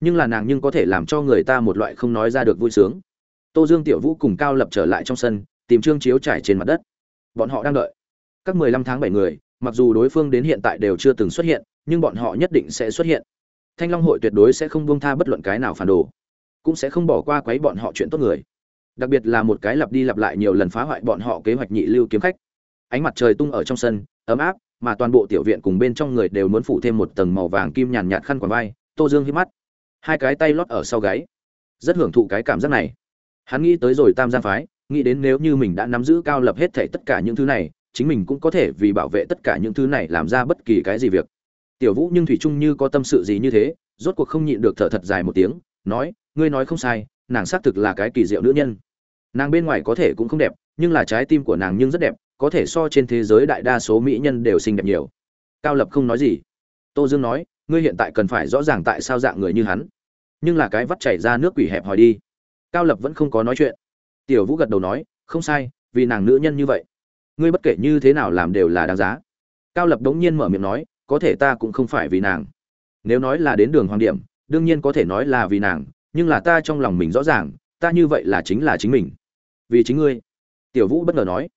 nhưng là nàng nhưng có thể làm cho người ta một loại không nói ra được vui sướng. Tô dương, tiểu vũ cùng cao lập trở lại trong sân, tìm trương chiếu trải trên mặt đất. Bọn họ đang đợi. Các mười lăm tháng bảy người, mặc dù đối phương đến hiện tại đều chưa từng xuất hiện, nhưng bọn họ nhất định sẽ xuất hiện. Thanh long hội tuyệt đối sẽ không buông tha bất luận cái nào phản đồ, cũng sẽ không bỏ qua quấy bọn họ chuyện tốt người. Đặc biệt là một cái lặp đi lặp lại nhiều lần phá hoại bọn họ kế hoạch nhị lưu kiếm khách. Ánh mặt trời tung ở trong sân, ấm áp, mà toàn bộ tiểu viện cùng bên trong người đều muốn phủ thêm một tầng màu vàng kim nhàn nhạt khăn quàng vai, tô dương hít mắt hai cái tay lót ở sau gáy. Rất hưởng thụ cái cảm giác này. Hắn nghĩ tới rồi tam giang phái, nghĩ đến nếu như mình đã nắm giữ cao lập hết thảy tất cả những thứ này, chính mình cũng có thể vì bảo vệ tất cả những thứ này làm ra bất kỳ cái gì việc. Tiểu vũ nhưng thủy trung như có tâm sự gì như thế, rốt cuộc không nhịn được thở thật dài một tiếng, nói, ngươi nói không sai, nàng xác thực là cái kỳ diệu nữ nhân. Nàng bên ngoài có thể cũng không đẹp, nhưng là trái tim của nàng nhưng rất đẹp, có thể so trên thế giới đại đa số mỹ nhân đều xinh đẹp nhiều. Cao lập không nói gì. Tô dương nói ngươi hiện tại cần phải rõ ràng tại sao dạng người như hắn. Nhưng là cái vắt chảy ra nước quỷ hẹp hỏi đi. Cao lập vẫn không có nói chuyện. Tiểu vũ gật đầu nói, không sai, vì nàng nữ nhân như vậy, ngươi bất kể như thế nào làm đều là đáng giá. Cao lập đống nhiên mở miệng nói, có thể ta cũng không phải vì nàng. Nếu nói là đến đường hoàng điểm, đương nhiên có thể nói là vì nàng, nhưng là ta trong lòng mình rõ ràng, ta như vậy là chính là chính mình. Vì chính ngươi. Tiểu vũ bất ngờ nói,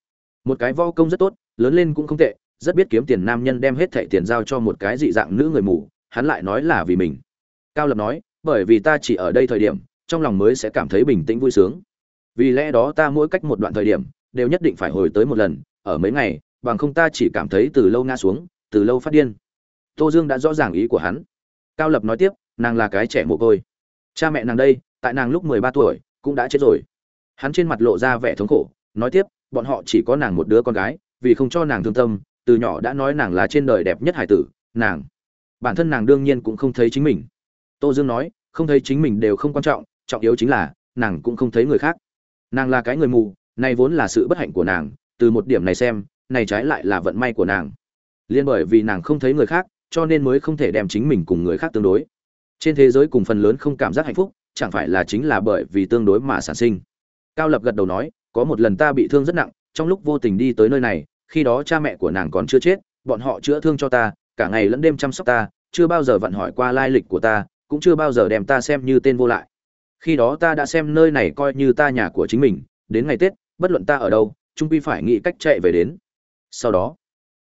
một cái vo công rất tốt, lớn lên cũng không tệ, rất biết kiếm tiền nam nhân đem hết thẻ tiền giao cho một cái dị dạng nữ người mù hắn lại nói là vì mình. Cao lập nói, bởi vì ta chỉ ở đây thời điểm, trong lòng mới sẽ cảm thấy bình tĩnh vui sướng. Vì lẽ đó ta mỗi cách một đoạn thời điểm, đều nhất định phải hồi tới một lần, ở mấy ngày, bằng không ta chỉ cảm thấy từ lâu ngã xuống, từ lâu phát điên. Tô dương đã rõ ràng ý của hắn. Cao lập nói tiếp, nàng là cái trẻ mồ côi. Cha mẹ nàng đây, tại nàng lúc mười ba tuổi, cũng đã chết rồi. Hắn trên mặt lộ ra vẻ thống khổ, nói tiếp, bọn họ chỉ có nàng một đứa con gái, vì không cho nàng thương tâm, từ nhỏ đã nói nàng là trên đời đẹp nhất hải tử, nàng bản thân nàng đương nhiên cũng không thấy chính mình. Tô dương nói, không thấy chính mình đều không quan trọng trọng yếu chính là, nàng cũng không thấy người khác. Nàng là cái người mù này vốn là sự bất hạnh của nàng, từ một điểm này xem, này trái lại là vận may của nàng. Liên bởi vì nàng không thấy người khác, cho nên mới không thể đem chính mình cùng người khác tương đối. Trên thế giới cùng phần lớn không cảm giác hạnh phúc, chẳng phải là chính là bởi vì tương đối mà sản sinh. Cao lập gật đầu nói, có một lần ta bị thương rất nặng, trong lúc vô tình đi tới nơi này, khi đó cha mẹ của nàng còn chưa chết, bọn họ chữa thương cho ta cả ngày lẫn đêm chăm sóc ta, chưa bao giờ vặn hỏi qua lai lịch của ta, cũng chưa bao giờ đem ta xem như tên vô lại. Khi đó ta đã xem nơi này coi như ta nhà của chính mình, đến ngày tết, bất luận ta ở đâu, trung quy phải nghĩ cách chạy về đến. Sau đó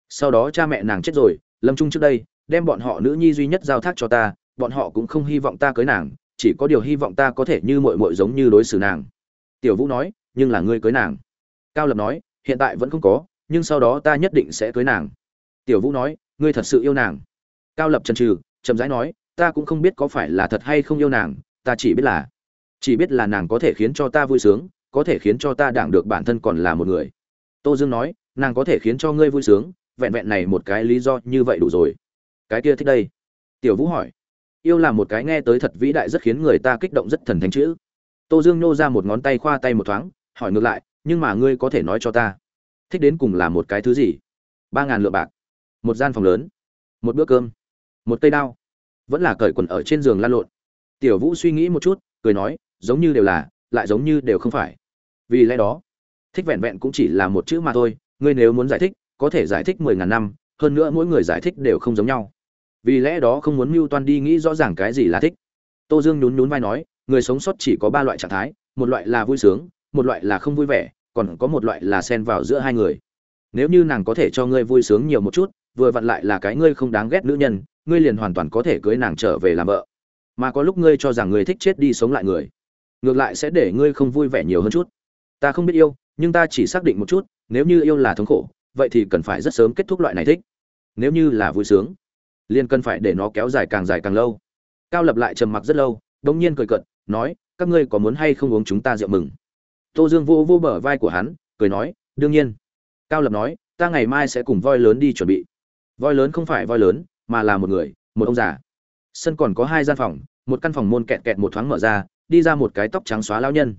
sau đó cha mẹ nàng chết rồi, lâm trung trước đây, đem bọn họ nữ nhi duy nhất giao thác cho ta, bọn họ cũng không hy vọng ta cưới nàng, chỉ có điều hy vọng ta có thể như mội mội giống như đối xử nàng. Tiểu vũ nói, nhưng là ngươi cưới nàng. Cao lập nói, hiện tại vẫn không có, nhưng sau đó ta nhất định sẽ cưới nàng. Tiểu vũ nói ngươi thật sự yêu nàng. Cao lập trần trừ chậm rãi nói, ta cũng không biết có phải là thật hay không yêu nàng, ta chỉ biết là, chỉ biết là nàng có thể khiến cho ta vui sướng, có thể khiến cho ta đảng được bản thân còn là một người. Tô dương nói, nàng có thể khiến cho ngươi vui sướng, vẹn vẹn này một cái lý do như vậy đủ rồi. Cái kia thích đây. Tiểu vũ hỏi, yêu là một cái nghe tới thật vĩ đại rất khiến người ta kích động rất thần thánh chữ. Tô dương nhô ra một ngón tay khoa tay một thoáng, hỏi ngược lại, nhưng mà ngươi có thể nói cho ta, thích đến cùng là một cái thứ gì? Ba ngàn lượng bạc một gian phòng lớn, một bữa cơm, một cây đao, vẫn là cởi quần ở trên giường lan lộn. Tiểu vũ suy nghĩ một chút, cười nói, giống như đều là, lại giống như đều không phải. Vì lẽ đó, thích vẹn vẹn cũng chỉ là một chữ mà thôi, ngươi nếu muốn giải thích, có thể giải thích mười ngàn năm, hơn nữa mỗi người giải thích đều không giống nhau. Vì lẽ đó không muốn mưu toan đi nghĩ rõ ràng cái gì là thích. Tô dương nhún nhún vai nói, người sống sót chỉ có ba loại trạng thái, một loại là vui sướng, một loại là không vui vẻ, còn có một loại là xen vào giữa hai người. Nếu như nàng có thể cho ngươi vui sướng nhiều một chút vừa vặn lại là cái ngươi không đáng ghét nữ nhân, ngươi liền hoàn toàn có thể cưới nàng trở về làm vợ. Mà có lúc ngươi cho rằng ngươi thích chết đi sống lại người, ngược lại sẽ để ngươi không vui vẻ nhiều hơn chút. Ta không biết yêu, nhưng ta chỉ xác định một chút, nếu như yêu là thống khổ, vậy thì cần phải rất sớm kết thúc loại này thích. Nếu như là vui sướng, liền cần phải để nó kéo dài càng dài càng lâu. Cao lập lại trầm mặc rất lâu, đống nhiên cười cận nói, các ngươi có muốn hay không uống chúng ta rượu mừng? Tô dương vô vô bờ vai của hắn, cười nói, đương nhiên. Cao lập nói, ta ngày mai sẽ cùng voi lớn đi chuẩn bị voi lớn không phải voi lớn, mà là một người, một ông già. Sân còn có hai gian phòng, một căn phòng môn kẹt kẹt một thoáng mở ra, đi ra một cái tóc trắng xóa lão nhân.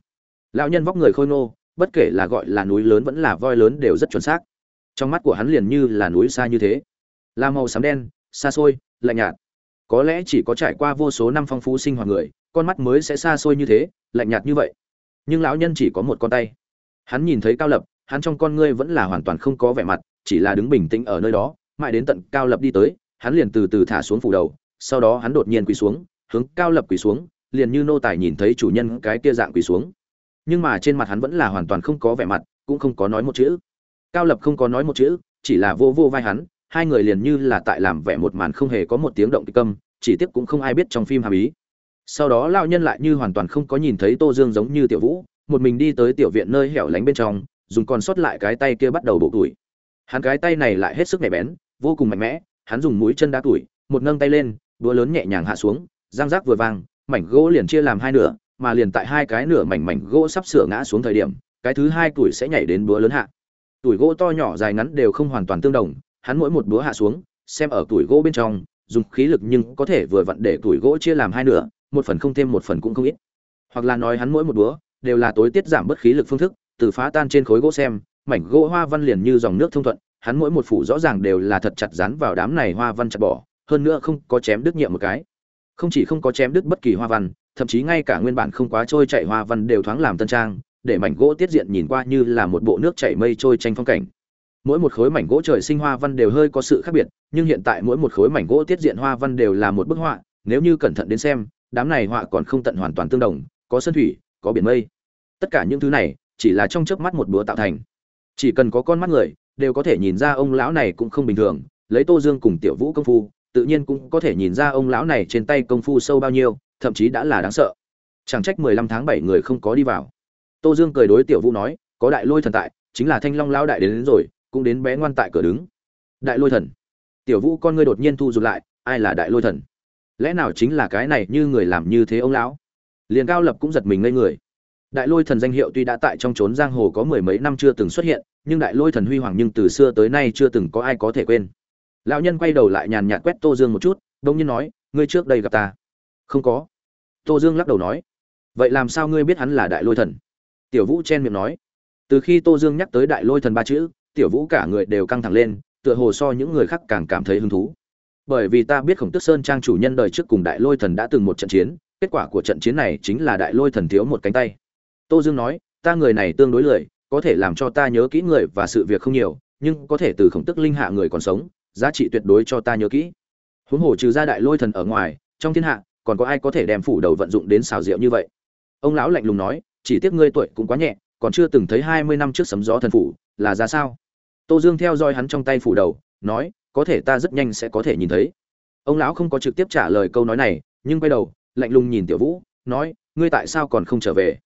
Lão nhân vóc người khôi ngô, bất kể là gọi là núi lớn vẫn là voi lớn đều rất chuẩn xác. Trong mắt của hắn liền như là núi xa như thế. Là màu xám đen, xa xôi, lạnh nhạt. Có lẽ chỉ có trải qua vô số năm phong phú sinh hoạt người, con mắt mới sẽ xa xôi như thế, lạnh nhạt như vậy. Nhưng lão nhân chỉ có một con tay. Hắn nhìn thấy cao lập, hắn trong con ngươi vẫn là hoàn toàn không có vẻ mặt, chỉ là đứng bình tĩnh ở nơi đó mãi đến tận cao lập đi tới, hắn liền từ từ thả xuống phủ đầu, sau đó hắn đột nhiên quỳ xuống, hướng cao lập quỳ xuống, liền như nô tài nhìn thấy chủ nhân cái kia dạng quỳ xuống. Nhưng mà trên mặt hắn vẫn là hoàn toàn không có vẻ mặt, cũng không có nói một chữ. Cao lập không có nói một chữ, chỉ là vô vô vai hắn, hai người liền như là tại làm vẻ một màn không hề có một tiếng động kịch câm chỉ tiếc cũng không ai biết trong phim hàm ý. Sau đó lão nhân lại như hoàn toàn không có nhìn thấy tô dương giống như tiểu vũ, một mình đi tới tiểu viện nơi hẻo lánh bên trong, dùng còn sót lại cái tay kia bắt đầu bộ tuổi. Hắn cái tay này lại hết sức nhạy bén vô cùng mạnh mẽ, hắn dùng mũi chân đá tuổi một nâng tay lên, đũa lớn nhẹ nhàng hạ xuống, răng rác vừa vang mảnh gỗ liền chia làm hai nửa, mà liền tại hai cái nửa mảnh mảnh gỗ sắp sửa ngã xuống thời điểm, cái thứ hai tuổi sẽ nhảy đến búa lớn hạ. Tuổi gỗ to nhỏ dài ngắn đều không hoàn toàn tương đồng, hắn mỗi một búa hạ xuống, xem ở tuổi gỗ bên trong, dùng khí lực nhưng có thể vừa vặn để tuổi gỗ chia làm hai nửa, một phần không thêm một phần cũng không ít. Hoặc là nói hắn mỗi một búa đều là tối tiết giảm bớt khí lực phương thức, từ phá tan trên khối gỗ xem, mảnh gỗ hoa văn liền như dòng nước thông thuận hắn mỗi một phủ rõ ràng đều là thật chặt dán vào đám này hoa văn chặt bỏ, hơn nữa không có chém đứt nhiệm một cái. Không chỉ không có chém đứt bất kỳ hoa văn, thậm chí ngay cả nguyên bản không quá trôi chảy hoa văn đều thoáng làm tân trang, để mảnh gỗ tiết diện nhìn qua như là một bộ nước chảy mây trôi tranh phong cảnh. Mỗi một khối mảnh gỗ trời sinh hoa văn đều hơi có sự khác biệt, nhưng hiện tại mỗi một khối mảnh gỗ tiết diện hoa văn đều là một bức họa, nếu như cẩn thận đến xem, đám này họa còn không tận hoàn toàn tương đồng, có sơn thủy, có biển mây. Tất cả những thứ này chỉ là trong chớp mắt một bữa tạo thành. Chỉ cần có con mắt người đều có thể nhìn ra ông lão này cũng không bình thường lấy tô dương cùng tiểu vũ công phu tự nhiên cũng có thể nhìn ra ông lão này trên tay công phu sâu bao nhiêu thậm chí đã là đáng sợ. Chẳng trách mười lăm tháng bảy người không có đi vào. Tô dương cười đối tiểu vũ nói có đại lôi thần tại chính là thanh long lão đại đến, đến rồi cũng đến bé ngoan tại cửa đứng. Đại lôi thần? Tiểu vũ con ngươi đột nhiên thu rụt lại ai là đại lôi thần? Lẽ nào chính là cái này như người làm như thế ông lão? Liền cao lập cũng giật mình ngây người đại lôi thần danh hiệu tuy đã tại trong trốn giang hồ có mười mấy năm chưa từng xuất hiện, nhưng đại lôi thần huy hoàng nhưng từ xưa tới nay chưa từng có ai có thể quên. Lão nhân quay đầu lại nhàn nhạt quét tô dương một chút đông nhiên nói, ngươi trước đây gặp ta? Không có. Tô dương lắc đầu nói, vậy làm sao ngươi biết hắn là đại lôi thần? Tiểu vũ chen miệng nói, từ khi tô dương nhắc tới đại lôi thần ba chữ, tiểu vũ cả người đều căng thẳng lên, tựa hồ so những người khác càng cảm thấy hứng thú. Bởi vì ta biết khổng tức sơn trang chủ nhân đời trước cùng đại lôi thần đã từng một trận chiến, kết quả của trận chiến này chính là đại lôi thần thiếu một cánh tay tô dương nói, ta người này tương đối lười, có thể làm cho ta nhớ kỹ người và sự việc không nhiều, nhưng có thể từ khổng tức linh hạ người còn sống, giá trị tuyệt đối cho ta nhớ kỹ. Huống hồ trừ ra đại lôi thần ở ngoài, trong thiên hạ, còn có ai có thể đem phủ đầu vận dụng đến xào rượu như vậy? Ông lão lạnh lùng nói, chỉ tiếc ngươi tuổi cũng quá nhẹ, còn chưa từng thấy hai mươi năm trước sấm gió thần phủ, là ra sao? Tô dương theo dõi hắn trong tay phủ đầu, nói, có thể ta rất nhanh sẽ có thể nhìn thấy. Ông lão không có trực tiếp trả lời câu nói này, nhưng quay đầu, lạnh lùng nhìn tiểu vũ, nói, ngươi tại sao còn không trở về?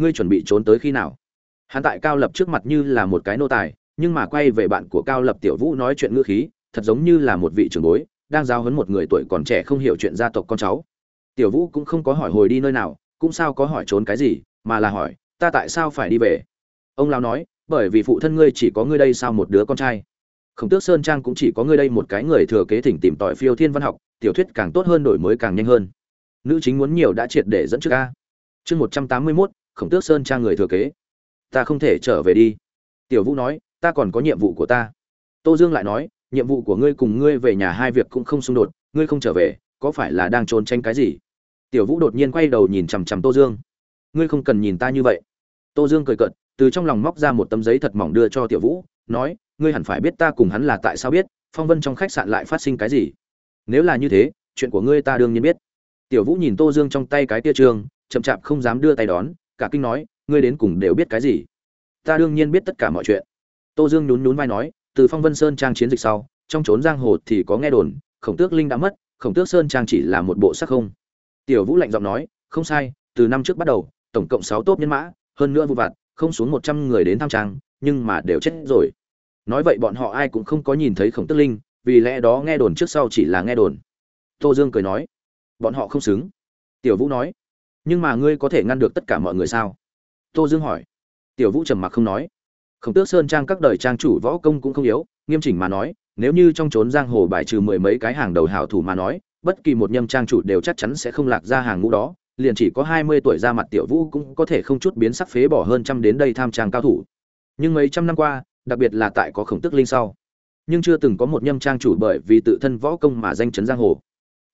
Ngươi chuẩn bị trốn tới khi nào? Hắn tại cao lập trước mặt như là một cái nô tài, nhưng mà quay về bạn của cao lập tiểu vũ nói chuyện ngữ khí, thật giống như là một vị trưởng bối, đang giao hấn một người tuổi còn trẻ không hiểu chuyện gia tộc con cháu. Tiểu vũ cũng không có hỏi hồi đi nơi nào, cũng sao có hỏi trốn cái gì, mà là hỏi, ta tại sao phải đi về? Ông lão nói, bởi vì phụ thân ngươi chỉ có ngươi đây sao một đứa con trai. Khổng tước sơn trang cũng chỉ có ngươi đây một cái người thừa kế thỉnh tìm tòi phiêu thiên văn học, tiểu thuyết càng tốt hơn đổi mới càng nhanh hơn. Nữ chính muốn nhiều đã triệt để dẫn trước a. Chương một trăm tám mươi mốt khổng tước sơn trang người thừa kế. Ta không thể trở về đi. Tiểu vũ nói ta còn có nhiệm vụ của ta. Tô dương lại nói nhiệm vụ của ngươi cùng ngươi về nhà hai việc cũng không xung đột ngươi không trở về có phải là đang trốn tránh cái gì? Tiểu vũ đột nhiên quay đầu nhìn chằm chằm tô dương. Ngươi không cần nhìn ta như vậy. Tô dương cười cợt từ trong lòng móc ra một tấm giấy thật mỏng đưa cho tiểu vũ nói ngươi hẳn phải biết ta cùng hắn là tại sao biết phong vân trong khách sạn lại phát sinh cái gì. Nếu là như thế chuyện của ngươi ta đương nhiên biết. Tiểu vũ nhìn tô dương trong tay cái tia trường, chậm chạp không dám đưa tay đón cả kinh nói, ngươi đến cùng đều biết cái gì? Ta đương nhiên biết tất cả mọi chuyện. Tô dương nhún nhún vai nói, từ phong vân sơn trang chiến dịch sau, trong trốn giang hồ thì có nghe đồn, khổng tước linh đã mất, khổng tước sơn trang chỉ là một bộ sắc không. Tiểu vũ lạnh giọng nói, không sai, từ năm trước bắt đầu, tổng cộng sáu tốp nhân mã, hơn nữa vụ vặt, không xuống một trăm người đến tham trang, nhưng mà đều chết rồi. Nói vậy bọn họ ai cũng không có nhìn thấy khổng tước linh, vì lẽ đó nghe đồn trước sau chỉ là nghe đồn. Tô dương cười nói, bọn họ không xứng. Tiểu vũ nói nhưng mà ngươi có thể ngăn được tất cả mọi người sao? Tô dương hỏi. Tiểu vũ trầm mặc không nói. Khổng tước sơn trang các đời trang chủ võ công cũng không yếu, nghiêm chỉnh mà nói, nếu như trong trốn giang hồ bài trừ mười mấy cái hàng đầu hảo thủ mà nói, bất kỳ một nhâm trang chủ đều chắc chắn sẽ không lạc ra hàng ngũ đó, liền chỉ có hai mươi tuổi ra mặt tiểu vũ cũng có thể không chút biến sắc phế bỏ hơn trăm đến đây tham trang cao thủ. Nhưng mấy trăm năm qua, đặc biệt là tại có khổng tước linh sau, nhưng chưa từng có một nhâm trang chủ bởi vì tự thân võ công mà danh chấn giang hồ.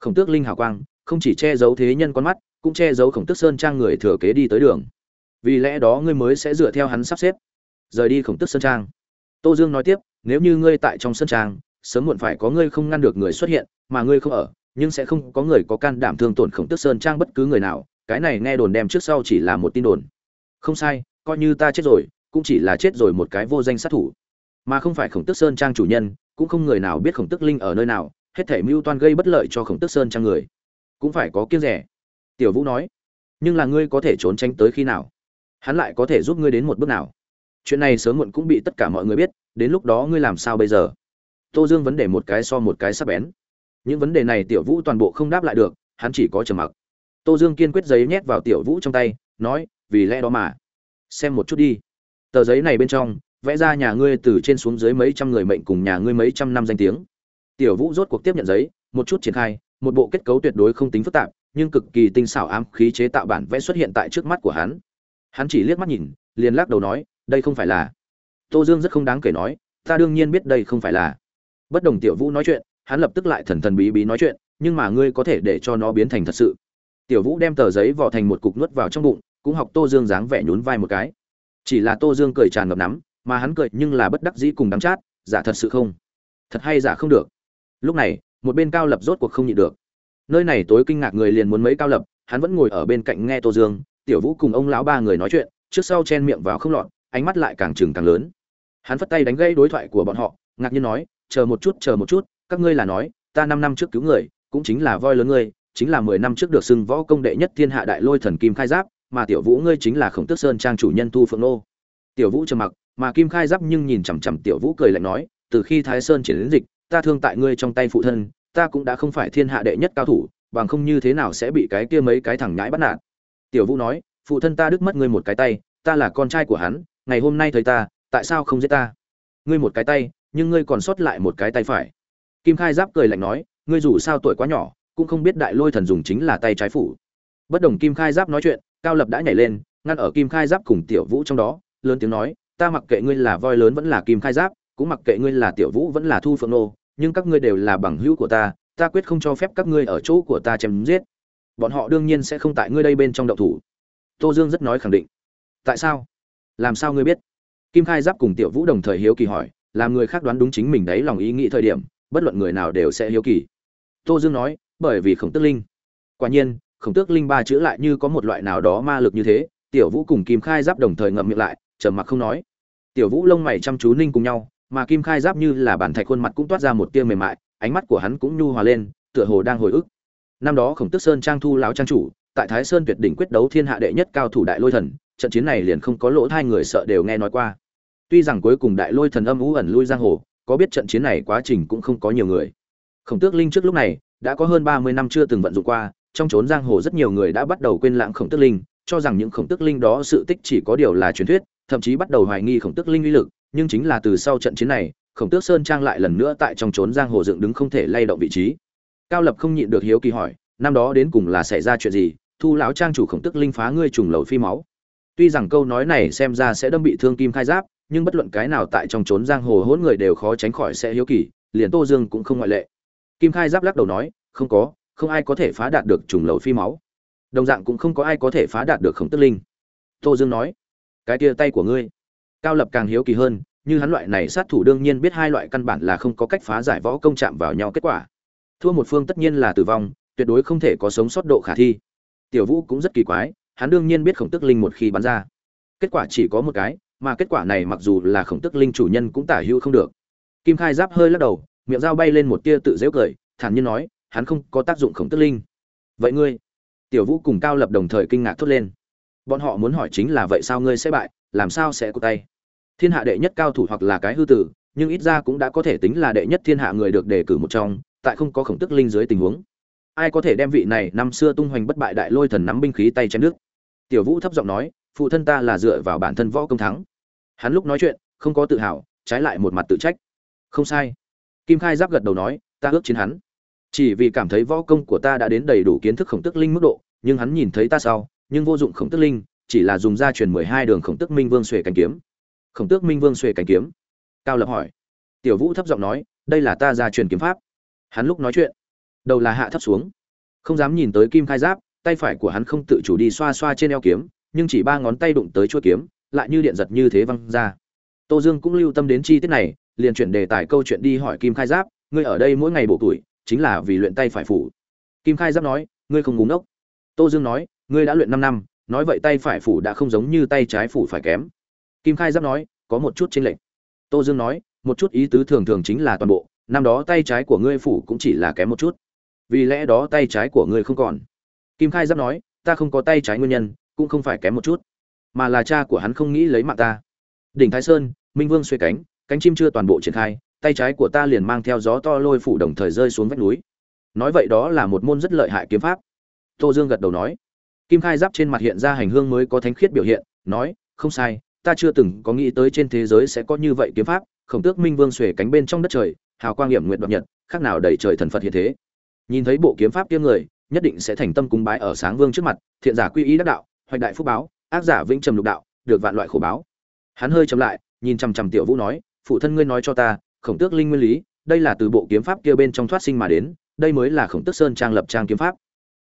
Khổng tước linh hào quang, không chỉ che giấu thế nhân con mắt cũng che giấu khổng tước sơn trang người thừa kế đi tới đường. Vì lẽ đó ngươi mới sẽ dựa theo hắn sắp xếp. Rời đi khổng tước sơn trang. Tô dương nói tiếp, nếu như ngươi tại trong sơn trang, sớm muộn phải có ngươi không ngăn được người xuất hiện, mà ngươi không ở, nhưng sẽ không có người có can đảm thương tổn khổng tước sơn trang bất cứ người nào. Cái này nghe đồn đem trước sau chỉ là một tin đồn. Không sai, coi như ta chết rồi, cũng chỉ là chết rồi một cái vô danh sát thủ. Mà không phải khổng tước sơn trang chủ nhân, cũng không người nào biết khổng tước linh ở nơi nào, hết thể mưu toan gây bất lợi cho khổng tước sơn trang người. Cũng phải có kiêng rẻ tiểu vũ nói, nhưng là ngươi có thể trốn tránh tới khi nào? Hắn lại có thể giúp ngươi đến một bước nào? Chuyện này sớm muộn cũng bị tất cả mọi người biết, đến lúc đó ngươi làm sao bây giờ? Tô dương vấn đề một cái so một cái sắp bén. Những vấn đề này tiểu vũ toàn bộ không đáp lại được, hắn chỉ có trầm mặc. Tô dương kiên quyết giấy nhét vào tiểu vũ trong tay, nói, vì lẽ đó mà, xem một chút đi. Tờ giấy này bên trong, vẽ ra nhà ngươi từ trên xuống dưới mấy trăm người mệnh cùng nhà ngươi mấy trăm năm danh tiếng. Tiểu vũ rốt cuộc tiếp nhận giấy, một chút triển khai, một bộ kết cấu tuyệt đối không tính phức tạp nhưng cực kỳ tinh xảo ám khí chế tạo bản vẽ xuất hiện tại trước mắt của hắn. Hắn chỉ liếc mắt nhìn, liền lắc đầu nói, đây không phải là. Tô dương rất không đáng kể nói, ta đương nhiên biết đây không phải là. Bất đồng tiểu vũ nói chuyện, hắn lập tức lại thần thần bí bí nói chuyện, nhưng mà ngươi có thể để cho nó biến thành thật sự. Tiểu vũ đem tờ giấy vò thành một cục nuốt vào trong bụng, cũng học tô dương dáng vẻ nhún vai một cái. Chỉ là tô dương cười tràn ngập nắm, mà hắn cười nhưng là bất đắc dĩ cùng đắng chát, giả thật sự không? Thật hay giả không được? Lúc này, một bên cao lập rốt cuộc không nhịn được nơi này tối kinh ngạc người liền muốn mấy cao lập, hắn vẫn ngồi ở bên cạnh nghe tô dương, tiểu vũ cùng ông lão ba người nói chuyện, trước sau chen miệng vào không lọt, ánh mắt lại càng trừng càng lớn. Hắn phất tay đánh gây đối thoại của bọn họ, ngạc nhiên nói, chờ một chút, chờ một chút, các ngươi là nói, ta năm năm trước cứu người, cũng chính là voi lớn ngươi, chính là mười năm trước được xưng võ công đệ nhất thiên hạ đại lôi thần kim khai giáp, mà tiểu vũ ngươi chính là khổng tước sơn trang chủ nhân thu phượng nô. Tiểu vũ trầm mặc, mà kim khai giáp nhưng nhìn chằm chằm tiểu vũ cười lạnh nói, từ khi thái sơn triển đến dịch, ta thương tại ngươi trong tay phụ thân ta cũng đã không phải thiên hạ đệ nhất cao thủ, bằng không như thế nào sẽ bị cái kia mấy cái thằng nhãi bắt nạt. Tiểu vũ nói, phụ thân ta đứt mất ngươi một cái tay, ta là con trai của hắn, ngày hôm nay thấy ta, tại sao không giết ta? Ngươi một cái tay, nhưng ngươi còn sót lại một cái tay phải. Kim khai giáp cười lạnh nói, ngươi dù sao tuổi quá nhỏ, cũng không biết đại lôi thần dùng chính là tay trái phủ. Bất đồng kim khai giáp nói chuyện, cao lập đã nhảy lên, ngăn ở kim khai giáp cùng tiểu vũ trong đó, lớn tiếng nói, ta mặc kệ ngươi là voi lớn vẫn là kim khai giáp, cũng mặc kệ ngươi là tiểu vũ vẫn là thu phượng nô nhưng các ngươi đều là bằng hữu của ta ta quyết không cho phép các ngươi ở chỗ của ta chém giết. Bọn họ đương nhiên sẽ không tại ngươi đây bên trong động thủ. Tô dương rất nói khẳng định. Tại sao? Làm sao ngươi biết? Kim khai giáp cùng tiểu vũ đồng thời hiếu kỳ hỏi, làm người khác đoán đúng chính mình đấy lòng ý nghĩ thời điểm, bất luận người nào đều sẽ hiếu kỳ. Tô dương nói, bởi vì khổng tước linh. Quả nhiên, khổng tước linh ba chữ lại như có một loại nào đó ma lực như thế, tiểu vũ cùng kim khai giáp đồng thời ngậm miệng lại, trầm mặc không nói. Tiểu vũ lông mày chăm chú ninh cùng nhau mà kim khai giáp như là bản thạch khuôn mặt cũng toát ra một tia mềm mại, ánh mắt của hắn cũng nhu hòa lên, tựa hồ đang hồi ức. Năm đó khổng tước sơn trang thu lão trang chủ, tại thái sơn tuyệt đỉnh quyết đấu thiên hạ đệ nhất cao thủ đại lôi thần, trận chiến này liền không có lỗ hai người sợ đều nghe nói qua. Tuy rằng cuối cùng đại lôi thần âm ú ẩn lui giang hồ, có biết trận chiến này quá trình cũng không có nhiều người. Khổng tước linh trước lúc này, đã có hơn ba mươi năm chưa từng vận dụng qua, trong trốn giang hồ rất nhiều người đã bắt đầu quên lãng khổng tước linh, cho rằng những khổng tước linh đó sự tích chỉ có điều là truyền thuyết, thậm chí bắt đầu hoài nghi khổng tước linh uy lực nhưng chính là từ sau trận chiến này, khổng tước sơn trang lại lần nữa tại trong trốn giang hồ dựng đứng không thể lay động vị trí. Cao lập không nhịn được hiếu kỳ hỏi, năm đó đến cùng là xảy ra chuyện gì? Thu lão trang chủ khổng tước linh phá ngươi trùng lầu phi máu. Tuy rằng câu nói này xem ra sẽ đâm bị thương kim khai giáp, nhưng bất luận cái nào tại trong trốn giang hồ hỗn người đều khó tránh khỏi sẽ hiếu kỳ, liền tô dương cũng không ngoại lệ. Kim khai giáp lắc đầu nói, không có, không ai có thể phá đạt được trùng lầu phi máu. Đồng dạng cũng không có ai có thể phá đạt được khổng tức linh. Tô dương nói, cái tia tay của ngươi cao lập càng hiếu kỳ hơn, như hắn loại này sát thủ đương nhiên biết hai loại căn bản là không có cách phá giải võ công chạm vào nhau kết quả. Thua một phương tất nhiên là tử vong, tuyệt đối không thể có sống sót độ khả thi. Tiểu vũ cũng rất kỳ quái, hắn đương nhiên biết khổng tức linh một khi bắn ra. Kết quả chỉ có một cái, mà kết quả này mặc dù là khổng tức linh chủ nhân cũng tả hữu không được. Kim khai giáp hơi lắc đầu, miệng dao bay lên một tia tự dễu cười, thản nhiên nói, hắn không có tác dụng khổng tức linh. Vậy ngươi? Tiểu vũ cùng cao lập đồng thời kinh ngạc thốt lên. Bọn họ muốn hỏi chính là vậy sao ngươi sẽ bại, làm sao sẽ cụt tay? Thiên hạ đệ nhất cao thủ hoặc là cái hư tử, nhưng ít ra cũng đã có thể tính là đệ nhất thiên hạ người được đề cử một trong, tại không có khổng tức linh dưới tình huống. Ai có thể đem vị này năm xưa tung hoành bất bại đại lôi thần nắm binh khí tay chém nước? Tiểu vũ thấp giọng nói, phụ thân ta là dựa vào bản thân võ công thắng. Hắn lúc nói chuyện, không có tự hào, trái lại một mặt tự trách. Không sai. Kim khai giáp gật đầu nói, ta ước chiến hắn. Chỉ vì cảm thấy võ công của ta đã đến đầy đủ kiến thức khổng tức linh mức độ, nhưng hắn nhìn thấy ta sau, nhưng vô dụng khổng tức linh, chỉ là dùng ra truyền mười hai đường khổng tức minh vương xuề cánh kiếm khổng tước minh vương xuề cảnh kiếm. Cao lập hỏi. Tiểu vũ thấp giọng nói, đây là ta ra truyền kiếm pháp. Hắn lúc nói chuyện, đầu là hạ thấp xuống. Không dám nhìn tới kim khai giáp, tay phải của hắn không tự chủ đi xoa xoa trên eo kiếm, nhưng chỉ ba ngón tay đụng tới chuôi kiếm, lại như điện giật như thế văng ra. Tô dương cũng lưu tâm đến chi tiết này, liền chuyển đề tài câu chuyện đi hỏi kim khai giáp, ngươi ở đây mỗi ngày bổ tuổi, chính là vì luyện tay phải phủ. Kim khai giáp nói, ngươi không ngúng ốc tô dương nói, ngươi đã luyện năm năm, nói vậy tay phải phủ đã không giống như tay trái phủ phải kém kim khai giáp nói, có một chút chênh lệch. Tô dương nói, một chút ý tứ thường thường chính là toàn bộ, năm đó tay trái của ngươi phủ cũng chỉ là kém một chút. Vì lẽ đó tay trái của ngươi không còn. Kim khai giáp nói, ta không có tay trái nguyên nhân, cũng không phải kém một chút, mà là cha của hắn không nghĩ lấy mạng ta. Đỉnh thái sơn, minh vương xuê cánh cánh chim chưa toàn bộ triển khai, tay trái của ta liền mang theo gió to lôi phủ đồng thời rơi xuống vách núi. Nói vậy đó là một môn rất lợi hại kiếm pháp. Tô dương gật đầu nói. Kim khai giáp trên mặt hiện ra hành hương mới có thánh khiết biểu hiện, nói, không sai ta chưa từng có nghĩ tới trên thế giới sẽ có như vậy kiếm pháp, khổng tước minh vương xuề cánh bên trong đất trời, hào quang hiểm nguyện đoạt nhật, khác nào đầy trời thần phật hiện thế. Nhìn thấy bộ kiếm pháp kiếm người, nhất định sẽ thành tâm cúng bái ở sáng vương trước mặt, thiện giả quy ý đắc đạo, hoạch đại phúc báo, ác giả vĩnh trầm lục đạo, được vạn loại khổ báo. Hắn hơi chậm lại, nhìn chằm chằm tiểu vũ nói, phụ thân ngươi nói cho ta, khổng tước linh nguyên lý, đây là từ bộ kiếm pháp kia bên trong thoát sinh mà đến, đây mới là khổng tước sơn trang lập trang kiếm pháp.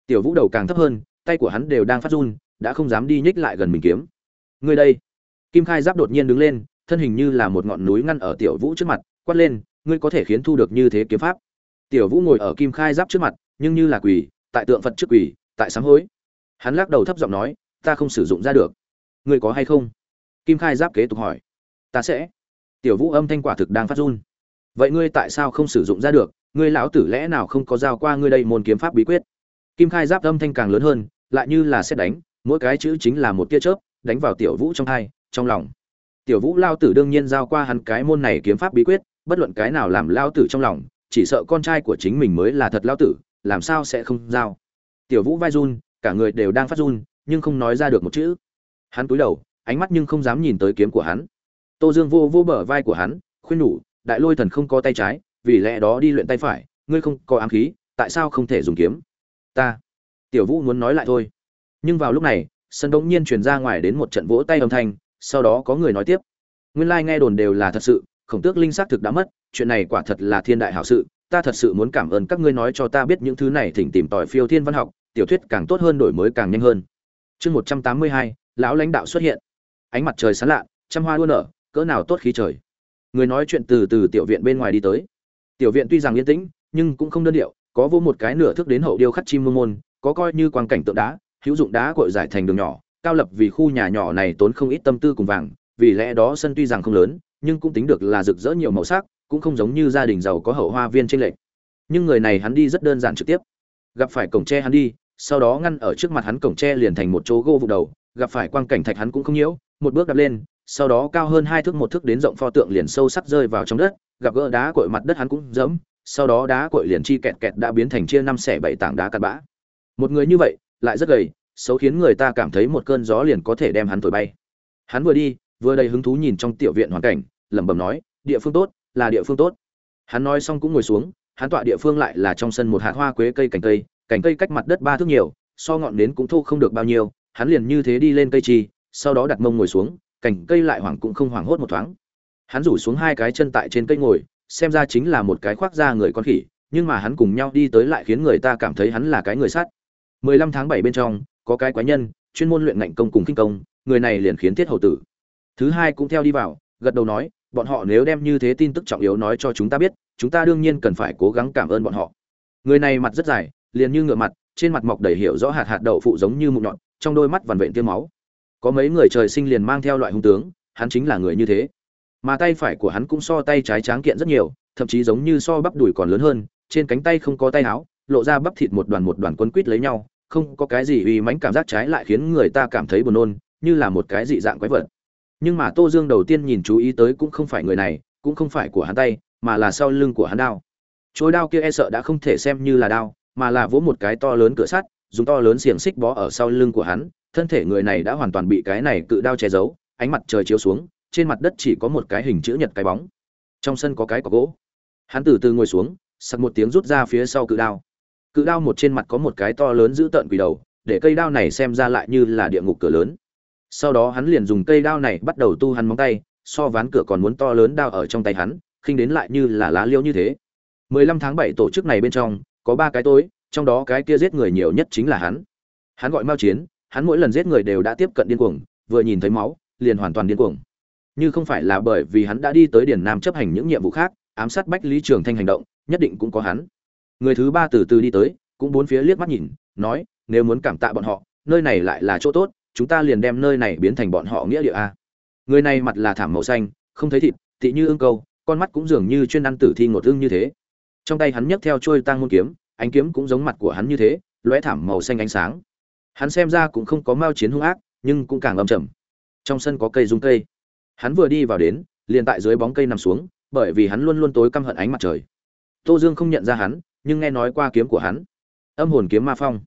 Tiểu vũ đầu càng thấp hơn, tay của hắn đều đang phát run, đã không dám đi nhích lại gần mình kiếm. Ngươi đây kim khai giáp đột nhiên đứng lên, thân hình như là một ngọn núi ngăn ở tiểu vũ trước mặt, quát lên, ngươi có thể khiến thu được như thế kiếm pháp? Tiểu vũ ngồi ở kim khai giáp trước mặt, nhưng như là quỳ, tại tượng phật trước quỳ, tại sáng hối. Hắn lắc đầu thấp giọng nói, ta không sử dụng ra được. Ngươi có hay không? Kim khai giáp kế tục hỏi. Ta sẽ. Tiểu vũ âm thanh quả thực đang phát run. Vậy ngươi tại sao không sử dụng ra được? Ngươi lão tử lẽ nào không có giao qua ngươi đây môn kiếm pháp bí quyết? Kim khai giáp âm thanh càng lớn hơn, lại như là xét đánh, mỗi cái chữ chính là một tia chớp, đánh vào tiểu vũ trong hai trong lòng. Tiểu vũ lao tử đương nhiên giao qua hắn cái môn này kiếm pháp bí quyết, bất luận cái nào làm lao tử trong lòng, chỉ sợ con trai của chính mình mới là thật lao tử, làm sao sẽ không giao. Tiểu vũ vai run, cả người đều đang phát run, nhưng không nói ra được một chữ. Hắn cúi đầu, ánh mắt nhưng không dám nhìn tới kiếm của hắn. Tô dương vô vô bờ vai của hắn, khuyên nhủ, đại lôi thần không có tay trái, vì lẽ đó đi luyện tay phải, ngươi không có ám khí, tại sao không thể dùng kiếm? Ta. Tiểu vũ muốn nói lại thôi. Nhưng vào lúc này, sân đống nhiên truyền ra ngoài đến một trận vỗ tay âm thanh sau đó có người nói tiếp. Nguyên lai nghe đồn đều là thật sự, khổng tước linh xác thực đã mất, chuyện này quả thật là thiên đại hảo sự, ta thật sự muốn cảm ơn các ngươi nói cho ta biết những thứ này thỉnh tìm tòi phiêu thiên văn học, tiểu thuyết càng tốt hơn đổi mới càng nhanh hơn. Chương một trăm tám mươi hai, lão lãnh đạo xuất hiện. Ánh mặt trời sáng lạ, trăm hoa đua nở, cỡ nào tốt khí trời. Người nói chuyện từ từ tiểu viện bên ngoài đi tới. Tiểu viện tuy rằng yên tĩnh, nhưng cũng không đơn điệu, có vô một cái nửa thức đến hậu điêu khắc chim môn môn, có coi như quang cảnh tượng đá, hữu dụng đá cội giải thành đường nhỏ cao lập vì khu nhà nhỏ này tốn không ít tâm tư cùng vàng, vì lẽ đó sân tuy rằng không lớn, nhưng cũng tính được là rực rỡ nhiều màu sắc, cũng không giống như gia đình giàu có hậu hoa viên trên lệ nhưng người này hắn đi rất đơn giản trực tiếp. Gặp phải cổng tre hắn đi, sau đó ngăn ở trước mặt hắn cổng tre liền thành một chỗ gỗ vụ đầu, gặp phải quang cảnh thạch hắn cũng không nhiễu, một bước đạp lên, sau đó cao hơn hai thước một thước đến rộng pho tượng liền sâu sắc rơi vào trong đất, gặp gỡ đá cội mặt đất hắn cũng dẫm, sau đó đá cội liền chi kẹt kẹt đã biến thành chia năm xẻ bảy tảng đá cặn bã. Một người như vậy, lại rất gầy xấu khiến người ta cảm thấy một cơn gió liền có thể đem hắn thổi bay. Hắn vừa đi, vừa đầy hứng thú nhìn trong tiểu viện hoàn cảnh, lẩm bẩm nói, địa phương tốt, là địa phương tốt. Hắn nói xong cũng ngồi xuống, hắn tọa địa phương lại là trong sân một hạt hoa quế cây cành cây cành cây cách mặt đất ba thước nhiều, so ngọn nến cũng thu không được bao nhiêu, hắn liền như thế đi lên cây chi, sau đó đặt mông ngồi xuống cành cây lại hoảng cũng không hoảng hốt một thoáng. Hắn rủ xuống hai cái chân tại trên cây ngồi, xem ra chính là một cái khoác da người con khỉ, nhưng mà hắn cùng nhau đi tới lại khiến người ta cảm thấy hắn là cái người sắt 15 tháng 7 bên trong có cái quái nhân, chuyên môn luyện ngạnh công cùng kinh công, người này liền khiến thiết hầu tử. Thứ hai cũng theo đi vào, gật đầu nói, bọn họ nếu đem như thế tin tức trọng yếu nói cho chúng ta biết, chúng ta đương nhiên cần phải cố gắng cảm ơn bọn họ. Người này mặt rất dài, liền như ngựa mặt, trên mặt mọc đầy hiểu rõ hạt hạt đậu phụ giống như mụn nhọn trong đôi mắt vằn vện tiêm máu. Có mấy người trời sinh liền mang theo loại hung tướng, hắn chính là người như thế. Mà tay phải của hắn cũng so tay trái tráng kiện rất nhiều, thậm chí giống như so bắp đùi còn lớn hơn, trên cánh tay không có tay áo, lộ ra bắp thịt một đoàn một đoàn quấn quít lấy nhau không có cái gì uy mãnh cảm giác trái lại khiến người ta cảm thấy buồn nôn, như là một cái dị dạng quái vật. Nhưng mà tô dương đầu tiên nhìn chú ý tới cũng không phải người này, cũng không phải của hắn tay, mà là sau lưng của hắn đao. Chối đao kia e sợ đã không thể xem như là đao, mà là vỗ một cái to lớn cửa sắt, dùng to lớn xiềng xích bó ở sau lưng của hắn, thân thể người này đã hoàn toàn bị cái này cự đao che giấu, ánh mặt trời chiếu xuống, trên mặt đất chỉ có một cái hình chữ nhật cái bóng. Trong sân có cái cọc gỗ. Hắn từ từ ngồi xuống, sặc một tiếng rút ra phía sau cự đao cự đao một trên mặt có một cái to lớn giữ tợn quỷ đầu, để cây đao này xem ra lại như là địa ngục cửa lớn. Sau đó hắn liền dùng cây đao này bắt đầu tu hắn móng tay, so ván cửa còn muốn to lớn đao ở trong tay hắn, khinh đến lại như là lá liêu như thế. 15 tháng 7 tổ chức này bên trong, có ba cái tối, trong đó cái kia giết người nhiều nhất chính là hắn. Hắn gọi mao chiến, hắn mỗi lần giết người đều đã tiếp cận điên cuồng, vừa nhìn thấy máu, liền hoàn toàn điên cuồng. Như không phải là bởi vì hắn đã đi tới điển nam chấp hành những nhiệm vụ khác, ám sát bách lý trường thanh hành động, nhất định cũng có hắn người thứ ba từ từ đi tới, cũng bốn phía liếc mắt nhìn, nói, nếu muốn cảm tạ bọn họ, nơi này lại là chỗ tốt, chúng ta liền đem nơi này biến thành bọn họ nghĩa địa a. Người này mặt là thảm màu xanh, không thấy thịt thị như ương câu, con mắt cũng dường như chuyên ăn tử thi ngột ương như thế. Trong tay hắn nhấc theo trôi tang môn kiếm, ánh kiếm cũng giống mặt của hắn như thế, lóe thảm màu xanh ánh sáng. Hắn xem ra cũng không có mao chiến hung ác, nhưng cũng càng âm trầm. Trong sân có cây rung cây. Hắn vừa đi vào đến, liền tại dưới bóng cây nằm xuống, bởi vì hắn luôn luôn tối căm hận ánh mặt trời. Tô dương không nhận ra hắn nhưng nghe nói qua kiếm của hắn. Âm hồn kiếm ma phong.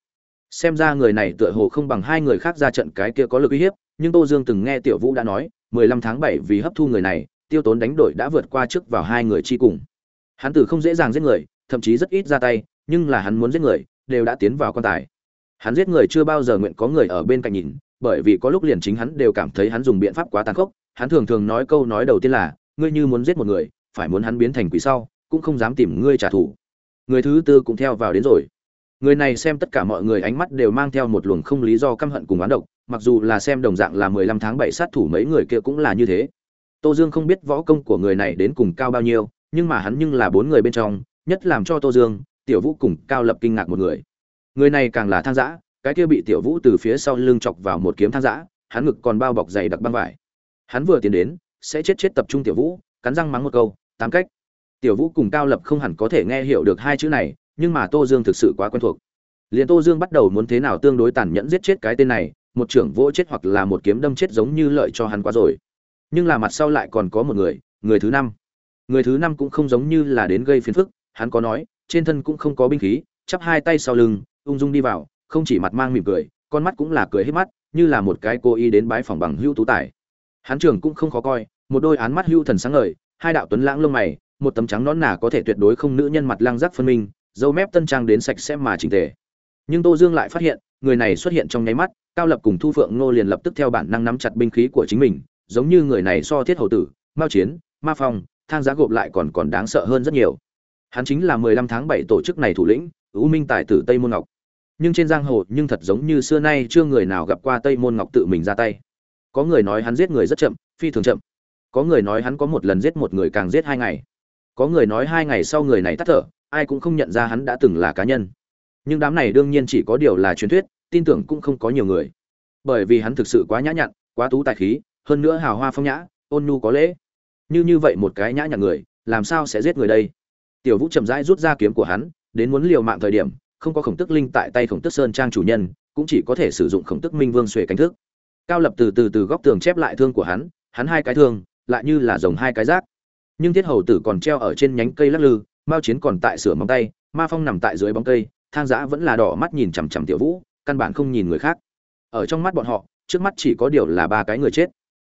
Xem ra người này tựa hồ không bằng hai người khác ra trận cái kia có lực uy hiếp, nhưng tô dương từng nghe tiểu vũ đã nói, mười lăm tháng bảy vì hấp thu người này, tiêu tốn đánh đổi đã vượt qua trước vào hai người chi cùng. Hắn từ không dễ dàng giết người, thậm chí rất ít ra tay, nhưng là hắn muốn giết người, đều đã tiến vào quan tài. Hắn giết người chưa bao giờ nguyện có người ở bên cạnh nhìn, bởi vì có lúc liền chính hắn đều cảm thấy hắn dùng biện pháp quá tàn khốc. Hắn thường thường nói câu nói đầu tiên là, ngươi như muốn giết một người, phải muốn hắn biến thành quỷ sau, cũng không dám tìm ngươi trả thù người thứ tư cũng theo vào đến rồi. Người này xem tất cả mọi người ánh mắt đều mang theo một luồng không lý do căm hận cùng oán độc, mặc dù là xem đồng dạng là mười lăm tháng bảy sát thủ mấy người kia cũng là như thế. Tô dương không biết võ công của người này đến cùng cao bao nhiêu, nhưng mà hắn nhưng là bốn người bên trong, nhất làm cho tô dương, tiểu vũ cùng cao lập kinh ngạc một người. Người này càng là thang giã cái kia bị tiểu vũ từ phía sau lưng chọc vào một kiếm thang giã hắn ngực còn bao bọc dày đặc băng vải. Hắn vừa tiến đến, sẽ chết chết tập trung tiểu vũ, cắn răng mắng một câu, tám cách tiểu vũ cùng cao lập không hẳn có thể nghe hiểu được hai chữ này, nhưng mà tô dương thực sự quá quen thuộc. Liền tô dương bắt đầu muốn thế nào tương đối tàn nhẫn giết chết cái tên này, một trưởng vỗ chết hoặc là một kiếm đâm chết giống như lợi cho hắn quá rồi. Nhưng là mặt sau lại còn có một người người thứ năm. Người thứ năm cũng không giống như là đến gây phiền phức, hắn có nói, trên thân cũng không có binh khí, chắp hai tay sau lưng, ung dung đi vào, không chỉ mặt mang mỉm cười, con mắt cũng là cười hết mắt, như là một cái cô y đến bái phòng bằng hưu tú tài. Hắn trường cũng không khó coi, một đôi án mắt hưu thần sáng ngời, hai đạo tuấn lãng lông mày một tấm trắng nón nà có thể tuyệt đối không nữ nhân mặt lăng rắc phân minh, dâu mép tân trang đến sạch sẽ mà chỉnh tề. Nhưng tô dương lại phát hiện, người này xuất hiện trong nháy mắt, cao lập cùng thu phượng ngô liền lập tức theo bản năng nắm chặt binh khí của chính mình, giống như người này so thiết hầu tử, mao chiến, ma phong, thang giá gộp lại còn còn đáng sợ hơn rất nhiều. Hắn chính là mười lăm tháng bảy tổ chức này thủ lĩnh ưu minh tài tử tây môn ngọc. Nhưng trên giang hồ, nhưng thật giống như xưa nay chưa người nào gặp qua tây môn ngọc tự mình ra tay. Có người nói hắn giết người rất chậm, phi thường chậm. Có người nói hắn có một lần giết một người càng giết hai ngày có người nói hai ngày sau người này tắt thở, ai cũng không nhận ra hắn đã từng là cá nhân. Nhưng đám này đương nhiên chỉ có điều là truyền thuyết, tin tưởng cũng không có nhiều người. Bởi vì hắn thực sự quá nhã nhặn, quá tú tài khí, hơn nữa hào hoa phong nhã, ôn nhu có lễ. Như như vậy một cái nhã nhặn người, làm sao sẽ giết người đây? Tiểu vũ chậm rãi rút ra kiếm của hắn, đến muốn liều mạng thời điểm, không có khổng tức linh tại tay khổng tức sơn trang chủ nhân, cũng chỉ có thể sử dụng khổng tức minh vương xuề cánh thức. Cao lập từ từ từ góc tường chép lại thương của hắn hắn hai cái thương, lại như là dòng hai cái rác nhưng thiết hầu tử còn treo ở trên nhánh cây lắc lư, mao chiến còn tại sửa móng tay, ma phong nằm tại dưới bóng cây, thang giã vẫn là đỏ mắt nhìn chằm chằm tiểu vũ, căn bản không nhìn người khác. Ở trong mắt bọn họ, trước mắt chỉ có điều là ba cái người chết.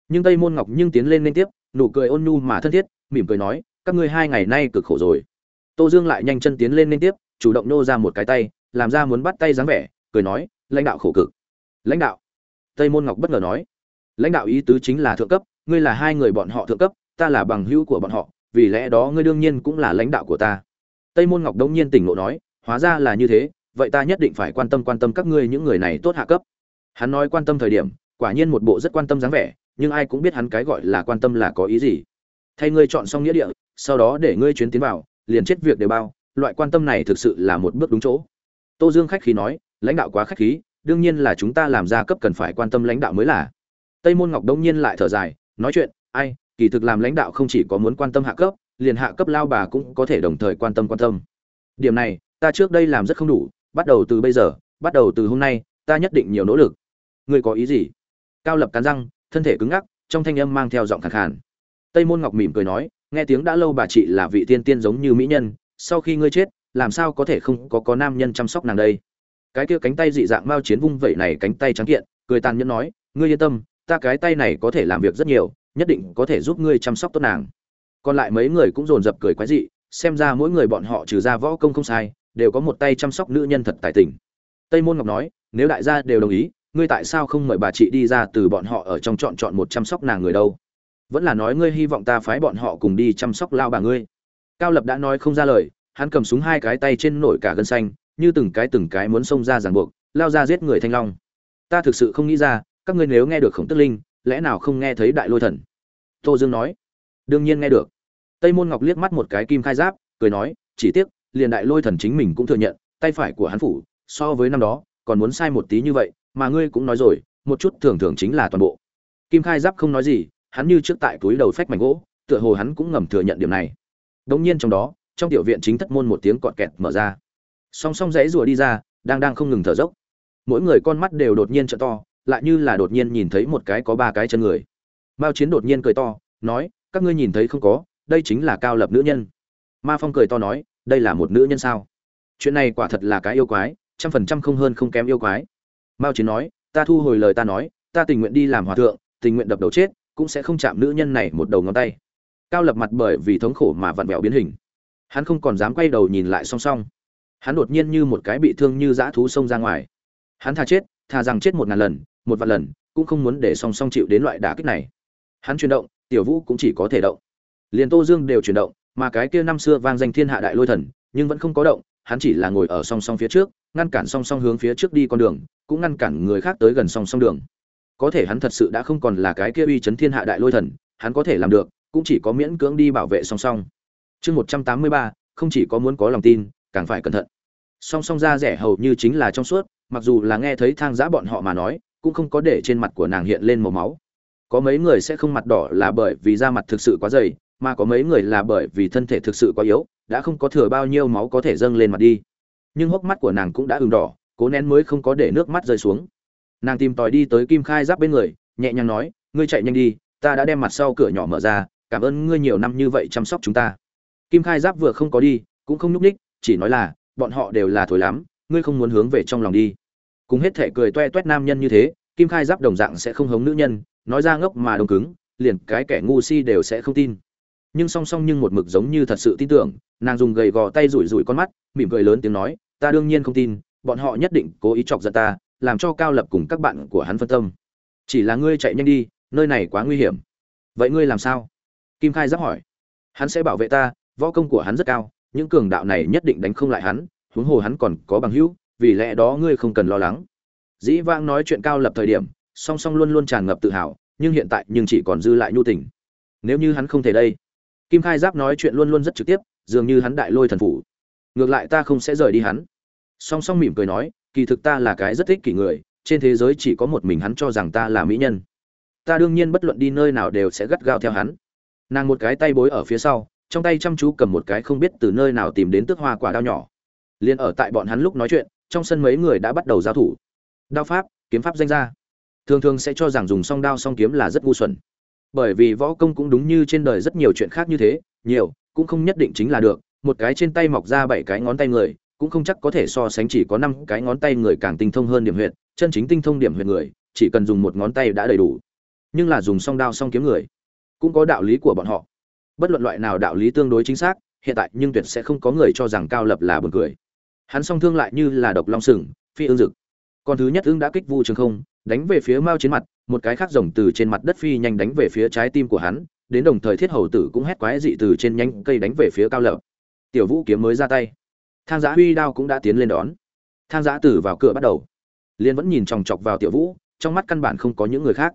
Nhưng tây môn ngọc nhưng tiến lên liên tiếp, nụ cười ôn nhu mà thân thiết, mỉm cười nói, các ngươi hai ngày nay cực khổ rồi. Tô dương lại nhanh chân tiến lên liên tiếp, chủ động nô ra một cái tay, làm ra muốn bắt tay dáng vẻ, cười nói, lãnh đạo khổ cực. Lãnh đạo? Tây môn ngọc bất ngờ nói. Lãnh đạo ý tứ chính là thượng cấp, ngươi là hai người bọn họ thượng cấp ta là bằng hữu của bọn họ, vì lẽ đó ngươi đương nhiên cũng là lãnh đạo của ta. Tây môn ngọc đống nhiên tỉnh ngộ nói, hóa ra là như thế, vậy ta nhất định phải quan tâm quan tâm các ngươi những người này tốt hạ cấp. Hắn nói quan tâm thời điểm, quả nhiên một bộ rất quan tâm dáng vẻ, nhưng ai cũng biết hắn cái gọi là quan tâm là có ý gì. Thay ngươi chọn xong nghĩa địa, sau đó để ngươi chuyến tiến vào, liền chết việc đều bao, loại quan tâm này thực sự là một bước đúng chỗ. Tô dương khách khí nói, lãnh đạo quá khách khí, đương nhiên là chúng ta làm ra cấp cần phải quan tâm lãnh đạo mới là. Tây môn ngọc đông nhiên lại thở dài, nói chuyện, ai kỳ thực làm lãnh đạo không chỉ có muốn quan tâm hạ cấp, liền hạ cấp lao bà cũng có thể đồng thời quan tâm quan tâm. Điểm này, ta trước đây làm rất không đủ, bắt đầu từ bây giờ, bắt đầu từ hôm nay, ta nhất định nhiều nỗ lực. Ngươi có ý gì? Cao lập cắn răng, thân thể cứng ngắc, trong thanh âm mang theo giọng khàn khàn. Tây môn ngọc mỉm cười nói, nghe tiếng đã lâu bà chị là vị tiên tiên giống như mỹ nhân, sau khi ngươi chết, làm sao có thể không có có nam nhân chăm sóc nàng đây? Cái kia cánh tay dị dạng mao chiến vung vẩy này cánh tay trắng kiện, cười tàn nhẫn nói, ngươi yên tâm, ta cái tay này có thể làm việc rất nhiều nhất định có thể giúp ngươi chăm sóc tốt nàng. Còn lại mấy người cũng dồn dập cười quái dị, xem ra mỗi người bọn họ trừ ra võ công không sai, đều có một tay chăm sóc nữ nhân thật tài tình. Tây môn ngọc nói, nếu đại gia đều đồng ý, ngươi tại sao không mời bà chị đi ra từ bọn họ ở trong chọn chọn một chăm sóc nàng người đâu? Vẫn là nói ngươi hy vọng ta phái bọn họ cùng đi chăm sóc lao bà ngươi. Cao lập đã nói không ra lời, hắn cầm súng hai cái tay trên nổi cả gân xanh, như từng cái từng cái muốn xông ra ràng buộc, lao ra giết người thanh long. Ta thực sự không nghĩ ra, các ngươi nếu nghe được khổng tức linh lẽ nào không nghe thấy đại lôi thần? Tô dương nói. Đương nhiên nghe được. Tây môn ngọc liếc mắt một cái kim khai giáp, cười nói, chỉ tiếc, liền đại lôi thần chính mình cũng thừa nhận, tay phải của hắn phủ, so với năm đó, còn muốn sai một tí như vậy, mà ngươi cũng nói rồi, một chút thường thường chính là toàn bộ. Kim khai giáp không nói gì, hắn như trước tại túi đầu phách mảnh gỗ, tựa hồ hắn cũng ngầm thừa nhận điểm này. Đống nhiên trong đó, trong tiểu viện chính thất môn một tiếng cọt kẹt mở ra. Song song dãy rùa đi ra, đang đang không ngừng thở dốc. Mỗi người con mắt đều đột nhiên trợ to lại như là đột nhiên nhìn thấy một cái có ba cái chân người. Mao chiến đột nhiên cười to, nói, các ngươi nhìn thấy không có, đây chính là cao lập nữ nhân. Ma phong cười to nói, đây là một nữ nhân sao? Chuyện này quả thật là cái yêu quái, trăm phần trăm không hơn không kém yêu quái. Mao chiến nói, ta thu hồi lời ta nói, ta tình nguyện đi làm hòa thượng, tình nguyện đập đầu chết, cũng sẽ không chạm nữ nhân này một đầu ngón tay. Cao lập mặt bởi vì thống khổ mà vặn vẹo biến hình. Hắn không còn dám quay đầu nhìn lại song song. Hắn đột nhiên như một cái bị thương như dã thú xông ra ngoài. Hắn thà chết, thà rằng chết một ngàn lần một vạn lần, cũng không muốn để song song chịu đến loại đả kích này. Hắn chuyển động, tiểu vũ cũng chỉ có thể động. Liền tô dương đều chuyển động, mà cái kia năm xưa vang danh thiên hạ đại lôi thần, nhưng vẫn không có động, hắn chỉ là ngồi ở song song phía trước, ngăn cản song song hướng phía trước đi con đường, cũng ngăn cản người khác tới gần song song đường. Có thể hắn thật sự đã không còn là cái kia uy chấn thiên hạ đại lôi thần, hắn có thể làm được, cũng chỉ có miễn cưỡng đi bảo vệ song song. Chương một trăm tám mươi ba, không chỉ có muốn có lòng tin, càng phải cẩn thận. Song song ra rẻ hầu như chính là trong suốt, mặc dù là nghe thấy thang giã bọn họ mà nói cũng không có để trên mặt của nàng hiện lên màu máu. Có mấy người sẽ không mặt đỏ là bởi vì da mặt thực sự quá dày, mà có mấy người là bởi vì thân thể thực sự quá yếu, đã không có thừa bao nhiêu máu có thể dâng lên mặt đi. Nhưng hốc mắt của nàng cũng đã ửng đỏ, cố nén mới không có để nước mắt rơi xuống. Nàng tìm tòi đi tới kim khai giáp bên người, nhẹ nhàng nói, ngươi chạy nhanh đi, ta đã đem mặt sau cửa nhỏ mở ra, cảm ơn ngươi nhiều năm như vậy chăm sóc chúng ta. Kim khai giáp vừa không có đi, cũng không nhúc ních chỉ nói là, bọn họ đều là thổi lắm, ngươi không muốn hướng về trong lòng đi cùng hết thể cười toe toét nam nhân như thế, kim khai giáp đồng dạng sẽ không hống nữ nhân, nói ra ngốc mà đồng cứng, liền cái kẻ ngu si đều sẽ không tin. Nhưng song song nhưng một mực giống như thật sự tin tưởng, nàng dùng gầy gò tay rủi rủi con mắt, mỉm cười lớn tiếng nói, ta đương nhiên không tin, bọn họ nhất định cố ý chọc giận ta, làm cho cao lập cùng các bạn của hắn phân tâm. Chỉ là ngươi chạy nhanh đi, nơi này quá nguy hiểm. Vậy ngươi làm sao? Kim khai giáp hỏi. Hắn sẽ bảo vệ ta, võ công của hắn rất cao, những cường đạo này nhất định đánh không lại hắn, huống hồ hắn còn có bằng hữu vì lẽ đó ngươi không cần lo lắng. Dĩ vãng nói chuyện cao lập thời điểm, song song luôn luôn tràn ngập tự hào, nhưng hiện tại nhưng chỉ còn dư lại nhu tình. Nếu như hắn không thể đây, kim khai giáp nói chuyện luôn luôn rất trực tiếp, dường như hắn đại lôi thần phủ. Ngược lại ta không sẽ rời đi hắn. Song song mỉm cười nói, kỳ thực ta là cái rất thích kỷ người, trên thế giới chỉ có một mình hắn cho rằng ta là mỹ nhân. Ta đương nhiên bất luận đi nơi nào đều sẽ gắt gao theo hắn. Nàng một cái tay bối ở phía sau, trong tay chăm chú cầm một cái không biết từ nơi nào tìm đến tước hoa quả đao nhỏ. Liền ở tại bọn hắn lúc nói chuyện trong sân mấy người đã bắt đầu giao thủ. Đao pháp, kiếm pháp danh ra thường thường sẽ cho rằng dùng song đao song kiếm là rất ngu xuẩn. Bởi vì võ công cũng đúng như trên đời rất nhiều chuyện khác như thế, nhiều, cũng không nhất định chính là được. Một cái trên tay mọc ra bảy cái ngón tay người, cũng không chắc có thể so sánh chỉ có năm cái ngón tay người càng tinh thông hơn điểm huyệt, chân chính tinh thông điểm huyệt người, chỉ cần dùng một ngón tay đã đầy đủ. Nhưng là dùng song đao song kiếm người, cũng có đạo lý của bọn họ. Bất luận loại nào đạo lý tương đối chính xác, hiện tại nhưng tuyệt sẽ không có người cho rằng cao lập là buồn cười hắn song thương lại như là độc long sừng, phi ương dực. Còn thứ nhất ương đã kích vu trường không, đánh về phía mao chiến mặt, một cái khác rồng từ trên mặt đất phi nhanh đánh về phía trái tim của hắn, đến đồng thời thiết hầu tử cũng hét quái dị từ trên nhánh cây đánh về phía cao lợp tiểu vũ kiếm mới ra tay. Thang giã huy đao cũng đã tiến lên đón. Thang giã tử vào cửa bắt đầu. Liên vẫn nhìn chòng chọc vào tiểu vũ, trong mắt căn bản không có những người khác.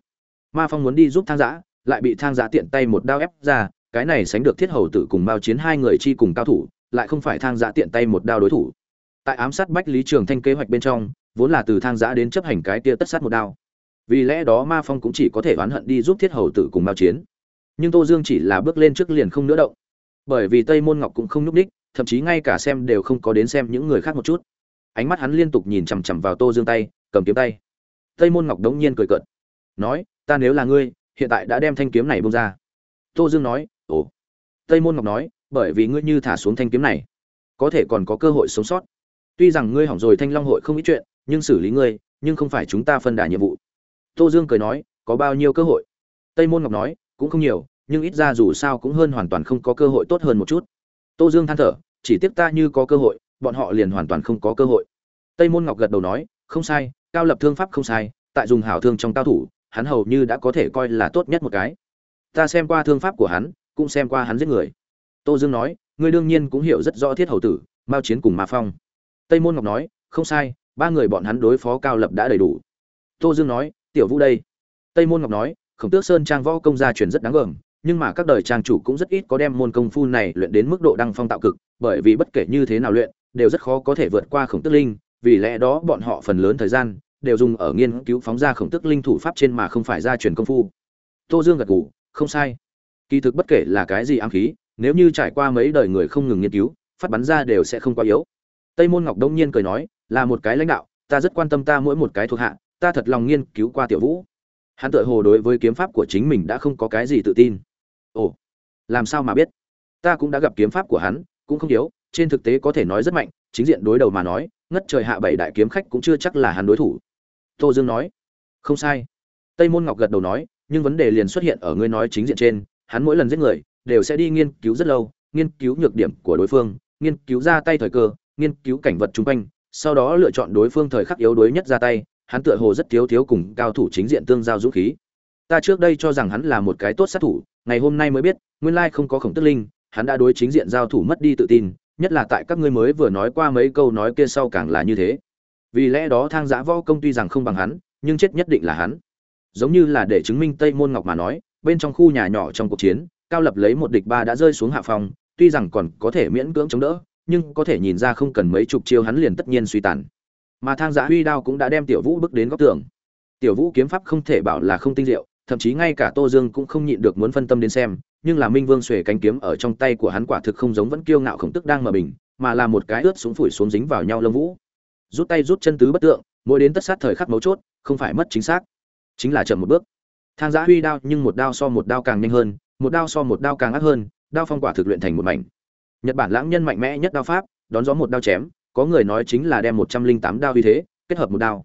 Ma phong muốn đi giúp thang giã, lại bị thang giã tiện tay một đao ép ra, cái này sánh được thiết hầu tử cùng mao chiến hai người chi cùng cao thủ, lại không phải thang giã tiện tay một đao đối thủ tại ám sát bách lý trường thanh kế hoạch bên trong, vốn là từ thang giã đến chấp hành cái kia tất sát một đao. Vì lẽ đó ma phong cũng chỉ có thể oán hận đi giúp thiết hầu tử cùng mao chiến. Nhưng tô dương chỉ là bước lên trước liền không nữa động. Bởi vì tây môn ngọc cũng không nhúc ních thậm chí ngay cả xem đều không có đến xem những người khác một chút. Ánh mắt hắn liên tục nhìn chằm chằm vào tô dương tay, cầm kiếm tay. Tây môn ngọc đống nhiên cười cợt. Nói, ta nếu là ngươi, hiện tại đã đem thanh kiếm này bông ra. Tô dương nói, ồ. Tây môn ngọc nói, bởi vì ngươi như thả xuống thanh kiếm này, có thể còn có cơ hội sống sót tuy rằng ngươi hỏng rồi thanh long hội không ít chuyện, nhưng xử lý ngươi, nhưng không phải chúng ta phân đả nhiệm vụ. Tô dương cười nói, có bao nhiêu cơ hội? Tây môn ngọc nói, cũng không nhiều, nhưng ít ra dù sao cũng hơn hoàn toàn không có cơ hội tốt hơn một chút. Tô dương than thở, chỉ tiếc ta như có cơ hội, bọn họ liền hoàn toàn không có cơ hội. Tây môn ngọc gật đầu nói, không sai, cao lập thương pháp không sai, tại dùng hảo thương trong cao thủ, hắn hầu như đã có thể coi là tốt nhất một cái. Ta xem qua thương pháp của hắn, cũng xem qua hắn giết người. Tô dương nói, ngươi đương nhiên cũng hiểu rất rõ thiết hầu tử, mao chiến cùng ma phong tây môn ngọc nói, không sai, ba người bọn hắn đối phó cao lập đã đầy đủ. Tô dương nói, tiểu vũ đây. Tây môn ngọc nói, khổng tước sơn trang võ công gia truyền rất đáng gờm, nhưng mà các đời trang chủ cũng rất ít có đem môn công phu này luyện đến mức độ đăng phong tạo cực, bởi vì bất kể như thế nào luyện, đều rất khó có thể vượt qua khổng Tước linh, vì lẽ đó bọn họ phần lớn thời gian đều dùng ở nghiên cứu phóng ra khổng Tước linh thủ pháp trên mà không phải gia truyền công phu. Tô dương gật gù, không sai. Kỳ thực bất kể là cái gì ám khí, nếu như trải qua mấy đời người không ngừng nghiên cứu, phát bắn ra đều sẽ không quá yếu tây môn ngọc đông nhiên cười nói, là một cái lãnh đạo, ta rất quan tâm ta mỗi một cái thuộc hạ, ta thật lòng nghiên cứu qua tiểu vũ. Hắn tự hồ đối với kiếm pháp của chính mình đã không có cái gì tự tin. Ồ, làm sao mà biết? Ta cũng đã gặp kiếm pháp của hắn, cũng không yếu, trên thực tế có thể nói rất mạnh, chính diện đối đầu mà nói, ngất trời hạ bảy đại kiếm khách cũng chưa chắc là hắn đối thủ. Tô dương nói, không sai. Tây môn ngọc gật đầu nói, nhưng vấn đề liền xuất hiện ở ngươi nói chính diện trên, hắn mỗi lần giết người, đều sẽ đi nghiên cứu rất lâu, nghiên cứu nhược điểm của đối phương, nghiên cứu ra tay thời cơ nghiên cứu cảnh vật chung quanh, sau đó lựa chọn đối phương thời khắc yếu đuối nhất ra tay, hắn tựa hồ rất thiếu thiếu cùng cao thủ chính diện tương giao dũng khí. Ta trước đây cho rằng hắn là một cái tốt sát thủ, ngày hôm nay mới biết, nguyên lai không có khổng tức linh, hắn đã đối chính diện giao thủ mất đi tự tin, nhất là tại các ngươi mới vừa nói qua mấy câu nói kia sau càng là như thế. Vì lẽ đó thang giã võ công tuy rằng không bằng hắn, nhưng chết nhất định là hắn. Giống như là để chứng minh tây môn ngọc mà nói, bên trong khu nhà nhỏ trong cuộc chiến, cao lập lấy một địch ba đã rơi xuống hạ phòng, tuy rằng còn có thể miễn cưỡng chống đỡ nhưng có thể nhìn ra không cần mấy chục chiêu hắn liền tất nhiên suy tàn. Mà thang giã huy đao cũng đã đem tiểu vũ bước đến góc tường. Tiểu vũ kiếm pháp không thể bảo là không tinh diệu, thậm chí ngay cả tô dương cũng không nhịn được muốn phân tâm đến xem, nhưng là minh vương xuề cánh kiếm ở trong tay của hắn quả thực không giống vẫn kiêu ngạo khổng tức đang mở bình, mà là một cái ướt xuống phủi xuống dính vào nhau lông vũ. Rút tay rút chân tứ bất tượng, mỗi đến tất sát thời khắc mấu chốt, không phải mất chính xác, chính là chậm một bước. Thang giã huy đao nhưng một đao so một đao càng nhanh hơn, một đao so một đao càng ác hơn, đao phong quả thực luyện thành một mảnh nhật bản lãng nhân mạnh mẽ nhất đao pháp, đón gió một đao chém, có người nói chính là đem một trăm linh tám đao uy thế, kết hợp một đao.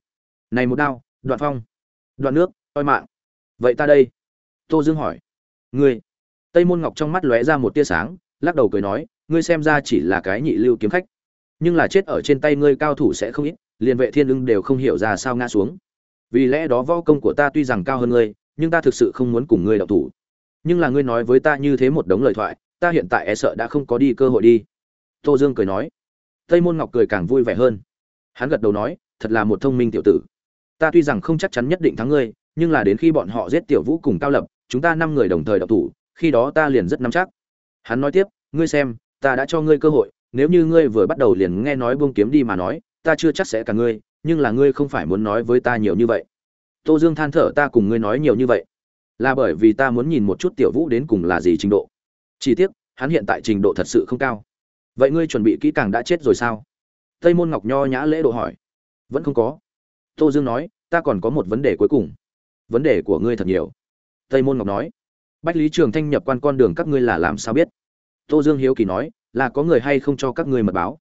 Này một đao, đoạn phong, đoạn nước toi mạng. Vậy ta đây? Tô dương hỏi. Ngươi. Tây môn ngọc trong mắt lóe ra một tia sáng, lắc đầu cười nói, ngươi xem ra chỉ là cái nhị lưu kiếm khách. Nhưng là chết ở trên tay ngươi cao thủ sẽ không ít, liền vệ thiên ưng đều không hiểu ra sao ngã xuống. Vì lẽ đó võ công của ta tuy rằng cao hơn ngươi, nhưng ta thực sự không muốn cùng ngươi đậu thủ. Nhưng là ngươi nói với ta như thế một đống lời thoại ta hiện tại e sợ đã không có đi cơ hội đi. Tô dương cười nói. Tây môn ngọc cười càng vui vẻ hơn. Hắn gật đầu nói, thật là một thông minh tiểu tử. Ta tuy rằng không chắc chắn nhất định thắng ngươi, nhưng là đến khi bọn họ giết tiểu vũ cùng cao lập, chúng ta năm người đồng thời đọc thủ, khi đó ta liền rất nắm chắc. Hắn nói tiếp, ngươi xem, ta đã cho ngươi cơ hội, nếu như ngươi vừa bắt đầu liền nghe nói buông kiếm đi mà nói, ta chưa chắc sẽ cả ngươi, nhưng là ngươi không phải muốn nói với ta nhiều như vậy. Tô dương than thở, ta cùng ngươi nói nhiều như vậy. Là bởi vì ta muốn nhìn một chút tiểu vũ đến cùng là gì trình độ chỉ tiếc hắn hiện tại trình độ thật sự không cao. Vậy ngươi chuẩn bị kỹ càng đã chết rồi sao? Tây môn ngọc nho nhã lễ độ hỏi. Vẫn không có. Tô dương nói, ta còn có một vấn đề cuối cùng. Vấn đề của ngươi thật nhiều. Tây môn ngọc nói. Bách lý trường thanh nhập quan con đường các ngươi là làm sao biết? Tô dương hiếu kỳ nói, là có người hay không cho các ngươi mật báo?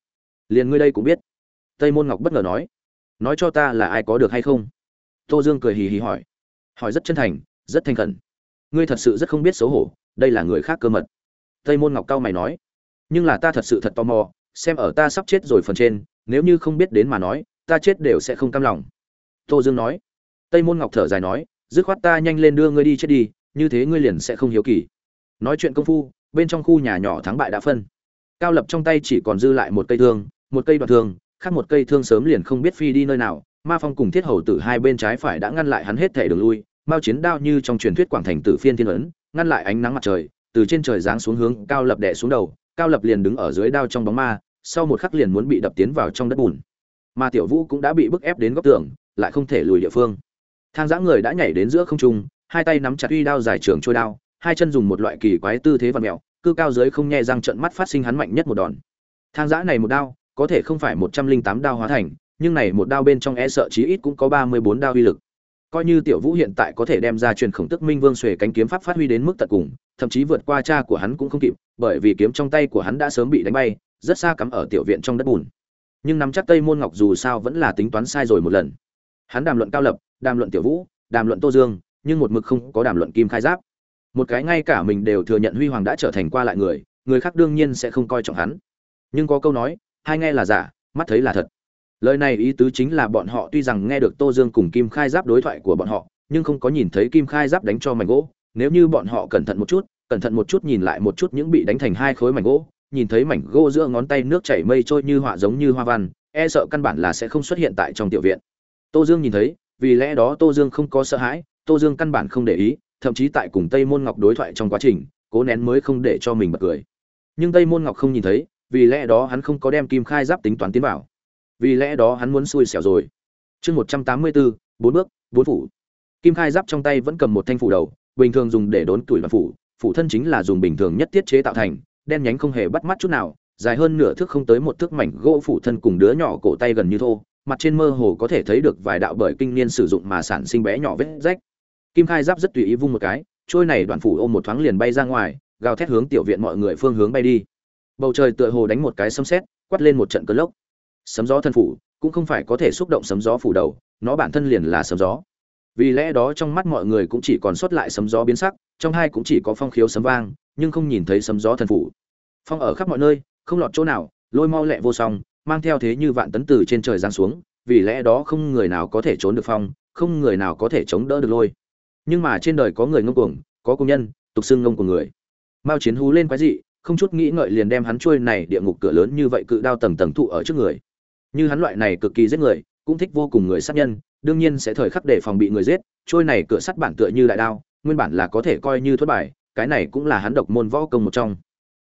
Liền ngươi đây cũng biết. Tây môn ngọc bất ngờ nói. Nói cho ta là ai có được hay không? Tô dương cười hì hì hỏi. Hỏi rất chân thành, rất thành khẩn. Ngươi thật sự rất không biết xấu hổ, đây là người khác cơ mật tây môn ngọc cao mày nói, nhưng là ta thật sự thật tò mò, xem ở ta sắp chết rồi phần trên, nếu như không biết đến mà nói, ta chết đều sẽ không cam lòng. Tô dương nói. Tây môn ngọc thở dài nói, dứt khoát ta nhanh lên đưa ngươi đi chết đi, như thế ngươi liền sẽ không hiếu kỳ. Nói chuyện công phu, bên trong khu nhà nhỏ thắng bại đã phân. Cao lập trong tay chỉ còn dư lại một cây thương, một cây đoạn thương, khác một cây thương sớm liền không biết phi đi nơi nào. Ma phong cùng thiết hầu tử hai bên trái phải đã ngăn lại hắn hết thể đường lui, mao chiến đao như trong truyền thuyết quảng thành tử phiên thiên ấn, ngăn lại ánh nắng mặt trời từ trên trời giáng xuống hướng cao lập đè xuống đầu, cao lập liền đứng ở dưới đao trong bóng ma, sau một khắc liền muốn bị đập tiến vào trong đất bùn. Mà tiểu vũ cũng đã bị bức ép đến góc tường, lại không thể lùi địa phương. Thang giã người đã nhảy đến giữa không trung, hai tay nắm chặt uy đao dài trường trôi đao, hai chân dùng một loại kỳ quái tư thế và mèo, cư cao dưới không nhe răng trận mắt phát sinh hắn mạnh nhất một đòn. Thang giã này một đao, có thể không phải một trăm linh tám đao hóa thành, nhưng này một đao bên trong e sợ chí ít cũng có ba mươi bốn đao uy lực coi như tiểu vũ hiện tại có thể đem ra truyền khổng tức minh vương xuề cánh kiếm pháp phát huy đến mức tận cùng, thậm chí vượt qua cha của hắn cũng không kịp, bởi vì kiếm trong tay của hắn đã sớm bị đánh bay, rất xa cắm ở tiểu viện trong đất bùn. Nhưng nắm chắc tây môn ngọc dù sao vẫn là tính toán sai rồi một lần. Hắn đàm luận cao lập, đàm luận tiểu vũ, đàm luận tô dương, nhưng một mực không có đàm luận kim khai giáp. Một cái ngay cả mình đều thừa nhận huy hoàng đã trở thành qua lại người người khác đương nhiên sẽ không coi trọng hắn. Nhưng có câu nói, hai nghe là giả, mắt thấy là thật lời này ý tứ chính là bọn họ tuy rằng nghe được tô dương cùng kim khai giáp đối thoại của bọn họ, nhưng không có nhìn thấy kim khai giáp đánh cho mảnh gỗ. Nếu như bọn họ cẩn thận một chút, cẩn thận một chút nhìn lại một chút những bị đánh thành hai khối mảnh gỗ, nhìn thấy mảnh gỗ giữa ngón tay nước chảy mây trôi như họa giống như hoa văn e sợ căn bản là sẽ không xuất hiện tại trong tiểu viện. Tô dương nhìn thấy, vì lẽ đó tô dương không có sợ hãi, tô dương căn bản không để ý, thậm chí tại cùng tây môn ngọc đối thoại trong quá trình, cố nén mới không để cho mình bật cười. Nhưng tây môn ngọc không nhìn thấy, vì lẽ đó hắn không có đem kim khai giáp tính toán tiến vào vì lẽ đó hắn muốn xui xẻo rồi. Chương một trăm tám mươi bốn bốn bước, bốn phủ. Kim khai giáp trong tay vẫn cầm một thanh phủ đầu, bình thường dùng để đốn tuổi và phủ phủ thân chính là dùng bình thường nhất tiết chế tạo thành, đen nhánh không hề bắt mắt chút nào, dài hơn nửa thước không tới một thước mảnh gỗ phủ thân cùng đứa nhỏ cổ tay gần như thô, mặt trên mơ hồ có thể thấy được vài đạo bởi kinh niên sử dụng mà sản sinh bé nhỏ vết rách. Kim khai giáp rất tùy ý vung một cái, trôi này đoạn phủ ôm một thoáng liền bay ra ngoài, gào thét hướng tiểu viện mọi người phương hướng bay đi. Bầu trời tựa hồ đánh một cái sấm sét, quát lên một trận cơn lốc sấm gió thân phủ, cũng không phải có thể xúc động sấm gió phủ đầu, nó bản thân liền là sấm gió. Vì lẽ đó trong mắt mọi người cũng chỉ còn sót lại sấm gió biến sắc, trong hai cũng chỉ có phong khiếu sấm vang, nhưng không nhìn thấy sấm gió thần phủ. Phong ở khắp mọi nơi, không lọt chỗ nào, lôi mau lẹ vô song, mang theo thế như vạn tấn từ trên trời giáng xuống, vì lẽ đó không người nào có thể trốn được phong, không người nào có thể chống đỡ được lôi. Nhưng mà trên đời có người ngông cuồng, có công nhân, tục xưng ngông của người. Mao chiến hú lên quái dị, không chút nghĩ ngợi liền đem hắn trôi này địa ngục cửa lớn như vậy cự đao tầng tầng thụ ở trước người như hắn loại này cực kỳ giết người, cũng thích vô cùng người sát nhân, đương nhiên sẽ thời khắc để phòng bị người giết, trôi này cửa sắt bản tựa như đại đao, nguyên bản là có thể coi như thất bài cái này cũng là hắn độc môn võ công một trong.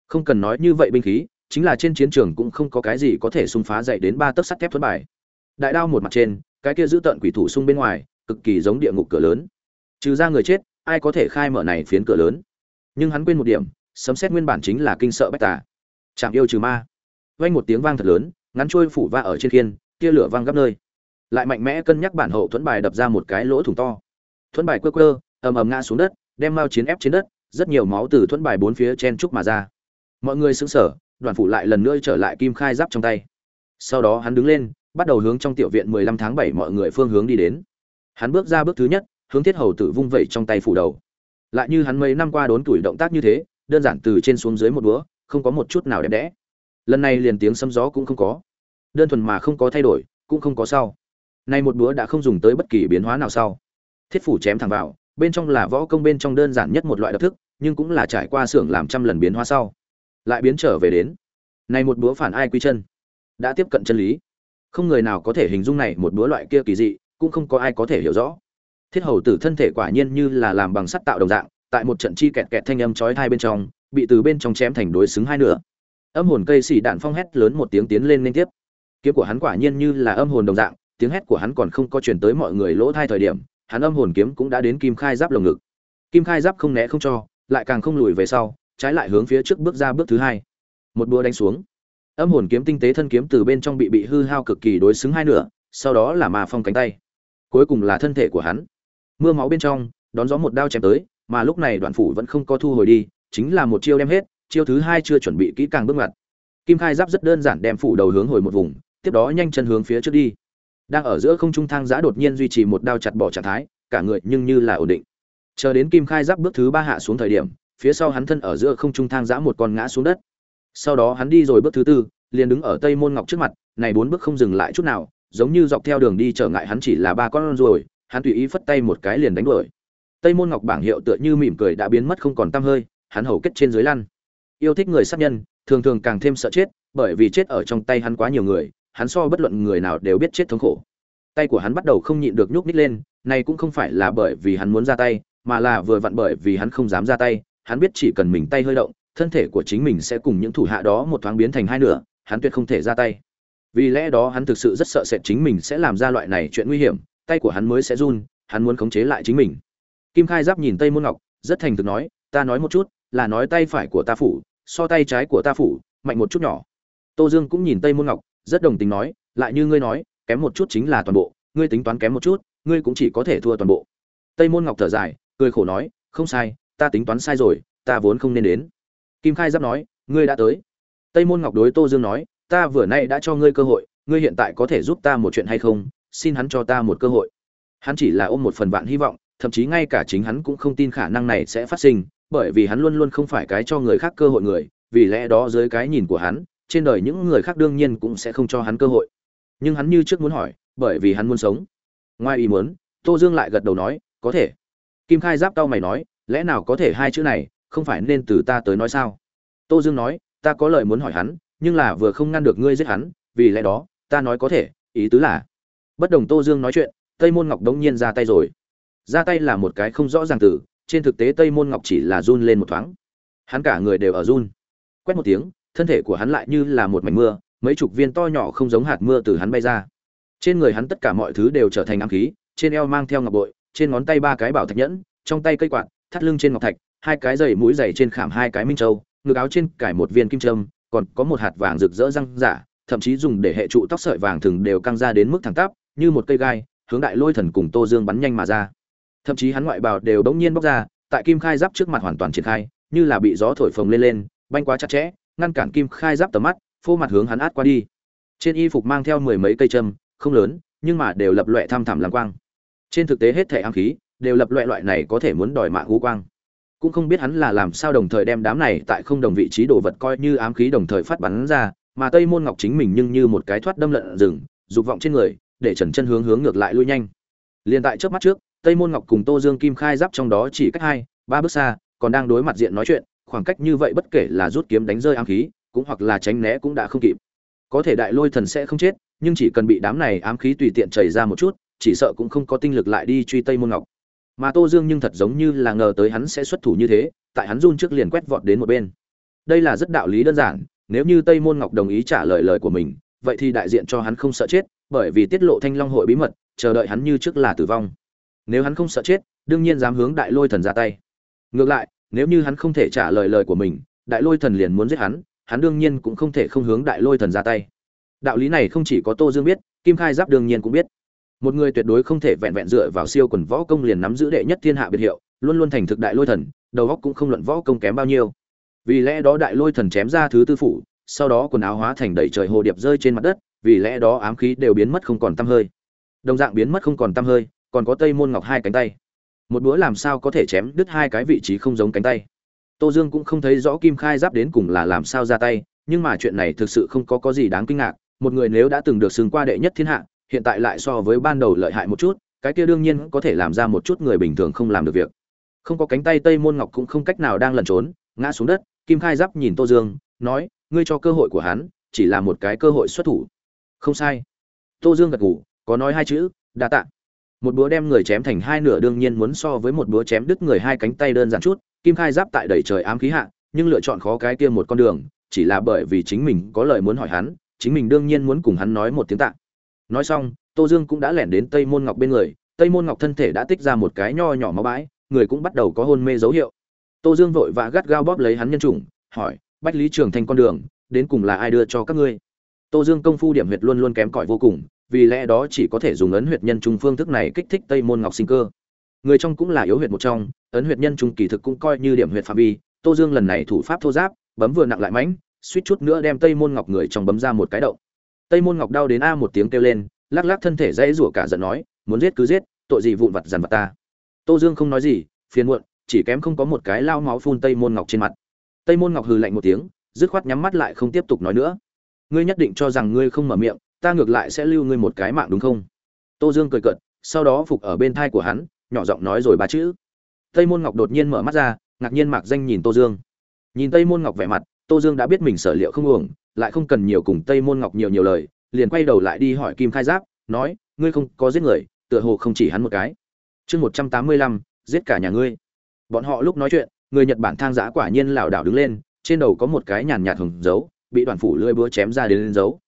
Không cần nói như vậy binh khí, chính là trên chiến trường cũng không có cái gì có thể xung phá dậy đến ba tấc sắt thép thất bài đại đao một mặt trên, cái kia giữ tận quỷ thủ xung bên ngoài, cực kỳ giống địa ngục cửa lớn. Trừ ra người chết, ai có thể khai mở này phiến cửa lớn? Nhưng hắn quên một điểm, sấm xét nguyên bản chính là kinh sợ bách tà. Chạm yêu trừ ma. Vang một tiếng vang thật lớn ngắn trôi phủ va ở trên khiên, tia lửa văng gấp nơi. Lại mạnh mẽ cân nhắc bản hậu thuẫn bài đập ra một cái lỗ thủng to. Thuẫn bài quơ quơ, ầm ầm ngã xuống đất, đem mao chiến ép trên đất, rất nhiều máu từ thuẫn bài bốn phía chen trúc mà ra. Mọi người sững sờ, đoàn phủ lại lần nữa trở lại kim khai giáp trong tay. Sau đó hắn đứng lên, bắt đầu hướng trong tiểu viện 15 tháng 7 mọi người phương hướng đi đến. Hắn bước ra bước thứ nhất, hướng thiết hầu tử vung vẩy trong tay phủ đầu. Lại như hắn mấy năm qua đốn tuổi động tác như thế, đơn giản từ trên xuống dưới một búa, không có một chút nào đẹp đẽ. Lần này liền tiếng sấm gió cũng không có đơn thuần mà không có thay đổi, cũng không có sau. Nay một búa đã không dùng tới bất kỳ biến hóa nào sau. Thiết phủ chém thẳng vào, bên trong là võ công bên trong đơn giản nhất một loại đập thức, nhưng cũng là trải qua xưởng làm trăm lần biến hóa sau. Lại biến trở về đến. Này một búa phản ai quy chân? Đã tiếp cận chân lý. Không người nào có thể hình dung này một búa loại kia kỳ dị, cũng không có ai có thể hiểu rõ. Thiết hầu tử thân thể quả nhiên như là làm bằng sắt tạo đồng dạng, tại một trận chi kẹt kẹt thanh âm chói hai bên trong, bị từ bên trong chém thành đối xứng hai nửa. Âm hồn cây xỉ đạn phong hét lớn một tiếng tiến lên liên tiếp kiếm của hắn quả nhiên như là âm hồn đồng dạng, tiếng hét của hắn còn không có truyền tới mọi người lỗ thai thời điểm, hắn âm hồn kiếm cũng đã đến kim khai giáp lồng ngực. Kim khai giáp không né không cho, lại càng không lùi về sau, trái lại hướng phía trước bước ra bước thứ hai. Một búa đánh xuống. Âm hồn kiếm tinh tế thân kiếm từ bên trong bị bị hư hao cực kỳ đối xứng hai nửa, sau đó là mà phong cánh tay. Cuối cùng là thân thể của hắn. Mưa máu bên trong, đón gió một đao chém tới, mà lúc này đoạn phủ vẫn không có thu hồi đi, chính là một chiêu đem hết, chiêu thứ hai chưa chuẩn bị kỹ càng bước ngoặt. Kim khai giáp rất đơn giản đem phủ đầu hướng hồi một vùng tiếp đó nhanh chân hướng phía trước đi. Đang ở giữa không trung thang giã đột nhiên duy trì một đao chặt bỏ trạng thái, cả người nhưng như là ổn định. Chờ đến kim khai giáp bước thứ ba hạ xuống thời điểm, phía sau hắn thân ở giữa không trung thang giã một con ngã xuống đất. Sau đó hắn đi rồi bước thứ tư, liền đứng ở tây môn ngọc trước mặt, này bốn bước không dừng lại chút nào, giống như dọc theo đường đi trở ngại hắn chỉ là ba con rồi hắn tùy ý phất tay một cái liền đánh đuổi. Tây môn ngọc bảng hiệu tựa như mỉm cười đã biến mất không còn tăm hơi, hắn hầu kết trên dưới lăn. Yêu thích người sát nhân, thường thường càng thêm sợ chết, bởi vì chết ở trong tay hắn quá nhiều người hắn so bất luận người nào đều biết chết thống khổ. Tay của hắn bắt đầu không nhịn được nhúc nhích lên, này cũng không phải là bởi vì hắn muốn ra tay, mà là vừa vặn bởi vì hắn không dám ra tay, hắn biết chỉ cần mình tay hơi động, thân thể của chính mình sẽ cùng những thủ hạ đó một thoáng biến thành hai nửa, hắn tuyệt không thể ra tay. Vì lẽ đó hắn thực sự rất sợ sệt chính mình sẽ làm ra loại này chuyện nguy hiểm, tay của hắn mới sẽ run, hắn muốn khống chế lại chính mình. Kim khai giáp nhìn tây môn ngọc, rất thành thực nói, ta nói một chút, là nói tay phải của ta phủ, so tay trái của ta phủ, mạnh một chút nhỏ. Tô dương cũng nhìn tây môn ngọc rất đồng tình nói, lại như ngươi nói, kém một chút chính là toàn bộ, ngươi tính toán kém một chút, ngươi cũng chỉ có thể thua toàn bộ. Tây môn ngọc thở dài, cười khổ nói, không sai, ta tính toán sai rồi, ta vốn không nên đến. Kim khai giáp nói, ngươi đã tới. Tây môn ngọc đối tô dương nói, ta vừa nay đã cho ngươi cơ hội, ngươi hiện tại có thể giúp ta một chuyện hay không, xin hắn cho ta một cơ hội. Hắn chỉ là ôm một phần vạn hy vọng, thậm chí ngay cả chính hắn cũng không tin khả năng này sẽ phát sinh, bởi vì hắn luôn luôn không phải cái cho người khác cơ hội người, vì lẽ đó dưới cái nhìn của hắn trên đời những người khác đương nhiên cũng sẽ không cho hắn cơ hội. Nhưng hắn như trước muốn hỏi, bởi vì hắn muốn sống. Ngoài ý muốn, tô dương lại gật đầu nói, có thể. Kim khai giáp tao mày nói, lẽ nào có thể hai chữ này, không phải nên từ ta tới nói sao? Tô dương nói, ta có lời muốn hỏi hắn, nhưng là vừa không ngăn được ngươi giết hắn, vì lẽ đó, ta nói có thể, ý tứ là bất đồng tô dương nói chuyện, tây môn ngọc đống nhiên ra tay rồi. Ra tay là một cái không rõ ràng từ, trên thực tế tây môn ngọc chỉ là run lên một thoáng. Hắn cả người đều ở run. Quét một tiếng thân thể của hắn lại như là một mảnh mưa, mấy chục viên to nhỏ không giống hạt mưa từ hắn bay ra. Trên người hắn tất cả mọi thứ đều trở thành ám khí, trên eo mang theo ngọc bội, trên ngón tay ba cái bảo thạch nhẫn, trong tay cây quạt, thắt lưng trên ngọc thạch, hai cái giày mũi giày trên khảm hai cái minh châu, ngực áo trên cải một viên kim trâm còn có một hạt vàng rực rỡ răng giả, thậm chí dùng để hệ trụ tóc sợi vàng thường đều căng ra đến mức thẳng tắp, như một cây gai, hướng đại lôi thần cùng tô dương bắn nhanh mà ra. Thậm chí hắn ngoại bào đều đống nhiên bóc ra, tại kim khai giáp trước mặt hoàn toàn triển khai, như là bị gió thổi phồng lên lên, banh quá chặt chẽ ngăn cản kim khai giáp tầm mắt, phô mặt hướng hắn át qua đi. Trên y phục mang theo mười mấy cây châm, không lớn, nhưng mà đều lập loẹ thăm thẳm làm quang. Trên thực tế hết thể ám khí, đều lập loại loại này có thể muốn đòi mạng ngũ quang. Cũng không biết hắn là làm sao đồng thời đem đám này tại không đồng vị trí đồ vật coi như ám khí đồng thời phát bắn ra, mà tây môn ngọc chính mình nhưng như một cái thoát đâm lợn rừng, dục vọng trên người, để trần chân hướng hướng ngược lại lui nhanh. Liền tại trước mắt trước, tây môn ngọc cùng tô dương kim khai giáp trong đó chỉ cách hai, ba bước xa, còn đang đối mặt diện nói chuyện khoảng cách như vậy bất kể là rút kiếm đánh rơi ám khí, cũng hoặc là tránh né cũng đã không kịp. Có thể đại lôi thần sẽ không chết, nhưng chỉ cần bị đám này ám khí tùy tiện chảy ra một chút, chỉ sợ cũng không có tinh lực lại đi truy tây môn ngọc. Mà tô dương nhưng thật giống như là ngờ tới hắn sẽ xuất thủ như thế, tại hắn run trước liền quét vọt đến một bên. Đây là rất đạo lý đơn giản, nếu như tây môn ngọc đồng ý trả lời lời của mình, vậy thì đại diện cho hắn không sợ chết, bởi vì tiết lộ thanh long hội bí mật, chờ đợi hắn như trước là tử vong. Nếu hắn không sợ chết, đương nhiên dám hướng đại lôi thần ra tay. Ngược lại nếu như hắn không thể trả lời lời của mình, đại lôi thần liền muốn giết hắn hắn đương nhiên cũng không thể không hướng đại lôi thần ra tay. Đạo lý này không chỉ có tô dương biết, kim khai giáp đương nhiên cũng biết. Một người tuyệt đối không thể vẹn vẹn dựa vào siêu quần võ công liền nắm giữ đệ nhất thiên hạ biệt hiệu, luôn luôn thành thực đại lôi thần, đầu óc cũng không luận võ công kém bao nhiêu. Vì lẽ đó đại lôi thần chém ra thứ tư phủ, sau đó quần áo hóa thành đầy trời hồ điệp rơi trên mặt đất, vì lẽ đó ám khí đều biến mất không còn tăm hơi. Đồng dạng biến mất không còn tăm hơi, còn có tây môn ngọc hai cánh tay một búa làm sao có thể chém đứt hai cái vị trí không giống cánh tay? Tô dương cũng không thấy rõ kim khai giáp đến cùng là làm sao ra tay, nhưng mà chuyện này thực sự không có có gì đáng kinh ngạc. Một người nếu đã từng được xưng qua đệ nhất thiên hạ, hiện tại lại so với ban đầu lợi hại một chút, cái kia đương nhiên có thể làm ra một chút người bình thường không làm được việc. Không có cánh tay tây môn ngọc cũng không cách nào đang lẩn trốn, ngã xuống đất, kim khai giáp nhìn tô dương, nói, ngươi cho cơ hội của hắn, chỉ là một cái cơ hội xuất thủ. Không sai. Tô dương gật ngủ có nói hai chữ, đa tạ một búa đem người chém thành hai nửa đương nhiên muốn so với một búa chém đứt người hai cánh tay đơn giản chút, kim khai giáp tại đầy trời ám khí hạ, nhưng lựa chọn khó cái kia một con đường, chỉ là bởi vì chính mình có lời muốn hỏi hắn, chính mình đương nhiên muốn cùng hắn nói một tiếng tạ. Nói xong, tô dương cũng đã lẻn đến tây môn ngọc bên người, tây môn ngọc thân thể đã tích ra một cái nho nhỏ máu bãi, người cũng bắt đầu có hôn mê dấu hiệu. Tô dương vội vã gắt gao bóp lấy hắn nhân chủng, hỏi, bách lý trường thành con đường, đến cùng là ai đưa cho các ngươi? Tô dương công phu điểm huyệt luôn luôn kém cỏi vô cùng vì lẽ đó chỉ có thể dùng ấn huyệt nhân trung phương thức này kích thích tây môn ngọc sinh cơ. Người trong cũng là yếu huyệt một trong, ấn huyệt nhân trung kỳ thực cũng coi như điểm huyệt phạm vi. Tô dương lần này thủ pháp thô giáp, bấm vừa nặng lại mãnh, suýt chút nữa đem tây môn ngọc người trong bấm ra một cái động. Tây môn ngọc đau đến a một tiếng kêu lên, lắc lắc thân thể dãy rủa cả giận nói, muốn giết cứ giết, tội gì vụn vặt dằn vặt ta. Tô dương không nói gì, phiền muộn, chỉ kém không có một cái lao máu phun tây môn ngọc trên mặt. Tây môn ngọc hừ lạnh một tiếng, dứt khoát nhắm mắt lại không tiếp tục nói nữa. Ngươi nhất định cho rằng ngươi không mở miệng ta ngược lại sẽ lưu ngươi một cái mạng đúng không? Tô dương cười cợt, sau đó phục ở bên thai của hắn, nhỏ giọng nói rồi ba chữ. Tây môn ngọc đột nhiên mở mắt ra, ngạc nhiên mạc danh nhìn tô dương. Nhìn tây môn ngọc vẻ mặt, tô dương đã biết mình sở liệu không uổng, lại không cần nhiều cùng tây môn ngọc nhiều nhiều lời, liền quay đầu lại đi hỏi kim khai giáp, nói, ngươi không có giết người, tựa hồ không chỉ hắn một cái. Chương một trăm tám mươi lăm, giết cả nhà ngươi. Bọn họ lúc nói chuyện, người nhật bản thang giã quả nhiên lảo đảo đứng lên, trên đầu có một cái nhàn nhạt hồng dấu, bị đoàn phủ lưỡi búa chém ra đến lên dấu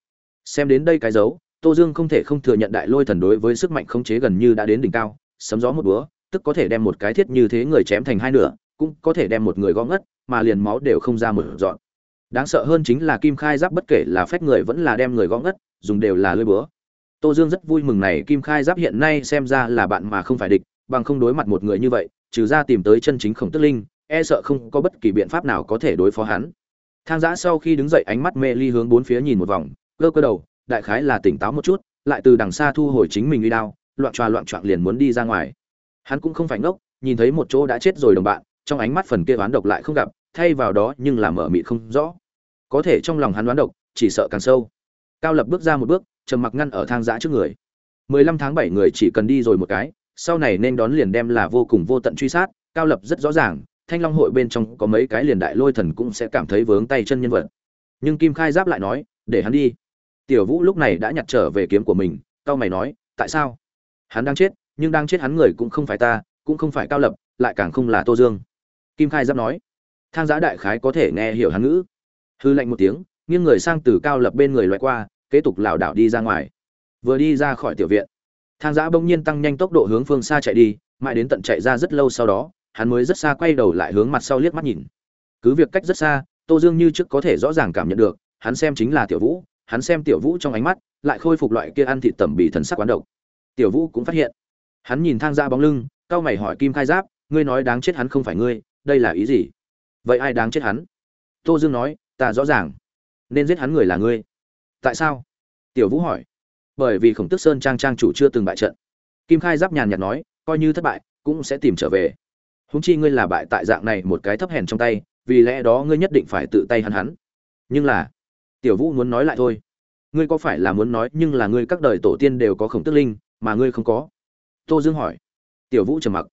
xem đến đây cái dấu, tô dương không thể không thừa nhận đại lôi thần đối với sức mạnh khống chế gần như đã đến đỉnh cao, sấm gió một búa, tức có thể đem một cái thiết như thế người chém thành hai nửa, cũng có thể đem một người gõ ngất, mà liền máu đều không ra một dọn. Đáng sợ hơn chính là kim khai giáp bất kể là phách người vẫn là đem người gõ ngất, dùng đều là lưỡi búa. Tô dương rất vui mừng này, kim khai giáp hiện nay xem ra là bạn mà không phải địch, bằng không đối mặt một người như vậy, trừ ra tìm tới chân chính khổng tức linh e sợ không có bất kỳ biện pháp nào có thể đối phó hắn. Thang giã sau khi đứng dậy, ánh mắt mê ly hướng bốn phía nhìn một vòng cơ cơ đầu, đại khái là tỉnh táo một chút, lại từ đằng xa thu hồi chính mình uy đao, loạn tròa loạn trọn liền muốn đi ra ngoài. Hắn cũng không phải ngốc, nhìn thấy một chỗ đã chết rồi đồng bạn, trong ánh mắt phần kia đoán độc lại không gặp, thay vào đó nhưng là mở mịt không rõ. Có thể trong lòng hắn đoán độc, chỉ sợ càng sâu. Cao lập bước ra một bước, trầm mặc ngăn ở thang giã trước người. Mười lăm tháng bảy người chỉ cần đi rồi một cái, sau này nên đón liền đem là vô cùng vô tận truy sát, cao lập rất rõ ràng, thanh long hội bên trong có mấy cái liền đại lôi thần cũng sẽ cảm thấy vướng tay chân nhân vật. Nhưng kim khai giáp lại nói, để hắn đi tiểu vũ lúc này đã nhặt trở về kiếm của mình cao mày nói, tại sao? Hắn đang chết, nhưng đang chết hắn người cũng không phải ta, cũng không phải cao lập, lại càng không là tô dương. Kim khai giáp nói, thang giã đại khái có thể nghe hiểu hắn ngữ. Hư lạnh một tiếng, nghiêng người sang từ cao lập bên người loại qua, kế tục lảo đảo đi ra ngoài. Vừa đi ra khỏi tiểu viện, thang giã bỗng nhiên tăng nhanh tốc độ hướng phương xa chạy đi, mãi đến tận chạy ra rất lâu sau đó, hắn mới rất xa quay đầu lại hướng mặt sau liếc mắt nhìn. Cứ việc cách rất xa, tô dương như trước có thể rõ ràng cảm nhận được, hắn xem chính là tiểu vũ hắn xem tiểu vũ trong ánh mắt, lại khôi phục loại kia ăn thịt tẩm bị thần sắc quán độc. Tiểu vũ cũng phát hiện. Hắn nhìn thang ra bóng lưng cao mày hỏi kim khai giáp, ngươi nói đáng chết hắn không phải ngươi, đây là ý gì? Vậy ai đáng chết hắn? Tô dương nói, ta rõ ràng. Nên giết hắn người là ngươi. Tại sao? Tiểu vũ hỏi. Bởi vì khổng tước sơn trang trang chủ chưa từng bại trận. Kim khai giáp nhàn nhạt nói, coi như thất bại, cũng sẽ tìm trở về. Húng chi ngươi là bại tại dạng này một cái thấp hèn trong tay, vì lẽ đó ngươi nhất định phải tự tay hắn hắn. Nhưng là tiểu vũ muốn nói lại thôi. Ngươi có phải là muốn nói nhưng là ngươi các đời tổ tiên đều có khổng tức linh, mà ngươi không có? Tô dương hỏi. Tiểu vũ trầm mặc.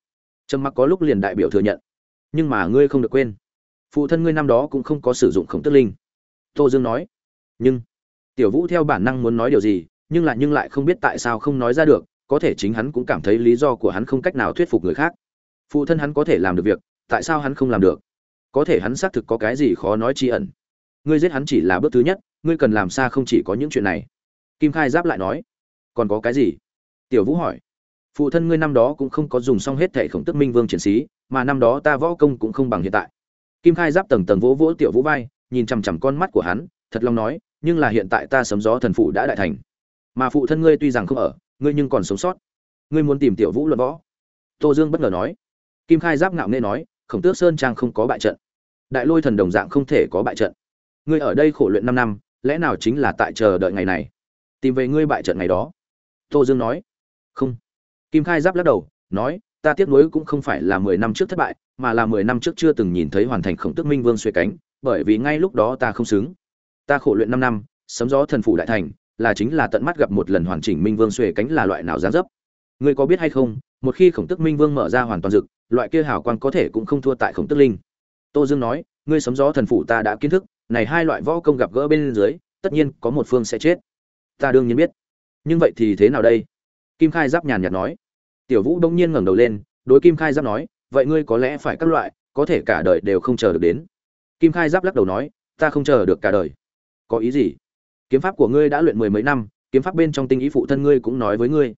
Trầm mặc có lúc liền đại biểu thừa nhận. Nhưng mà ngươi không được quên. Phụ thân ngươi năm đó cũng không có sử dụng khổng tức linh. Tô dương nói. Nhưng, tiểu vũ theo bản năng muốn nói điều gì, nhưng lại nhưng lại không biết tại sao không nói ra được, có thể chính hắn cũng cảm thấy lý do của hắn không cách nào thuyết phục người khác. Phụ thân hắn có thể làm được việc, tại sao hắn không làm được? Có thể hắn xác thực có cái gì khó nói chi ẩn ngươi giết hắn chỉ là bước thứ nhất, ngươi cần làm sao không chỉ có những chuyện này. Kim khai giáp lại nói, còn có cái gì? Tiểu vũ hỏi. Phụ thân ngươi năm đó cũng không có dùng xong hết thẻ khổng tức minh vương triển sĩ, mà năm đó ta võ công cũng không bằng hiện tại. Kim khai giáp tầng tầng vỗ vỗ tiểu vũ vai, nhìn chằm chằm con mắt của hắn, thật lòng nói, nhưng là hiện tại ta sấm gió thần phụ đã đại thành. Mà phụ thân ngươi tuy rằng không ở, ngươi nhưng còn sống sót. Ngươi muốn tìm tiểu vũ luận võ. Tô dương bất ngờ nói. Kim khai giáp ngạo nghê nói, khổng tước sơn trang không có bại trận. Đại lôi thần đồng dạng không thể có bại trận ngươi ở đây khổ luyện năm năm, lẽ nào chính là tại chờ đợi ngày này? Tìm về ngươi bại trận ngày đó. Tô dương nói. Không. Kim khai giáp lắc đầu, nói, ta tiếc nuối cũng không phải là mười năm trước thất bại, mà là mười năm trước chưa từng nhìn thấy hoàn thành khổng tước minh vương xuê cánh, bởi vì ngay lúc đó ta không xứng. Ta khổ luyện năm năm, sấm gió thần phủ đại thành, là chính là tận mắt gặp một lần hoàn chỉnh minh vương xuề cánh là loại nào dáng dấp. Ngươi có biết hay không, một khi khổng tức minh vương mở ra hoàn toàn rực, loại kia hào quang có thể cũng không thua tại khổng tức linh. Tô dương nói, ngươi sấm gió thần phủ ta đã kiến thức này hai loại võ công gặp gỡ bên dưới, tất nhiên có một phương sẽ chết. Ta đương nhiên biết. Nhưng vậy thì thế nào đây? Kim khai giáp nhàn nhạt nói. Tiểu vũ đông nhiên ngẩng đầu lên, đối kim khai giáp nói, vậy ngươi có lẽ phải các loại, có thể cả đời đều không chờ được đến. Kim khai giáp lắc đầu nói, ta không chờ được cả đời. Có ý gì? Kiếm pháp của ngươi đã luyện mười mấy năm, kiếm pháp bên trong tinh ý phụ thân ngươi cũng nói với ngươi.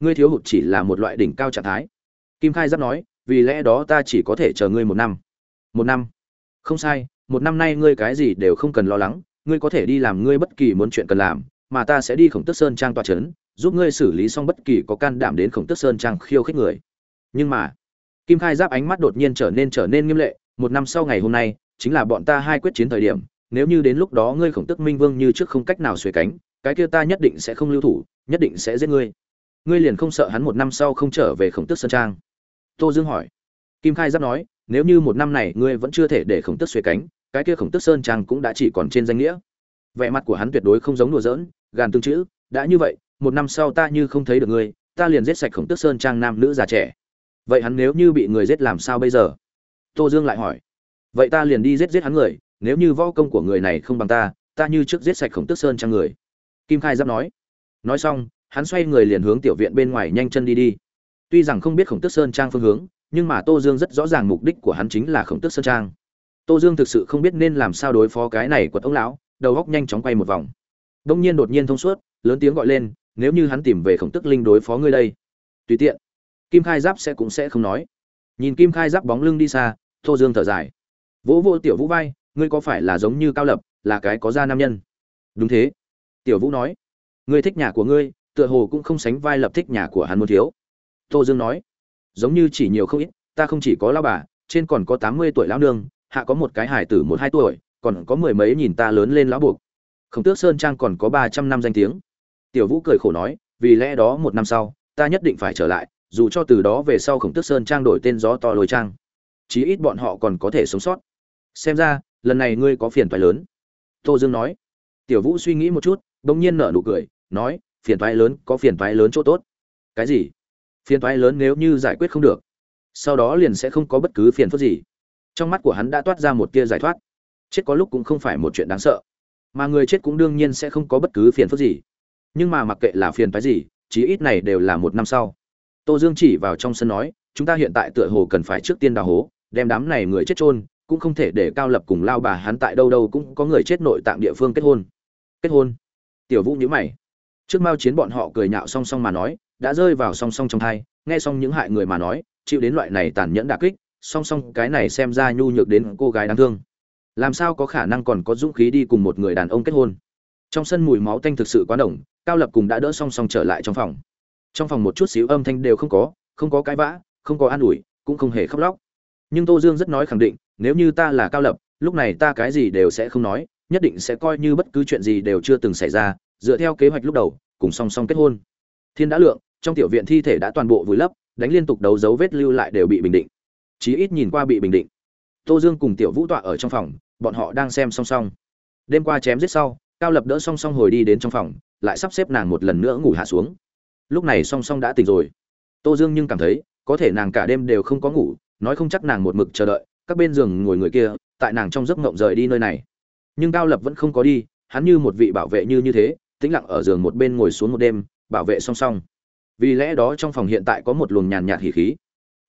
Ngươi thiếu hụt chỉ là một loại đỉnh cao trạng thái. Kim khai giáp nói, vì lẽ đó ta chỉ có thể chờ ngươi một năm. Một năm? Không sai một năm nay ngươi cái gì đều không cần lo lắng, ngươi có thể đi làm ngươi bất kỳ muốn chuyện cần làm, mà ta sẽ đi khổng tức sơn trang tòa c h ấ n giúp ngươi xử lý xong bất kỳ có can đảm đến khổng tức sơn trang khiêu khích người. Nhưng mà, kim khai giáp ánh mắt đột nhiên trở nên trở nên nghiêm lệ, một năm sau ngày hôm nay, chính là bọn ta hai quyết chiến thời điểm, nếu như đến lúc đó ngươi khổng tức minh vương như trước không cách nào xuề cánh, cái kia ta nhất định sẽ không lưu thủ, nhất định sẽ giết ngươi. Ngươi liền không sợ hắn một năm sau không trở về khổng tức sơn trang? Tô dương hỏi. Kim khai giáp nói, nếu như một năm này ngươi vẫn chưa thể để khổng tức xuề cánh cái kia khổng tức sơn trang cũng đã chỉ còn trên danh nghĩa. Vẻ mặt của hắn tuyệt đối không giống đùa giỡn, gàn tương chữ, đã như vậy, một năm sau ta như không thấy được ngươi, ta liền giết sạch khổng tức sơn trang nam nữ già trẻ. Vậy hắn nếu như bị người giết làm sao bây giờ? Tô dương lại hỏi. Vậy ta liền đi giết giết hắn người, nếu như võ công của người này không bằng ta ta như trước giết sạch khổng tước sơn trang người. Kim khai giáp nói. Nói xong, hắn xoay người liền hướng tiểu viện bên ngoài nhanh chân đi đi. Tuy rằng không biết khổng tước sơn trang phương hướng, nhưng mà tô dương rất rõ ràng mục đích của hắn chính là khổng tước sơn trang tô dương thực sự không biết nên làm sao đối phó cái này quật ông lão, đầu óc nhanh chóng quay một vòng. Đông nhiên đột nhiên thông suốt, lớn tiếng gọi lên, nếu như hắn tìm về khổng tức linh đối phó ngươi đây, tùy tiện, kim khai giáp sẽ cũng sẽ không nói. Nhìn kim khai giáp bóng lưng đi xa, tô dương thở dài. Vỗ vỗ tiểu vũ vai, ngươi có phải là giống như cao lập, là cái có da nam nhân? Đúng thế. Tiểu vũ nói. Ngươi thích nhà của ngươi, tựa hồ cũng không sánh vai lập thích nhà của hắn muốn thiếu. Tô dương nói. Giống như chỉ nhiều không ít, ta không chỉ có lão bà, trên còn có tám mươi tuổi lão nương hạ có một cái hải tử một hai tuổi, còn có mười mấy nhìn ta lớn lên lão buộc. Khổng tước sơn trang còn có ba trăm năm danh tiếng. Tiểu vũ cười khổ nói, vì lẽ đó một năm sau, ta nhất định phải trở lại, dù cho từ đó về sau khổng tước sơn trang đổi tên gió to lôi trang. Chí ít bọn họ còn có thể sống sót. Xem ra, lần này ngươi có phiền toái lớn. Tô dương nói. Tiểu vũ suy nghĩ một chút, bỗng nhiên nở nụ cười, nói, phiền toái lớn, có phiền toái lớn chỗ tốt. Cái gì? Phiền toái lớn nếu như giải quyết không được, sau đó liền sẽ không có bất cứ phiền phức gì trong mắt của hắn đã toát ra một tia giải thoát. Chết có lúc cũng không phải một chuyện đáng sợ. Mà người chết cũng đương nhiên sẽ không có bất cứ phiền phức gì. Nhưng mà mặc kệ là phiền phái gì, chí ít này đều là một năm sau. Tô dương chỉ vào trong sân nói, chúng ta hiện tại tựa hồ cần phải trước tiên đào hố, đem đám này người chết trôn cũng không thể để cao lập cùng lao bà hắn tại đâu đâu cũng có người chết nội tạng địa phương kết hôn. Kết hôn? Tiểu vũ nhữ mày. Trước mao chiến bọn họ cười nhạo song song mà nói, đã rơi vào song song trong thai, nghe xong những hại người mà nói, chịu đến loại này tàn nhẫn đả kích song song cái này xem ra nhu nhược đến cô gái đáng thương. Làm sao có khả năng còn có dũng khí đi cùng một người đàn ông kết hôn? Trong sân mùi máu tanh thực sự quá nồng, cao lập cùng đã đỡ song song trở lại trong phòng. Trong phòng một chút xíu âm thanh đều không có không có cãi vã, không có an ủi, cũng không hề khóc lóc. Nhưng tô dương rất nói khẳng định, nếu như ta là cao lập, lúc này ta cái gì đều sẽ không nói, nhất định sẽ coi như bất cứ chuyện gì đều chưa từng xảy ra, dựa theo kế hoạch lúc đầu, cùng song song kết hôn. Thiên đã lượng, trong tiểu viện thi thể đã toàn bộ vùi lấp, đánh liên tục đấu dấu vết lưu lại đều bị bình định chí ít nhìn qua bị bình định. Tô dương cùng tiểu vũ tọa ở trong phòng, bọn họ đang xem song song. Đêm qua chém giết sau, cao lập đỡ song song hồi đi đến trong phòng, lại sắp xếp nàng một lần nữa ngủ hạ xuống. Lúc này song song đã tỉnh rồi. Tô dương nhưng cảm thấy, có thể nàng cả đêm đều không có ngủ, nói không chắc nàng một mực chờ đợi, các bên giường ngồi người kia, tại nàng trong giấc ngộng rời đi nơi này. Nhưng cao lập vẫn không có đi, hắn như một vị bảo vệ như như thế, tĩnh lặng ở giường một bên ngồi xuống một đêm, bảo vệ song song. Vì lẽ đó trong phòng hiện tại có một luồng nhàn nhạt hỉ khí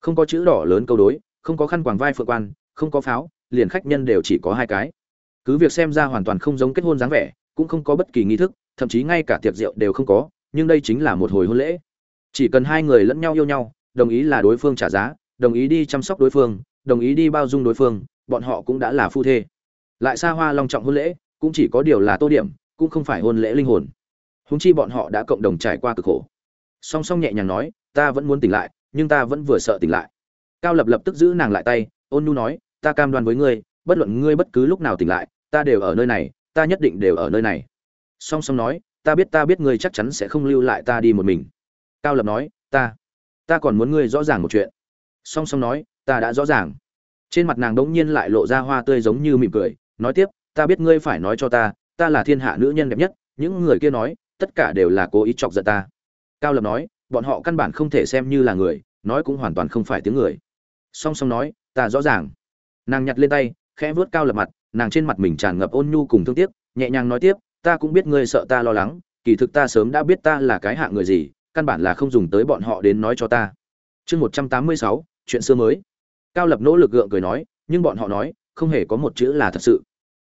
không có chữ đỏ lớn câu đối, không có khăn quàng vai phượng quan, không có pháo, liền khách nhân đều chỉ có hai cái. Cứ việc xem ra hoàn toàn không giống kết hôn dáng vẻ, cũng không có bất kỳ nghi thức, thậm chí ngay cả tiệc rượu đều không có, nhưng đây chính là một hồi hôn lễ. Chỉ cần hai người lẫn nhau yêu nhau, đồng ý là đối phương trả giá, đồng ý đi chăm sóc đối phương, đồng ý đi bao dung đối phương, bọn họ cũng đã là phu thê. Lại xa hoa long trọng hôn lễ, cũng chỉ có điều là tô điểm, cũng không phải hôn lễ linh hồn. Húng chi bọn họ đã cộng đồng trải qua cực khổ. Song song nhẹ nhàng nói, ta vẫn muốn tỉnh lại nhưng ta vẫn vừa sợ tỉnh lại. Cao lập lập tức giữ nàng lại tay, ôn nhu nói, ta cam đoan với ngươi, bất luận ngươi bất cứ lúc nào tỉnh lại, ta đều ở nơi này, ta nhất định đều ở nơi này. Song song nói, ta biết ta biết ngươi chắc chắn sẽ không lưu lại ta đi một mình. Cao lập nói, ta ta còn muốn ngươi rõ ràng một chuyện. Song song nói, ta đã rõ ràng. Trên mặt nàng đống nhiên lại lộ ra hoa tươi giống như mỉm cười, nói tiếp, ta biết ngươi phải nói cho ta ta là thiên hạ nữ nhân đẹp nhất, những người kia nói, tất cả đều là cố ý chọc giận ta. Cao lập nói bọn họ căn bản không thể xem như là người, nói cũng hoàn toàn không phải tiếng người. Song song nói, ta rõ ràng. Nàng nhặt lên tay, khẽ vuốt cao lập mặt, nàng trên mặt mình tràn ngập ôn nhu cùng thương tiếc, nhẹ nhàng nói tiếp, ta cũng biết ngươi sợ ta lo lắng, kỳ thực ta sớm đã biết ta là cái hạng người gì, căn bản là không dùng tới bọn họ đến nói cho ta. Chương một trăm tám mươi sáu, chuyện xưa mới. Cao lập nỗ lực gượng cười nói, nhưng bọn họ nói, không hề có một chữ là thật sự.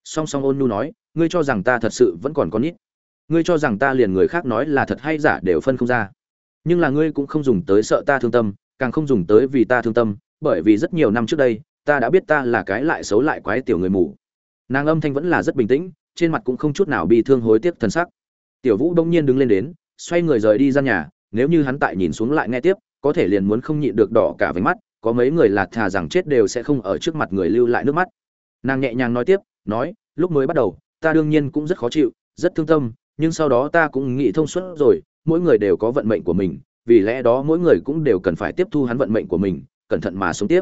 Song song ôn nhu nói, ngươi cho rằng ta thật sự vẫn còn có nít. Ngươi cho rằng ta liền người khác nói là thật hay giả đều phân không ra nhưng là ngươi cũng không dùng tới sợ ta thương tâm, càng không dùng tới vì ta thương tâm, bởi vì rất nhiều năm trước đây, ta đã biết ta là cái lại xấu lại quái tiểu người mù. Nàng âm thanh vẫn là rất bình tĩnh, trên mặt cũng không chút nào bị thương hối tiếc thân sắc. Tiểu vũ đông nhiên đứng lên đến, xoay người rời đi ra nhà, nếu như hắn tại nhìn xuống lại nghe tiếp, có thể liền muốn không nhịn được đỏ cả váy mắt, có mấy người là thà rằng chết đều sẽ không ở trước mặt người lưu lại nước mắt. Nàng nhẹ nhàng nói tiếp, nói, lúc mới bắt đầu, ta đương nhiên cũng rất khó chịu, rất thương tâm, nhưng sau đó ta cũng nghĩ thông suốt rồi mỗi người đều có vận mệnh của mình, vì lẽ đó mỗi người cũng đều cần phải tiếp thu hắn vận mệnh của mình, cẩn thận mà sống tiếp.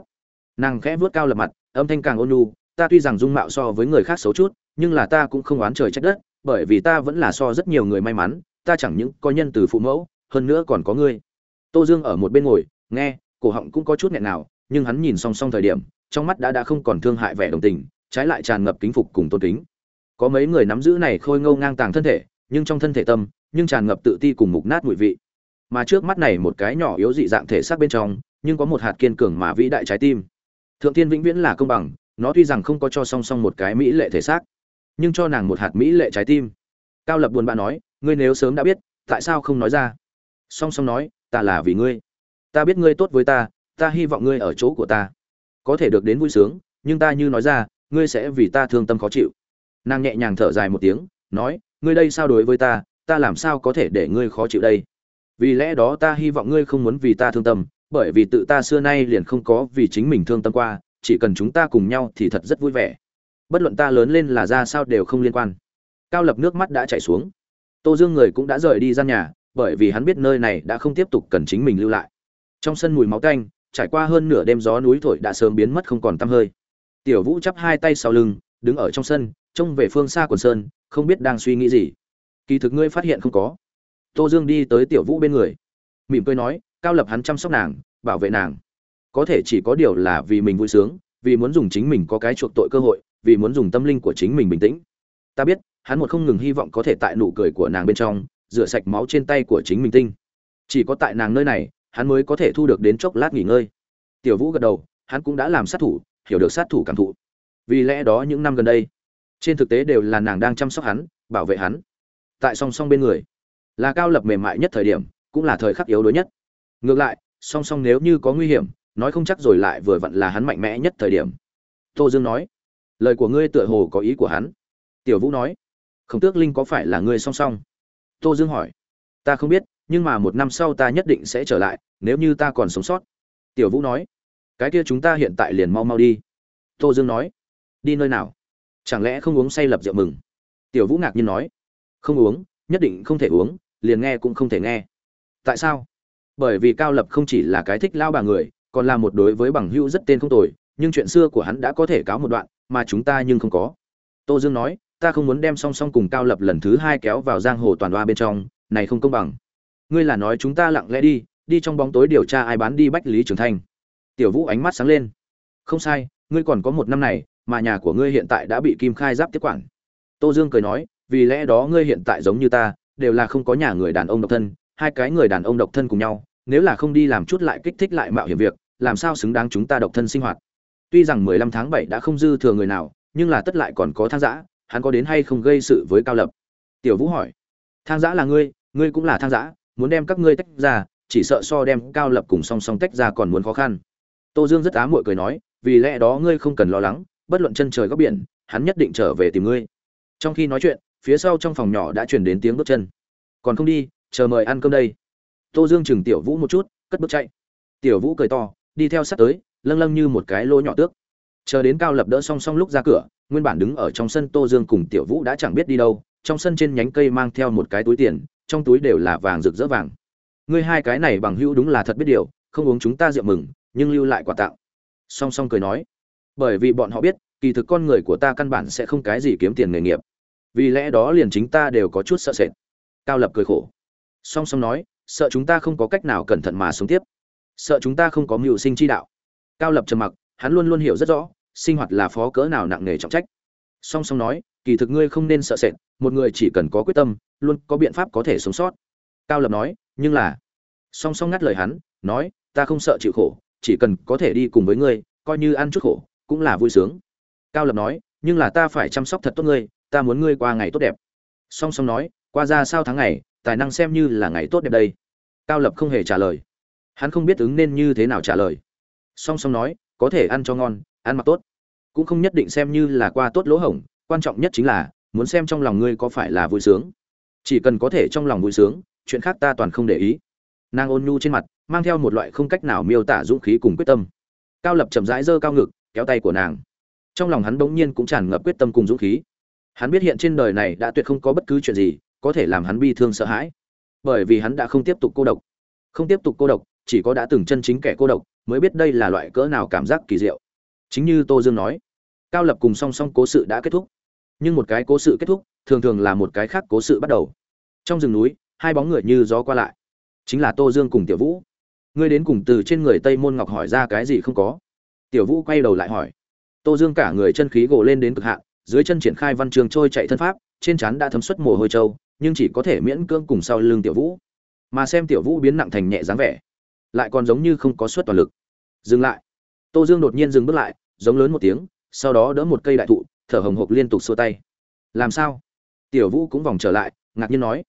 Nàng khẽ vuốt cao lập mặt, âm thanh càng ôn nhu, ta tuy rằng dung mạo so với người khác xấu chút, nhưng là ta cũng không oán trời trách đất, bởi vì ta vẫn là so rất nhiều người may mắn, ta chẳng những có nhân từ phụ mẫu, hơn nữa còn có ngươi. Tô dương ở một bên ngồi, nghe, cổ họng cũng có chút nghẹn nào, nhưng hắn nhìn song song thời điểm, trong mắt đã đã không còn thương hại vẻ đồng tình, trái lại tràn ngập kính phục cùng tôn kính. Có mấy người nắm giữ này khôi ngâu ngang tàng thân thể, nhưng trong thân thể tâm nhưng tràn ngập tự ti cùng mục nát mùi vị. Mà trước mắt này một cái nhỏ yếu dị dạng thể xác bên trong, nhưng có một hạt kiên cường mà vĩ đại trái tim. Thượng tiên vĩnh viễn là công bằng, nó tuy rằng không có cho song song một cái mỹ lệ thể xác, nhưng cho nàng một hạt mỹ lệ trái tim. Cao lập buồn bã nói, ngươi nếu sớm đã biết, tại sao không nói ra? Song song nói, ta là vì ngươi. Ta biết ngươi tốt với ta ta hy vọng ngươi ở chỗ của ta. Có thể được đến vui sướng, nhưng ta như nói ra, ngươi sẽ vì ta thương tâm khó chịu. Nàng nhẹ nhàng thở dài một tiếng, nói, ngươi đây sao đối với ta? Ta làm sao có thể để ngươi khó chịu đây? Vì lẽ đó ta hy vọng ngươi không muốn vì ta thương tâm, bởi vì tự ta xưa nay liền không có vì chính mình thương tâm qua, chỉ cần chúng ta cùng nhau thì thật rất vui vẻ. Bất luận ta lớn lên là ra sao đều không liên quan. Cao lập nước mắt đã chảy xuống. Tô dương người cũng đã rời đi gian nhà, bởi vì hắn biết nơi này đã không tiếp tục cần chính mình lưu lại. Trong sân mùi máu canh trải qua hơn nửa đêm gió núi thổi đã sớm biến mất không còn tăm hơi. Tiểu vũ chắp hai tay sau lưng, đứng ở trong sân, trông về phương xa quần sơn, không biết đang suy nghĩ gì kỳ thực ngươi phát hiện không có. Tô dương đi tới tiểu vũ bên người. Mỉm cười nói, cao lập hắn chăm sóc nàng, bảo vệ nàng. Có thể chỉ có điều là vì mình vui sướng, vì muốn dùng chính mình có cái chuộc tội cơ hội, vì muốn dùng tâm linh của chính mình bình tĩnh. Ta biết, hắn một không ngừng hy vọng có thể tại nụ cười của nàng bên trong, rửa sạch máu trên tay của chính mình tinh. Chỉ có tại nàng nơi này, hắn mới có thể thu được đến chốc lát nghỉ ngơi. Tiểu vũ gật đầu, hắn cũng đã làm sát thủ, hiểu được sát thủ cảm thụ. Vì lẽ đó những năm gần đây, trên thực tế đều là nàng đang chăm sóc hắn, bảo vệ hắn tại song song bên người. Là cao lập mềm mại nhất thời điểm, cũng là thời khắc yếu đuối nhất. Ngược lại, song song nếu như có nguy hiểm, nói không chắc rồi lại vừa vặn là hắn mạnh mẽ nhất thời điểm. Tô dương nói, lời của ngươi tựa hồ có ý của hắn. Tiểu vũ nói, khổng tước linh có phải là ngươi song song? Tô dương hỏi, ta không biết, nhưng mà một năm sau ta nhất định sẽ trở lại, nếu như ta còn sống sót. Tiểu vũ nói, cái kia chúng ta hiện tại liền mau mau đi. Tô dương nói, đi nơi nào? Chẳng lẽ không uống say lập rượu mừng? Tiểu vũ ngạc nhiên nói không uống, nhất định không thể uống, liền nghe cũng không thể nghe. Tại sao? Bởi vì cao lập không chỉ là cái thích lao bà người, còn là một đối với bằng hữu rất tên không tồi, nhưng chuyện xưa của hắn đã có thể cáo một đoạn, mà chúng ta nhưng không có. Tô dương nói, ta không muốn đem song song cùng cao lập lần thứ hai kéo vào giang hồ toàn đoa bên trong, này không công bằng. Ngươi là nói chúng ta lặng lẽ đi đi trong bóng tối điều tra ai bán đi bách lý trường thanh. Tiểu vũ ánh mắt sáng lên. Không sai, ngươi còn có một năm này, mà nhà của ngươi hiện tại đã bị kim khai giáp tiếp quản. Tô dương cười nói vì lẽ đó ngươi hiện tại giống như ta, đều là không có nhà người đàn ông độc thân, hai cái người đàn ông độc thân cùng nhau, nếu là không đi làm chút lại kích thích lại mạo hiểm việc, làm sao xứng đáng chúng ta độc thân sinh hoạt? Tuy rằng mười lăm tháng bảy đã không dư thừa người nào, nhưng là tất lại còn có thang giã hắn có đến hay không gây sự với cao lập? Tiểu vũ hỏi. Thang giã là ngươi ngươi cũng là thang giã muốn đem các ngươi tách ra, chỉ sợ so đem cao lập cùng song song tách ra còn muốn khó khăn. Tô dương rất á muội cười nói, vì lẽ đó ngươi không cần lo lắng, bất luận chân trời góc biển, hắn nhất định trở về tìm ngươi. Trong khi nói chuyện phía sau trong phòng nhỏ đã chuyển đến tiếng bước chân. Còn không đi, chờ mời ăn cơm đây. Tô dương chừng tiểu vũ một chút, cất bước chạy. Tiểu vũ cười to, đi theo sát tới, lâng lâng như một cái lỗ nhỏ tước. Chờ đến cao lập đỡ song song lúc ra cửa, nguyên bản đứng ở trong sân tô dương cùng tiểu vũ đã chẳng biết đi đâu, trong sân trên nhánh cây mang theo một cái túi tiền, trong túi đều là vàng rực rỡ vàng. Ngươi hai cái này bằng hữu đúng là thật biết điều, không uống chúng ta rượu mừng, nhưng lưu lại quà tặng. Song song cười nói, bởi vì bọn họ biết, kỳ thực con người của ta căn bản sẽ không cái gì kiếm tiền nghề nghiệp vì lẽ đó liền chính ta đều có chút sợ sệt. Cao lập cười khổ. Song song nói, sợ chúng ta không có cách nào cẩn thận mà sống tiếp. Sợ chúng ta không có mưu sinh chi đạo. Cao lập trầm mặc, hắn luôn luôn hiểu rất rõ, sinh hoạt là phó cỡ nào nặng nề trọng trách. Song song nói, kỳ thực ngươi không nên sợ sệt, một người chỉ cần có quyết tâm, luôn có biện pháp có thể sống sót. Cao lập nói, nhưng là, song song ngắt lời hắn, nói, ta không sợ chịu khổ, chỉ cần có thể đi cùng với ngươi, coi như ăn chút khổ, cũng là vui sướng. Cao lập nói, nhưng là ta phải chăm sóc thật tốt ngươi ta muốn ngươi qua ngày tốt đẹp. Song song nói, qua ra sao tháng ngày, tài năng xem như là ngày tốt đẹp đây. Cao lập không hề trả lời. Hắn không biết ứng nên như thế nào trả lời. Song song nói, có thể ăn cho ngon, ăn mặc tốt. Cũng không nhất định xem như là qua tốt lỗ hổng, quan trọng nhất chính là, muốn xem trong lòng ngươi có phải là vui sướng. Chỉ cần có thể trong lòng vui sướng, chuyện khác ta toàn không để ý. Nàng ôn nhu trên mặt, mang theo một loại không cách nào miêu tả dũng khí cùng quyết tâm. Cao lập chậm rãi giơ cao ngực, kéo tay của nàng. Trong lòng hắn bỗng nhiên cũng tràn ngập quyết tâm cùng dũng khí hắn biết hiện trên đời này đã tuyệt không có bất cứ chuyện gì, có thể làm hắn bi thương sợ hãi. Bởi vì hắn đã không tiếp tục cô độc. Không tiếp tục cô độc, chỉ có đã từng chân chính kẻ cô độc, mới biết đây là loại cỡ nào cảm giác kỳ diệu. Chính như tô dương nói, cao lập cùng song song cố sự đã kết thúc. Nhưng một cái cố sự kết thúc, thường thường là một cái khác cố sự bắt đầu. Trong rừng núi, hai bóng người như gió qua lại. Chính là tô dương cùng tiểu vũ. Ngươi đến cùng từ trên người tây môn ngọc hỏi ra cái gì không có? Tiểu vũ quay đầu lại hỏi. Tô dương cả người chân khí gồ lên đến cực hạn dưới chân triển khai văn trường trôi chạy thân pháp, trên trán đã thấm xuất mồ hôi trâu, nhưng chỉ có thể miễn cưỡng cùng sau lưng tiểu vũ. Mà xem tiểu vũ biến nặng thành nhẹ dáng vẻ, lại còn giống như không có suất toàn lực. Dừng lại. Tô dương đột nhiên dừng bước lại, giống lớn một tiếng, sau đó đỡ một cây đại thụ, thở hồng hộc liên tục xua tay. Làm sao? Tiểu vũ cũng vòng trở lại, ngạc nhiên nói.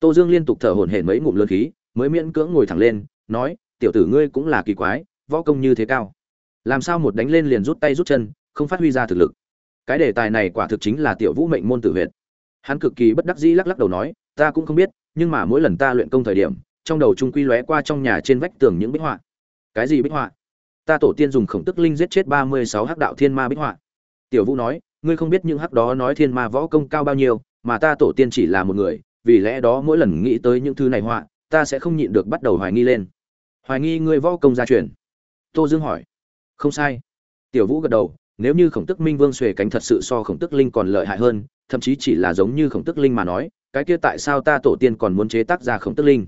Tô dương liên tục thở hổn hển mấy ngụm lớn khí, mới miễn cưỡng ngồi thẳng lên, nói, tiểu tử ngươi cũng là kỳ quái, võ công như thế cao. Làm sao một đánh lên liền rút tay rút chân, không phát huy ra thực lực? Cái đề tài này quả thực chính là tiểu vũ mệnh môn tử huyệt. Hắn cực kỳ bất đắc dĩ lắc lắc đầu nói, ta cũng không biết, nhưng mà mỗi lần ta luyện công thời điểm, trong đầu trung quy lóe qua trong nhà trên vách tường những bích họa. Cái gì bích họa? Ta tổ tiên dùng khổng tức linh giết chết ba mươi sáu hắc đạo thiên ma bích họa. Tiểu vũ nói, ngươi không biết những hắc đó nói thiên ma võ công cao bao nhiêu, mà ta tổ tiên chỉ là một người, vì lẽ đó mỗi lần nghĩ tới những thứ này họa, ta sẽ không nhịn được bắt đầu hoài nghi lên. Hoài nghi ngươi võ công gia truyền. Tô dương hỏi. Không sai. Tiểu vũ gật đầu nếu như khổng tức minh vương xuề cánh thật sự so khổng tức linh còn lợi hại hơn, thậm chí chỉ là giống như khổng tức linh mà nói, cái kia tại sao ta tổ tiên còn muốn chế tác ra khổng tức linh?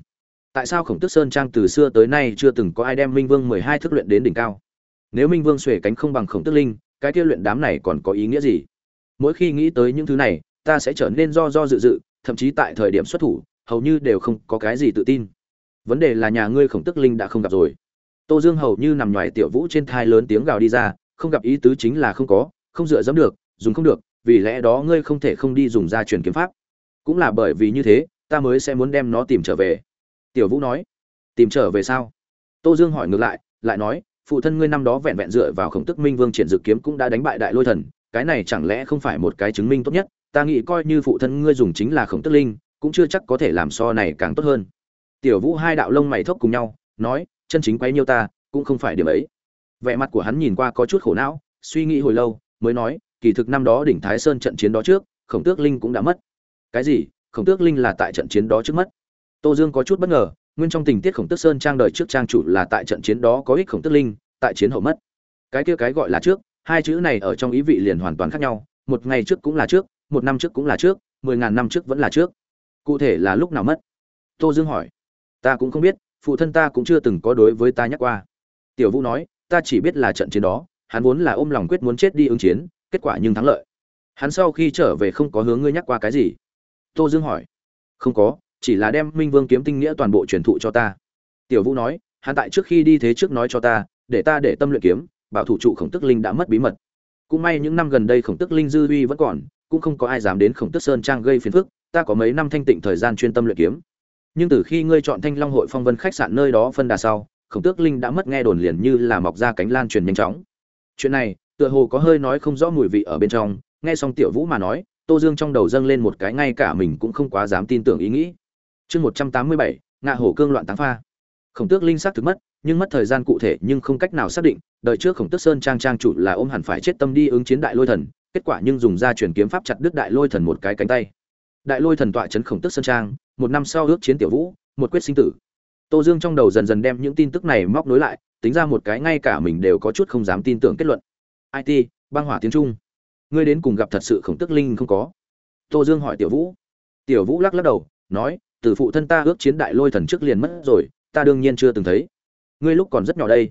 Tại sao khổng tức sơn trang từ xưa tới nay chưa từng có ai đem minh vương mười hai thức luyện đến đỉnh cao? Nếu minh vương xuề cánh không bằng khổng tức linh, cái kia luyện đám này còn có ý nghĩa gì? Mỗi khi nghĩ tới những thứ này, ta sẽ trở nên do do dự dự, thậm chí tại thời điểm xuất thủ, hầu như đều không có cái gì tự tin. Vấn đề là nhà ngươi khổng tức linh đã không gặp rồi. Tô dương hầu như nằm ngoài tiểu vũ trên thai lớn tiếng gào đi ra không gặp ý tứ chính là không có, không dựa dẫm được, dùng không được, vì lẽ đó ngươi không thể không đi dùng gia truyền kiếm pháp. Cũng là bởi vì như thế, ta mới sẽ muốn đem nó tìm trở về. Tiểu vũ nói. Tìm trở về sao? Tô dương hỏi ngược lại lại nói, phụ thân ngươi năm đó vẹn vẹn dựa vào khổng tức minh vương triển dự kiếm cũng đã đánh bại đại lôi thần, cái này chẳng lẽ không phải một cái chứng minh tốt nhất? Ta nghĩ coi như phụ thân ngươi dùng chính là khổng tức linh, cũng chưa chắc có thể làm so này càng tốt hơn. Tiểu vũ hai đạo lông mày thốc cùng nhau, nói, chân chính quấy nhiêu ta, cũng không phải điểm ấy vẻ mặt của hắn nhìn qua có chút khổ não, suy nghĩ hồi lâu, mới nói, kỳ thực năm đó đỉnh thái sơn trận chiến đó trước, khổng tước linh cũng đã mất. Cái gì? Khổng tước linh là tại trận chiến đó trước mất? Tô dương có chút bất ngờ, nguyên trong tình tiết khổng tước sơn trang đời trước trang chủ là tại trận chiến đó có ích khổng tước linh, tại chiến hậu mất. Cái kia cái gọi là trước, hai chữ này ở trong ý vị liền hoàn toàn khác nhau, một ngày trước cũng là trước, một năm trước cũng là trước, mười ngàn năm trước vẫn là trước. Cụ thể là lúc nào mất? Tô dương hỏi. Ta cũng không biết, phụ thân ta cũng chưa từng có đối với ta nhắc qua. Tiểu vũ nói ta chỉ biết là trận chiến đó, hắn vốn là ôm lòng quyết muốn chết đi ứng chiến, kết quả nhưng thắng lợi. Hắn sau khi trở về không có hướng ngươi nhắc qua cái gì? Tô dương hỏi. Không có, chỉ là đem minh vương kiếm tinh nghĩa toàn bộ truyền thụ cho ta. Tiểu vũ nói, hắn tại trước khi đi thế trước nói cho ta, để ta để tâm luyện kiếm, bảo thủ trụ khổng tức linh đã mất bí mật. Cũng may những năm gần đây khổng tức linh dư uy vẫn còn, cũng không có ai dám đến khổng tức sơn trang gây phiền phức, ta có mấy năm thanh tịnh thời gian chuyên tâm luyện kiếm. Nhưng từ khi ngươi chọn thanh long hội phong vân khách sạn nơi đó phân đà sau khổng tước linh đã mất nghe đồn liền như là mọc ra cánh lan truyền nhanh chóng. Chuyện này, tựa hồ có hơi nói không rõ mùi vị ở bên trong, nghe xong tiểu vũ mà nói, tô dương trong đầu dâng lên một cái ngay cả mình cũng không quá dám tin tưởng ý nghĩ. Chương một trăm tám mươi bảy, ngạ hổ cương loạn táng pha. Khổng tước linh xác thực mất, nhưng mất thời gian cụ thể nhưng không cách nào xác định đợi trước khổng tước sơn trang trang chủ là ôm hẳn phải chết tâm đi ứng chiến đại lôi thần, kết quả nhưng dùng ra truyền kiếm pháp chặt đứt đại lôi thần một cái cánh tay. Đại lôi thần tọa chấn khổng tước sơn trang, một năm sau ước chiến tiểu vũ, một quyết sinh tử tô dương trong đầu dần dần đem những tin tức này móc nối lại, tính ra một cái ngay cả mình đều có chút không dám tin tưởng kết luận. It băng hỏa tiếng trung. Ngươi đến cùng gặp thật sự khổng tức linh không có? Tô dương hỏi tiểu vũ. Tiểu vũ lắc lắc đầu, nói, từ phụ thân ta ước chiến đại lôi thần trước liền mất rồi, ta đương nhiên chưa từng thấy. Ngươi lúc còn rất nhỏ đây.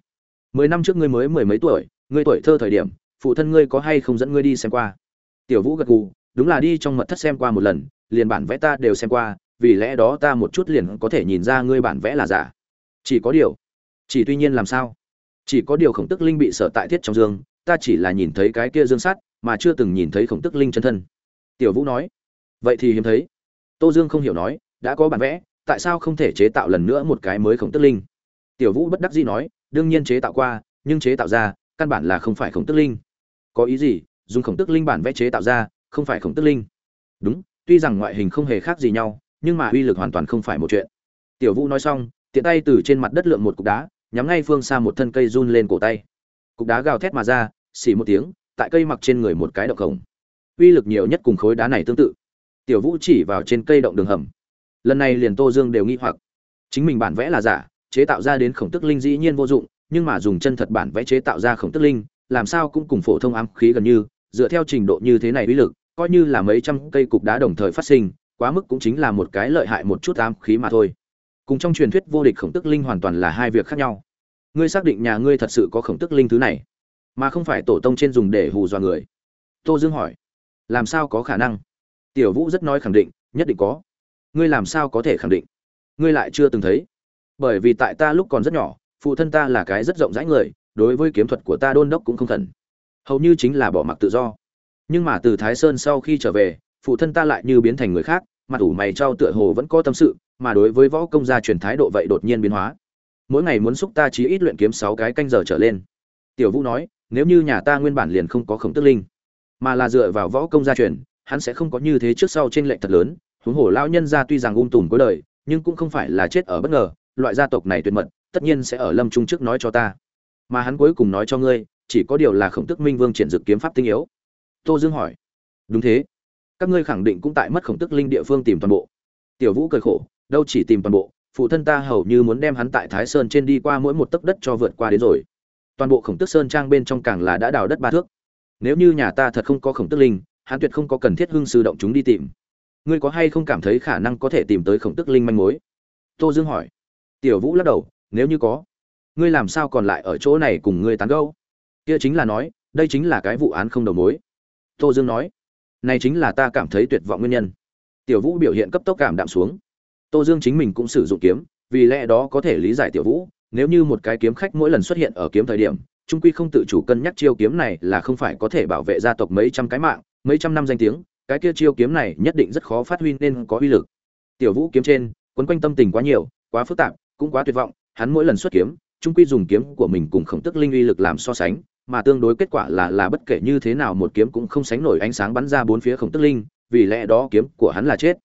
Mười năm trước ngươi mới mười mấy tuổi, ngươi tuổi thơ thời điểm, phụ thân ngươi có hay không dẫn ngươi đi xem qua? Tiểu vũ gật gù, đúng là đi trong mật thất xem qua một lần, liền bản vẽ ta đều xem qua vì lẽ đó ta một chút liền có thể nhìn ra ngươi bản vẽ là giả. Chỉ có điều, chỉ tuy nhiên làm sao, chỉ có điều khổng tức linh bị sở tại thiết trong dương, ta chỉ là nhìn thấy cái kia dương sắt, mà chưa từng nhìn thấy khổng tức linh chân thân. Tiểu vũ nói, vậy thì hiếm thấy. Tô dương không hiểu nói, đã có bản vẽ, tại sao không thể chế tạo lần nữa một cái mới khổng tức linh? Tiểu vũ bất đắc dĩ nói, đương nhiên chế tạo qua, nhưng chế tạo ra, căn bản là không phải khổng tức linh. Có ý gì, dùng khổng tức linh bản vẽ chế tạo ra, không phải khổng tức linh? Đúng, tuy rằng ngoại hình không hề khác gì nhau nhưng mà uy lực hoàn toàn không phải một chuyện. Tiểu vũ nói xong, tiện tay từ trên mặt đất lượng một cục đá, nhắm ngay phương xa một thân cây run lên cổ tay. Cục đá gào thét mà ra, xì một tiếng, tại cây mặc trên người một cái động khổng. Uy lực nhiều nhất cùng khối đá này tương tự. Tiểu vũ chỉ vào trên cây động đường hầm. Lần này liền tô dương đều nghi hoặc. Chính mình bản vẽ là giả, chế tạo ra đến khổng tức linh dĩ nhiên vô dụng, nhưng mà dùng chân thật bản vẽ chế tạo ra khổng tức linh, làm sao cũng cùng phổ thông ám khí gần như, dựa theo trình độ như thế này uy lực, coi như là mấy trăm cây cục đá đồng thời phát sinh quá mức cũng chính là một cái lợi hại một chút ám khí mà thôi. Cùng trong truyền thuyết vô địch khổng tức linh hoàn toàn là hai việc khác nhau. Ngươi xác định nhà ngươi thật sự có khổng tức linh thứ này, mà không phải tổ tông trên dùng để hù dọa người. Tô dương hỏi, làm sao có khả năng? Tiểu vũ rất nói khẳng định, nhất định có. Ngươi làm sao có thể khẳng định? Ngươi lại chưa từng thấy. Bởi vì tại ta lúc còn rất nhỏ, phụ thân ta là cái rất rộng rãi người, đối với kiếm thuật của ta đôn đốc cũng không cần hầu như chính là bỏ mặc tự do. Nhưng mà từ thái sơn sau khi trở về phụ thân ta lại như biến thành người khác, mặt ủ mày trao tựa hồ vẫn có tâm sự, mà đối với võ công gia truyền thái độ vậy đột nhiên biến hóa. Mỗi ngày muốn xúc ta chí ít luyện kiếm sáu cái canh giờ trở lên. Tiểu vũ nói, nếu như nhà ta nguyên bản liền không có khổng tức linh, mà là dựa vào võ công gia truyền, hắn sẽ không có như thế trước sau trên lệnh thật lớn. Huống hồ lão nhân gia tuy rằng ung tùm cuối đời, nhưng cũng không phải là chết ở bất ngờ, loại gia tộc này tuyệt mật, tất nhiên sẽ ở lâm trung trước nói cho ta. Mà hắn cuối cùng nói cho ngươi, chỉ có điều là khổng tức minh vương triển dự kiếm pháp tinh yếu. Tô dương hỏi, đúng thế các ngươi khẳng định cũng tại mất khổng tức linh địa phương tìm toàn bộ. Tiểu vũ cười khổ, đâu chỉ tìm toàn bộ, phụ thân ta hầu như muốn đem hắn tại thái sơn trên đi qua mỗi một tấc đất cho vượt qua đến rồi. Toàn bộ khổng tức sơn trang bên trong càng là đã đào đất ba thước. Nếu như nhà ta thật không có khổng tức linh, hắn tuyệt không có cần thiết hưng sư động chúng đi tìm. Ngươi có hay không cảm thấy khả năng có thể tìm tới khổng tức linh manh mối? Tô dương hỏi. Tiểu vũ lắc đầu, nếu như có, ngươi làm sao còn lại ở chỗ này cùng ngươi tán gẫu? Kia chính là nói, đây chính là cái vụ án không đầu mối. Tô dương nói này chính là ta cảm thấy tuyệt vọng nguyên nhân. Tiểu vũ biểu hiện cấp tốc cảm đạm xuống. Tô dương chính mình cũng sử dụng kiếm, vì lẽ đó có thể lý giải tiểu vũ, nếu như một cái kiếm khách mỗi lần xuất hiện ở kiếm thời điểm, trung quy không tự chủ cân nhắc chiêu kiếm này là không phải có thể bảo vệ gia tộc mấy trăm cái mạng, mấy trăm năm danh tiếng, cái kia chiêu kiếm này nhất định rất khó phát huy nên có uy lực. Tiểu vũ kiếm trên, quấn quanh tâm tình quá nhiều, quá phức tạp, cũng quá tuyệt vọng, hắn mỗi lần xuất kiếm, trung quy dùng kiếm của mình cùng khổng tức linh uy lực làm so sánh mà tương đối kết quả là là bất kể như thế nào một kiếm cũng không sánh nổi ánh sáng bắn ra bốn phía khổng tức linh, vì lẽ đó kiếm của hắn là chết.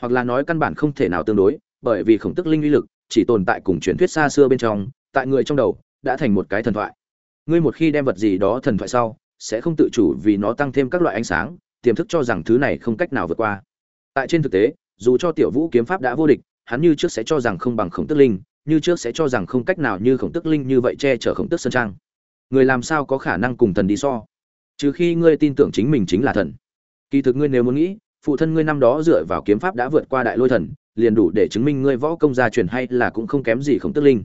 Hoặc là nói căn bản không thể nào tương đối, bởi vì khổng tức linh uy lực chỉ tồn tại cùng truyền thuyết xa xưa bên trong, tại người trong đầu đã thành một cái thần thoại. Ngươi một khi đem vật gì đó thần thoại sau, sẽ không tự chủ vì nó tăng thêm các loại ánh sáng, tiềm thức cho rằng thứ này không cách nào vượt qua. Tại trên thực tế, dù cho tiểu vũ kiếm pháp đã vô địch, hắn như trước sẽ cho rằng không bằng khổng tức linh, như trước sẽ cho rằng không cách nào như khổng tức linh như vậy che chở khổng tức sơn trang người làm sao có khả năng cùng thần đi so? Trừ khi ngươi tin tưởng chính mình chính là thần. Kỳ thực ngươi nếu muốn nghĩ, phụ thân ngươi năm đó dựa vào kiếm pháp đã vượt qua đại lôi thần, liền đủ để chứng minh ngươi võ công gia truyền hay là cũng không kém gì khổng tức linh.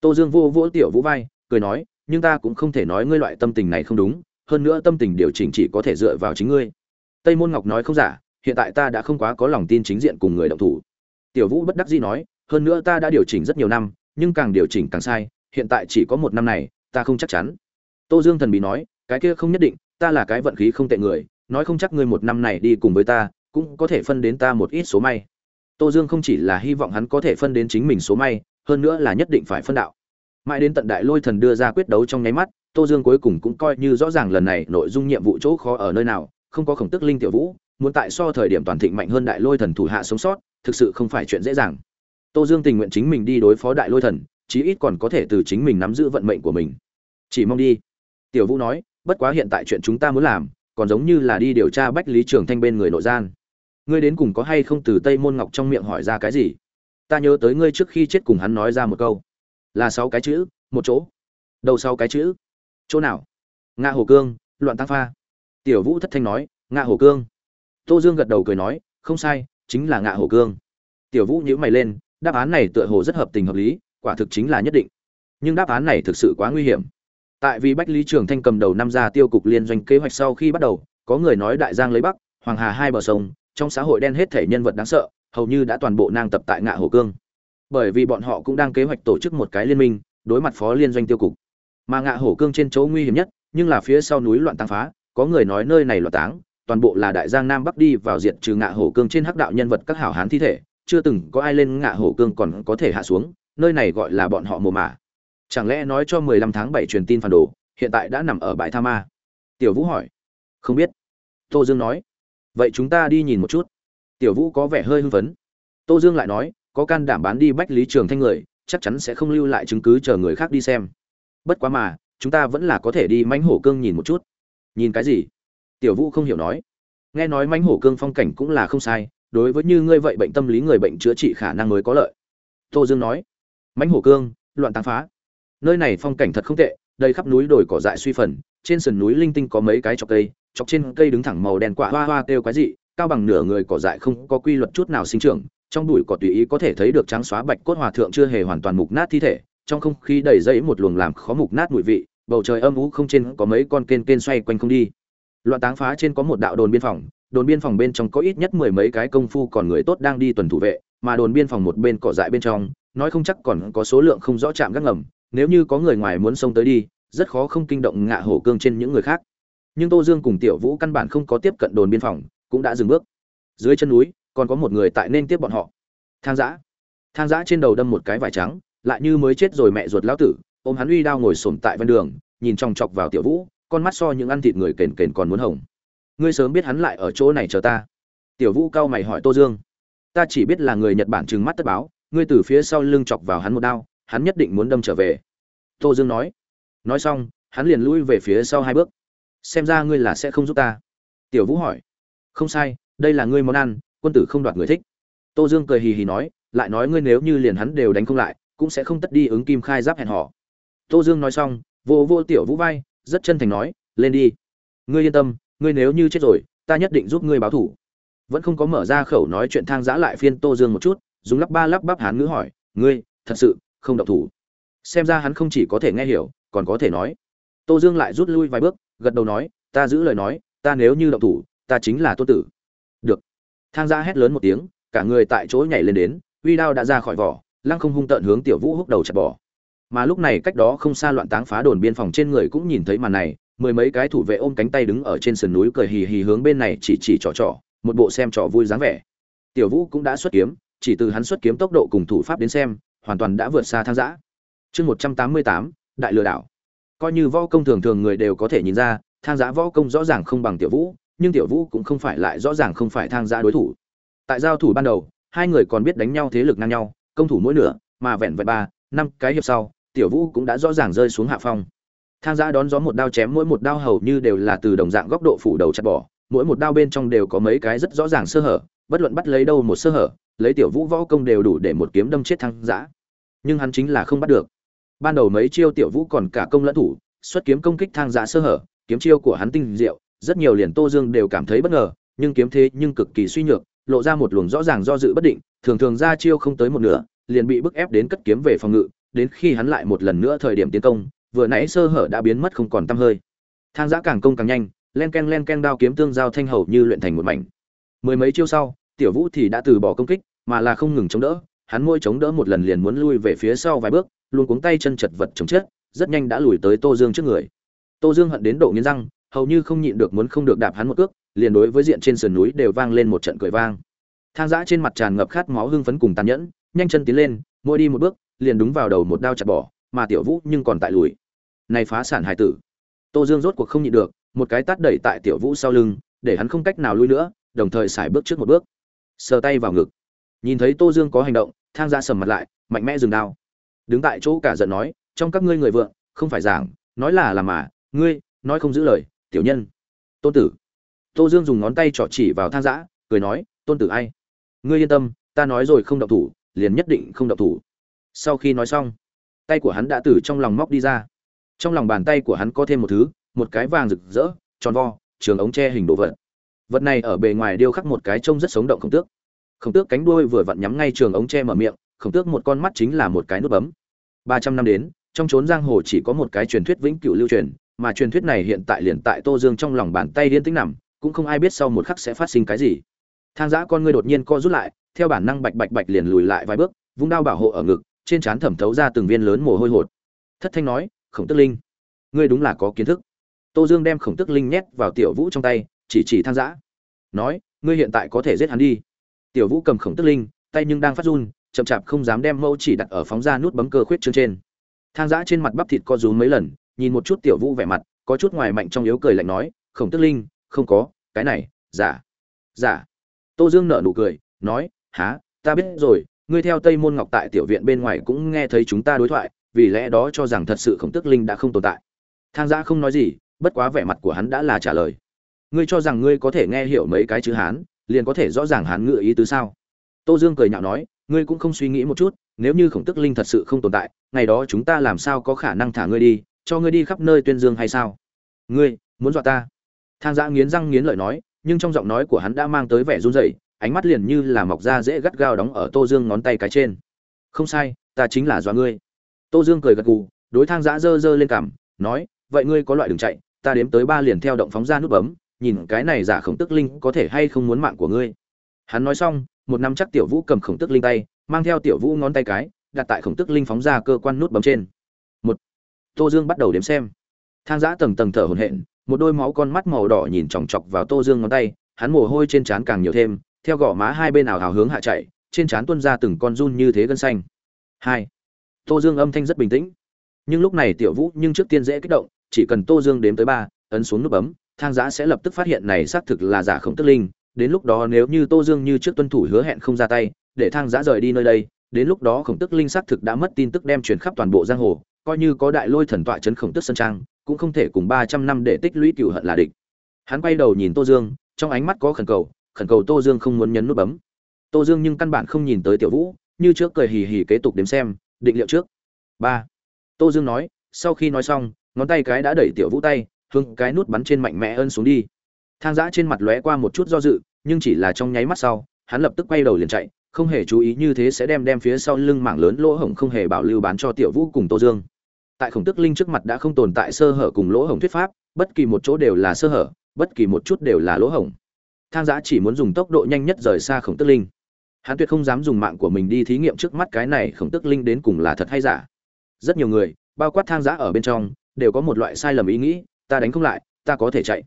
Tô dương vô vỗ tiểu vũ vai, cười nói, nhưng ta cũng không thể nói ngươi loại tâm tình này không đúng, hơn nữa tâm tình điều chỉnh chỉ có thể dựa vào chính ngươi. Tây môn ngọc nói không giả, hiện tại ta đã không quá có lòng tin chính diện cùng người động thủ. Tiểu vũ bất đắc dĩ nói, hơn nữa ta đã điều chỉnh rất nhiều năm, nhưng càng điều chỉnh càng sai, hiện tại chỉ có một năm này, ta không chắc chắn tô dương thần bí nói, cái kia không nhất định, ta là cái vận khí không tệ người, nói không chắc ngươi một năm này đi cùng với ta, cũng có thể phân đến ta một ít số may. Tô dương không chỉ là hy vọng hắn có thể phân đến chính mình số may, hơn nữa là nhất định phải phân đạo. Mãi đến tận đại lôi thần đưa ra quyết đấu trong nháy mắt, tô dương cuối cùng cũng coi như rõ ràng lần này nội dung nhiệm vụ chỗ khó ở nơi nào, không có khổng tức linh tiểu vũ, muốn tại so thời điểm toàn thịnh mạnh hơn đại lôi thần thủ hạ sống sót, thực sự không phải chuyện dễ dàng. Tô dương tình nguyện chính mình đi đối phó đại lôi thần, chí ít còn có thể từ chính mình nắm giữ vận mệnh của mình. Chỉ mong đi tiểu vũ nói, bất quá hiện tại chuyện chúng ta muốn làm, còn giống như là đi điều tra bách lý trường thanh bên người nội gian. Ngươi đến cùng có hay không từ tây môn ngọc trong miệng hỏi ra cái gì? Ta nhớ tới ngươi trước khi chết cùng hắn nói ra một câu. Là sáu cái chữ, một chỗ. Đầu sáu cái chữ. Chỗ nào? Nga hồ cương, loạn tăng pha. Tiểu vũ thất thanh nói nga hồ cương. Tô dương gật đầu cười nói, không sai, chính là ngạ hồ cương. Tiểu vũ nhíu mày lên, đáp án này tựa hồ rất hợp tình hợp lý, quả thực chính là nhất định. Nhưng đáp án này thực sự quá nguy hiểm tại vì bách lý trường thanh cầm đầu năm Gia tiêu cục liên doanh kế hoạch sau khi bắt đầu, có người nói đại giang lấy bắc, hoàng hà hai bờ sông, trong xã hội đen hết thể nhân vật đáng sợ, hầu như đã toàn bộ nang tập tại ngạ hồ cương. Bởi vì bọn họ cũng đang kế hoạch tổ chức một cái liên minh, đối mặt phó liên doanh tiêu cục. Mà ngạ hổ cương trên chỗ nguy hiểm nhất, nhưng là phía sau núi loạn tăng phá, có người nói nơi này loạn táng, toàn bộ là đại giang nam bắc đi vào diện trừ ngạ hổ cương trên hắc đạo nhân vật các hảo hán thi thể, chưa từng có ai lên ngạ hổ cương còn có thể hạ xuống, nơi này gọi là bọn họ mồ mả chẳng lẽ nói cho mười lăm tháng bảy truyền tin phản đồ, hiện tại đã nằm ở bãi tha ma? Tiểu vũ hỏi. Không biết. Tô dương nói. Vậy chúng ta đi nhìn một chút. Tiểu vũ có vẻ hơi hưng phấn. Tô dương lại nói, có can đảm bán đi bách lý trường thanh người, chắc chắn sẽ không lưu lại chứng cứ chờ người khác đi xem. Bất quá mà, chúng ta vẫn là có thể đi mánh hổ cương nhìn một chút. Nhìn cái gì? Tiểu vũ không hiểu nói. Nghe nói mánh hổ cương phong cảnh cũng là không sai, đối với như ngươi vậy bệnh tâm lý người bệnh chữa trị khả năng mới có lợi. Tô dương nói. Mánh hổ cương, loạn tàn phá nơi này phong cảnh thật không tệ đây khắp núi đồi cỏ dại suy phần, trên sườn núi linh tinh có mấy cái chọc cây, chọc trên cây đứng thẳng màu đen quả hoa hoa kêu cái gì cao bằng nửa người cỏ dại không có quy luật chút nào sinh trưởng, trong bụi cỏ tùy ý có thể thấy được trắng xóa bạch cốt hòa thượng chưa hề hoàn toàn mục nát thi thể, trong không khí đầy dẫy một luồng làm khó mục nát mùi vị, bầu trời âm u không trên có mấy con kên kên xoay quanh không đi. Loạn táng phá trên có một đạo đồn biên phòng, đồn biên phòng bên trong có ít nhất mười mấy cái công phu còn người tốt đang đi tuần thủ vệ, mà đồn biên phòng một bên cỏ dại bên trong, nói không chắc còn có số lượng không rõ chạm gác ngầm nếu như có người ngoài muốn xông tới đi, rất khó không kinh động ngạ hổ cương trên những người khác. Nhưng tô dương cùng tiểu vũ căn bản không có tiếp cận đồn biên phòng, cũng đã dừng bước. Dưới chân núi, còn có một người tại nên tiếp bọn họ. Thang giã thang giã trên đầu đâm một cái vải trắng, lại như mới chết rồi mẹ ruột lão tử, ôm hắn uy đao ngồi sổm tại ven đường, nhìn chòng chọc vào tiểu vũ, con mắt so những ăn thịt người kền kền còn muốn hồng. Ngươi sớm biết hắn lại ở chỗ này chờ ta. Tiểu vũ cao mày hỏi tô dương. Ta chỉ biết là người nhật bản trừng mắt tất báo, ngươi từ phía sau lưng chọc vào hắn một đao hắn nhất định muốn đâm trở về. Tô dương nói. Nói xong, hắn liền lui về phía sau hai bước. Xem ra ngươi là sẽ không giúp ta. Tiểu vũ hỏi. Không sai, đây là ngươi món ăn, quân tử không đoạt người thích. Tô dương cười hì hì nói, lại nói ngươi nếu như liền hắn đều đánh không lại, cũng sẽ không tất đi ứng kim khai giáp hẹn họ tô dương nói xong, vô vô tiểu vũ vai, rất chân thành nói, lên đi. Ngươi yên tâm, ngươi nếu như chết rồi, ta nhất định giúp ngươi báo thủ. Vẫn không có mở ra khẩu nói chuyện thang giã lại phiên tô dương một chút, dùng lắp ba lắp bắp hán ngữ hỏi, ngươi, thật sự không động thủ. Xem ra hắn không chỉ có thể nghe hiểu, còn có thể nói. Tô dương lại rút lui vài bước, gật đầu nói, ta giữ lời nói, ta nếu như động thủ, ta chính là tô tử. Được. Thang gia hét lớn một tiếng, cả người tại chỗ nhảy lên đến, uy đao đã ra khỏi vỏ, lăng không hung tợn hướng tiểu vũ húc đầu chặt bỏ. Mà lúc này cách đó không xa loạn táng phá đồn biên phòng trên người cũng nhìn thấy màn này, mười mấy cái thủ vệ ôm cánh tay đứng ở trên sườn núi cười hì hì hướng bên này chỉ chỉ trò trò, một bộ xem trò vui dáng vẻ. Tiểu vũ cũng đã xuất kiếm, chỉ từ hắn xuất kiếm tốc độ cùng thủ pháp đến xem hoàn toàn đã vượt xa thang dã. Chương một trăm tám mươi tám, đại lừa đảo. Coi như võ công thường thường người đều có thể nhìn ra, thang giã võ công rõ ràng không bằng tiểu vũ, nhưng tiểu vũ cũng không phải lại rõ ràng không phải thang giã đối thủ. Tại giao thủ ban đầu, hai người còn biết đánh nhau thế lực ngang nhau, công thủ mỗi nửa, mà vẹn vẹn ba, năm cái hiệp sau, tiểu vũ cũng đã rõ ràng rơi xuống hạ phong. Thang giã đón gió một đao chém mỗi một đao hầu như đều là từ đồng dạng góc độ phủ đầu chặt bỏ, mỗi một đao bên trong đều có mấy cái rất rõ ràng sơ hở, bất luận bắt lấy đâu một sơ hở lấy tiểu vũ võ công đều đủ để một kiếm đâm chết thang giã. Nhưng hắn chính là không bắt được. Ban đầu mấy chiêu tiểu vũ còn cả công lẫn thủ, xuất kiếm công kích thang giã sơ hở, kiếm chiêu của hắn tinh diệu, rất nhiều liền tô dương đều cảm thấy bất ngờ, nhưng kiếm thế nhưng cực kỳ suy nhược, lộ ra một luồng rõ ràng do dự bất định, thường thường ra chiêu không tới một nửa, liền bị bức ép đến cất kiếm về phòng ngự, đến khi hắn lại một lần nữa thời điểm tiến công, vừa nãy sơ hở đã biến mất không còn tăm hơi. Thang giã càng công càng nhanh, len ken len ken đao kiếm tương giao thanh hầu như luyện thành một mảnh. Mười mấy chiêu sau, tiểu vũ thì đã từ bỏ công kích mà là không ngừng chống đỡ, hắn môi chống đỡ một lần liền muốn lui về phía sau vài bước, luôn cuống tay chân chật vật chống chết, rất nhanh đã lùi tới tô dương trước người. Tô dương hận đến độ nghiến răng, hầu như không nhịn được muốn không được đạp hắn một cước, liền đối với diện trên sườn núi đều vang lên một trận cười vang. Thang giã trên mặt tràn ngập khát máu hưng phấn cùng tàn nhẫn, nhanh chân tiến lên, mỗi đi một bước, liền đúng vào đầu một đao chặt bỏ, mà tiểu vũ nhưng còn tại lùi. Này phá sản hải tử. Tô dương rốt cuộc không nhịn được, một cái tát đẩy tại tiểu vũ sau lưng, để hắn không cách nào lui nữa, đồng thời xài bước trước một bước. Sờ tay vào ngực nhìn thấy tô dương có hành động, thang ra sầm mặt lại, mạnh mẽ dừng đao. Đứng tại chỗ cả giận nói, trong các ngươi người vượng, không phải giảng, nói là làm mà, ngươi, nói không giữ lời, tiểu nhân. Tôn tử. Tô dương dùng ngón tay trỏ chỉ vào thang giã cười nói, tôn tử ai? Ngươi yên tâm, ta nói rồi không động thủ, liền nhất định không động thủ. Sau khi nói xong, tay của hắn đã từ trong lòng móc đi ra. Trong lòng bàn tay của hắn có thêm một thứ, một cái vàng rực rỡ, tròn vo, trường ống tre hình đồ vật. Vật này ở bề ngoài điêu khắc một cái trông rất sống động không tước khổng tước cánh đuôi vừa vặn nhắm ngay trường ống tre mở miệng, khổng tước một con mắt chính là một cái nút bấm. Ba trăm năm đến, trong chốn giang hồ chỉ có một cái truyền thuyết vĩnh cửu lưu truyền, mà truyền thuyết này hiện tại liền tại tô dương trong lòng bàn tay điên tĩnh nằm, cũng không ai biết sau một khắc sẽ phát sinh cái gì. Thang giã con ngươi đột nhiên co rút lại, theo bản năng bạch bạch bạch liền lùi lại vài bước, vung đao bảo hộ ở ngực, trên trán thẩm thấu ra từng viên lớn mồ hôi hột. Thất thanh nói, khổng tức linh, ngươi đúng là có kiến thức. Tô dương đem khổng tức linh nhét vào tiểu vũ trong tay, chỉ chỉ thang giã nói, ngươi hiện tại có thể giết hắn đi tiểu vũ cầm khổng tức linh, tay nhưng đang phát run, chậm chạp không dám đem mẫu chỉ đặt ở phóng ra nút bấm cơ khuyết chương trên. Thang giã trên mặt bắp thịt co rúm mấy lần, nhìn một chút tiểu vũ vẻ mặt, có chút ngoài mạnh trong yếu cười lạnh nói, khổng tức linh, không có, cái này, giả giả. Tô dương nợ nụ cười, nói há ta biết rồi, ngươi theo tây môn ngọc tại tiểu viện bên ngoài cũng nghe thấy chúng ta đối thoại, vì lẽ đó cho rằng thật sự khổng tức linh đã không tồn tại. Thang giã không nói gì, bất quá vẻ mặt của hắn đã là trả lời. Ngươi cho rằng ngươi có thể nghe hiểu mấy cái chữ hán liền có thể rõ ràng hán ngự ý tứ sao? Tô dương cười nhạo nói, ngươi cũng không suy nghĩ một chút, nếu như khổng tức linh thật sự không tồn tại, ngày đó chúng ta làm sao có khả năng thả ngươi đi, cho ngươi đi khắp nơi tuyên dương hay sao? Ngươi, muốn dọa ta? Thang giã nghiến răng nghiến lợi nói, nhưng trong giọng nói của hắn đã mang tới vẻ run rẩy, ánh mắt liền như là mọc ra dễ gắt gao đóng ở tô dương ngón tay cái trên. Không sai, ta chính là dọa ngươi. Tô dương cười gật gù, đối thang giã giơ giơ lên cằm, nói, vậy ngươi có loại đường chạy, ta đếm tới ba liền theo động phóng ra nút bấm nhìn cái này giả khổng tức linh có thể hay không muốn mạng của ngươi. Hắn nói xong, một năm chắc tiểu vũ cầm khổng tức linh tay, mang theo tiểu vũ ngón tay cái, đặt tại khổng tức linh phóng ra cơ quan nút bấm trên. Một, tô dương bắt đầu đếm xem. Thang giã tầng tầng thở hổn hển, một đôi máu con mắt màu đỏ nhìn chòng chọc vào tô dương ngón tay, hắn mồ hôi trên trán càng nhiều thêm, theo gò má hai bên ảo hào hướng hạ chạy, trên trán tuân ra từng con run như thế gân xanh. Hai, tô dương âm thanh rất bình tĩnh. Nhưng lúc này tiểu vũ nhưng trước tiên dễ kích động, chỉ cần tô dương đếm tới ba, ấn xuống nút bấm thang giã sẽ lập tức phát hiện này xác thực là giả khổng tức linh, đến lúc đó nếu như tô dương như trước tuân thủ hứa hẹn không ra tay, để thang giã rời đi nơi đây, đến lúc đó khổng tức linh xác thực đã mất tin tức đem truyền khắp toàn bộ giang hồ, coi như có đại lôi thần tọa chấn khổng tức sân trang, cũng không thể cùng ba trăm năm để tích lũy cựu hận là địch. Hắn quay đầu nhìn tô dương, trong ánh mắt có khẩn cầu khẩn cầu tô dương không muốn nhấn nút bấm. Tô dương nhưng căn bản không nhìn tới tiểu vũ, như trước cười hì hì kế tục đếm xem, định liệu trước. Ba. Tô dương nói, sau khi nói xong, ngón tay cái đã đẩy tiểu vũ tay hướng cái nút bắn trên mạnh mẽ ân xuống đi. Thang giã trên mặt lóe qua một chút do dự, nhưng chỉ là trong nháy mắt sau, hắn lập tức quay đầu liền chạy, không hề chú ý như thế sẽ đem đem phía sau lưng mảng lớn lỗ hổng không hề bảo lưu bán cho tiểu vũ cùng tô dương. Tại khổng tức linh trước mặt đã không tồn tại sơ hở cùng lỗ hổng thuyết pháp, bất kỳ một chỗ đều là sơ hở, bất kỳ một chút đều là lỗ hổng. Thang giã chỉ muốn dùng tốc độ nhanh nhất rời xa khổng tức linh. Hắn tuyệt không dám dùng mạng của mình đi thí nghiệm trước mắt cái này khổng tức linh đến cùng là thật hay giả. Rất nhiều người, bao quát thang giã ở bên trong, đều có một loại sai lầm ý nghĩ ta đánh không lại, ta có thể chạy.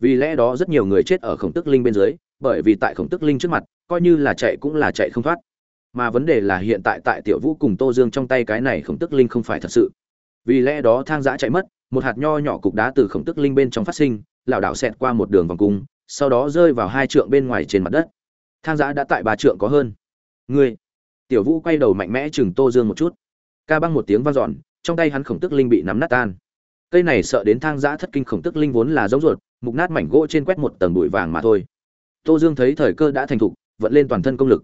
Vì lẽ đó rất nhiều người chết ở khổng tức linh bên dưới, bởi vì tại khổng tức linh trước mặt, coi như là chạy cũng là chạy không thoát. Mà vấn đề là hiện tại tại tiểu vũ cùng tô dương trong tay cái này khổng tức linh không phải thật sự. Vì lẽ đó thang giã chạy mất, một hạt nho nhỏ cục đá từ khổng tức linh bên trong phát sinh, lảo đảo xẹt qua một đường vòng cung, sau đó rơi vào hai trượng bên ngoài trên mặt đất. Thang giã đã tại ba trượng có hơn. Ngươi! Tiểu vũ quay đầu mạnh mẽ chừng tô dương một chút. Ca băng một tiếng vang dọn, trong tay hắn khổng tức linh bị nắm nát tan cây này sợ đến thang giã thất kinh khổng tức linh vốn là giống ruột, mục nát mảnh gỗ trên quét một tầng bụi vàng mà thôi. Tô dương thấy thời cơ đã thành thục, vận lên toàn thân công lực.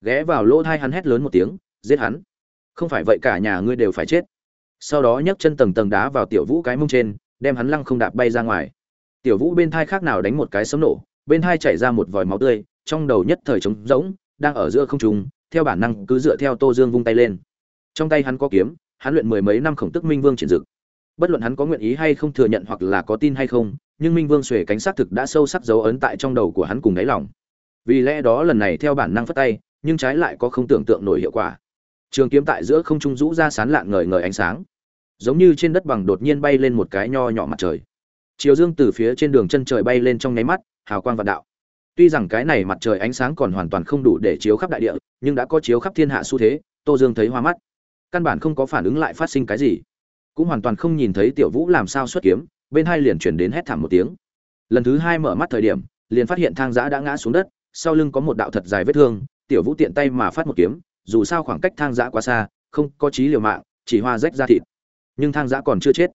Ghé vào lỗ thai hắn hét lớn một tiếng, giết hắn. Không phải vậy cả nhà ngươi đều phải chết. Sau đó nhấc chân tầng tầng đá vào tiểu vũ cái mông trên, đem hắn lăng không đạp bay ra ngoài. Tiểu vũ bên thai khác nào đánh một cái sấm nổ, bên thai chảy ra một vòi máu tươi, trong đầu nhất thời trống rỗng, đang ở giữa không trùng theo bản năng cứ dựa theo tô dương vung tay lên. Trong tay hắn có kiếm, hắn luyện mười mấy năm khổng tức minh vương triển dực bất luận hắn có nguyện ý hay không thừa nhận hoặc là có tin hay không, nhưng minh vương xuề cánh xác thực đã sâu sắc dấu ấn tại trong đầu của hắn cùng đáy lòng. Vì lẽ đó lần này theo bản năng phất tay, nhưng trái lại có không tưởng tượng nổi hiệu quả. Trường kiếm tại giữa không trung rũ ra sán lạn ngời ngời ánh sáng. Giống như trên đất bằng đột nhiên bay lên một cái nho nhỏ mặt trời. Chiều dương từ phía trên đường chân trời bay lên trong nháy mắt, hào quang vạn đạo. Tuy rằng cái này mặt trời ánh sáng còn hoàn toàn không đủ để chiếu khắp đại địa, nhưng đã có chiếu khắp thiên hạ xu thế, tô dương thấy hoa mắt. Căn bản không có phản ứng lại phát sinh cái gì cũng hoàn toàn không nhìn thấy tiểu vũ làm sao xuất kiếm, bên hai liền chuyển đến hét thảm một tiếng. Lần thứ hai mở mắt thời điểm, liền phát hiện thang giã đã ngã xuống đất, sau lưng có một đạo thật dài vết thương, tiểu vũ tiện tay mà phát một kiếm, dù sao khoảng cách thang giã quá xa, không có trí liều mạng, chỉ hoa rách ra thịt. Nhưng thang giã còn chưa chết.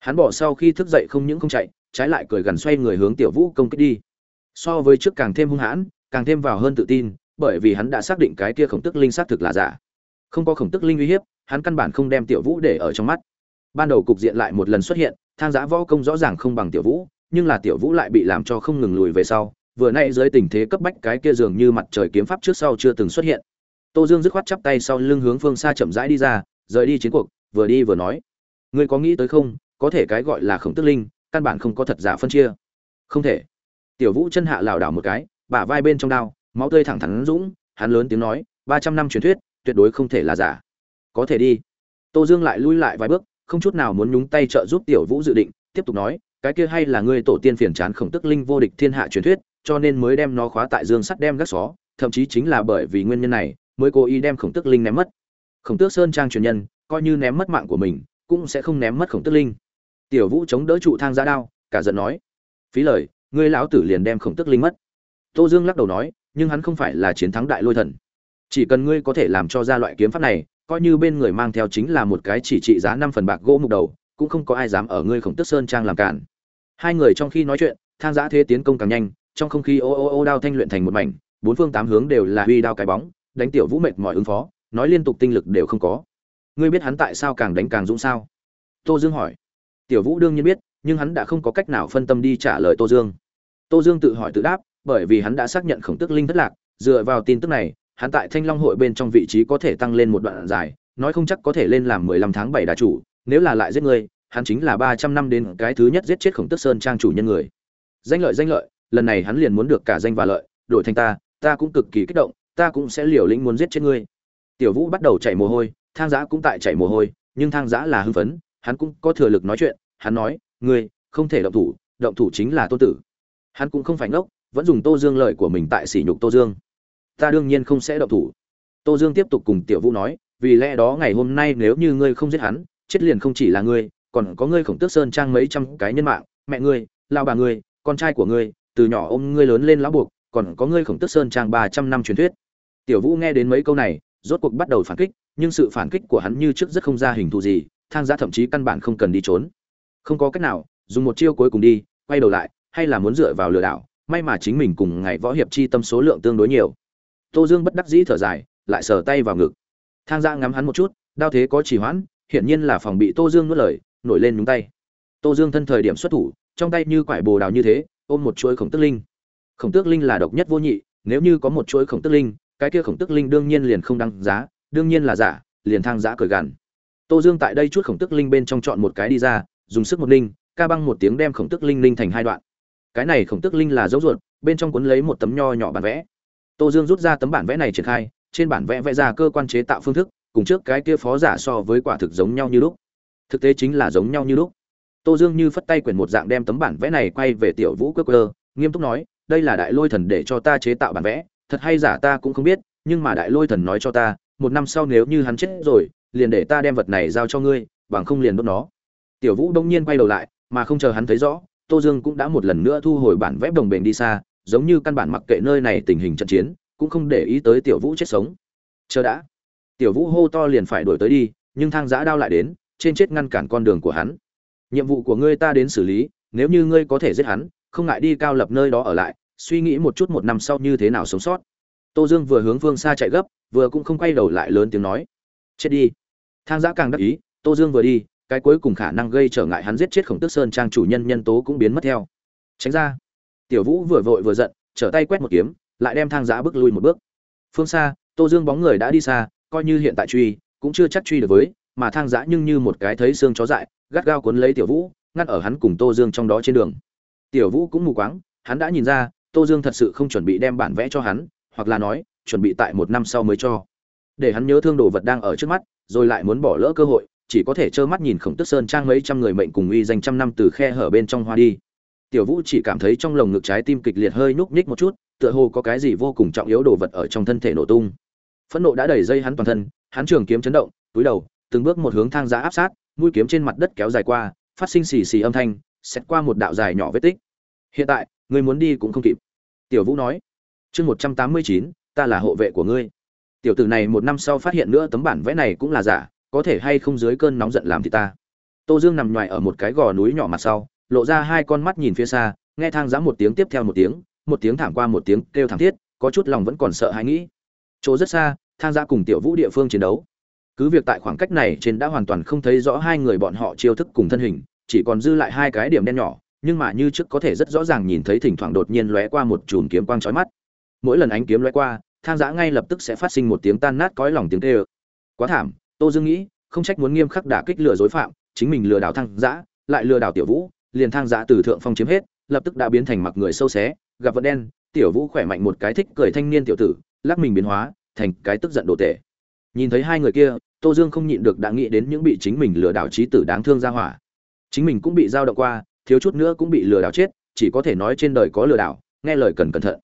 Hắn bỏ sau khi thức dậy không những không chạy, trái lại cười gần xoay người hướng tiểu vũ công kích đi. So với trước càng thêm hung hãn, càng thêm vào hơn tự tin, bởi vì hắn đã xác định cái kia khổng tức linh xác thực là giả. Không có khổng tức linh uy hiếp, hắn căn bản không đem tiểu vũ để ở trong mắt ban đầu cục diện lại một lần xuất hiện, thang giã võ công rõ ràng không bằng tiểu vũ, nhưng là tiểu vũ lại bị làm cho không ngừng lùi về sau. Vừa nay dưới tình thế cấp bách cái kia dường như mặt trời kiếm pháp trước sau chưa từng xuất hiện. Tô dương dứt khoát chắp tay sau lưng hướng phương xa chậm rãi đi ra, rời đi chiến cuộc, vừa đi vừa nói. Ngươi có nghĩ tới không? Có thể cái gọi là khổng tức linh, căn bản không có thật giả phân chia. Không thể. Tiểu vũ chân hạ lảo đảo một cái, bả vai bên trong đao, máu tươi thẳng thắn dũng, hắn lớn tiếng nói, ba trăm năm truyền thuyết, tuyệt đối không thể là giả. Có thể đi. Tô dương lại lui lại vài bước không chút nào muốn nhúng tay trợ giúp tiểu vũ dự định, tiếp tục nói, cái kia hay là ngươi tổ tiên phiền chán khổng tức linh vô địch thiên hạ truyền thuyết, cho nên mới đem nó khóa tại dương sắt đem gác xó, thậm chí chính là bởi vì nguyên nhân này, mới cố ý đem khổng tức linh ném mất. Khổng tước sơn trang truyền nhân, coi như ném mất mạng của mình, cũng sẽ không ném mất khổng tức linh. Tiểu vũ chống đỡ trụ thang ra đao, cả giận nói, phí lời, ngươi lão tử liền đem khổng tức linh mất. Tô dương lắc đầu nói, nhưng hắn không phải là chiến thắng đại lôi thần. Chỉ cần ngươi có thể làm cho ra loại kiếm pháp này coi như bên người mang theo chính là một cái chỉ trị giá năm phần bạc gỗ mục đầu, cũng không có ai dám ở ngươi khổng tức sơn trang làm cản. Hai người trong khi nói chuyện, thang giã thế tiến công càng nhanh, trong không khí ô ô ô đao thanh luyện thành một mảnh, bốn phương tám hướng đều là huy đao cái bóng, đánh tiểu vũ mệt mỏi ứng phó, nói liên tục tinh lực đều không có. Ngươi biết hắn tại sao càng đánh càng dũng sao? Tô dương hỏi. Tiểu vũ đương nhiên biết, nhưng hắn đã không có cách nào phân tâm đi trả lời tô dương. Tô dương tự hỏi tự đáp, bởi vì hắn đã xác nhận khổng tức linh thất lạc, dựa vào tin tức này hắn tại thanh long hội bên trong vị trí có thể tăng lên một đoạn dài, nói không chắc có thể lên làm mười lăm tháng bảy đà chủ, nếu là lại giết ngươi hắn chính là ba trăm năm đến cái thứ nhất giết chết khổng tức sơn trang chủ nhân người. Danh lợi danh lợi, lần này hắn liền muốn được cả danh và lợi, đổi thành ta ta cũng cực kỳ kích động, ta cũng sẽ liều lĩnh muốn giết chết ngươi. Tiểu vũ bắt đầu chảy mồ hôi, thang giã cũng tại chảy mồ hôi, nhưng thang giã là hưng phấn, hắn cũng có thừa lực nói chuyện, hắn nói, ngươi, không thể động thủ động thủ chính là tô tử. Hắn cũng không phải ngốc, vẫn dùng tô dương lợi của mình tại sỉ nhục tô dương ta đương nhiên không sẽ động thủ. Tô dương tiếp tục cùng tiểu vũ nói, vì lẽ đó ngày hôm nay nếu như ngươi không giết hắn, chết liền không chỉ là ngươi, còn có ngươi khổng tước sơn trang mấy trăm cái nhân mạng, mẹ ngươi lao bà ngươi, con trai của ngươi, từ nhỏ ôm ngươi lớn lên lão buộc, còn có ngươi khổng tước sơn trang ba trăm năm truyền thuyết. Tiểu vũ nghe đến mấy câu này, rốt cuộc bắt đầu phản kích, nhưng sự phản kích của hắn như trước rất không ra hình thù gì, thang giá thậm chí căn bản không cần đi trốn. Không có cách nào, dùng một chiêu cuối cùng đi, quay đầu lại, hay là muốn dựa vào lừa đảo, may mà chính mình cùng ngày võ hiệp chi tâm số lượng tương đối nhiều tô dương bất đắc dĩ thở dài, lại sờ tay vào ngực. Thang gia ngắm hắn một chút, đao thế có chỉ hoãn, hiển nhiên là phòng bị tô dương nuốt lời, nổi lên nhúng tay. Tô dương thân thời điểm xuất thủ, trong tay như quải bồ đào như thế, ôm một chuỗi khổng tức linh. Khổng tước linh là độc nhất vô nhị, nếu như có một chuỗi khổng tức linh, cái kia khổng tức linh đương nhiên liền không đăng giá, đương nhiên là giả, liền thang giã cởi gằn. Tô dương tại đây chút khổng tức linh bên trong chọn một cái đi ra, dùng sức một linh ca băng một tiếng đem khổng tức linh linh thành hai đoạn. Cái này khổng tức linh là dấu ruột, bên trong cuốn lấy một tấm nho nhỏ bản vẽ tô dương rút ra tấm bản vẽ này triển khai, trên bản vẽ vẽ ra cơ quan chế tạo phương thức, cùng trước cái kia phó giả so với quả thực giống nhau như lúc. Thực tế chính là giống nhau như lúc. Tô dương như phất tay quyển một dạng đem tấm bản vẽ này quay về tiểu vũ Quốc cơ nghiêm túc nói, đây là đại lôi thần để cho ta chế tạo bản vẽ, thật hay giả ta cũng không biết, nhưng mà đại lôi thần nói cho ta, một năm sau nếu như hắn chết rồi, liền để ta đem vật này giao cho ngươi, bằng không liền đốt nó. Tiểu vũ đông nhiên quay đầu lại, mà không chờ hắn thấy rõ, tô dương cũng đã một lần nữa thu hồi bản vẽ đồng bền đi xa giống như căn bản mặc kệ nơi này tình hình trận chiến, cũng không để ý tới tiểu vũ chết sống. Chờ đã. Tiểu vũ hô to liền phải đuổi tới đi, nhưng thang giã đao lại đến, trên chết ngăn cản con đường của hắn. Nhiệm vụ của ngươi ta đến xử lý, nếu như ngươi có thể giết hắn, không ngại đi cao lập nơi đó ở lại, suy nghĩ một chút một năm sau như thế nào sống sót. Tô dương vừa hướng phương xa chạy gấp, vừa cũng không quay đầu lại lớn tiếng nói. Chết đi. Thang giã càng đắc ý, tô dương vừa đi, cái cuối cùng khả năng gây trở ngại hắn giết chết khổng tước sơn trang chủ nhân nhân tố cũng biến mất theo. Tránh ra tiểu vũ vừa vội vừa giận, trở tay quét một kiếm, lại đem thang giã bước lui một bước. Phương xa, tô dương bóng người đã đi xa, coi như hiện tại truy, cũng chưa chắc truy được với, mà thang giã nhưng như một cái thấy xương chó dại, gắt gao cuốn lấy tiểu vũ, ngắt ở hắn cùng tô dương trong đó trên đường. Tiểu vũ cũng mù quáng, hắn đã nhìn ra, tô dương thật sự không chuẩn bị đem bản vẽ cho hắn, hoặc là nói, chuẩn bị tại một năm sau mới cho. Để hắn nhớ thương đồ vật đang ở trước mắt, rồi lại muốn bỏ lỡ cơ hội, chỉ có thể trơ mắt nhìn khổng tức sơn trang mấy trăm người mệnh cùng uy danh trăm năm từ khe hở bên trong hoa đi tiểu vũ chỉ cảm thấy trong lồng ngực trái tim kịch liệt hơi nhúc nhích một chút, tựa hồ có cái gì vô cùng trọng yếu đồ vật ở trong thân thể nổ tung. Phẫn nộ đã đẩy dây hắn toàn thân, hắn trường kiếm chấn động, túi đầu, từng bước một hướng thang giá áp sát, mũi kiếm trên mặt đất kéo dài qua, phát sinh xì xì âm thanh xét qua một đạo dài nhỏ vết tích. Hiện tại người muốn đi cũng không kịp. Tiểu vũ nói. Chương một trăm tám mươi chín, ta là hộ vệ của ngươi. Tiểu tử này một năm sau phát hiện nữa tấm bản vẽ này cũng là giả, có thể hay không dưới cơn nóng giận làm thì ta. Tô dương nằm ngoài ở một cái gò núi nhỏ mặt sau lộ ra hai con mắt nhìn phía xa, nghe thang giã một tiếng tiếp theo một tiếng một tiếng thảm qua một tiếng kêu thảm thiết, có chút lòng vẫn còn sợ hãi nghĩ. Chỗ rất xa, thang giã cùng tiểu vũ địa phương chiến đấu. Cứ việc tại khoảng cách này trên đã hoàn toàn không thấy rõ hai người bọn họ chiêu thức cùng thân hình, chỉ còn dư lại hai cái điểm đen nhỏ, nhưng mà như trước có thể rất rõ ràng nhìn thấy thỉnh thoảng đột nhiên lóe qua một chùm kiếm quang chói mắt. Mỗi lần ánh kiếm lóe qua, thang giã ngay lập tức sẽ phát sinh một tiếng tan nát cõi lòng tiếng tê ơ quá thảm, tô dương nghĩ, không trách muốn nghiêm khắc đả kích lừa dối phạm, chính mình lừa đảo thang giã, lại lừa đảo tiểu vũ liền thang giã từ thượng phong chiếm hết, lập tức đã biến thành mặc người sâu xé, gặp vật đen, tiểu vũ khỏe mạnh một cái thích cười thanh niên tiểu tử, lắc mình biến hóa, thành cái tức giận đồ tệ. Nhìn thấy hai người kia, tô dương không nhịn được đã nghĩ đến những bị chính mình lừa đảo trí tử đáng thương ra hỏa. Chính mình cũng bị giao động qua, thiếu chút nữa cũng bị lừa đảo chết, chỉ có thể nói trên đời có lừa đảo, nghe lời cần cẩn thận.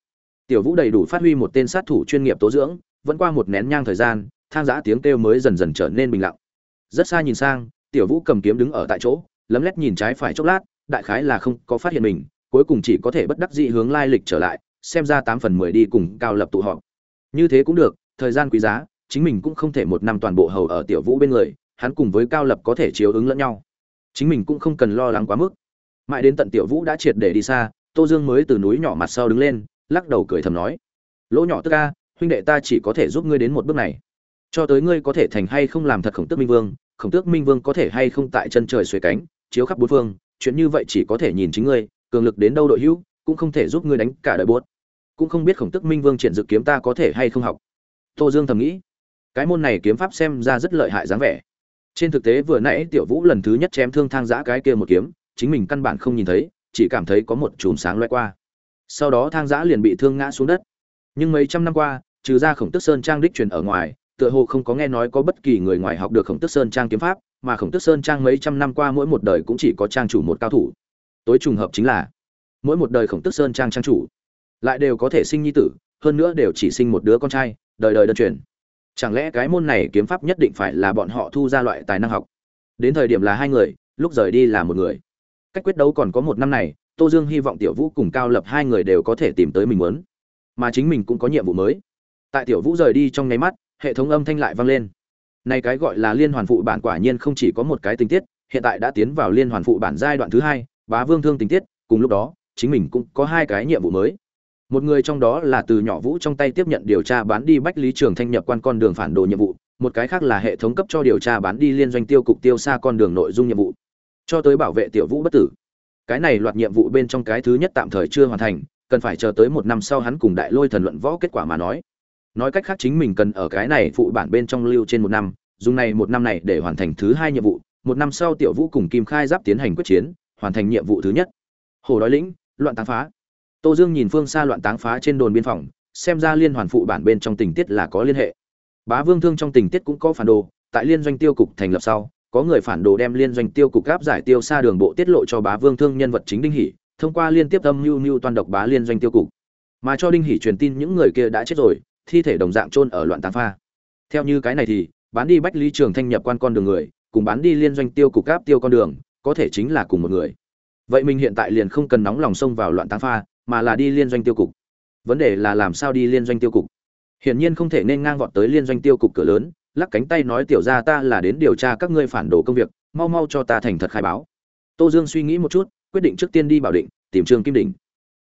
Tiểu vũ đầy đủ phát huy một tên sát thủ chuyên nghiệp tố dưỡng, vẫn qua một nén nhang thời gian, thang giã tiếng kêu mới dần dần trở nên bình lặng. Rất xa nhìn sang, tiểu vũ cầm kiếm đứng ở tại chỗ, lấm lét nhìn trái phải chốc lát đại khái là không có phát hiện mình, cuối cùng chỉ có thể bất đắc dĩ hướng lai lịch trở lại, xem ra tám phần mười đi cùng cao lập tụ họp. Như thế cũng được, thời gian quý giá, chính mình cũng không thể một năm toàn bộ hầu ở tiểu vũ bên người, hắn cùng với cao lập có thể chiếu ứng lẫn nhau. Chính mình cũng không cần lo lắng quá mức. Mãi đến tận tiểu vũ đã triệt để đi xa, tô dương mới từ núi nhỏ mặt sau đứng lên, lắc đầu cười thầm nói, lỗ nhỏ tức ca, huynh đệ ta chỉ có thể giúp ngươi đến một bước này. Cho tới ngươi có thể thành hay không làm thật khổng tước minh vương, khổng tước minh vương có thể hay không tại chân trời xuề cánh, chiếu khắp bốn phương chuyện như vậy chỉ có thể nhìn chính ngươi, cường lực đến đâu đội hữu, cũng không thể giúp ngươi đánh cả đời buốt. Cũng không biết khổng tước minh vương triển dự kiếm ta có thể hay không học. Tô dương thầm nghĩ, cái môn này kiếm pháp xem ra rất lợi hại dáng vẻ. Trên thực tế vừa nãy tiểu vũ lần thứ nhất chém thương thang giã cái kia một kiếm, chính mình căn bản không nhìn thấy, chỉ cảm thấy có một chùm sáng lóe qua. Sau đó thang giã liền bị thương ngã xuống đất. Nhưng mấy trăm năm qua, trừ ra khổng tức sơn trang đích truyền ở ngoài, tựa hồ không có nghe nói có bất kỳ người ngoài học được khổng tức sơn trang kiếm pháp mà khổng tức sơn trang mấy trăm năm qua mỗi một đời cũng chỉ có trang chủ một cao thủ. Tối trùng hợp chính là, mỗi một đời khổng tức sơn trang trang chủ lại đều có thể sinh nhi tử, hơn nữa đều chỉ sinh một đứa con trai, đời đời đơn truyền. Chẳng lẽ cái môn này kiếm pháp nhất định phải là bọn họ thu ra loại tài năng học? Đến thời điểm là hai người, lúc rời đi là một người. Cách quyết đấu còn có một năm này, tô dương hy vọng tiểu vũ cùng cao lập hai người đều có thể tìm tới mình muốn. Mà chính mình cũng có nhiệm vụ mới. Tại tiểu vũ rời đi trong nháy mắt, hệ thống âm thanh lại vang lên này cái gọi là liên hoàn phụ bản quả nhiên không chỉ có một cái tình tiết, hiện tại đã tiến vào liên hoàn phụ bản giai đoạn thứ hai, bá vương thương tình tiết, cùng lúc đó, chính mình cũng có hai cái nhiệm vụ mới. Một người trong đó là từ nhỏ vũ trong tay tiếp nhận điều tra bán đi bách lý trường thanh nhập quan con đường phản đồ nhiệm vụ, một cái khác là hệ thống cấp cho điều tra bán đi liên doanh tiêu cục tiêu xa con đường nội dung nhiệm vụ, cho tới bảo vệ tiểu vũ bất tử. Cái này loạt nhiệm vụ bên trong cái thứ nhất tạm thời chưa hoàn thành, cần phải chờ tới một năm sau hắn cùng đại lôi thần luận võ kết quả mà nói. Nói cách khác chính mình cần ở cái này phụ bản bên trong lưu trên một năm dùng này một năm này để hoàn thành thứ hai nhiệm vụ, một năm sau tiểu vũ cùng kim khai giáp tiến hành quyết chiến, hoàn thành nhiệm vụ thứ nhất. Hồ đói lĩnh, loạn táng phá. Tô dương nhìn phương xa loạn táng phá trên đồn biên phòng, xem ra liên hoàn phụ bản bên trong tình tiết là có liên hệ. Bá vương thương trong tình tiết cũng có phản đồ, tại liên doanh tiêu cục thành lập sau, có người phản đồ đem liên doanh tiêu cục gáp giải tiêu xa đường bộ tiết lộ cho bá vương thương nhân vật chính đinh hỷ, thông qua liên tiếp âm mưu mưu toàn độc bá liên doanh tiêu cục. Mà cho đinh hỷ truyền tin những người kia đã chết rồi, thi thể đồng dạng chôn ở loạn táng pha theo như cái này thì bán đi bách lý trường thanh nhập quan con đường người, cùng bán đi liên doanh tiêu cục áp tiêu con đường, có thể chính là cùng một người. Vậy mình hiện tại liền không cần nóng lòng xông vào loạn táng pha, mà là đi liên doanh tiêu cục. Vấn đề là làm sao đi liên doanh tiêu cục? Hiển nhiên không thể nên ngang vọt tới liên doanh tiêu cục cửa lớn, lắc cánh tay nói tiểu ra ta là đến điều tra các ngươi phản đồ công việc, mau mau cho ta thành thật khai báo. Tô dương suy nghĩ một chút, quyết định trước tiên đi bảo định, tìm trương kim đỉnh.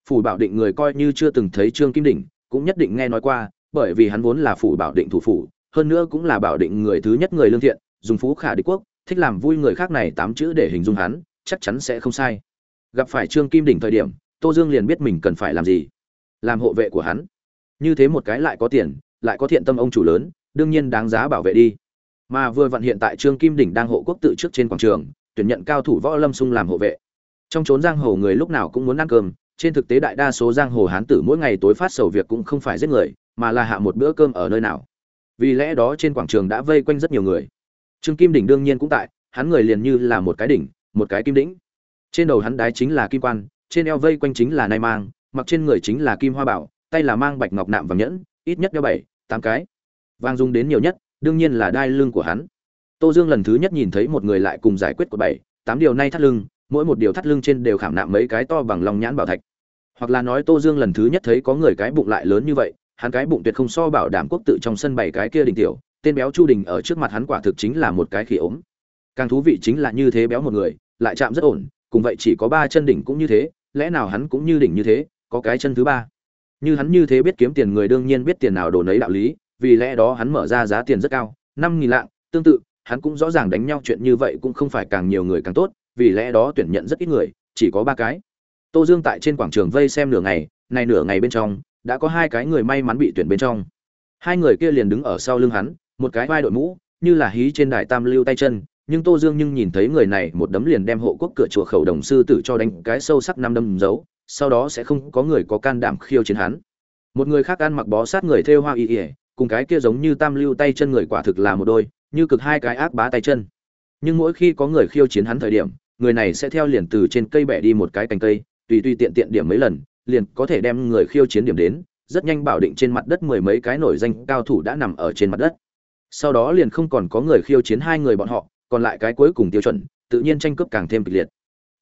Phủ bảo định người coi như chưa từng thấy trương kim đỉnh, cũng nhất định nghe nói qua, bởi vì hắn vốn là phủ bảo định thủ phủ hơn nữa cũng là bảo định người thứ nhất người lương thiện, dùng phú khả địch quốc, thích làm vui người khác này tám chữ để hình dung hắn, chắc chắn sẽ không sai. Gặp phải trương kim đỉnh thời điểm, tô dương liền biết mình cần phải làm gì. Làm hộ vệ của hắn. Như thế một cái lại có tiền, lại có thiện tâm ông chủ lớn, đương nhiên đáng giá bảo vệ đi. Mà vừa vặn hiện tại trương kim đỉnh đang hộ quốc tự trước trên quảng trường, tuyển nhận cao thủ võ lâm sung làm hộ vệ. Trong trốn giang hồ người lúc nào cũng muốn ăn cơm, trên thực tế đại đa số giang hồ hán tử mỗi ngày tối phát sầu việc cũng không phải giết người, mà là hạ một bữa cơm ở nơi nào vì lẽ đó trên quảng trường đã vây quanh rất nhiều người. Trương kim đỉnh đương nhiên cũng tại, hắn người liền như là một cái đỉnh, một cái kim đỉnh. Trên đầu hắn đái chính là kim quan, trên eo vây quanh chính là nai mang, mặc trên người chính là kim hoa bảo, tay là mang bạch ngọc nạm vàng nhẫn, ít nhất đeo bảy, tám cái. Vàng dùng đến nhiều nhất, đương nhiên là đai lưng của hắn. Tô dương lần thứ nhất nhìn thấy một người lại cùng giải quyết của bảy, tám điều nay thắt lưng, mỗi một điều thắt lưng trên đều khảm nạm mấy cái to bằng lòng nhãn bảo thạch. Hoặc là nói tô dương lần thứ nhất thấy có người cái bụng lại lớn như vậy hắn cái bụng tuyệt không so bảo đảm quốc tự trong sân bảy cái kia đình tiểu, tên béo chu đình ở trước mặt hắn quả thực chính là một cái khỉ ốm. Càng thú vị chính là như thế béo một người, lại chạm rất ổn, cùng vậy chỉ có ba chân đỉnh cũng như thế, lẽ nào hắn cũng như đỉnh như thế, có cái chân thứ ba? Như hắn như thế biết kiếm tiền người đương nhiên biết tiền nào đồ nấy đạo lý, vì lẽ đó hắn mở ra giá tiền rất cao, năm nghìn lạng, tương tự, hắn cũng rõ ràng đánh nhau chuyện như vậy cũng không phải càng nhiều người càng tốt, vì lẽ đó tuyển nhận rất ít người, chỉ có ba cái. Tô dương tại trên quảng trường vây xem nửa ngày, này nửa ngày bên trong đã có hai cái người may mắn bị tuyển bên trong. Hai người kia liền đứng ở sau lưng hắn, một cái vai đội mũ, như là hí trên đài tam lưu tay chân, nhưng tô dương nhưng nhìn thấy người này một đấm liền đem hộ quốc cửa chùa khẩu đồng sư tử cho đánh cái sâu sắc năm đâm dấu, sau đó sẽ không có người có can đảm khiêu chiến hắn. Một người khác ăn mặc bó sát người thêu hoa y ỉa cùng cái kia giống như tam lưu tay chân người quả thực là một đôi, như cực hai cái ác bá tay chân. Nhưng mỗi khi có người khiêu chiến hắn thời điểm, người này sẽ theo liền từ trên cây bẻ đi một cái cành cây, tùy tùy tiện tiện điểm mấy lần liền có thể đem người khiêu chiến điểm đến, rất nhanh bảo định trên mặt đất mười mấy cái nổi danh cao thủ đã nằm ở trên mặt đất. Sau đó liền không còn có người khiêu chiến hai người bọn họ, còn lại cái cuối cùng tiêu chuẩn, tự nhiên tranh cướp càng thêm kịch liệt.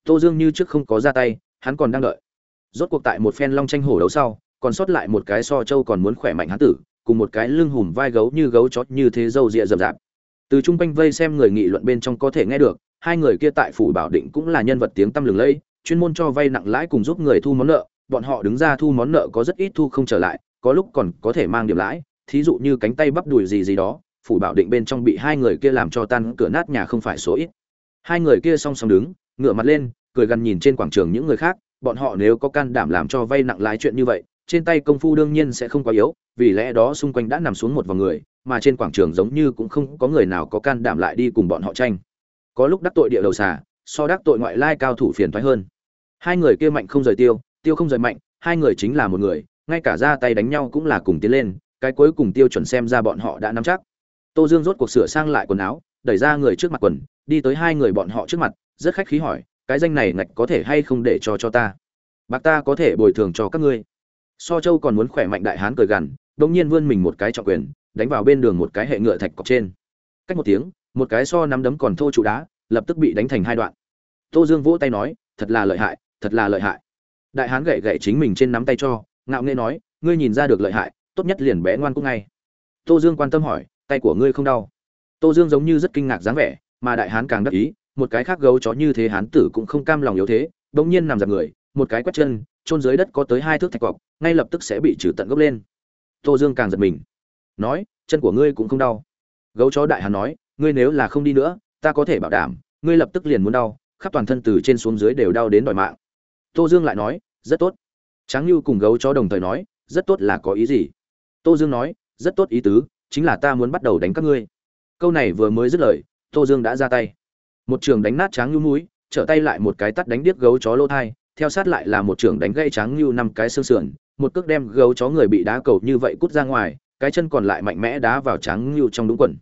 Tô dương như trước không có ra tay, hắn còn đang đợi. Rốt cuộc tại một phen long tranh hổ đấu sau, còn sót lại một cái so châu còn muốn khỏe mạnh hán tử, cùng một cái lưng hùm vai gấu như gấu chó như thế dâu rịa rậm rạp. Từ chung quanh vây xem người nghị luận bên trong có thể nghe được, hai người kia tại phủ bảo định cũng là nhân vật tiếng tăm lừng lẫy, chuyên môn cho vay nặng lãi cùng giúp người thu món nợ bọn họ đứng ra thu món nợ có rất ít thu không trở lại, có lúc còn có thể mang điểm lãi, thí dụ như cánh tay bắp đùi gì gì đó, phủ bảo định bên trong bị hai người kia làm cho tan cửa nát nhà không phải số ít. Hai người kia song song đứng, ngửa mặt lên, cười gần nhìn trên quảng trường những người khác, bọn họ nếu có can đảm làm cho vay nặng lãi chuyện như vậy, trên tay công phu đương nhiên sẽ không quá yếu, vì lẽ đó xung quanh đã nằm xuống một vòng người, mà trên quảng trường giống như cũng không có người nào có can đảm lại đi cùng bọn họ tranh. Có lúc đắc tội địa đầu xà, so đắc tội ngoại lai cao thủ phiền toái hơn. Hai người kia mạnh không rời tiêu tiêu không rời mạnh, hai người chính là một người, ngay cả ra tay đánh nhau cũng là cùng tiến lên, cái cuối cùng tiêu chuẩn xem ra bọn họ đã nắm chắc. Tô dương rốt cuộc sửa sang lại quần áo, đẩy ra người trước mặt quần, đi tới hai người bọn họ trước mặt, rất khách khí hỏi, cái danh này ngạch có thể hay không để cho cho ta? Bạc ta có thể bồi thường cho các ngươi. So châu còn muốn khỏe mạnh đại hán cười gằn đống nhiên vươn mình một cái trọng quyền, đánh vào bên đường một cái hệ ngựa thạch cọc trên. Cách một tiếng, một cái so nắm đấm còn thô trụ đá, lập tức bị đánh thành hai đoạn. Tô dương vỗ tay nói, thật là lợi hại, thật là lợi hại đại hán gậy gậy chính mình trên nắm tay cho, ngạo nghễ nói, ngươi nhìn ra được lợi hại, tốt nhất liền bé ngoan cũng ngay. Tô dương quan tâm hỏi, tay của ngươi không đau? Tô dương giống như rất kinh ngạc dáng vẻ, mà đại hán càng đắc ý, một cái khác gấu chó như thế hán tử cũng không cam lòng yếu thế, bỗng nhiên nằm giật người, một cái quét chân trôn dưới đất có tới hai thước thạch cọc, ngay lập tức sẽ bị trừ tận gốc lên. Tô dương càng giật mình, nói, chân của ngươi cũng không đau. Gấu chó đại hán nói, ngươi nếu là không đi nữa, ta có thể bảo đảm, ngươi lập tức liền muốn đau, khắp toàn thân từ trên xuống dưới đều đau đến đòi mạng tô dương lại nói, rất tốt. Tráng lưu cùng gấu chó đồng thời nói, rất tốt là có ý gì? Tô dương nói, rất tốt ý tứ, chính là ta muốn bắt đầu đánh các ngươi. Câu này vừa mới dứt lời, tô dương đã ra tay. Một trường đánh nát tráng lưu mũi, trở tay lại một cái tắt đánh điếc gấu chó lỗ thai, theo sát lại là một trường đánh gây tráng lưu năm cái xương sườn, một cước đem gấu chó người bị đá cầu như vậy cút ra ngoài, cái chân còn lại mạnh mẽ đá vào tráng lưu trong đúng quần.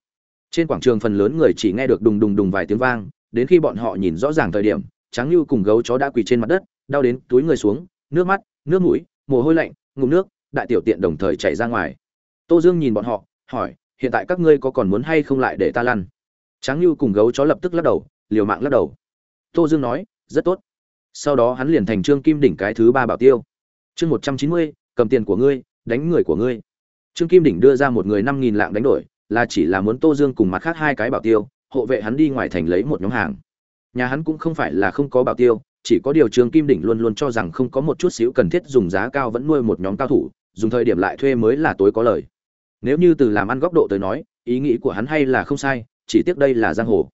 Trên quảng trường phần lớn người chỉ nghe được đùng đùng đùng vài tiếng vang, đến khi bọn họ nhìn rõ ràng thời điểm, tráng lưu cùng gấu chó đã quỳ trên mặt đất đau đến túi người xuống, nước mắt, nước mũi, mồ hôi lạnh, ngụm nước, đại tiểu tiện đồng thời chảy ra ngoài. Tô dương nhìn bọn họ, hỏi, hiện tại các ngươi có còn muốn hay không lại để ta lăn? Tráng lưu cùng gấu chó lập tức lắc đầu, liều mạng lắc đầu. Tô dương nói, rất tốt. Sau đó hắn liền thành trương kim đỉnh cái thứ ba bảo tiêu. Chương một trăm chín mươi, cầm tiền của ngươi, đánh người của ngươi. Trương kim đỉnh đưa ra một người năm nghìn lạng đánh đổi, là chỉ là muốn tô dương cùng mặt khác hai cái bảo tiêu, hộ vệ hắn đi ngoài thành lấy một nhóm hàng. Nhà hắn cũng không phải là không có bảo tiêu chỉ có điều trương kim đỉnh luôn luôn cho rằng không có một chút xíu cần thiết dùng giá cao vẫn nuôi một nhóm cao thủ, dùng thời điểm lại thuê mới là tối có lời. Nếu như từ làm ăn góc độ tới nói, ý nghĩ của hắn hay là không sai, chỉ tiếc đây là giang hồ.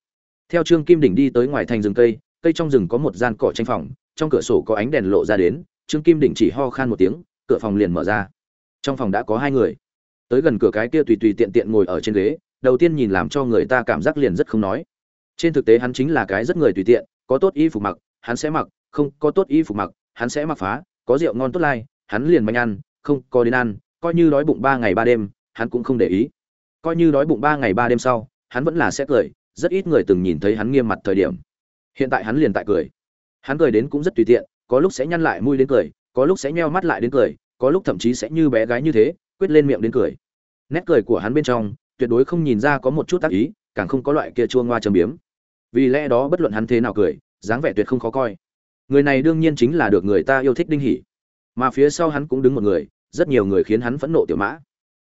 Theo trương kim đỉnh đi tới ngoài thành rừng cây cây trong rừng có một gian cỏ tranh phòng, trong cửa sổ có ánh đèn lộ ra đến, trương kim đỉnh chỉ ho khan một tiếng, cửa phòng liền mở ra. Trong phòng đã có hai người. Tới gần cửa cái kia tùy tùy tiện tiện ngồi ở trên ghế, đầu tiên nhìn làm cho người ta cảm giác liền rất không nói. Trên thực tế hắn chính là cái rất người tùy tiện, có tốt y phục mặc hắn sẽ mặc, không có tốt y phục mặc, hắn sẽ mặc phá, có rượu ngon tốt lai, hắn liền manh ăn, không có đến ăn, coi như đói bụng ba ngày ba đêm, hắn cũng không để ý. Coi như đói bụng ba ngày ba đêm sau, hắn vẫn là sẽ cười, rất ít người từng nhìn thấy hắn nghiêm mặt thời điểm. Hiện tại hắn liền tại cười. Hắn cười đến cũng rất tùy tiện, có lúc sẽ nhăn lại mũi đến cười, có lúc sẽ nheo mắt lại đến cười, có lúc thậm chí sẽ như bé gái như thế, quyết lên miệng đến cười. Nét cười của hắn bên trong, tuyệt đối không nhìn ra có một chút tác ý, càng không có loại kia chua ngoa châm biếm. Vì lẽ đó bất luận hắn thế nào cười dáng vẻ tuyệt không khó coi. Người này đương nhiên chính là được người ta yêu thích đinh hỉ mà phía sau hắn cũng đứng một người, rất nhiều người khiến hắn phẫn nộ tiểu mã.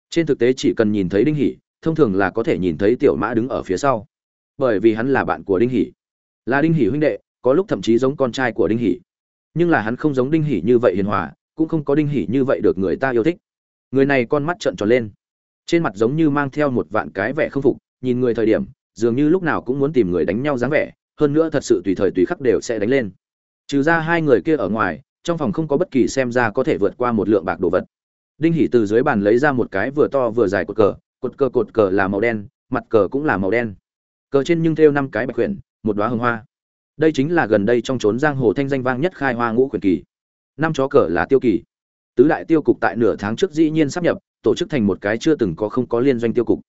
Trên thực tế chỉ cần nhìn thấy đinh hỉ thông thường là có thể nhìn thấy tiểu mã đứng ở phía sau. Bởi vì hắn là bạn của đinh hỉ là đinh hỉ huynh đệ, có lúc thậm chí giống con trai của đinh hỉ nhưng là hắn không giống đinh hỉ như vậy hiền hòa, cũng không có đinh hỉ như vậy được người ta yêu thích. Người này con mắt trợn tròn lên. Trên mặt giống như mang theo một vạn cái vẻ không phục, nhìn người thời điểm, dường như lúc nào cũng muốn tìm người đánh nhau dáng vẻ hơn nữa thật sự tùy thời tùy khắc đều sẽ đánh lên. Trừ ra hai người kia ở ngoài, trong phòng không có bất kỳ xem ra có thể vượt qua một lượng bạc đồ vật. Đinh hỉ từ dưới bàn lấy ra một cái vừa to vừa dài cột cờ cột cờ cột cờ là màu đen, mặt cờ cũng là màu đen. Cờ trên nhưng thêu năm cái bạch quyển, một đoá hồng hoa. Đây chính là gần đây trong trốn giang hồ thanh danh vang nhất khai hoa ngũ quyền kỳ. Năm chó cờ là tiêu kỳ. Tứ đại tiêu cục tại nửa tháng trước dĩ nhiên sắp nhập, tổ chức thành một cái chưa từng có không có liên doanh tiêu cục.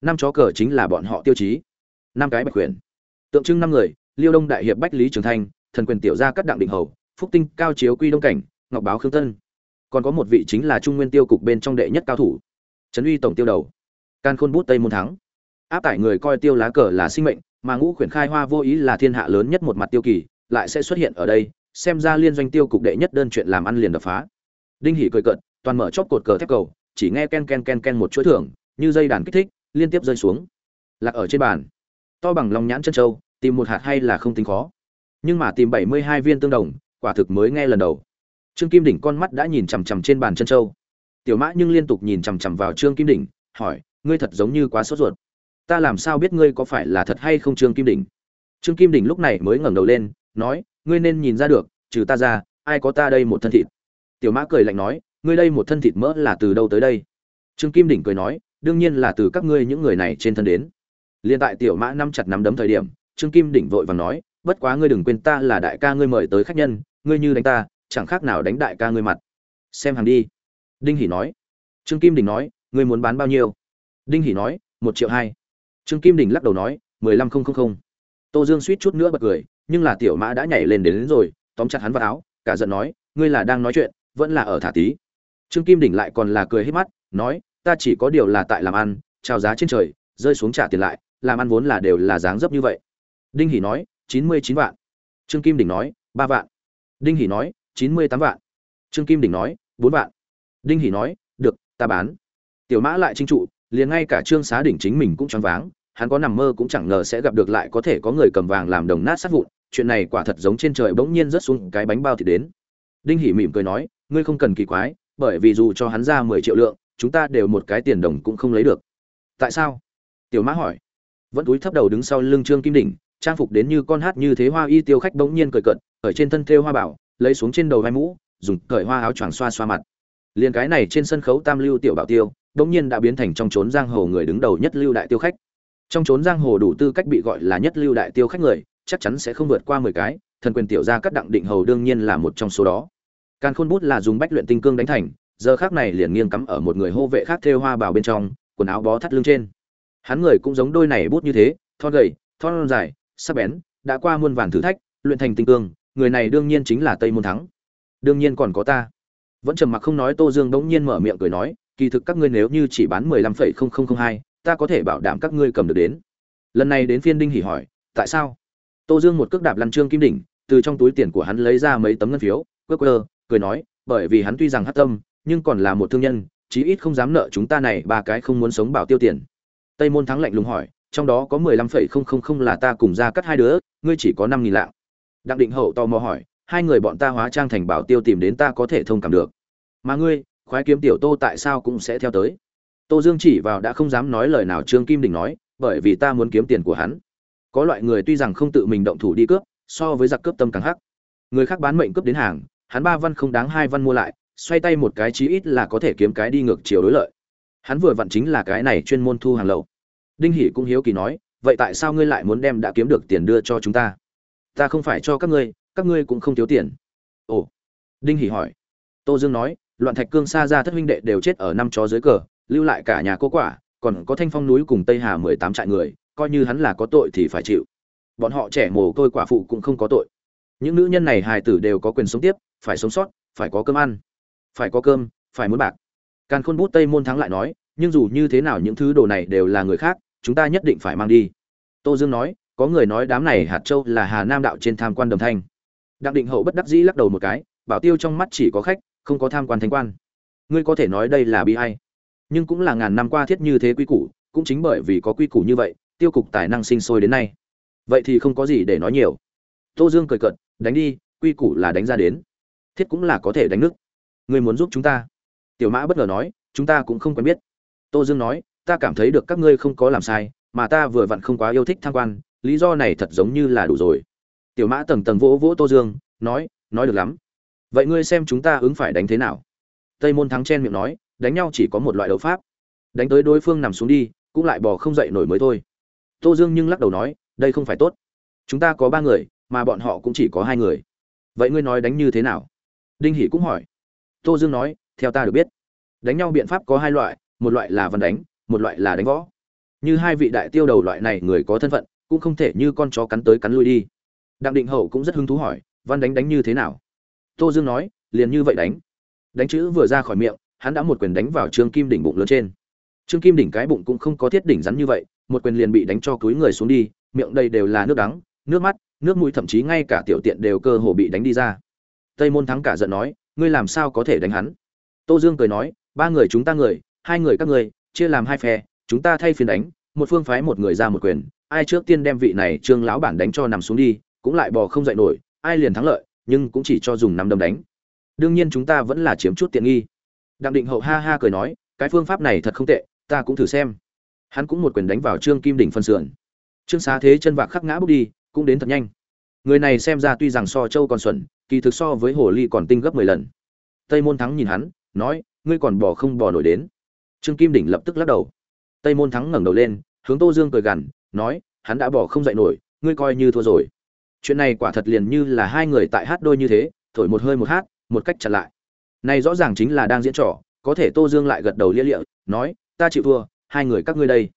Năm chó cờ chính là bọn họ tiêu chí. Năm cái bạch quyền tượng trưng năm người, liêu đông đại hiệp bách lý trường thanh, thần quyền tiểu gia cắt đặng định hầu, phúc tinh cao chiếu quy đông cảnh, ngọc báo khương tân. Còn có một vị chính là trung nguyên tiêu cục bên trong đệ nhất cao thủ, trấn uy tổng tiêu đầu. Can khôn bút tây môn thắng. Áp tải người coi tiêu lá cờ là sinh mệnh, mà ngũ khuyển khai hoa vô ý là thiên hạ lớn nhất một mặt tiêu kỳ, lại sẽ xuất hiện ở đây, xem ra liên doanh tiêu cục đệ nhất đơn chuyện làm ăn liền đập phá. Đinh hỉ cười cận toàn mở chóp cột cờ thép cầu, chỉ nghe ken ken ken ken một chuỗi thưởng, như dây đàn kích thích, liên tiếp rơi xuống. Lạc ở trên bàn to bằng lòng nhãn chân châu tìm một hạt hay là không tính khó. Nhưng mà tìm bảy mươi hai viên tương đồng, quả thực mới nghe lần đầu. Trương kim đỉnh con mắt đã nhìn chằm chằm trên bàn chân châu tiểu mã nhưng liên tục nhìn chằm chằm vào trương kim đỉnh, hỏi, ngươi thật giống như quá sốt ruột. Ta làm sao biết ngươi có phải là thật hay không trương kim đỉnh? Trương kim đỉnh lúc này mới ngẩng đầu lên, nói, ngươi nên nhìn ra được, trừ ta ra, ai có ta đây một thân thịt. Tiểu mã cười lạnh nói, ngươi đây một thân thịt mỡ là từ đâu tới đây? Trương kim đỉnh cười nói, đương nhiên là từ các ngươi những người này trên thân đến liên tại tiểu mã năm chặt nắm đấm thời điểm trương kim đỉnh vội vàng nói bất quá ngươi đừng quên ta là đại ca ngươi mời tới khách nhân ngươi như đánh ta chẳng khác nào đánh đại ca ngươi mặt. Xem hàng đi. Đinh hỉ nói. Trương kim đỉnh nói ngươi muốn bán bao nhiêu? Đinh hỉ nói một triệu hai. Trương kim đỉnh lắc đầu nói mười lăm không không không. Tô dương suýt chút nữa bật cười nhưng là tiểu mã đã nhảy lên đến, đến rồi tóm chặt hắn vào áo cả giận nói ngươi là đang nói chuyện vẫn là ở thả tí. Trương kim đỉnh lại còn là cười hết mắt nói ta chỉ có điều là tại làm ăn trao giá trên trời rơi xuống trả tiền lại làm ăn vốn là đều là dáng dấp như vậy. Đinh hỉ nói, chín mươi chín vạn. Trương kim đỉnh nói, ba vạn. Đinh hỉ nói, chín mươi tám vạn. Trương kim đỉnh nói, bốn vạn. Đinh hỉ nói, được, ta bán. Tiểu mã lại trinh trụ, liền ngay cả trương xá đỉnh chính mình cũng choáng váng, hắn có nằm mơ cũng chẳng ngờ sẽ gặp được lại có thể có người cầm vàng làm đồng nát sát vụn, chuyện này quả thật giống trên trời bỗng nhiên rớt xuống cái bánh bao thì đến. Đinh hỉ mỉm cười nói, ngươi không cần kỳ quái, bởi vì dù cho hắn ra mười triệu lượng, chúng ta đều một cái tiền đồng cũng không lấy được. Tại sao? Tiểu mã hỏi vẫn túi thấp đầu đứng sau lưng trương kim đỉnh, trang phục đến như con hát như thế hoa y tiêu khách bỗng nhiên cười cận ở trên thân thêu hoa bảo, lấy xuống trên đầu vai mũ, dùng cởi hoa áo choàng xoa xoa mặt. Liền cái này trên sân khấu tam lưu tiểu bảo tiêu, bỗng nhiên đã biến thành trong trốn giang hồ người đứng đầu nhất lưu đại tiêu khách. Trong trốn giang hồ đủ tư cách bị gọi là nhất lưu đại tiêu khách người, chắc chắn sẽ không vượt qua mười cái, thần quyền tiểu gia cắt đặng định hầu đương nhiên là một trong số đó. Càn khôn bút là dùng bách luyện tinh cương đánh thành, giờ khác này liền nghiêng cắm ở một người hô vệ khác thêu hoa bảo bên trong, quần áo bó thắt lưng trên hắn người cũng giống đôi này bút như thế, thon gầy, thon dài, sắc bén, đã qua muôn vàn thử thách, luyện thành tinh cương, người này đương nhiên chính là tây môn thắng. Đương nhiên còn có ta. Vẫn trầm mặc không nói, tô dương bỗng nhiên mở miệng cười nói, kỳ thực các ngươi nếu như chỉ bán mười lăm phẩy không không không hai, ta có thể bảo đảm các ngươi cầm được đến. Lần này đến phiên đinh hỉ hỏi, tại sao? Tô dương một cước đạp lăn trương kim đỉnh, từ trong túi tiền của hắn lấy ra mấy tấm ngân phiếu, quơ quơ, cười nói, bởi vì hắn tuy rằng hát tâm, nhưng còn là một thương nhân, chí ít không dám nợ chúng ta này, ba cái không muốn sống bảo tiêu tiền tây môn thắng lạnh lùng hỏi, trong đó có mười lăm phẩy không không không là ta cùng ra cắt hai đứa, ngươi chỉ có năm nghìn lạng. Đặng định hậu tò mò hỏi, hai người bọn ta hóa trang thành bảo tiêu tìm đến ta có thể thông cảm được. Mà ngươi, khoái kiếm tiểu tô tại sao cũng sẽ theo tới? Tô dương chỉ vào đã không dám nói lời nào trương kim đình nói, bởi vì ta muốn kiếm tiền của hắn. Có loại người tuy rằng không tự mình động thủ đi cướp, so với giặc cướp tâm càng hắc. Người khác bán mệnh cướp đến hàng, hắn ba văn không đáng hai văn mua lại, xoay tay một cái chí ít là có thể kiếm cái đi ngược chiều đối lợi hắn vừa vặn chính là cái này chuyên môn thu hàng lậu. Đinh hỷ cũng hiếu kỳ nói, vậy tại sao ngươi lại muốn đem đã kiếm được tiền đưa cho chúng ta? Ta không phải cho các ngươi các ngươi cũng không thiếu tiền. Ồ. Đinh hỷ hỏi. Tô dương nói, loạn thạch cương xa ra thất huynh đệ đều chết ở năm chó dưới cờ, lưu lại cả nhà cô quả, còn có thanh phong núi cùng tây hà mười tám trại người, coi như hắn là có tội thì phải chịu. Bọn họ trẻ mồ côi quả phụ cũng không có tội. Những nữ nhân này hài tử đều có quyền sống tiếp, phải sống sót, phải có cơm ăn, phải có cơm, phải muốn bạc càn khôn bút tây môn thắng lại nói, nhưng dù như thế nào những thứ đồ này đều là người khác, chúng ta nhất định phải mang đi. Tô dương nói, có người nói đám này hạt châu là hà nam đạo trên tham quan đồng thanh. Đặng định hậu bất đắc dĩ lắc đầu một cái, bảo tiêu trong mắt chỉ có khách, không có tham quan thanh quan. Ngươi có thể nói đây là bi hay nhưng cũng là ngàn năm qua thiết như thế quy củ, cũng chính bởi vì có quy củ như vậy, tiêu cục tài năng sinh sôi đến nay. Vậy thì không có gì để nói nhiều. Tô dương cười cợt, đánh đi, quy củ là đánh ra đến. Thiết cũng là có thể đánh nước. Ngươi muốn giúp chúng ta tiểu mã bất ngờ nói, chúng ta cũng không quen biết. Tô dương nói, ta cảm thấy được các ngươi không có làm sai, mà ta vừa vặn không quá yêu thích tham quan, lý do này thật giống như là đủ rồi. Tiểu mã tầng tầng vỗ vỗ tô dương, nói nói được lắm. Vậy ngươi xem chúng ta ứng phải đánh thế nào? Tây môn thắng chen miệng nói, đánh nhau chỉ có một loại đấu pháp. Đánh tới đối phương nằm xuống đi, cũng lại bò không dậy nổi mới thôi. Tô dương nhưng lắc đầu nói, đây không phải tốt. Chúng ta có ba người, mà bọn họ cũng chỉ có hai người. Vậy ngươi nói đánh như thế nào? Đinh hỷ cũng hỏi. Tô dương nói theo ta được biết. Đánh nhau biện pháp có hai loại, một loại là văn đánh, một loại là đánh võ. Như hai vị đại tiêu đầu loại này người có thân phận, cũng không thể như con chó cắn tới cắn lui đi. Đặng định hậu cũng rất hứng thú hỏi, văn đánh đánh như thế nào? Tô dương nói, liền như vậy đánh. Đánh chữ vừa ra khỏi miệng, hắn đã một quyền đánh vào trương kim đỉnh bụng lớn trên. Trương kim đỉnh cái bụng cũng không có thiết đỉnh rắn như vậy, một quyền liền bị đánh cho túi người xuống đi, miệng đây đều là nước đắng, nước mắt, nước mũi thậm chí ngay cả tiểu tiện đều cơ hồ bị đánh đi ra. Tây môn thắng cả giận nói, ngươi làm sao có thể đánh hắn? Tô dương cười nói ba người chúng ta người hai người các người, chia làm hai phe chúng ta thay phiên đánh một phương phái một người ra một quyền ai trước tiên đem vị này trương lão bản đánh cho nằm xuống đi cũng lại bò không dậy nổi ai liền thắng lợi nhưng cũng chỉ cho dùng năm đấm đánh. Đương nhiên chúng ta vẫn là chiếm chút tiện nghi. Đặng định hậu ha ha cười nói cái phương pháp này thật không tệ ta cũng thử xem. Hắn cũng một quyền đánh vào trương kim đỉnh phân sườn. Trương xá thế chân vạc khắc ngã bước đi cũng đến thật nhanh. Người này xem ra tuy rằng so châu còn xuẩn kỳ thực so với hồ ly còn tinh gấp mười lần. Tây môn thắng nhìn hắn nói, ngươi còn bỏ không bỏ nổi đến. Trương kim đỉnh lập tức lắc đầu. Tây môn thắng ngẩng đầu lên, hướng tô dương cười gằn, nói, hắn đã bỏ không dậy nổi, ngươi coi như thua rồi. Chuyện này quả thật liền như là hai người tại hát đôi như thế, thổi một hơi một hát, một cách chặt lại. Này rõ ràng chính là đang diễn trò, có thể tô dương lại gật đầu lia lịa, nói, ta chịu thua, hai người các ngươi đây.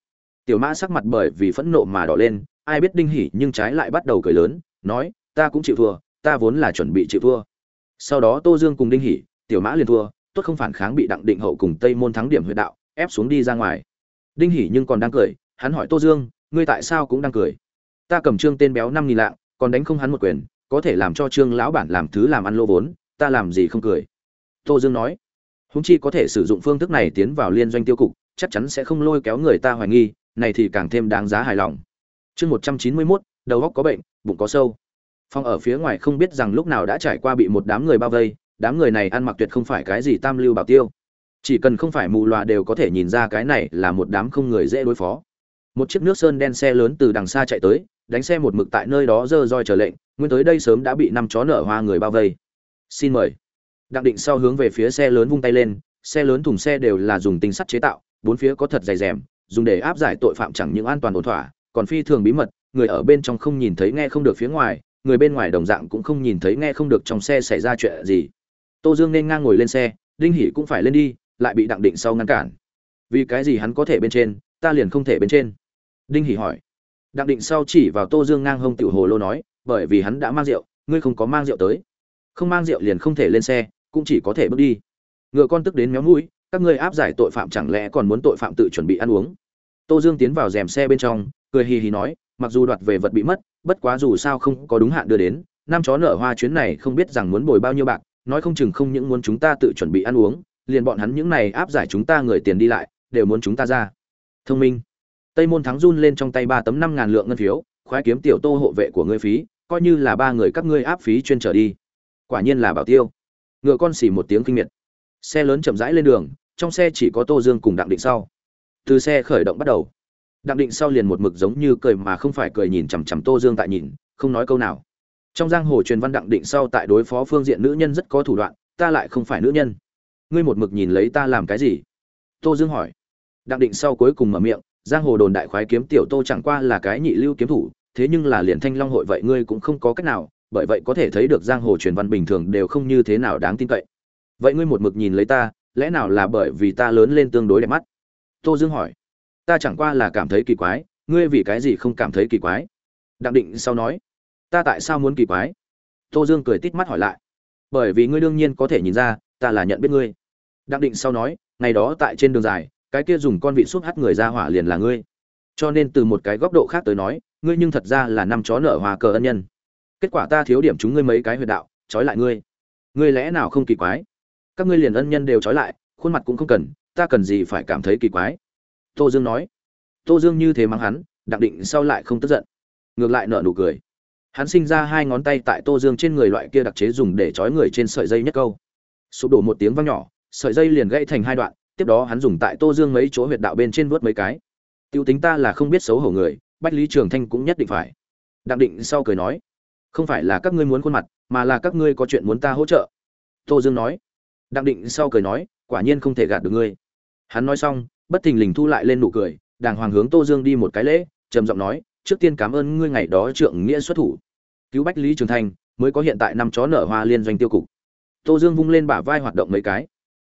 Tiểu mã sắc mặt bởi vì phẫn nộ mà đỏ lên, ai biết đinh hỉ nhưng trái lại bắt đầu cười lớn, nói, ta cũng chịu thua, ta vốn là chuẩn bị chịu thua. Sau đó tô dương cùng đinh hỉ, tiểu mã liền thua tốt không phản kháng bị đặng định hậu cùng tây môn thắng điểm huyệt đạo, ép xuống đi ra ngoài. Đinh hỉ nhưng còn đang cười, hắn hỏi tô dương, ngươi tại sao cũng đang cười? Ta cầm trương tên béo năm nghìn lạng, còn đánh không hắn một quyền, có thể làm cho trương lão bản làm thứ làm ăn lô vốn, ta làm gì không cười? Tô dương nói húng chi có thể sử dụng phương thức này tiến vào liên doanh tiêu cục, chắc chắn sẽ không lôi kéo người ta hoài nghi, này thì càng thêm đáng giá hài lòng. Chương một trăm chín mươi mốt, đầu góc có bệnh, bụng có sâu. Phong ở phía ngoài không biết rằng lúc nào đã trải qua bị một đám người bao vây đám người này ăn mặc tuyệt không phải cái gì tam lưu bảo tiêu. Chỉ cần không phải mù loà đều có thể nhìn ra cái này là một đám không người dễ đối phó. Một chiếc nước sơn đen xe lớn từ đằng xa chạy tới, đánh xe một mực tại nơi đó dơ roi chờ lệnh, nguyên tới đây sớm đã bị năm chó nở hoa người bao vây. Xin mời. Đặng định sau hướng về phía xe lớn vung tay lên, xe lớn thùng xe đều là dùng tinh sắt chế tạo, bốn phía có thật dày rèm, dùng để áp giải tội phạm chẳng những an toàn ổn thỏa, còn phi thường bí mật, người ở bên trong không nhìn thấy nghe không được phía ngoài, người bên ngoài đồng dạng cũng không nhìn thấy nghe không được trong xe xảy ra chuyện gì tô dương nên ngang ngồi lên xe, đinh hỷ cũng phải lên đi, lại bị đặng định sau ngăn cản. Vì cái gì hắn có thể bên trên, ta liền không thể bên trên? Đinh hỷ hỏi. Đặng định sau chỉ vào tô dương ngang hông tiểu hồ lô nói, bởi vì hắn đã mang rượu, ngươi không có mang rượu tới. Không mang rượu liền không thể lên xe, cũng chỉ có thể bước đi. Ngựa con tức đến méo mũi, các ngươi áp giải tội phạm chẳng lẽ còn muốn tội phạm tự chuẩn bị ăn uống? Tô dương tiến vào rèm xe bên trong, cười hì hì nói, mặc dù đoạt về vật bị mất, bất quá dù sao không có đúng hạn đưa đến, năm chó nở hoa chuyến này không biết rằng muốn bồi bao nhiêu bạc nói không chừng không những muốn chúng ta tự chuẩn bị ăn uống, liền bọn hắn những này áp giải chúng ta người tiền đi lại, đều muốn chúng ta ra. Thông minh. Tây môn thắng run lên trong tay ba tấm năm ngàn lượng ngân phiếu, khoái kiếm tiểu tô hộ vệ của ngươi phí, coi như là ba người các ngươi áp phí chuyên trở đi. Quả nhiên là bảo tiêu. Ngựa con xỉ một tiếng kinh miệt. Xe lớn chậm rãi lên đường, trong xe chỉ có tô dương cùng đặng định sau. Từ xe khởi động bắt đầu. Đặng định sau liền một mực giống như cười mà không phải cười nhìn chằm chằm tô dương tại nhìn, không nói câu nào trong giang hồ truyền văn đặng định sau tại đối phó phương diện nữ nhân rất có thủ đoạn, ta lại không phải nữ nhân. Ngươi một mực nhìn lấy ta làm cái gì? Tô dương hỏi. Đặng định sau cuối cùng mở miệng, giang hồ đồn đại khoái kiếm tiểu tô chẳng qua là cái nhị lưu kiếm thủ, thế nhưng là liền thanh long hội vậy ngươi cũng không có cách nào, bởi vậy có thể thấy được giang hồ truyền văn bình thường đều không như thế nào đáng tin cậy. Vậy ngươi một mực nhìn lấy ta, lẽ nào là bởi vì ta lớn lên tương đối đẹp mắt? Tô dương hỏi. Ta chẳng qua là cảm thấy kỳ quái, ngươi vì cái gì không cảm thấy kỳ quái? Đặng định sau nói ta tại sao muốn kỳ quái? Tô dương cười tít mắt hỏi lại. Bởi vì ngươi đương nhiên có thể nhìn ra, ta là nhận biết ngươi. Đặng định sau nói, ngày đó tại trên đường dài, cái kia dùng con vị xúc hắt người ra hỏa liền là ngươi. Cho nên từ một cái góc độ khác tới nói, ngươi nhưng thật ra là năm chó nở hòa cờ ân nhân. Kết quả ta thiếu điểm chúng ngươi mấy cái huyệt đạo, trói lại ngươi. Ngươi lẽ nào không kỳ quái? Các ngươi liền ân nhân đều trói lại, khuôn mặt cũng không cần, ta cần gì phải cảm thấy kỳ quái? Tô dương nói. Tô dương như thế mắng hắn, đặng định sau lại không tức giận. Ngược lại nở nụ cười hắn sinh ra hai ngón tay tại tô dương trên người loại kia đặc chế dùng để trói người trên sợi dây nhất câu. Sụp đổ một tiếng vang nhỏ, sợi dây liền gãy thành hai đoạn, tiếp đó hắn dùng tại tô dương mấy chỗ huyệt đạo bên trên vớt mấy cái. T i ê u tính ta là không biết xấu hổ người, bách lý trường thanh cũng nhất định phải. Đặng định sau cười nói, không phải là các ngươi muốn khuôn mặt, mà là các ngươi có chuyện muốn ta hỗ trợ. Tô dương nói. Đặng định sau cười nói, quả nhiên không thể gạt được ngươi. Hắn nói xong, bất thình lình thu lại lên nụ cười, đàng hoàng hướng tô dương đi một cái lễ, trầm giọng nói trước tiên cảm ơn ngươi ngày đó trượng nghĩa xuất thủ. Cứu bách lý trường thanh mới có hiện tại năm chó nở hoa liên doanh tiêu cục. Tô dương vung lên bả vai hoạt động mấy cái.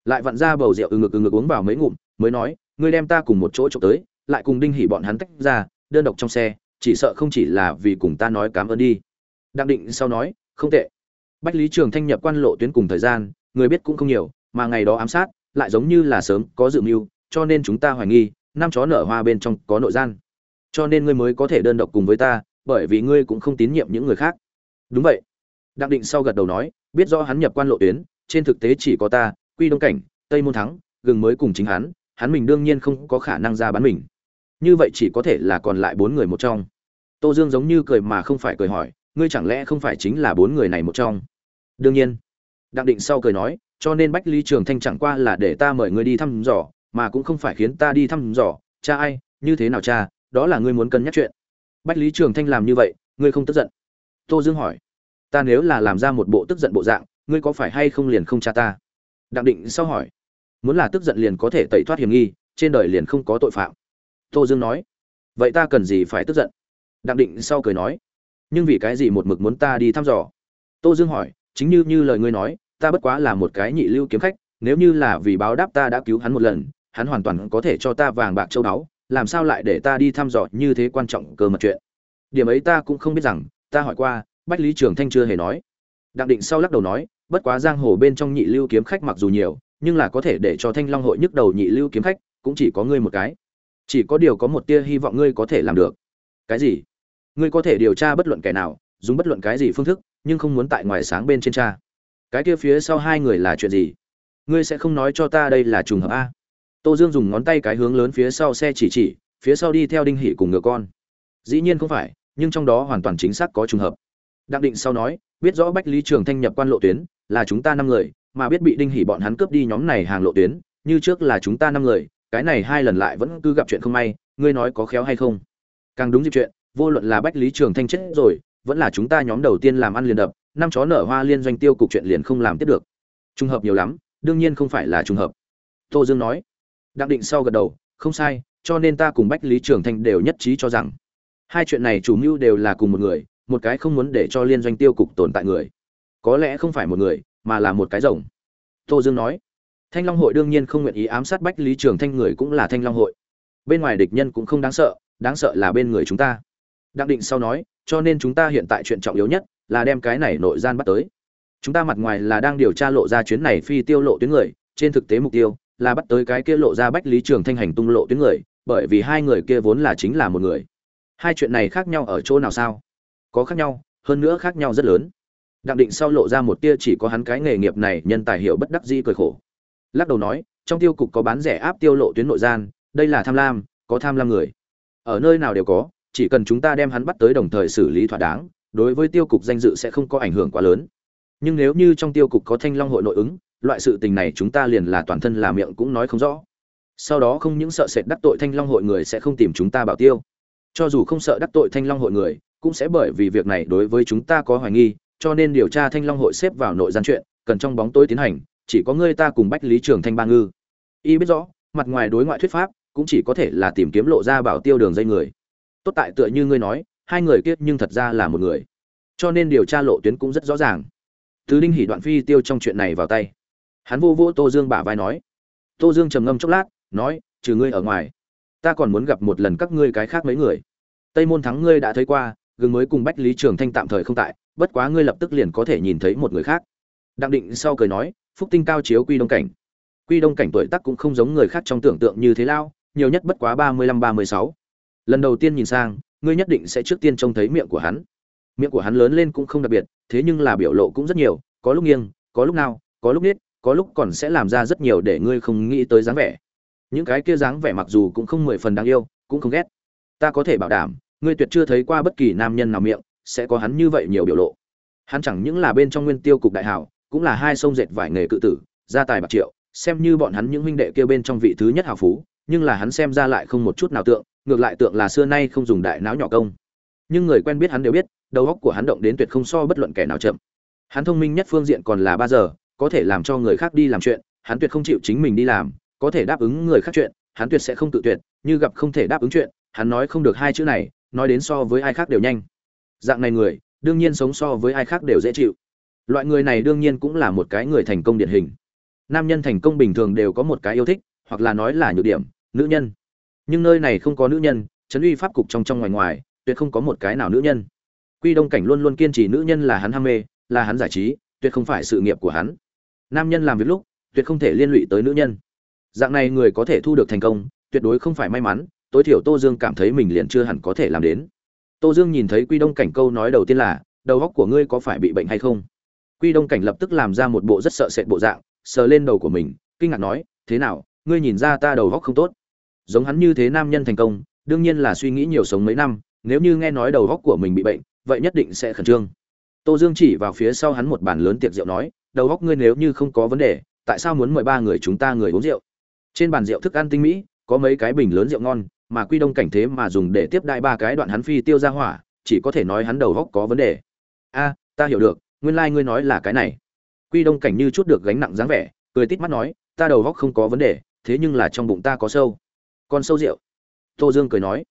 Lại vặn ra bầu rượu ừ ngực ừ ngực uống vào mấy ngụm, mới nói, ngươi đem ta cùng một chỗ trộm tới, lại cùng đinh hỉ bọn hắn tách ra, đơn độc trong xe, chỉ sợ không chỉ là vì cùng ta nói cảm ơn đi. Đặng định sau nói, không tệ. Bách lý trường thanh nhập quan lộ tuyến cùng thời gian, người biết cũng không nhiều, mà ngày đó ám sát, lại giống như là sớm có dự mưu, cho nên chúng ta hoài nghi, năm chó nở hoa bên trong có nội gian cho nên ngươi mới có thể đơn độc cùng với ta, bởi vì ngươi cũng không tín nhiệm những người khác. Đúng vậy. Đặng định sau gật đầu nói, biết rõ hắn nhập quan lộ tuyến, trên thực tế chỉ có ta, quy đông cảnh, tây môn thắng, gừng mới cùng chính hắn hắn mình đương nhiên không có khả năng ra bán mình. Như vậy chỉ có thể là còn lại bốn người một trong. Tô dương giống như cười mà không phải cười hỏi, ngươi chẳng lẽ không phải chính là bốn người này một trong? Đương nhiên. Đặng định sau cười nói, cho nên bách ly trường thanh chẳng qua là để ta mời ngươi đi thăm dò, mà cũng không phải khiến ta đi thăm dò, cha ai, như thế nào cha đó là ngươi muốn cân nhắc chuyện. Bách lý trường thanh làm như vậy, ngươi không tức giận? Tô dương hỏi. Ta nếu là làm ra một bộ tức giận bộ dạng, ngươi có phải hay không liền không cha ta? Đặng định sau hỏi. Muốn là tức giận liền có thể tẩy thoát hiểm nghi, trên đời liền không có tội phạm. Tô dương nói. Vậy ta cần gì phải tức giận? Đặng định sau cười nói. Nhưng vì cái gì một mực muốn ta đi thăm dò? Tô dương hỏi. Chính như như lời ngươi nói, ta bất quá là một cái nhị lưu kiếm khách, nếu như là vì báo đáp ta đã cứu hắn một lần, hắn hoàn toàn có thể cho ta vàng bạc châu báu làm sao lại để ta đi thăm dò như thế quan trọng cơ mật chuyện? Điểm ấy ta cũng không biết rằng, ta hỏi qua, bách lý trường thanh chưa hề nói. Đặng định sau lắc đầu nói, bất quá giang hồ bên trong nhị lưu kiếm khách mặc dù nhiều, nhưng là có thể để cho thanh long hội nhức đầu nhị lưu kiếm khách, cũng chỉ có ngươi một cái. Chỉ có điều có một tia hy vọng ngươi có thể làm được. Cái gì? Ngươi có thể điều tra bất luận kẻ nào, dùng bất luận cái gì phương thức, nhưng không muốn tại ngoài sáng bên trên cha cái kia phía sau hai người là chuyện gì? Ngươi sẽ không nói cho ta đây là trùng hợp a tô dương dùng ngón tay cái hướng lớn phía sau xe chỉ chỉ, phía sau đi theo đinh hỷ cùng ngựa con. Dĩ nhiên không phải, nhưng trong đó hoàn toàn chính xác có trùng hợp. Đặng định sau nói, biết rõ bách lý trường thanh nhập quan lộ tuyến, là chúng ta năm người, mà biết bị đinh hỷ bọn hắn cướp đi nhóm này hàng lộ tuyến, như trước là chúng ta năm người, cái này hai lần lại vẫn cứ gặp chuyện không may, ngươi nói có khéo hay không? Càng đúng dịp chuyện, vô luận là bách lý trường thanh chết rồi, vẫn là chúng ta nhóm đầu tiên làm ăn liền đập, năm chó nở hoa liên doanh tiêu cục chuyện liền không làm tiếp được. Trùng hợp nhiều lắm, đương nhiên không phải là trùng hợp. Tô dương nói đặng định sau gật đầu, không sai, cho nên ta cùng bách lý trường thanh đều nhất trí cho rằng, hai chuyện này chủ mưu đều là cùng một người, một cái không muốn để cho liên doanh tiêu cục tồn tại người, có lẽ không phải một người, mà là một cái rồng. Tô dương nói. Thanh long hội đương nhiên không nguyện ý ám sát bách lý trường thanh, người cũng là thanh long hội. Bên ngoài địch nhân cũng không đáng sợ đáng sợ là bên người chúng ta. Đặng định sau nói, cho nên chúng ta hiện tại chuyện trọng yếu nhất là đem cái này nội gian bắt tới. Chúng ta mặt ngoài là đang điều tra lộ ra chuyến này phi tiêu lộ tuyến người, trên thực tế mục tiêu là bắt tới cái kia lộ ra bách lý trường thanh hành tung lộ tuyến người, bởi vì hai người kia vốn là chính là một người. Hai chuyện này khác nhau ở chỗ nào sao? Có khác nhau, hơn nữa khác nhau rất lớn. Đặng định sau lộ ra một tia chỉ có hắn cái nghề nghiệp này nhân tài hiểu bất đắc di cười khổ. Lắc đầu nói, trong tiêu cục có bán rẻ áp tiêu lộ tuyến nội gian, đây là tham lam, có tham lam người. Ở nơi nào đều có, chỉ cần chúng ta đem hắn bắt tới đồng thời xử lý thỏa đáng, đối với tiêu cục danh dự sẽ không có ảnh hưởng quá lớn. Nhưng nếu như trong tiêu cục có thanh long hội nội ứng loại sự tình này chúng ta liền là toàn thân là miệng cũng nói không rõ. Sau đó không những sợ sệt đắc tội thanh long hội người sẽ không tìm chúng ta bảo tiêu, cho dù không sợ đắc tội thanh long hội người, cũng sẽ bởi vì việc này đối với chúng ta có hoài nghi, cho nên điều tra thanh long hội xếp vào nội gian chuyện, cần trong bóng tối tiến hành, chỉ có ngươi ta cùng bách lý trường thanh ba ngư. Y biết rõ, mặt ngoài đối ngoại thuyết pháp, cũng chỉ có thể là tìm kiếm lộ ra bảo tiêu đường dây người. Tốt tại tựa như ngươi nói, hai người kia nhưng thật ra là một người. Cho nên điều tra lộ tuyến cũng rất rõ ràng. Từ đinh hỉ đoạn phi tiêu trong chuyện này vào tay hắn vô vô tô dương bả vai nói. Tô dương trầm ngâm chốc lát, nói, trừ ngươi ở ngoài, ta còn muốn gặp một lần các ngươi cái khác mấy người. Tây môn thắng ngươi đã thấy qua, gừng mới cùng bách lý trường thanh tạm thời không tại, bất quá ngươi lập tức liền có thể nhìn thấy một người khác. Đặng định sau cười nói, phúc tinh cao chiếu quy đông cảnh. Quy đông cảnh tuổi tác cũng không giống người khác trong tưởng tượng như thế lao, nhiều nhất bất quá ba mươi lăm, ba mươi sáu. Lần đầu tiên nhìn sang, ngươi nhất định sẽ trước tiên trông thấy miệng của hắn. Miệng của hắn lớn lên cũng không đặc biệt, thế nhưng là biểu lộ cũng rất nhiều, có lúc nghiêng, có lúc nào, có lúc nết có lúc còn sẽ làm ra rất nhiều để ngươi không nghĩ tới dáng vẻ. Những cái kia dáng vẻ mặc dù cũng không mười phần đáng yêu, cũng không ghét. Ta có thể bảo đảm, ngươi tuyệt chưa thấy qua bất kỳ nam nhân nào miệng, sẽ có hắn như vậy nhiều biểu lộ. Hắn chẳng những là bên trong nguyên tiêu cục đại hảo, cũng là hai sông dệt vải nghề cự tử, gia tài bạc triệu, xem như bọn hắn những huynh đệ kia bên trong vị thứ nhất hào phú, nhưng là hắn xem ra lại không một chút nào tượng, ngược lại tượng là xưa nay không dùng đại não nhỏ công. Nhưng người quen biết hắn đều biết, đầu óc của hắn động đến tuyệt không so bất luận kẻ nào chậm. Hắn thông minh nhất phương diện còn là ba giờ có thể làm cho người khác đi làm chuyện, hắn tuyệt không chịu chính mình đi làm, có thể đáp ứng người khác chuyện, hắn tuyệt sẽ không tự tuyệt, như gặp không thể đáp ứng chuyện, hắn nói không được hai chữ này, nói đến so với ai khác đều nhanh. Dạng này người, đương nhiên sống so với ai khác đều dễ chịu. Loại người này đương nhiên cũng là một cái người thành công điển hình. Nam nhân thành công bình thường đều có một cái yêu thích, hoặc là nói là nhược điểm, nữ nhân. Nhưng nơi này không có nữ nhân trấn uy pháp cục trong trong ngoài ngoài, tuyệt không có một cái nào nữ nhân. Quy đông cảnh luôn luôn kiên trì nữ nhân là hắn ham mê, là hắn giải trí, tuyệt không phải sự nghiệp của hắn nam nhân làm việc lúc, tuyệt không thể liên lụy tới nữ nhân. Dạng này người có thể thu được thành công, tuyệt đối không phải may mắn, tối thiểu tô dương cảm thấy mình liền chưa hẳn có thể làm đến. Tô dương nhìn thấy quy đông cảnh câu nói đầu tiên là, đầu góc của ngươi có phải bị bệnh hay không? Quy đông cảnh lập tức làm ra một bộ rất sợ sệt bộ dạng, sờ lên đầu của mình, kinh ngạc nói, thế nào, ngươi nhìn ra ta đầu góc không tốt? Giống hắn như thế nam nhân thành công, đương nhiên là suy nghĩ nhiều sống mấy năm, nếu như nghe nói đầu góc của mình bị bệnh, vậy nhất định sẽ khẩn trương. Tô dương chỉ vào phía sau hắn một bàn lớn tiệc rượu nói đầu góc ngươi nếu như không có vấn đề, tại sao muốn mời ba người chúng ta người uống rượu? Trên bàn rượu thức ăn tinh mỹ, có mấy cái bình lớn rượu ngon, mà quy đông cảnh thế mà dùng để tiếp đại ba cái đoạn hắn phi tiêu ra hỏa, chỉ có thể nói hắn đầu góc có vấn đề. A, ta hiểu được, nguyên lai ngươi nói là cái này. Quy đông cảnh như chút được gánh nặng dáng vẻ, cười tít mắt nói, ta đầu góc không có vấn đề, thế nhưng là trong bụng ta có sâu. Còn sâu rượu. Tô dương cười nói.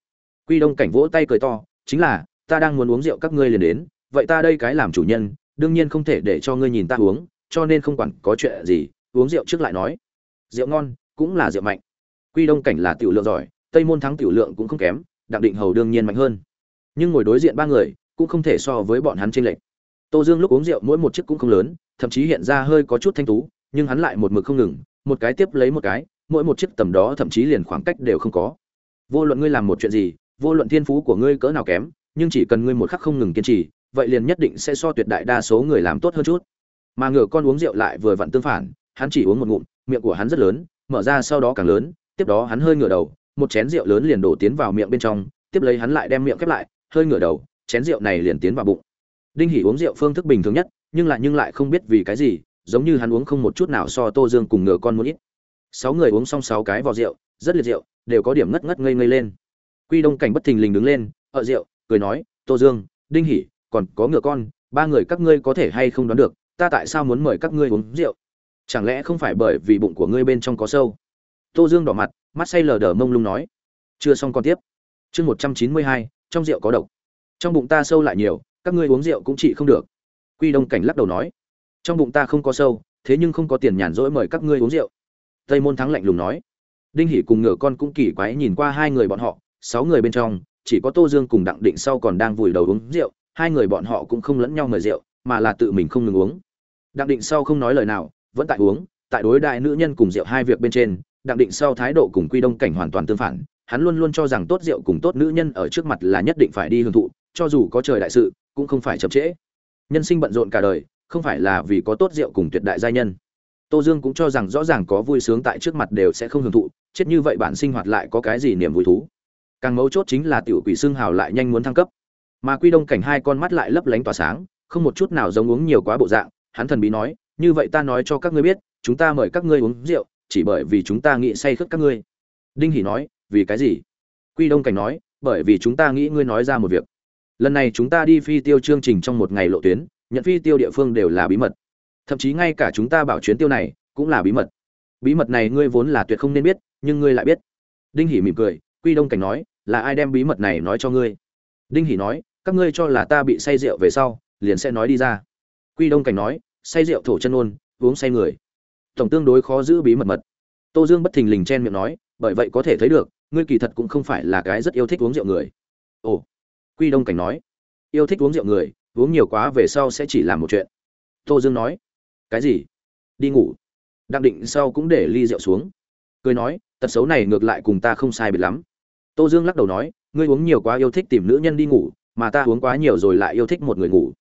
Quy đông cảnh vỗ tay cười to, chính là, ta đang muốn uống rượu các ngươi liền đến, vậy ta đây cái làm chủ nhân, đương nhiên không thể để cho ngươi nhìn ta uống cho nên không quản có chuyện gì, uống rượu trước lại nói. Rượu ngon, cũng là rượu mạnh. Quy đông cảnh là tiểu lượng giỏi, tây môn thắng tiểu lượng cũng không kém, đặng định hầu đương nhiên mạnh hơn. Nhưng ngồi đối diện ba người, cũng không thể so với bọn hắn trên lệch. Tô dương lúc uống rượu mỗi một chiếc cũng không lớn, thậm chí hiện ra hơi có chút thanh tú, nhưng hắn lại một mực không ngừng, một cái tiếp lấy một cái, mỗi một chiếc tầm đó thậm chí liền khoảng cách đều không có. Vô luận ngươi làm một chuyện gì, vô luận thiên phú của ngươi cỡ nào kém, nhưng chỉ cần ngươi một khắc không ngừng kiên trì, vậy liền nhất định sẽ so tuyệt đại đa số người làm tốt hơn chút mà ngựa con uống rượu lại vừa vặn tương phản, hắn chỉ uống một ngụm, miệng của hắn rất lớn, mở ra sau đó càng lớn, tiếp đó hắn hơi ngửa đầu, một chén rượu lớn liền đổ tiến vào miệng bên trong, tiếp lấy hắn lại đem miệng khép lại, hơi ngửa đầu, chén rượu này liền tiến vào bụng. Đinh hỉ uống rượu phương thức bình thường nhất, nhưng lại nhưng lại không biết vì cái gì, giống như hắn uống không một chút nào so tô dương cùng ngựa con muốn ít. Sáu người uống xong sáu cái vò rượu, rất liệt rượu, đều có điểm ngất ngất ngây ngây lên. Quy đông cảnh bất thình lình đứng lên, ở rượu, cười nói, tô dương, đinh hỉ còn có ngựa con, ba người các ngươi có thể hay không đoán được ta tại sao muốn mời các ngươi uống rượu? Chẳng lẽ không phải bởi vì bụng của ngươi bên trong có sâu? Tô dương đỏ mặt, mắt say lờ đờ mông lung nói. Chưa xong còn tiếp. Chương một trăm chín mươi hai, trong rượu có độc. Trong bụng ta sâu lại nhiều, các ngươi uống rượu cũng trị không được. Quy đông cảnh lắc đầu nói. Trong bụng ta không có sâu, thế nhưng không có tiền nhàn rỗi mời các ngươi uống rượu. Tây môn thắng lạnh lùng nói. Đinh hỷ cùng ngựa con cũng kỳ quái nhìn qua hai người bọn họ, sáu người bên trong, chỉ có tô dương cùng đặng định sau còn đang vùi đầu uống rượu, hai người bọn họ cũng không lẫn nhau mời rượu mà là tự mình không ngừng uống. Đặng định sau không nói lời nào, vẫn tại uống, tại đối đại nữ nhân cùng rượu hai việc bên trên, đặng định sau thái độ cùng quy đông cảnh hoàn toàn tương phản, hắn luôn luôn cho rằng tốt rượu cùng tốt nữ nhân ở trước mặt là nhất định phải đi hưởng thụ, cho dù có trời đại sự, cũng không phải chậm trễ. Nhân sinh bận rộn cả đời, không phải là vì có tốt rượu cùng tuyệt đại gia nhân. Tô dương cũng cho rằng rõ ràng có vui sướng tại trước mặt đều sẽ không hưởng thụ, chết như vậy bản sinh hoạt lại có cái gì niềm vui thú. Càng mấu chốt chính là tiểu quỷ xương hào lại nhanh muốn thăng cấp. Mà quy đông cảnh hai con mắt lại lấp lánh tỏa sáng không một chút nào giống uống nhiều quá bộ dạng, hắn thần bí nói, như vậy ta nói cho các ngươi biết, chúng ta mời các ngươi uống rượu, chỉ bởi vì chúng ta nghĩ say khướt các ngươi. Đinh hỉ nói, vì cái gì? Quy đông cảnh nói, bởi vì chúng ta nghĩ ngươi nói ra một việc. Lần này chúng ta đi phi tiêu chương trình trong một ngày lộ tuyến, nhận phi tiêu địa phương đều là bí mật. Thậm chí ngay cả chúng ta bảo chuyến tiêu này cũng là bí mật. Bí mật này ngươi vốn là tuyệt không nên biết, nhưng ngươi lại biết. Đinh hỉ mỉm cười, quy đông cảnh nói, là ai đem bí mật này nói cho ngươi? Đinh hỉ nói, các ngươi cho là ta bị say rượu về sau liền sẽ nói đi ra. Quy đông cảnh nói, say rượu thổ chân ôn, uống say người. Tổng tương đối khó giữ bí mật mật. Tô dương bất thình lình chen miệng nói, bởi vậy có thể thấy được, ngươi kỳ thật cũng không phải là cái rất yêu thích uống rượu người. Ồ. Quy đông cảnh nói, yêu thích uống rượu người, uống nhiều quá về sau sẽ chỉ làm một chuyện. Tô dương nói, cái gì? Đi ngủ. Đặng định sau cũng để ly rượu xuống. Cười nói, tật xấu này ngược lại cùng ta không sai biệt lắm. Tô dương lắc đầu nói, ngươi uống nhiều quá yêu thích tìm nữ nhân đi ngủ, mà ta uống quá nhiều rồi lại yêu thích một người ngủ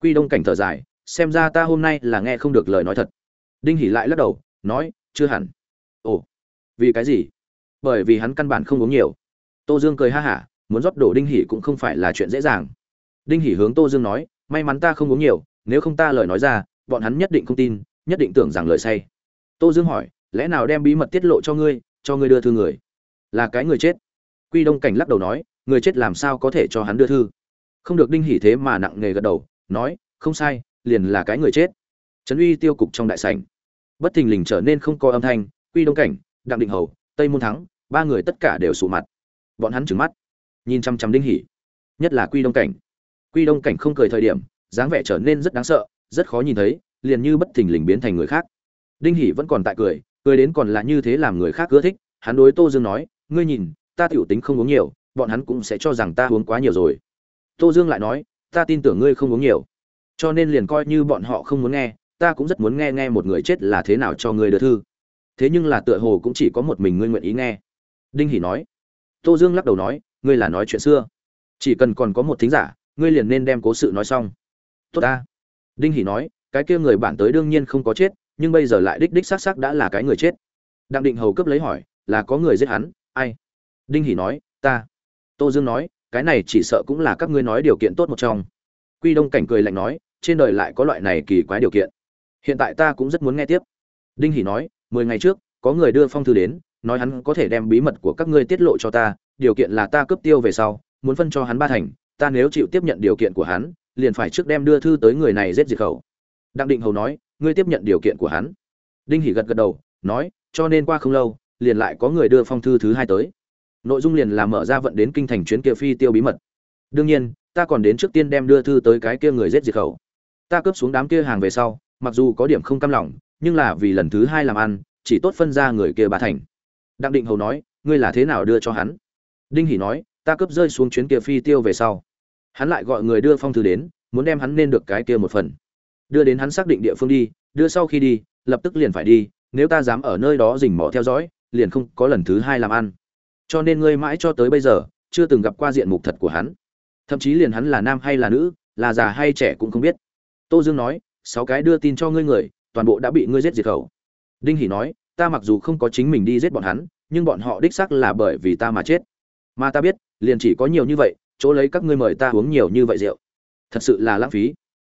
quy đông cảnh thở dài, xem ra ta hôm nay là nghe không được lời nói thật. Đinh hỉ lại lắc đầu, nói, chưa hẳn. Ồ, vì cái gì? Bởi vì hắn căn bản không uống nhiều. Tô dương cười ha hả, muốn rót đổ đinh hỉ cũng không phải là chuyện dễ dàng. Đinh hỉ hướng tô dương nói, may mắn ta không uống nhiều, nếu không ta lời nói ra, bọn hắn nhất định không tin, nhất định tưởng rằng lời say. Tô dương hỏi, lẽ nào đem bí mật tiết lộ cho ngươi cho ngươi đưa thư người? Là cái người chết. Quy đông cảnh lắc đầu nói, người chết làm sao có thể cho hắn đưa thư? Không được đinh hỉ thế mà nặng nề gật đầu nói, không sai, liền là cái người chết. Trấn uy tiêu cục trong đại sảnh. Bất thình lình trở nên không có âm thanh, quy đông cảnh, đặng định hầu, tây môn thắng, ba người tất cả đều sụ mặt. Bọn hắn trừng mắt, nhìn chăm chăm đinh hỉ nhất là quy đông cảnh. Quy đông cảnh không cười thời điểm, dáng vẻ trở nên rất đáng sợ, rất khó nhìn thấy, liền như bất thình lình biến thành người khác. Đinh hỉ vẫn còn tại cười cười đến còn là như thế làm người khác ưa thích. Hắn đối tô dương nói, ngươi nhìn, ta tiểu tính không uống nhiều, bọn hắn cũng sẽ cho rằng ta uống quá nhiều rồi. Tô dương lại nói ta tin tưởng ngươi không uống nhiều. Cho nên liền coi như bọn họ không muốn nghe, ta cũng rất muốn nghe nghe một người chết là thế nào cho ngươi đưa thư. Thế nhưng là tựa hồ cũng chỉ có một mình ngươi nguyện ý nghe. Đinh hỉ nói. Tô dương lắc đầu nói, ngươi là nói chuyện xưa. Chỉ cần còn có một thính giả, ngươi liền nên đem cố sự nói xong. Tốt ta. Đinh hỉ nói, cái kia người bạn tới đương nhiên không có chết, nhưng bây giờ lại đích đích xác xác đã là cái người chết. Đặng định hầu cấp lấy hỏi, là có người giết hắn? Ai? Đinh hỉ nói, ta. Tô dương nói cái này chỉ sợ cũng là các ngươi nói điều kiện tốt một trong. Quy đông cảnh cười lạnh nói, trên đời lại có loại này kỳ quái điều kiện. Hiện tại ta cũng rất muốn nghe tiếp. Đinh hỉ nói, mười ngày trước, có người đưa phong thư đến, nói hắn có thể đem bí mật của các ngươi tiết lộ cho ta, điều kiện là ta cướp tiêu về sau, muốn phân cho hắn ba thành, ta nếu chịu tiếp nhận điều kiện của hắn, liền phải trước đem đưa thư tới người này giết diệt khẩu. Đặng định hầu nói, ngươi tiếp nhận điều kiện của hắn. Đinh hỉ gật gật đầu, nói, cho nên qua không lâu, liền lại có người đưa phong thư thứ hai tới nội dung liền là mở ra vận đến kinh thành chuyến kia phi tiêu bí mật. Đương nhiên, ta còn đến trước tiên đem đưa thư tới cái kia người giết diệt khẩu. Ta cướp xuống đám kia hàng về sau, mặc dù có điểm không cam lòng, nhưng là vì lần thứ hai làm ăn, chỉ tốt phân ra người kia bà thành. Đặng định hầu nói, ngươi là thế nào đưa cho hắn? Đinh hỉ nói, ta cướp rơi xuống chuyến kia phi tiêu về sau. Hắn lại gọi người đưa phong thư đến, muốn đem hắn nên được cái kia một phần. Đưa đến hắn xác định địa phương đi, đưa sau khi đi, lập tức liền phải đi, nếu ta dám ở nơi đó rình mò theo dõi, liền không có lần thứ hai làm ăn cho nên ngươi mãi cho tới bây giờ, chưa từng gặp qua diện mục thật của hắn. Thậm chí liền hắn là nam hay là nữ, là già hay trẻ cũng không biết. Tô dương nói, sáu cái đưa tin cho ngươi người, toàn bộ đã bị ngươi giết diệt khẩu. Đinh hỷ nói, ta mặc dù không có chính mình đi giết bọn hắn, nhưng bọn họ đích xác là bởi vì ta mà chết. Mà ta biết, liền chỉ có nhiều như vậy, chỗ lấy các ngươi mời ta uống nhiều như vậy rượu. Thật sự là lãng phí.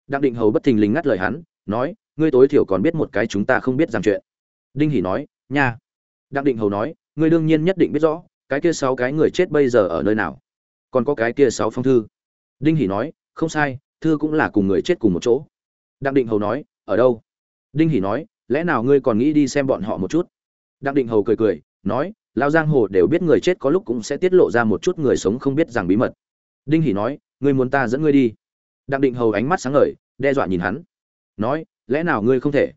Đặng định hầu bất thình lình ngắt lời hắn, nói, ngươi tối thiểu còn biết một cái chúng ta không biết rằng chuyện. Đinh hỷ nói, nha. Đặng định hầu nói, ngươi đương nhiên nhất định biết rõ cái kia sáu cái người chết bây giờ ở nơi nào? Còn có cái kia sáu phong thư. Đinh hỷ nói, không sai, thư cũng là cùng người chết cùng một chỗ. Đặng định hầu nói, ở đâu? Đinh hỷ nói, lẽ nào ngươi còn nghĩ đi xem bọn họ một chút? Đặng định hầu cười cười, nói, lao giang hồ đều biết người chết có lúc cũng sẽ tiết lộ ra một chút người sống không biết rằng bí mật. Đinh hỷ nói, ngươi muốn ta dẫn ngươi đi. Đặng định hầu ánh mắt sáng ngời, đe dọa nhìn hắn. Nói, lẽ nào ngươi không thể?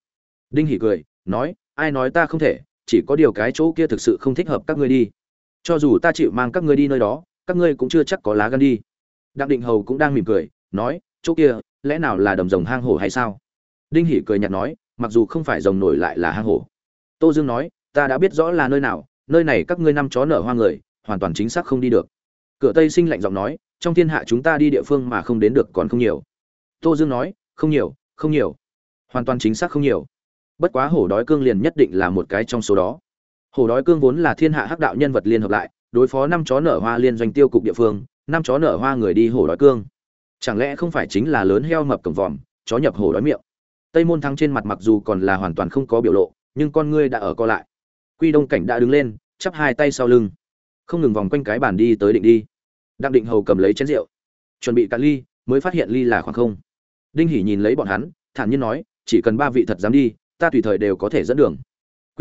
Đinh hỷ cười, nói, ai nói ta không thể, chỉ có điều cái chỗ kia thực sự không thích hợp các ngươi đi cho dù ta chịu mang các ngươi đi nơi đó, các ngươi cũng chưa chắc có lá gan đi. Đặng định hầu cũng đang mỉm cười, nói, chỗ kia, lẽ nào là đầm rồng hang hổ hay sao? Đinh hỉ cười nhạt nói, mặc dù không phải rồng nổi lại là hang hổ. Tô dương nói, ta đã biết rõ là nơi nào, nơi này các ngươi năm chó nở hoa người, hoàn toàn chính xác không đi được. Cửa tây sinh lạnh giọng nói, trong thiên hạ chúng ta đi địa phương mà không đến được còn không nhiều. Tô dương nói, không nhiều không nhiều. Hoàn toàn chính xác không nhiều. Bất quá hổ đói cương liền nhất định là một cái trong số đó hổ đói cương vốn là thiên hạ hắc đạo nhân vật liên hợp lại, đối phó năm chó nở hoa liên doanh tiêu cục địa phương, năm chó nở hoa người đi hổ đói cương. Chẳng lẽ không phải chính là lớn heo mập cầm vòm, chó nhập hổ đói miệng? Tây môn thắng trên mặt mặc dù còn là hoàn toàn không có biểu lộ, nhưng con ngươi đã ở co lại. Quy đông cảnh đã đứng lên, chắp hai tay sau lưng. Không ngừng vòng quanh cái bàn đi tới định đi. Đặng định hầu cầm lấy chén rượu. Chuẩn bị cạn ly, mới phát hiện ly là khoảng không. Đinh hỉ nhìn lấy bọn hắn, thản nhiên nói, chỉ cần ba vị thật dám đi, ta tùy thời đều có thể dẫn đường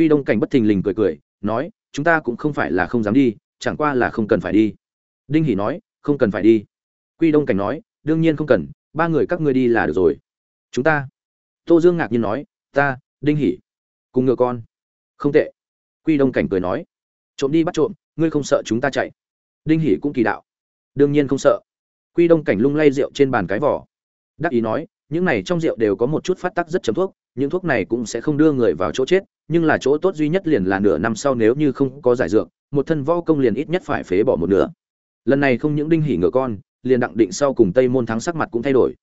quy đông cảnh bất thình lình cười cười, nói, chúng ta cũng không phải là không dám đi, chẳng qua là không cần phải đi. Đinh hỉ nói, không cần phải đi. Quy đông cảnh nói, đương nhiên không cần, ba người các ngươi đi là được rồi. Chúng ta? Tô dương ngạc nhiên nói, ta, đinh hỉ cùng ngựa con. Không tệ. Quy đông cảnh cười nói, trộm đi bắt trộm, ngươi không sợ chúng ta chạy? Đinh hỉ cũng kỳ đạo, đương nhiên không sợ. Quy đông cảnh lung lay rượu trên bàn cái vỏ. Đắc ý nói những này trong rượu đều có một chút phát tắc rất chấm thuốc, những thuốc này cũng sẽ không đưa người vào chỗ chết, nhưng là chỗ tốt duy nhất liền là nửa năm sau nếu như không có giải dược, một thân võ công liền ít nhất phải phế bỏ một nửa. Lần này không những đinh hỉ ngựa con, liền đặng định sau cùng tây môn thắng sắc mặt cũng thay đổi.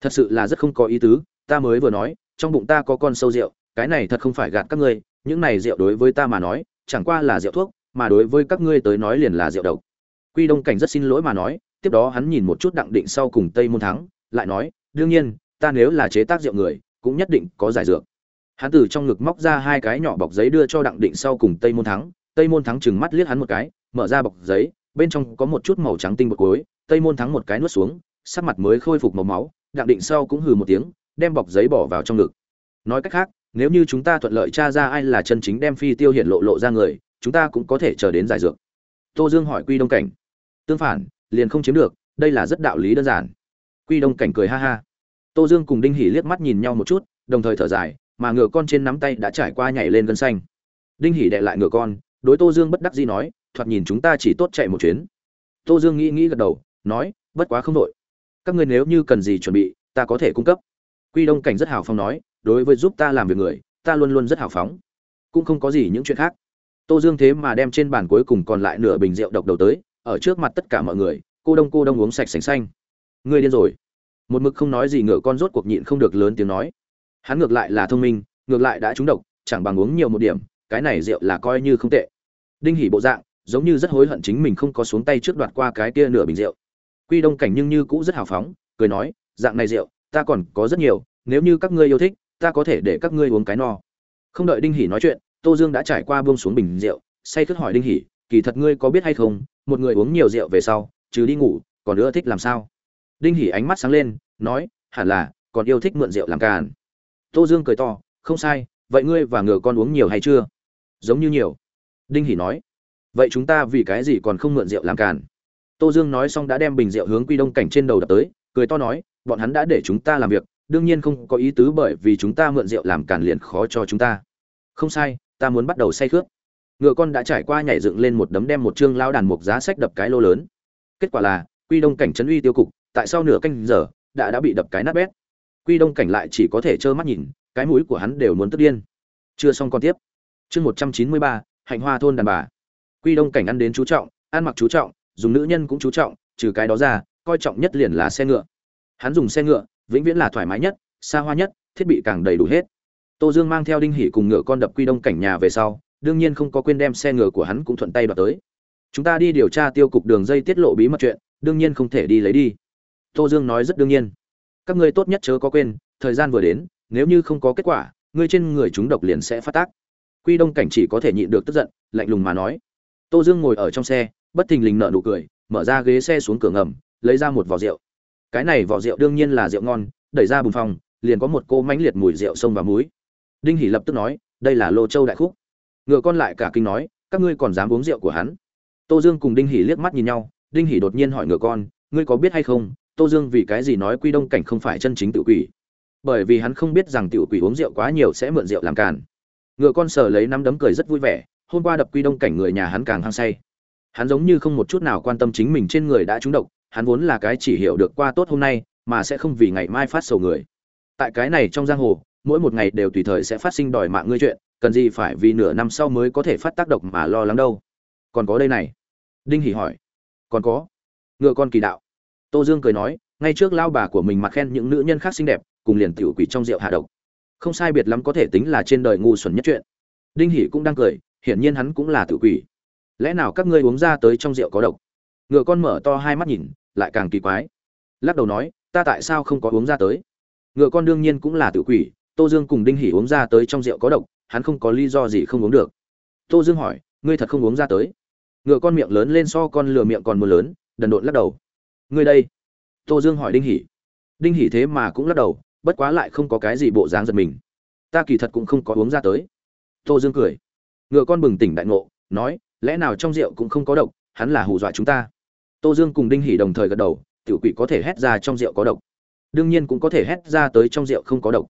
Thật sự là rất không có ý tứ, ta mới vừa nói, trong bụng ta có con sâu rượu, cái này thật không phải gạt các ngươi, những này rượu đối với ta mà nói, chẳng qua là rượu thuốc, mà đối với các ngươi tới nói liền là rượu độc. Quy đông cảnh rất xin lỗi mà nói, tiếp đó hắn nhìn một chút đặng định sau cùng tây môn thắng, lại nói, đương nhiên ta nếu là chế tác rượu người, cũng nhất định có giải dược. Hắn từ trong ngực móc ra hai cái nhỏ bọc giấy đưa cho đặng định sau cùng tây môn thắng. Tây môn thắng chừng mắt liếc hắn một cái, mở ra bọc giấy, bên trong có một chút màu trắng tinh bột cuối tây môn thắng một cái nuốt xuống, sắc mặt mới khôi phục màu máu. Đặng định sau cũng hừ một tiếng, đem bọc giấy bỏ vào trong ngực. Nói cách khác, nếu như chúng ta thuận lợi tra ra ai là chân chính đem phi tiêu hiện lộ lộ ra người, chúng ta cũng có thể chờ đến giải dược. Tô dương hỏi quy đông cảnh. Tương phản, liền không chiếm được, đây là rất đạo lý đơn giản. Quy đông cảnh cười ha ha tô dương cùng đinh hỉ liếc mắt nhìn nhau một chút, đồng thời thở dài, mà ngựa con trên nắm tay đã trải qua nhảy lên gân xanh. Đinh hỉ đệ lại ngựa con, đối tô dương bất đắc dĩ nói, thoạt nhìn chúng ta chỉ tốt chạy một chuyến. Tô dương nghĩ nghĩ gật đầu, nói, bất quá không đội. Các ngươi nếu như cần gì chuẩn bị, ta có thể cung cấp. Quy đông cảnh rất hào phóng nói, đối với giúp ta làm việc người, ta luôn luôn rất hào phóng. Cũng không có gì những chuyện khác. Tô dương thế mà đem trên bàn cuối cùng còn lại nửa bình rượu độc đầu tới, ở trước mặt tất cả mọi người, cô đông cô đông uống sạch sành xanh. Ngươi điên rồi một mực không nói gì ngựa con rốt cuộc nhịn không được lớn tiếng nói. Hắn ngược lại là thông minh, ngược lại đã trúng độc, chẳng bằng uống nhiều một điểm, cái này rượu là coi như không tệ. Đinh hỉ bộ dạng, giống như rất hối hận chính mình không có xuống tay trước đoạt qua cái kia nửa bình rượu. Quy đông cảnh nhưng như cũ rất hào phóng, cười nói, dạng này rượu, ta còn có rất nhiều, nếu như các ngươi yêu thích, ta có thể để các ngươi uống cái no. Không đợi đinh hỉ nói chuyện, tô dương đã trải qua buông xuống bình rượu, say thức hỏi đinh hỉ kỳ thật ngươi có biết hay không, một người uống nhiều rượu về sau chứ đi ngủ, còn nữa thích làm sao? Đinh hỉ ánh mắt sáng lên, nói, hẳn là, còn yêu thích mượn rượu làm càn. Tô dương cười to, không sai, vậy ngươi và ngựa con uống nhiều hay chưa? Giống như nhiều. Đinh hỉ nói, vậy chúng ta vì cái gì còn không mượn rượu làm càn? Tô dương nói xong đã đem bình rượu hướng quy đông cảnh trên đầu đập tới, cười to nói, bọn hắn đã để chúng ta làm việc, đương nhiên không có ý tứ bởi vì chúng ta mượn rượu làm càn liền khó cho chúng ta. Không sai, ta muốn bắt đầu say khướt ngựa con đã trải qua nhảy dựng lên một đấm đem một chương lao đàn mục giá sách đập cái lô lớn. Kết quả là, quy đông cảnh trấn uy tiêu cục tại sau nửa canh giờ, đã đã bị đập cái nát bét. Quy đông cảnh lại chỉ có thể trơ mắt nhìn, cái mũi của hắn đều muốn tức điên. Chưa xong còn tiếp. Chương một trăm chín mươi ba, hạnh hoa thôn đàn bà. Quy đông cảnh ăn đến chú trọng, ăn mặc chú trọng, dùng nữ nhân cũng chú trọng, trừ cái đó ra, coi trọng nhất liền là xe ngựa. Hắn dùng xe ngựa, vĩnh viễn là thoải mái nhất, xa hoa nhất, thiết bị càng đầy đủ hết. Tô dương mang theo đinh hỉ cùng ngựa con đập quy đông cảnh nhà về sau, đương nhiên không có quên đem xe ngựa của hắn cũng thuận tay đoạt tới. Chúng ta đi điều tra tiêu cục đường dây tiết lộ bí mật chuyện, đương nhiên không thể đi lấy đi tô dương nói rất đương nhiên. Các ngươi tốt nhất chớ có quên, thời gian vừa đến, nếu như không có kết quả, ngươi trên người chúng độc liền sẽ phát tác. Quy đông cảnh chỉ có thể nhịn được tức giận, lạnh lùng mà nói. Tô dương ngồi ở trong xe, bất thình lình nở nụ cười, mở ra ghế xe xuống cửa ngầm, lấy ra một vỏ rượu. Cái này vỏ rượu đương nhiên là rượu ngon, đẩy ra bùng phòng liền có một cô mánh liệt mùi rượu sông và muối đinh hỉ lập tức nói, đây là lô châu đại khúc. Ngựa con lại cả kinh nói, các ngươi còn dám uống rượu của hắn? Tô dương cùng đinh hỉ liếc mắt nhìn nhau, đinh hỉ đột nhiên hỏi ngựa con, ngươi có biết hay không tô dương vì cái gì nói quy đông cảnh không phải chân chính tự quỷ? Bởi vì hắn không biết rằng tiểu quỷ uống rượu quá nhiều sẽ mượn rượu làm càn. Ngựa con sở lấy nắm đấm cười rất vui vẻ, hôm qua đập quy đông cảnh người nhà hắn càng hăng say. Hắn giống như không một chút nào quan tâm chính mình trên người đã trúng độc, hắn vốn là cái chỉ hiểu được qua tốt hôm nay, mà sẽ không vì ngày mai phát sầu người. Tại cái này trong giang hồ, mỗi một ngày đều tùy thời sẽ phát sinh đòi mạng ngươi chuyện, cần gì phải vì nửa năm sau mới có thể phát tác độc mà lo lắng đâu. Còn có đây này. Đinh hỉ hỏi. Còn có. Ngựa con kỳ đạo tô dương cười nói, ngay trước lao bà của mình mặc khen những nữ nhân khác xinh đẹp, cùng liền tiểu quỷ trong rượu hạ độc. Không sai biệt lắm có thể tính là trên đời ngu xuẩn nhất chuyện. Đinh hỉ cũng đang cười, hiển nhiên hắn cũng là tự quỷ. Lẽ nào các ngươi uống ra tới trong rượu có độc? Ngựa con mở to hai mắt nhìn, lại càng kỳ quái. Lắc đầu nói, ta tại sao không có uống ra tới? Ngựa con đương nhiên cũng là tự quỷ, tô dương cùng đinh hỉ uống ra tới trong rượu có độc, hắn không có lý do gì không uống được. Tô dương hỏi, ngươi thật không uống ra tới? Ngựa con miệng lớn lên so con lừa miệng còn mưa lớn, đần độn lắc đầu ngươi đây. Tô dương hỏi đinh hỉ đinh hỉ thế mà cũng lắc đầu, bất quá lại không có cái gì bộ dáng giật mình. Ta kỳ thật cũng không có uống ra tới. Tô dương cười. Ngựa con bừng tỉnh đại ngộ, nói, lẽ nào trong rượu cũng không có độc, hắn là hù dọa chúng ta. Tô dương cùng đinh hỉ đồng thời gật đầu, tiểu quỷ có thể hét ra trong rượu có độc. Đương nhiên cũng có thể hét ra tới trong rượu không có độc.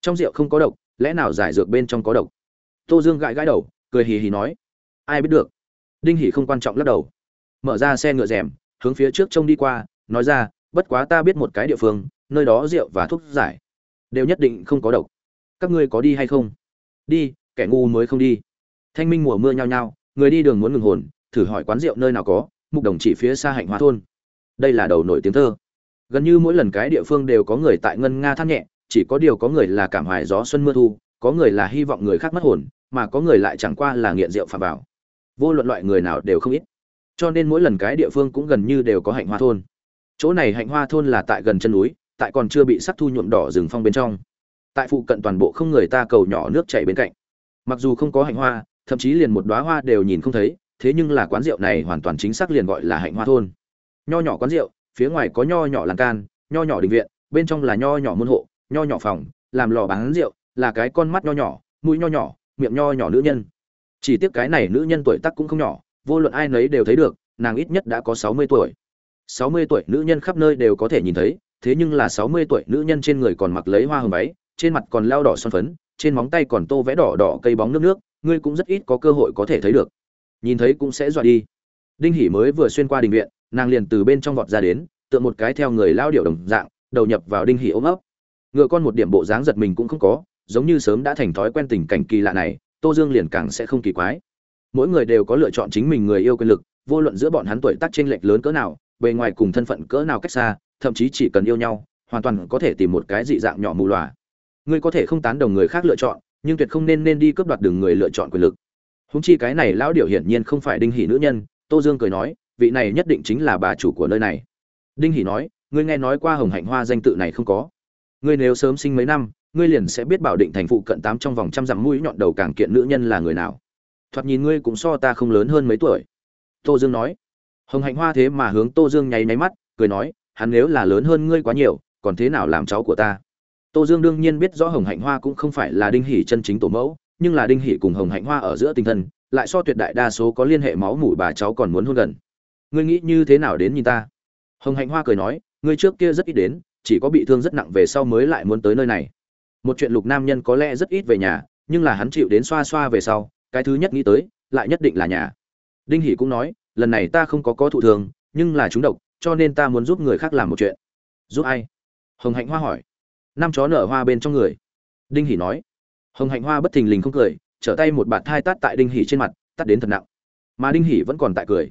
Trong rượu không có độc, lẽ nào giải dược bên trong có độc? Tô dương gãi gãi đầu, cười hì hì nói, ai biết được. Đinh hỉ không quan trọng lắc đầu. Mở ra xe ngựa rèm hướng phía trước trông đi qua, nói ra, bất quá ta biết một cái địa phương, nơi đó rượu và thuốc giải đều nhất định không có độc. Các ngươi có đi hay không? Đi, kẻ ngu mới không đi. Thanh minh mùa mưa nhao nhao, người đi đường muốn ngừng hồn, thử hỏi quán rượu nơi nào có, mục đồng chỉ phía xa hạnh hoa thôn. Đây là đầu nổi tiếng thơ. Gần như mỗi lần cái địa phương đều có người tại ngân nga than nhẹ, chỉ có điều có người là cảm hoài gió xuân mưa thu, có người là hy vọng người khác mất hồn, mà có người lại chẳng qua là nghiện rượu phạm vào. Vô luận loại người nào đều không ít cho nên mỗi lần cái địa phương cũng gần như đều có hạnh hoa thôn. Chỗ này hạnh hoa thôn là tại gần chân núi, tại còn chưa bị sắc thu nhuộm đỏ rừng phong bên trong. Tại phụ cận toàn bộ không người ta cầu nhỏ nước chảy bên cạnh. Mặc dù không có hạnh hoa, thậm chí liền một đóa hoa đều nhìn không thấy, thế nhưng là quán rượu này hoàn toàn chính xác liền gọi là hạnh hoa thôn. Nho nhỏ quán rượu, phía ngoài có nho nhỏ lan can, nho nhỏ đình viện, bên trong là nho nhỏ môn hộ, nho nhỏ phòng, làm lò bán rượu, là cái con mắt nho nhỏ, mũi nho nhỏ, miệng nho nhỏ nữ nhân. Chỉ tiếc cái này nữ nhân tuổi tác cũng không nhỏ vô luận ai nấy đều thấy được, nàng ít nhất đã có sáu mươi tuổi. sáu mươi tuổi nữ nhân khắp nơi đều có thể nhìn thấy, thế nhưng là sáu mươi tuổi nữ nhân trên người còn mặc lấy hoa hồng váy, trên mặt còn lao đỏ son phấn, trên móng tay còn tô vẽ đỏ đỏ cây bóng nước nước, ngươi cũng rất ít có cơ hội có thể thấy được. Nhìn thấy cũng sẽ dọa đi. Đinh hỉ mới vừa xuyên qua đình viện, nàng liền từ bên trong vọt ra đến, tựa một cái theo người lao điệu đồng dạng, đầu nhập vào đinh hỉ ôm ấp. Ngựa con một điểm bộ dáng giật mình cũng không có, giống như sớm đã thành thói quen tình cảnh kỳ lạ này, tô dương liền càng sẽ không kỳ quái mỗi người đều có lựa chọn chính mình người yêu quyền lực, vô luận giữa bọn hắn tuổi tác chênh lệch lớn cỡ nào, bề ngoài cùng thân phận cỡ nào cách xa, thậm chí chỉ cần yêu nhau, hoàn toàn có thể tìm một cái dị dạng nhỏ mù lòa. Ngươi có thể không tán đồng người khác lựa chọn, nhưng tuyệt không nên nên đi cướp đoạt đường người lựa chọn quyền lực. Húng chi cái này lão điệu hiển nhiên không phải đinh hỷ nữ nhân, tô dương cười nói, vị này nhất định chính là bà chủ của nơi này. Đinh hỷ nói, ngươi nghe nói qua hồng hạnh hoa danh tự này không có? Ngươi nếu sớm sinh mấy năm, ngươi liền sẽ biết bảo định thành phụ cận tám trong vòng trăm dặm mũi nhọn đầu càng kiện nữ nhân là người nào thoạt nhìn ngươi cũng so ta không lớn hơn mấy tuổi. Tô dương nói. Hồng hạnh hoa thế mà hướng tô dương nháy nháy mắt, cười nói, hắn nếu là lớn hơn ngươi quá nhiều, còn thế nào làm cháu của ta? Tô dương đương nhiên biết rõ hồng hạnh hoa cũng không phải là đinh hỷ chân chính tổ mẫu, nhưng là đinh hỷ cùng hồng hạnh hoa ở giữa tinh thần lại so tuyệt đại đa số có liên hệ máu mủ bà cháu còn muốn hôn gần. Ngươi nghĩ như thế nào đến nhìn ta? Hồng hạnh hoa cười nói, ngươi trước kia rất ít đến, chỉ có bị thương rất nặng về sau mới lại muốn tới nơi này. Một chuyện lục nam nhân có lẽ rất ít về nhà, nhưng là hắn chịu đến xoa xoa về sau cái thứ nhất nghĩ tới, lại nhất định là nhà. Đinh hỷ cũng nói, lần này ta không có có thụ thường, nhưng là chúng độc, cho nên ta muốn giúp người khác làm một chuyện. Giúp ai? Hồng hạnh hoa hỏi. Năm chó nở hoa bên trong người. Đinh hỷ nói. Hồng hạnh hoa bất thình lình không cười, trở tay một bạt thai tát tại đinh hỷ trên mặt, tát đến thật nặng. Mà đinh hỷ vẫn còn tại cười.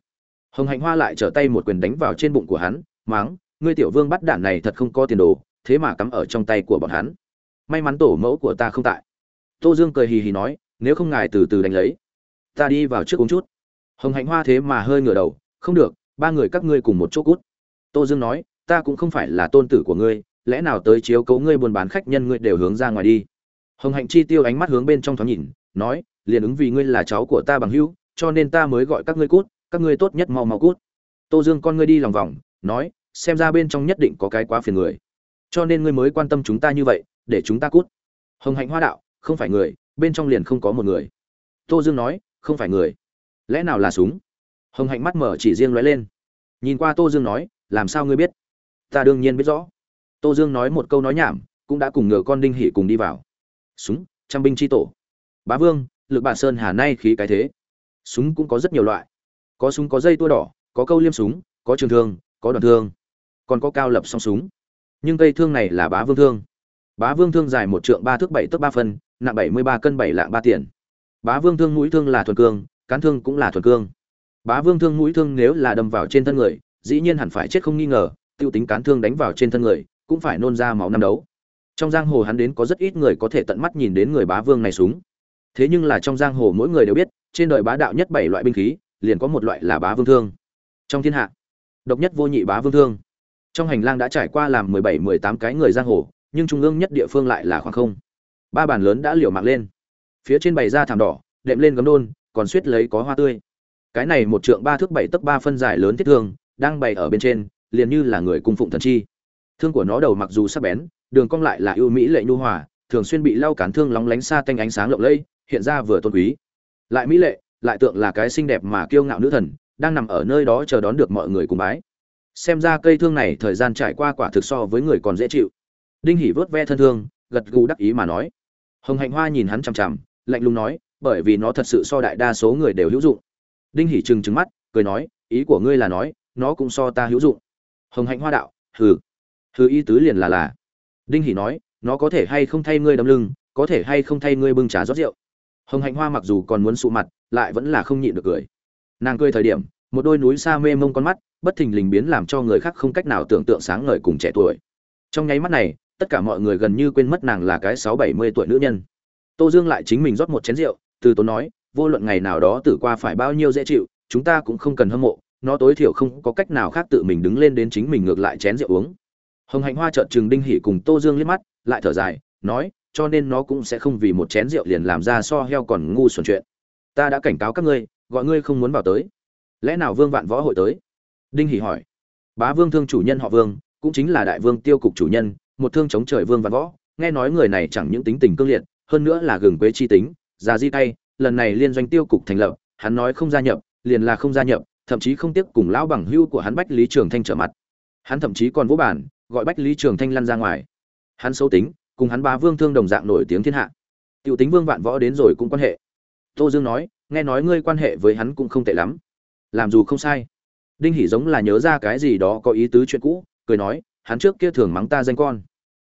Hồng hạnh hoa lại trở tay một quyền đánh vào trên bụng của hắn, máng, ngươi tiểu vương bắt đạn này thật không có tiền đồ, thế mà cắm ở trong tay của bọn hắn. May mắn tổ mẫu của ta không tại. Tô dương cười hì hì nói nếu không ngài từ từ đánh lấy. Ta đi vào trước uống chút. Hồng hạnh hoa thế mà hơi ngửa đầu, không được, ba người các ngươi cùng một chỗ cút. Tô dương nói, ta cũng không phải là tôn tử của ngươi, lẽ nào tới chiếu cấu ngươi buôn bán khách nhân ngươi đều hướng ra ngoài đi. Hồng hạnh chi tiêu ánh mắt hướng bên trong thoáng nhìn, nói, liền ứng vì ngươi là cháu của ta bằng hữu, cho nên ta mới gọi các ngươi cút, các ngươi tốt nhất mau mau cút. Tô dương con ngươi đi lòng vòng, nói, xem ra bên trong nhất định có cái quá phiền người. Cho nên ngươi mới quan tâm chúng ta như vậy, để chúng ta cút. Hồng hạnh hoa đạo, không phải người bên trong liền không có một người. Tô dương nói, không phải người. Lẽ nào là súng? Hồng hạnh mắt mở chỉ riêng lóe lên. Nhìn qua tô dương nói, làm sao ngươi biết? Ta đương nhiên biết rõ. Tô dương nói một câu nói nhảm, cũng đã cùng ngựa con đinh hỉ cùng đi vào. Súng, trăm binh chi tổ. Bá vương, lực bà sơn hà nay khí cái thế. Súng cũng có rất nhiều loại. Có súng có dây tua đỏ, có câu liêm súng, có trường thương, có đoạn thương. Còn có cao lập song súng. Nhưng cây thương này là bá vương thương bá vương thương dài một trượng ba thước bảy tấc ba phân, nặng bảy mươi ba cân bảy lạng ba tiền. Bá vương thương mũi thương là thuần cương, cán thương cũng là thuần cương. Bá vương thương mũi thương nếu là đâm vào trên thân người, dĩ nhiên hẳn phải chết không nghi ngờ, tiêu tính cán thương đánh vào trên thân người, cũng phải nôn ra máu năm đấu. Trong giang hồ hắn đến có rất ít người có thể tận mắt nhìn đến người bá vương này súng. Thế nhưng là trong giang hồ mỗi người đều biết, trên đời bá đạo nhất bảy loại binh khí, liền có một loại là bá vương thương. Trong thiên hạ, độc nhất vô nhị bá vương thương. Trong hành lang đã trải qua làm mười bảy, mười tám cái người giang hồ nhưng trung ương nhất địa phương lại là khoảng không. Ba bàn lớn đã liều mạng lên. Phía trên bày ra thảm đỏ, đệm lên gấm đôn, còn suýt lấy có hoa tươi. Cái này một trượng ba thước bảy tấc ba phân dài lớn thiết thương, đang bày ở bên trên, liền như là người cung phụng thần chi. Thương của nó đầu mặc dù sắc bén, đường cong lại là ưu mỹ lệ nhu hòa, thường xuyên bị lau cán thương lóng lánh xa tanh ánh sáng lộng lẫy, hiện ra vừa tôn quý. Lại mỹ lệ, lại tượng là cái xinh đẹp mà kiêu ngạo nữ thần, đang nằm ở nơi đó chờ đón được mọi người cùng bái. Xem ra cây thương này thời gian trải qua quả thực so với người còn dễ chịu đinh hỉ vớt ve thân thương, gật gù đắc ý mà nói. Hồng hạnh hoa nhìn hắn chằm chằm, lạnh lùng nói, bởi vì nó thật sự so đại đa số người đều hữu dụng. Đinh hỉ trừng trừng mắt, cười nói, ý của ngươi là nói, nó cũng so ta hữu dụng. Hồng hạnh hoa đạo, hừ. Hừ ý tứ liền là là. Đinh hỉ nói, nó có thể hay không thay ngươi đấm lưng, có thể hay không thay ngươi bưng trà rót rượu. Hồng hạnh hoa mặc dù còn muốn sụ mặt, lại vẫn là không nhịn được cười. Nàng cười thời điểm, một đôi núi xa mê mông con mắt, bất thình lình biến làm cho người khác không cách nào tưởng tượng sáng ngời cùng trẻ tuổi. Trong nháy mắt này tất cả mọi người gần như quên mất nàng là cái sáu bảy mươi tuổi nữ nhân. Tô dương lại chính mình rót một chén rượu, từ tốn nói, vô luận ngày nào đó tử qua phải bao nhiêu dễ chịu, chúng ta cũng không cần hâm mộ, nó tối thiểu không có cách nào khác tự mình đứng lên đến chính mình ngược lại chén rượu uống. Hồng hạnh hoa trợn trừng đinh hỉ cùng tô dương liếc mắt, lại thở dài, nói, cho nên nó cũng sẽ không vì một chén rượu liền làm ra so heo còn ngu xuẩn chuyện. Ta đã cảnh cáo các ngươi, gọi ngươi không muốn vào tới. Lẽ nào vương vạn võ hội tới? Đinh hỉ hỏi. Bá vương thương chủ nhân họ vương, cũng chính là đại vương tiêu cục chủ nhân một thương chống trời vương vạn võ nghe nói người này chẳng những tính tình cương liệt hơn nữa là gừng quế chi tính già di tay lần này liên doanh tiêu cục thành lập hắn nói không gia nhập liền là không gia nhập thậm chí không tiếc cùng lão bằng hưu của hắn bách lý trường thanh trở mặt hắn thậm chí còn vỗ bản gọi bách lý trường thanh lăn ra ngoài hắn xấu tính cùng hắn ba vương thương đồng dạng nổi tiếng thiên hạ Tiểu tính Vương Vạn Võ đến rồi cũng quan hệ. Tô Dương nói, nghe nói ngươi quan hệ với hắn cũng không tệ lắm. Làm dù không sai. Đinh Hỉ giống là nhớ ra cái gì đó có ý tứ chuyện cũ, cười nói, hắn trước kia thường mắng ta danh con.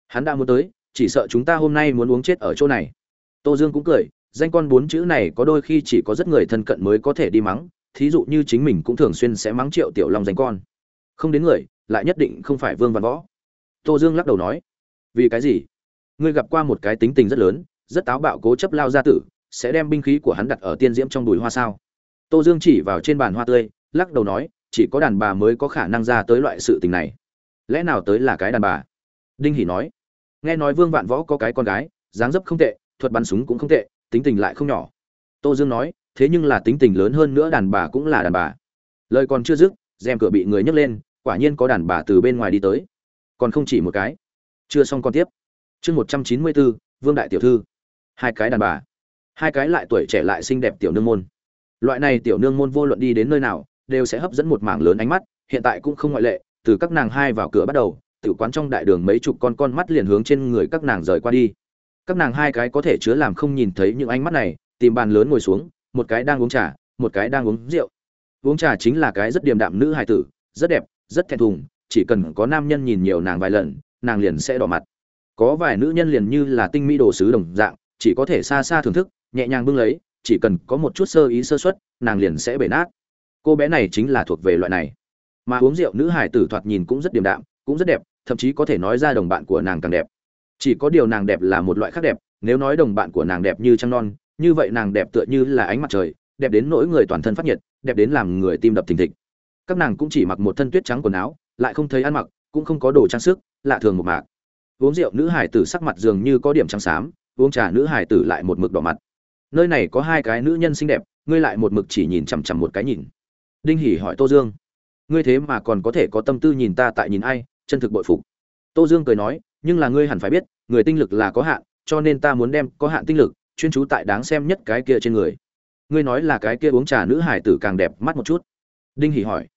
Hắn đã muốn tới, chỉ sợ chúng ta hôm nay muốn uống chết ở chỗ này. Tô Dương cũng cười, danh con bốn chữ này có đôi khi chỉ có rất người thân cận mới có thể đi mắng, thí dụ như chính mình cũng thường xuyên sẽ mắng Triệu Tiểu Long danh con. Không đến người, lại nhất định không phải Vương Văn Võ. Tô Dương lắc đầu nói, vì cái gì? Ngươi gặp qua một cái tính tình rất lớn, rất táo bạo cố chấp lao ra tử sẽ đem binh khí của hắn đặt ở tiên diễm trong đùi hoa sao tô dương chỉ vào trên bàn hoa tươi lắc đầu nói chỉ có đàn bà mới có khả năng ra tới loại sự tình này lẽ nào tới là cái đàn bà? Đinh hỷ nói. Nghe nói vương vạn võ có cái con gái, dáng dấp không tệ, thuật bắn súng cũng không tệ, tính tình lại không nhỏ. Tô dương nói, thế nhưng là tính tình lớn hơn nữa đàn bà cũng là đàn bà. Lời còn chưa dứt, rèm cửa bị người nhấc lên, quả nhiên có đàn bà từ bên ngoài đi tới. Còn không chỉ một cái. Chưa xong con tiếp. Chương một trăm chín mươi bốn vương đại tiểu thư. Hai cái đàn bà. Hai cái lại tuổi trẻ lại xinh đẹp tiểu nương môn. Loại này tiểu nương môn vô luận đi đến nơi nào, đều sẽ hấp dẫn một mảng lớn ánh mắt, hiện tại cũng không ngoại lệ từ các nàng hai vào cửa bắt đầu tự quán trong đại đường mấy chục con con mắt liền hướng trên người các nàng rời qua đi. Các nàng hai cái có thể chứa làm không nhìn thấy những ánh mắt này, tìm bàn lớn ngồi xuống, một cái đang uống trà, một cái đang uống rượu. Uống trà chính là cái rất điềm đạm nữ hài tử, rất đẹp, rất thẹn thùng, chỉ cần có nam nhân nhìn nhiều nàng vài lần, nàng liền sẽ đỏ mặt. Có vài nữ nhân liền như là tinh mỹ đồ sứ đồng dạng, chỉ có thể xa xa thưởng thức, nhẹ nhàng bưng lấy, chỉ cần có một chút sơ ý sơ suất, nàng liền sẽ bể nát. Cô bé này chính là thuộc về loại này mà uống rượu nữ hải tử thoạt nhìn cũng rất điềm đạm, cũng rất đẹp, thậm chí có thể nói ra đồng bạn của nàng càng đẹp. Chỉ có điều nàng đẹp là một loại khác đẹp, nếu nói đồng bạn của nàng đẹp như trăng non, như vậy nàng đẹp tựa như là ánh mặt trời, đẹp đến nỗi người toàn thân phát nhiệt, đẹp đến làm người tim đập thình thịch. Các nàng cũng chỉ mặc một thân tuyết trắng quần áo, lại không thấy ăn mặc, cũng không có đồ trang sức, lạ thường một mạc. Uống rượu nữ hải tử sắc mặt dường như có điểm trắng xám, uống trà nữ hải tử lại một mực đỏ mặt. Nơi này có hai cái nữ nhân xinh đẹp, ngươi lại một mực chỉ nhìn chằm chằm một cái nhìn. Đinh hỉ hỏi tô dương ngươi thế mà còn có thể có tâm tư nhìn ta tại nhìn ai, chân thực bội phục. Tô dương cười nói, nhưng là ngươi hẳn phải biết, người tinh lực là có hạn, cho nên ta muốn đem có hạn tinh lực chuyên chú tại đáng xem nhất cái kia trên người. Ngươi nói là cái kia uống trà nữ hải tử càng đẹp mắt một chút. Đinh hỉ hỏi,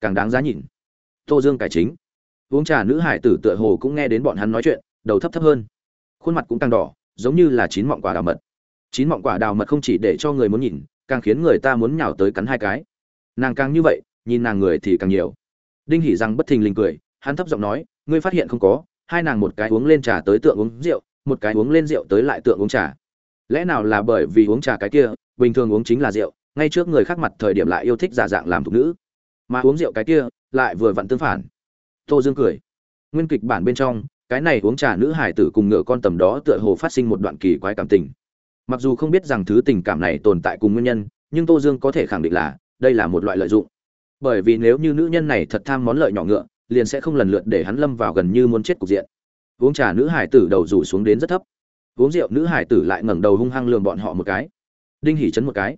càng đáng giá nhìn. Tô dương cải chính, uống trà nữ hải tử tựa hồ cũng nghe đến bọn hắn nói chuyện, đầu thấp thấp hơn. Khuôn mặt cũng càng đỏ, giống như là chín mọng quả đào mật. Chín mọng quả đào mật không chỉ để cho người muốn nhìn, càng khiến người ta muốn nhào tới cắn hai cái. Nàng càng như vậy nhìn nàng người thì càng nhiều. Đinh hỉ rằng bất thình lình cười, hắn thấp giọng nói, ngươi phát hiện không có, hai nàng một cái uống lên trà tới tượng uống rượu, một cái uống lên rượu tới lại tượng uống trà. Lẽ nào là bởi vì uống trà cái kia, bình thường uống chính là rượu, ngay trước người khác mặt thời điểm lại yêu thích giả dạng làm thục nữ, mà uống rượu cái kia, lại vừa vặn tương phản. Tô dương cười. Nguyên kịch bản bên trong, cái này uống trà nữ hải tử cùng ngựa con tầm đó tựa hồ phát sinh một đoạn kỳ quái cảm tình. Mặc dù không biết rằng thứ tình cảm này tồn tại cùng nguyên nhân, nhưng tô dương có thể khẳng định là, đây là một loại lợi dụng bởi vì nếu như nữ nhân này thật tham món lợi nhỏ ngựa, liền sẽ không lần lượt để hắn lâm vào gần như muốn chết cục diện. Uống trà nữ hải tử đầu rủ xuống đến rất thấp. Uống rượu nữ hải tử lại ngẩng đầu hung hăng lường bọn họ một cái. Đinh hỉ chấn một cái.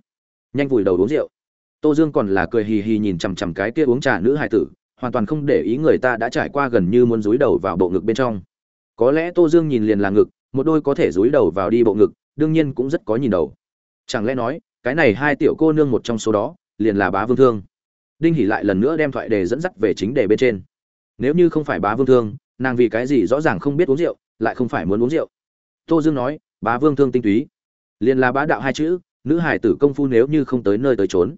Nhanh vùi đầu uống rượu. Tô dương còn là cười hì hì nhìn chằm chằm cái kia uống trà nữ hải tử, hoàn toàn không để ý người ta đã trải qua gần như muốn rúi đầu vào bộ ngực bên trong. Có lẽ tô dương nhìn liền là ngực, một đôi có thể rúi đầu vào đi bộ ngực, đương nhiên cũng rất có nhìn đầu. Chẳng lẽ nói, cái này hai tiểu cô nương một trong số đó, liền là bá vương thương? Đinh hỉ lại lần nữa đem thoại đề dẫn dắt về chính đề bên trên. Nếu như không phải bá vương thương, nàng vì cái gì rõ ràng không biết uống rượu, lại không phải muốn uống rượu. Tô dương nói, bá vương thương tinh túy. Liền là bá đạo hai chữ, nữ hải tử công phu nếu như không tới nơi tới trốn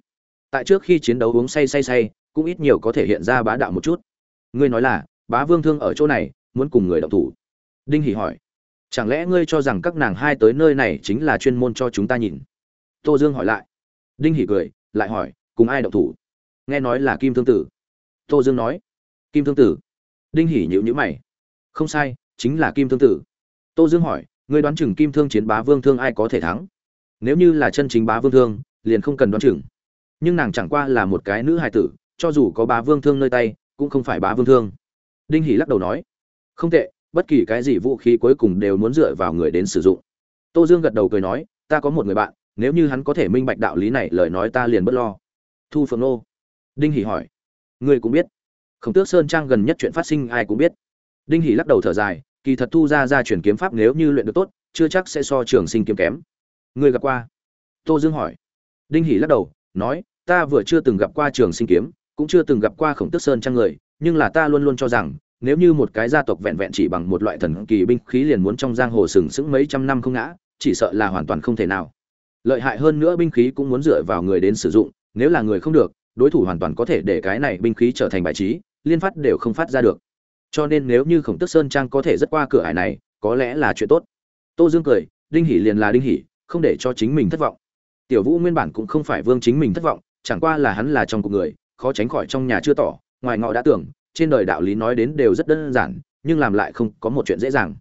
tại trước khi chiến đấu uống say say say, cũng ít nhiều có thể hiện ra bá đạo một chút. Ngươi nói là, bá vương thương ở chỗ này, muốn cùng người đọc thủ. Đinh hỉ hỏi, chẳng lẽ ngươi cho rằng các nàng hai tới nơi này chính là chuyên môn cho chúng ta nhìn? Tô dương hỏi lại. Đinh hỉ cười, lại hỏi, cùng ai đọc thủ? Nghe nói là kim thương tử. Tô dương nói, kim thương tử? Đinh hỉ nhịu nhữ mày, không sai, chính là kim thương tử. Tô dương hỏi, ngươi đoán chừng kim thương chiến bá vương thương ai có thể thắng? Nếu như là chân chính bá vương thương, liền không cần đoán chừng. Nhưng nàng chẳng qua là một cái nữ hài tử, cho dù có bá vương thương nơi tay, cũng không phải bá vương thương. Đinh hỉ lắc đầu nói, không tệ, bất kỳ cái gì vũ khí cuối cùng đều muốn dựa vào người đến sử dụng. Tô dương gật đầu cười nói, ta có một người bạn, nếu như hắn có thể minh bạch đạo lý này, lời nói ta liền bất lo. Thu phượng nô đinh hỉ hỏi. Ngươi cũng biết. Khổng tước sơn trang gần nhất chuyện phát sinh ai cũng biết. Đinh hỉ lắc đầu thở dài, kỳ thật thu ra ra chuyển kiếm pháp nếu như luyện được tốt, chưa chắc sẽ so trường sinh kiếm kém. Ngươi gặp qua? Tô dương hỏi. Đinh hỉ lắc đầu, nói, ta vừa chưa từng gặp qua trường sinh kiếm, cũng chưa từng gặp qua khổng tước sơn trang người, nhưng là ta luôn luôn cho rằng, nếu như một cái gia tộc vẹn vẹn chỉ bằng một loại thần kỳ binh khí liền muốn trong giang hồ sừng sững mấy trăm năm không ngã, chỉ sợ là hoàn toàn không thể nào. Lợi hại hơn nữa binh khí cũng muốn dựa vào người đến sử dụng, nếu là người không được đối thủ hoàn toàn có thể để cái này binh khí trở thành bài trí, liên phát đều không phát ra được. Cho nên nếu như khổng tức sơn trang có thể rất qua cửa ải này, có lẽ là chuyện tốt. Tô dương cười, đinh hỉ liền là đinh hỉ không để cho chính mình thất vọng. Tiểu vũ nguyên bản cũng không phải vương chính mình thất vọng, chẳng qua là hắn là trong cuộc người, khó tránh khỏi trong nhà chưa tỏ, ngoài ngọ đã tưởng, trên đời đạo lý nói đến đều rất đơn giản, nhưng làm lại không có một chuyện dễ dàng.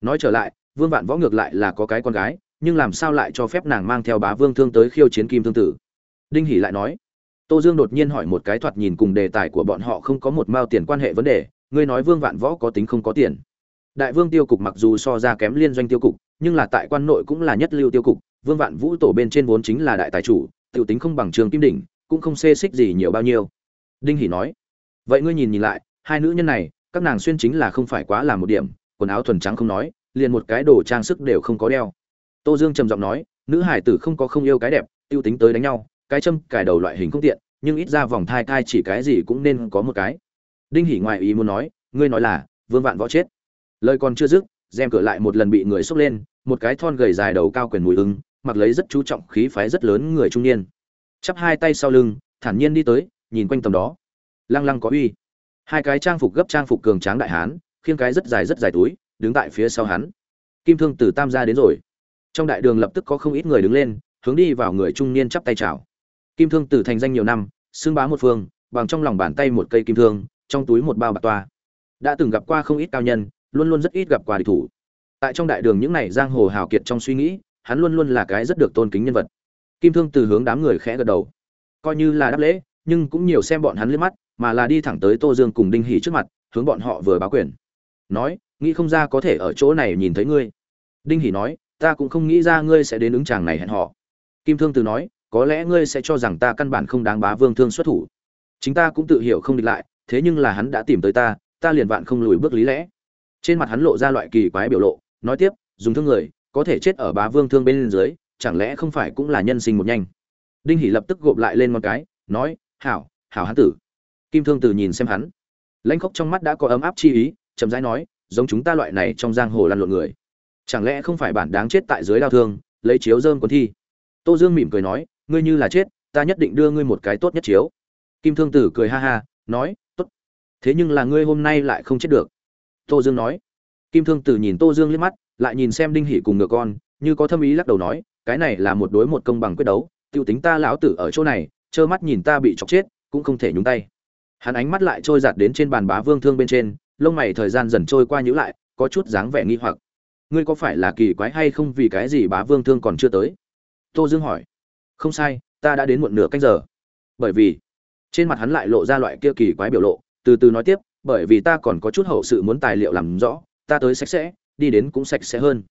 Nói trở lại, vương vạn võ ngược lại là có cái con gái, nhưng làm sao lại cho phép nàng mang theo bá vương thương tới khiêu chiến kim thương tử? Đinh hỷ lại nói tô dương đột nhiên hỏi một cái thoạt nhìn cùng đề tài của bọn họ không có một mao tiền quan hệ vấn đề, ngươi nói vương vạn võ có tính không có tiền. Đại vương tiêu cục mặc dù so ra kém liên doanh tiêu cục, nhưng là tại quan nội cũng là nhất lưu tiêu cục, vương vạn vũ tổ bên trên vốn chính là đại tài chủ, tiểu tính không bằng trường kim đỉnh, cũng không xê xích gì nhiều bao nhiêu. Đinh hỷ nói, vậy ngươi nhìn nhìn lại, hai nữ nhân này, các nàng xuyên chính là không phải quá là một điểm, quần áo thuần trắng không nói, liền một cái đồ trang sức đều không có đeo. Tô dương trầm giọng nói, nữ hải tử không có không yêu cái đẹp, tiêu tính tới đánh nhau cái châm cài đầu loại hình không tiện, nhưng ít ra vòng thai thai chỉ cái gì cũng nên có một cái. Đinh hỉ ngoại ý muốn nói, ngươi nói là, vương vạn võ chết. Lời còn chưa dứt, rèm cửa lại một lần bị người xốc lên, một cái thon gầy dài đầu cao quyền mùi ưng mặc lấy rất chú trọng khí phái rất lớn người trung niên. Chắp hai tay sau lưng, thản nhiên đi tới, nhìn quanh tầm đó. Lăng lăng có uy. Hai cái trang phục gấp trang phục cường tráng đại hán, khiêng cái rất dài rất dài túi, đứng tại phía sau hắn. Kim thương từ tam gia đến rồi. Trong đại đường lập tức có không ít người đứng lên, hướng đi vào người trung niên chắp tay chào kim thương Tử thành danh nhiều năm, xưng bá một phương, bằng trong lòng bàn tay một cây kim thương, trong túi một bao bạc toa. Đã từng gặp qua không ít cao nhân, luôn luôn rất ít gặp qua địch thủ. Tại trong đại đường những này giang hồ hào kiệt trong suy nghĩ, hắn luôn luôn là cái rất được tôn kính nhân vật. Kim thương từ hướng đám người khẽ gật đầu. Coi như là đáp lễ, nhưng cũng nhiều xem bọn hắn liếc mắt, mà là đi thẳng tới tô dương cùng đinh hỷ trước mặt, hướng bọn họ vừa báo quyền. Nói, nghĩ không ra có thể ở chỗ này nhìn thấy ngươi. Đinh hỷ nói, ta cũng không nghĩ ra ngươi sẽ đến ứng chàng này hẹn họ. Kim thương từ nói có lẽ ngươi sẽ cho rằng ta căn bản không đáng bá vương thương xuất thủ. Chính ta cũng tự hiểu không địch lại, thế nhưng là hắn đã tìm tới ta ta liền vạn không lùi bước lý lẽ. Trên mặt hắn lộ ra loại kỳ quái biểu lộ, nói tiếp, dùng thương người, có thể chết ở bá vương thương bên dưới, chẳng lẽ không phải cũng là nhân sinh một nhanh? Đinh hỷ lập tức gộp lại lên một cái, nói, hảo hảo hắn tử. Kim thương tử nhìn xem hắn. Lãnh khóc trong mắt đã có ấm áp chi ý, chậm rãi nói, giống chúng ta loại này trong giang hồ lăn lộn người, chẳng lẽ không phải bản đáng chết tại dưới đao thương, lấy chiếu dơm quân thi? Tô dương mỉm cười nói ngươi như là chết, ta nhất định đưa ngươi một cái tốt nhất chiếu. Kim thương tử cười ha ha, nói, tốt. Thế nhưng là ngươi hôm nay lại không chết được. Tô dương nói. Kim thương tử nhìn tô dương liếc mắt, lại nhìn xem đinh hỷ cùng ngựa con, như có thâm ý lắc đầu nói, cái này là một đối một công bằng quyết đấu, tiêu tính ta lão tử ở chỗ này, trơ mắt nhìn ta bị chọc chết, cũng không thể nhúng tay. Hắn ánh mắt lại trôi giạt đến trên bàn bá vương thương bên trên, lông mày thời gian dần trôi qua nhữ lại, có chút dáng vẻ nghi hoặc. Ngươi có phải là kỳ quái hay không vì cái gì bá vương thương còn chưa tới? Tô dương hỏi không sai, ta đã đến muộn nửa canh giờ. Bởi vì, trên mặt hắn lại lộ ra loại kia kỳ quái biểu lộ, từ từ nói tiếp, bởi vì ta còn có chút hậu sự muốn tài liệu làm rõ, ta tới sạch sẽ, đi đến cũng sạch sẽ hơn.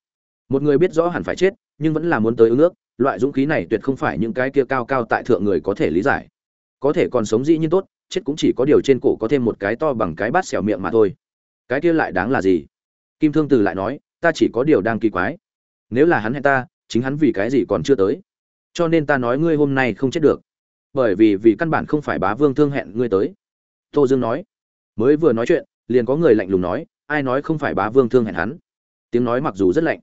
Một người biết rõ hẳn phải chết, nhưng vẫn là muốn tới ứng ước, loại dũng khí này tuyệt không phải những cái kia cao cao tại thượng người có thể lý giải. Có thể còn sống dĩ nhiên tốt, chết cũng chỉ có điều trên cổ có thêm một cái to bằng cái bát xẻo miệng mà thôi. Cái kia lại đáng là gì? Kim thương từ lại nói, ta chỉ có điều đang kỳ quái. Nếu là hắn hẹn ta, chính hắn vì cái gì còn chưa tới? Cho nên ta nói ngươi hôm nay không chết được. Bởi vì vì căn bản không phải bá vương thương hẹn ngươi tới. Tô dương nói. Mới vừa nói chuyện, liền có người lạnh lùng nói, ai nói không phải bá vương thương hẹn hắn? Tiếng nói mặc dù rất lạnh,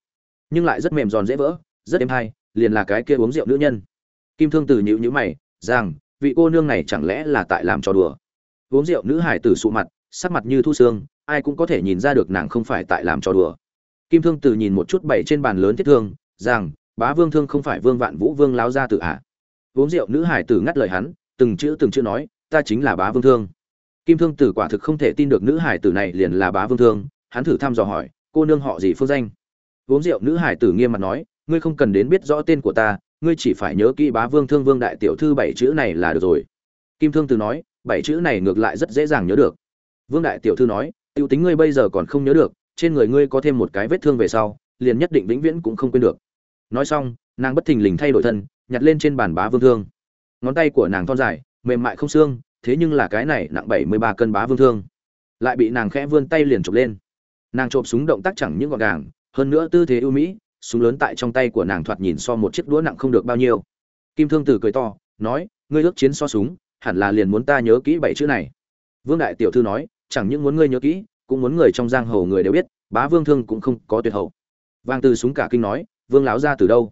nhưng lại rất mềm giòn dễ vỡ, rất êm hay, liền là cái kia uống rượu nữ nhân. Kim thương từ nhịu nhữ mày, rằng, vị cô nương này chẳng lẽ là tại làm trò đùa? Uống rượu nữ hải tử sụ mặt, sắc mặt như thu xương, ai cũng có thể nhìn ra được nàng không phải tại làm trò đùa. Kim thương từ nhìn một chút bảy trên bàn lớn thiết thương, rằng bá vương thương không phải vương vạn vũ vương láo ra tự ạ à. uống rượu nữ hải tử ngắt lời hắn, từng chữ từng chữ nói, ta chính là bá vương thương. Kim thương tử quả thực không thể tin được nữ hải tử này liền là bá vương thương, hắn thử thăm dò hỏi, cô nương họ gì phương danh? Uống rượu nữ hải tử nghiêm mặt nói, ngươi không cần đến biết rõ tên của ta, ngươi chỉ phải nhớ kỹ bá vương thương vương đại tiểu thư bảy chữ này là được rồi. Kim thương tử nói, bảy chữ này ngược lại rất dễ dàng nhớ được. Vương đại tiểu thư nói t i ê u tính ngươi bây giờ còn không nhớ được, trên người ngươi có thêm một cái vết thương về sau, liền nhất định vĩnh viễn cũng không quên được nói xong, nàng bất thình lình thay đổi thân, nhặt lên trên bàn bá vương thương. Ngón tay của nàng thon dài, mềm mại không xương, thế nhưng là cái này nặng bảy mươi ba cân bá vương thương. Lại bị nàng khẽ vươn tay liền chụp lên. Nàng chộp súng động tác chẳng những gọn gàng, hơn nữa tư thế ưu mỹ, súng lớn tại trong tay của nàng thoạt nhìn so một chiếc đũa nặng không được bao nhiêu. Kim thương tử cười to, nói, ngươi ước chiến so súng, hẳn là liền muốn ta nhớ kỹ bảy chữ này. Vương đại tiểu thư nói, chẳng những muốn ngươi nhớ kỹ, cũng muốn người trong giang hồ người đều biết, bá vương thương cũng không có tuyệt hậu. Vang từ súng cả kinh nói vương láo ra từ đâu?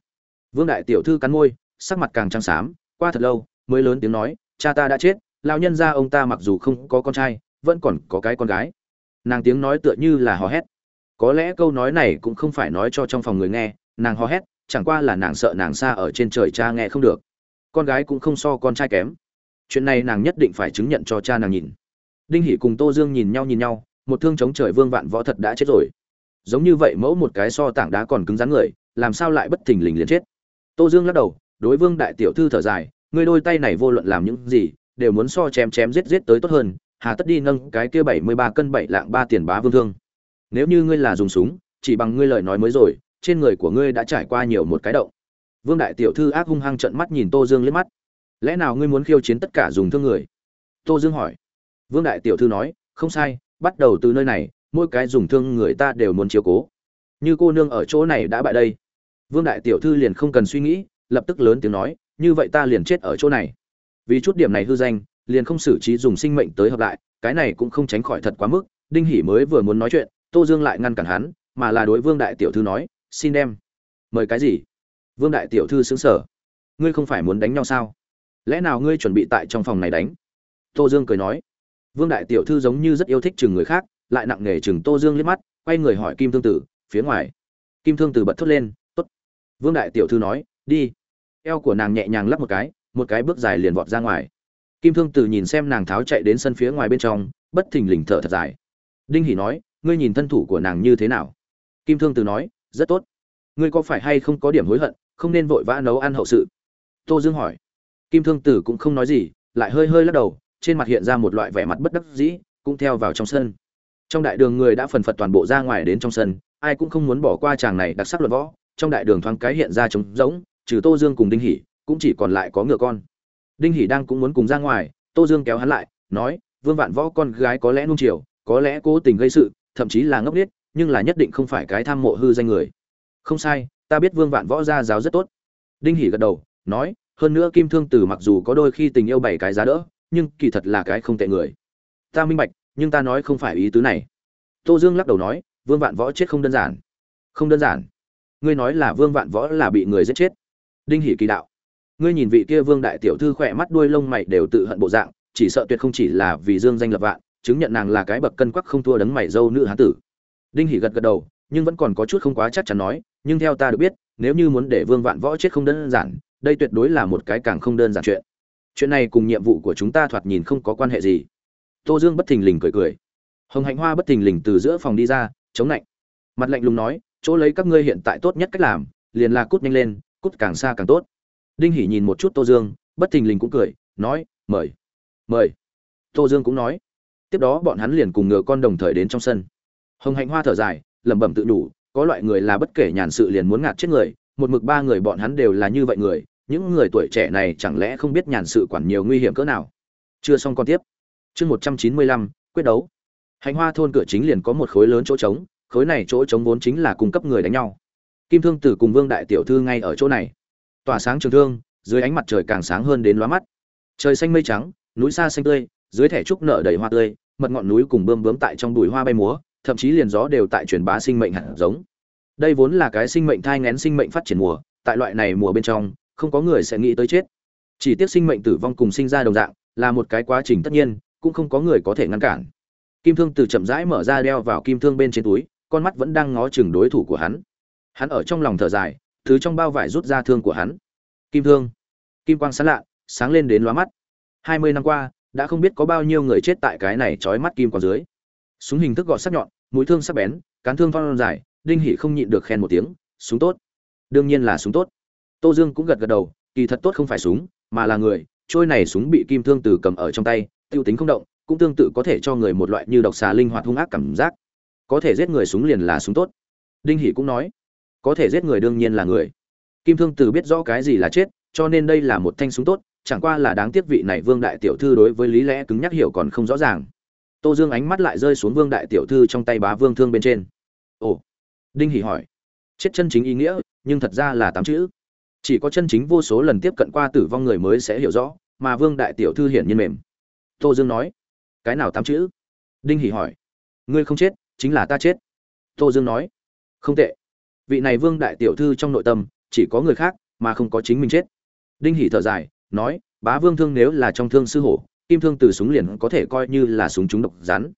Vương đại tiểu thư cắn môi, sắc mặt càng trắng xám, qua thật lâu, mới lớn tiếng nói, cha ta đã chết, lão nhân gia ông ta mặc dù không có con trai, vẫn còn có cái con gái. Nàng tiếng nói tựa như là hò hét. Có lẽ câu nói này cũng không phải nói cho trong phòng người nghe, nàng hò hét, chẳng qua là nàng sợ nàng xa ở trên trời cha nghe không được. Con gái cũng không so con trai kém. Chuyện này nàng nhất định phải chứng nhận cho cha nàng nhìn. Đinh hỷ cùng tô dương nhìn nhau nhìn nhau, một thương chống trời vương vạn võ thật đã chết rồi. Giống như vậy mẫu một cái so tảng đá còn cứng rắn người làm sao lại bất thình lình liền chết? Tô dương lắc đầu, đối vương đại tiểu thư thở dài ngươi đôi tay này vô luận làm những gì, đều muốn so chém chém giết giết tới tốt hơn, hà tất đi nâng cái kia bảy mươi ba cân bảy lạng ba tiền bá vương thương. Nếu như ngươi là dùng súng, chỉ bằng ngươi lời nói mới rồi, trên người của ngươi đã trải qua nhiều một cái động. Vương đại tiểu thư ác hung hăng trận mắt nhìn tô dương liếc mắt. Lẽ nào ngươi muốn khiêu chiến tất cả dùng thương người? Tô dương hỏi. Vương đại tiểu thư nói, không sai, bắt đầu từ nơi này, mỗi cái dùng thương người ta đều muốn chiếu cố. Như cô nương ở chỗ này đã bại đây vương đại tiểu thư liền không cần suy nghĩ, lập tức lớn tiếng nói, như vậy ta liền chết ở chỗ này. Vì chút điểm này hư danh, liền không xử trí dùng sinh mệnh tới hợp lại, cái này cũng không tránh khỏi thật quá mức, đinh hỉ mới vừa muốn nói chuyện, tô dương lại ngăn cản hắn, mà là đối vương đại tiểu thư nói, xin đem. Mời cái gì? Vương đại tiểu thư xứng sở ngươi không phải muốn đánh nhau sao? Lẽ nào ngươi chuẩn bị tại trong phòng này đánh? Tô dương cười nói. Vương đại tiểu thư giống như rất yêu thích chừng người khác, lại nặng nề chừng tô dương liếc mắt, quay người hỏi kim thương tử, phía ngoài. Kim thương tử bật thốt lên vương đại tiểu thư nói, đi. Eo của nàng nhẹ nhàng lắp một cái một cái bước dài liền vọt ra ngoài. Kim thương tử nhìn xem nàng tháo chạy đến sân phía ngoài bên trong, bất thình lình thở thật dài. Đinh hỉ nói, ngươi nhìn thân thủ của nàng như thế nào? Kim thương tử nói, rất tốt. Ngươi có phải hay không có điểm hối hận, không nên vội vã nấu ăn hậu sự? Tô dương hỏi. Kim thương tử cũng không nói gì, lại hơi hơi lắc đầu, trên mặt hiện ra một loại vẻ mặt bất đắc dĩ, cũng theo vào trong sân. Trong đại đường người đã phần phật toàn bộ ra ngoài đến trong sân, ai cũng không muốn bỏ qua chàng này đặc sắc luận võ trong đại đường thoáng cái hiện ra trống rỗng, trừ tô dương cùng đinh hỉ cũng chỉ còn lại có ngựa con. Đinh hỉ đang cũng muốn cùng ra ngoài, tô dương kéo hắn lại, nói, vương vạn võ con gái có lẽ nung chiều, có lẽ cố tình gây sự, thậm chí là ngốc nghếch, nhưng là nhất định không phải cái tham mộ hư danh người. Không sai, ta biết vương vạn võ gia giáo rất tốt. Đinh hỉ gật đầu, nói, hơn nữa kim thương tử mặc dù có đôi khi tình yêu bảy cái giá đỡ, nhưng kỳ thật là cái không tệ người. Ta minh bạch, nhưng ta nói không phải ý tứ này. Tô dương lắc đầu nói, vương vạn võ chết không đơn giản. Không đơn giản ngươi nói là vương vạn võ là bị người giết chết. Đinh Hỷ kỳ đạo. Ngươi nhìn vị kia vương đại tiểu thư khỏe mắt đuôi lông mày đều tự hận bộ dạng, chỉ sợ tuyệt không chỉ là vì dương danh lập vạn, chứng nhận nàng là cái bậc cân quắc không thua đấng mày dâu nữ hán tử. Đinh Hỷ gật gật đầu, nhưng vẫn còn có chút không quá chắc chắn nói, nhưng theo ta được biết, nếu như muốn để vương vạn võ chết không đơn giản, đây tuyệt đối là một cái càng không đơn giản chuyện. Chuyện này cùng nhiệm vụ của chúng ta thoạt nhìn không có quan hệ gì. Tô dương bất thình lình cười cười. Hồng hạnh hoa bất thình lình từ giữa phòng đi ra, chống lạnh. Mặt lạnh lùng nói chỗ lấy các ngươi hiện tại tốt nhất cách làm, liền là cút nhanh lên, cút càng xa càng tốt. Đinh hỉ nhìn một chút tô dương, bất thình lình cũng cười, nói, mời mời. Tô dương cũng nói. Tiếp đó bọn hắn liền cùng ngựa con đồng thời đến trong sân. Hồng hạnh hoa thở dài, lẩm bẩm tự đủ, có loại người là bất kể nhàn sự liền muốn ngạt chết người, một mực ba người bọn hắn đều là như vậy người, những người tuổi trẻ này chẳng lẽ không biết nhàn sự quản nhiều nguy hiểm cỡ nào? Chưa xong con tiếp. Chương một trăm chín mươi lăm, quyết đấu. Hành hoa thôn cửa chính liền có một khối lớn chỗ trống khối này chỗ chống vốn chính là cung cấp người đánh nhau. Kim thương tử cùng vương đại tiểu thư ngay ở chỗ này. Tỏa sáng trường thương, dưới ánh mặt trời càng sáng hơn đến lóa mắt. Trời xanh mây trắng, núi xa xanh tươi, dưới thẻ trúc nở đầy hoa tươi, mật ngọn núi cùng bơm bướm tại trong bụi hoa bay múa, thậm chí liền gió đều tại truyền bá sinh mệnh hạt giống. Đây vốn là cái sinh mệnh thai ngén sinh mệnh phát triển mùa, tại loại này mùa bên trong, không có người sẽ nghĩ tới chết. Chỉ tiếc sinh mệnh tử vong cùng sinh ra đồng dạng, là một cái quá trình tất nhiên, cũng không có người có thể ngăn cản. Kim thương từ chậm rãi mở ra đeo vào kim thương bên trên túi con mắt vẫn đang ngó chừng đối thủ của hắn. Hắn ở trong lòng thở dài thứ trong bao vải rút ra thương của hắn. Kim thương, kim quang sáng lạ, sáng lên đến lóa mắt. Hai mươi năm qua, đã không biết có bao nhiêu người chết tại cái này trói mắt kim quang dưới. Súng hình thức gọt sắc nhọn, mũi thương sắc bén, cán thương phong dài, đinh hỉ không nhịn được khen một tiếng, súng tốt. Đương nhiên là súng tốt. Tô dương cũng gật gật đầu, kỳ thật tốt không phải súng, mà là người, trôi này súng bị kim thương từ cầm ở trong tay, tiêu tính không động, cũng tương tự có thể cho người một loại như độc xà linh hoạt hung ác cảm giác có thể giết người súng liền là súng tốt. Đinh hỷ cũng nói, có thể giết người đương nhiên là người. Kim thương từ biết rõ cái gì là chết, cho nên đây là một thanh súng tốt, chẳng qua là đáng tiếc vị này vương đại tiểu thư đối với lý lẽ cứng nhắc hiểu còn không rõ ràng. Tô dương ánh mắt lại rơi xuống vương đại tiểu thư trong tay bá vương thương bên trên. Ồ, đinh hỷ hỏi, chết chân chính ý nghĩa, nhưng thật ra là tám chữ. Chỉ có chân chính vô số lần tiếp cận qua tử vong người mới sẽ hiểu rõ, mà vương đại tiểu thư hiển nhiên mềm. Tô dương nói, cái nào tám chữ? Đinh hỷ hỏi, ngươi không chết chính là ta chết. Tô dương nói. Không tệ. Vị này vương đại tiểu thư trong nội tâm, chỉ có người khác, mà không có chính mình chết. Đinh hỷ thở dài, nói, bá vương thương nếu là trong thương sư hổ, kim thương từ súng liền có thể coi như là súng trúng độc rắn.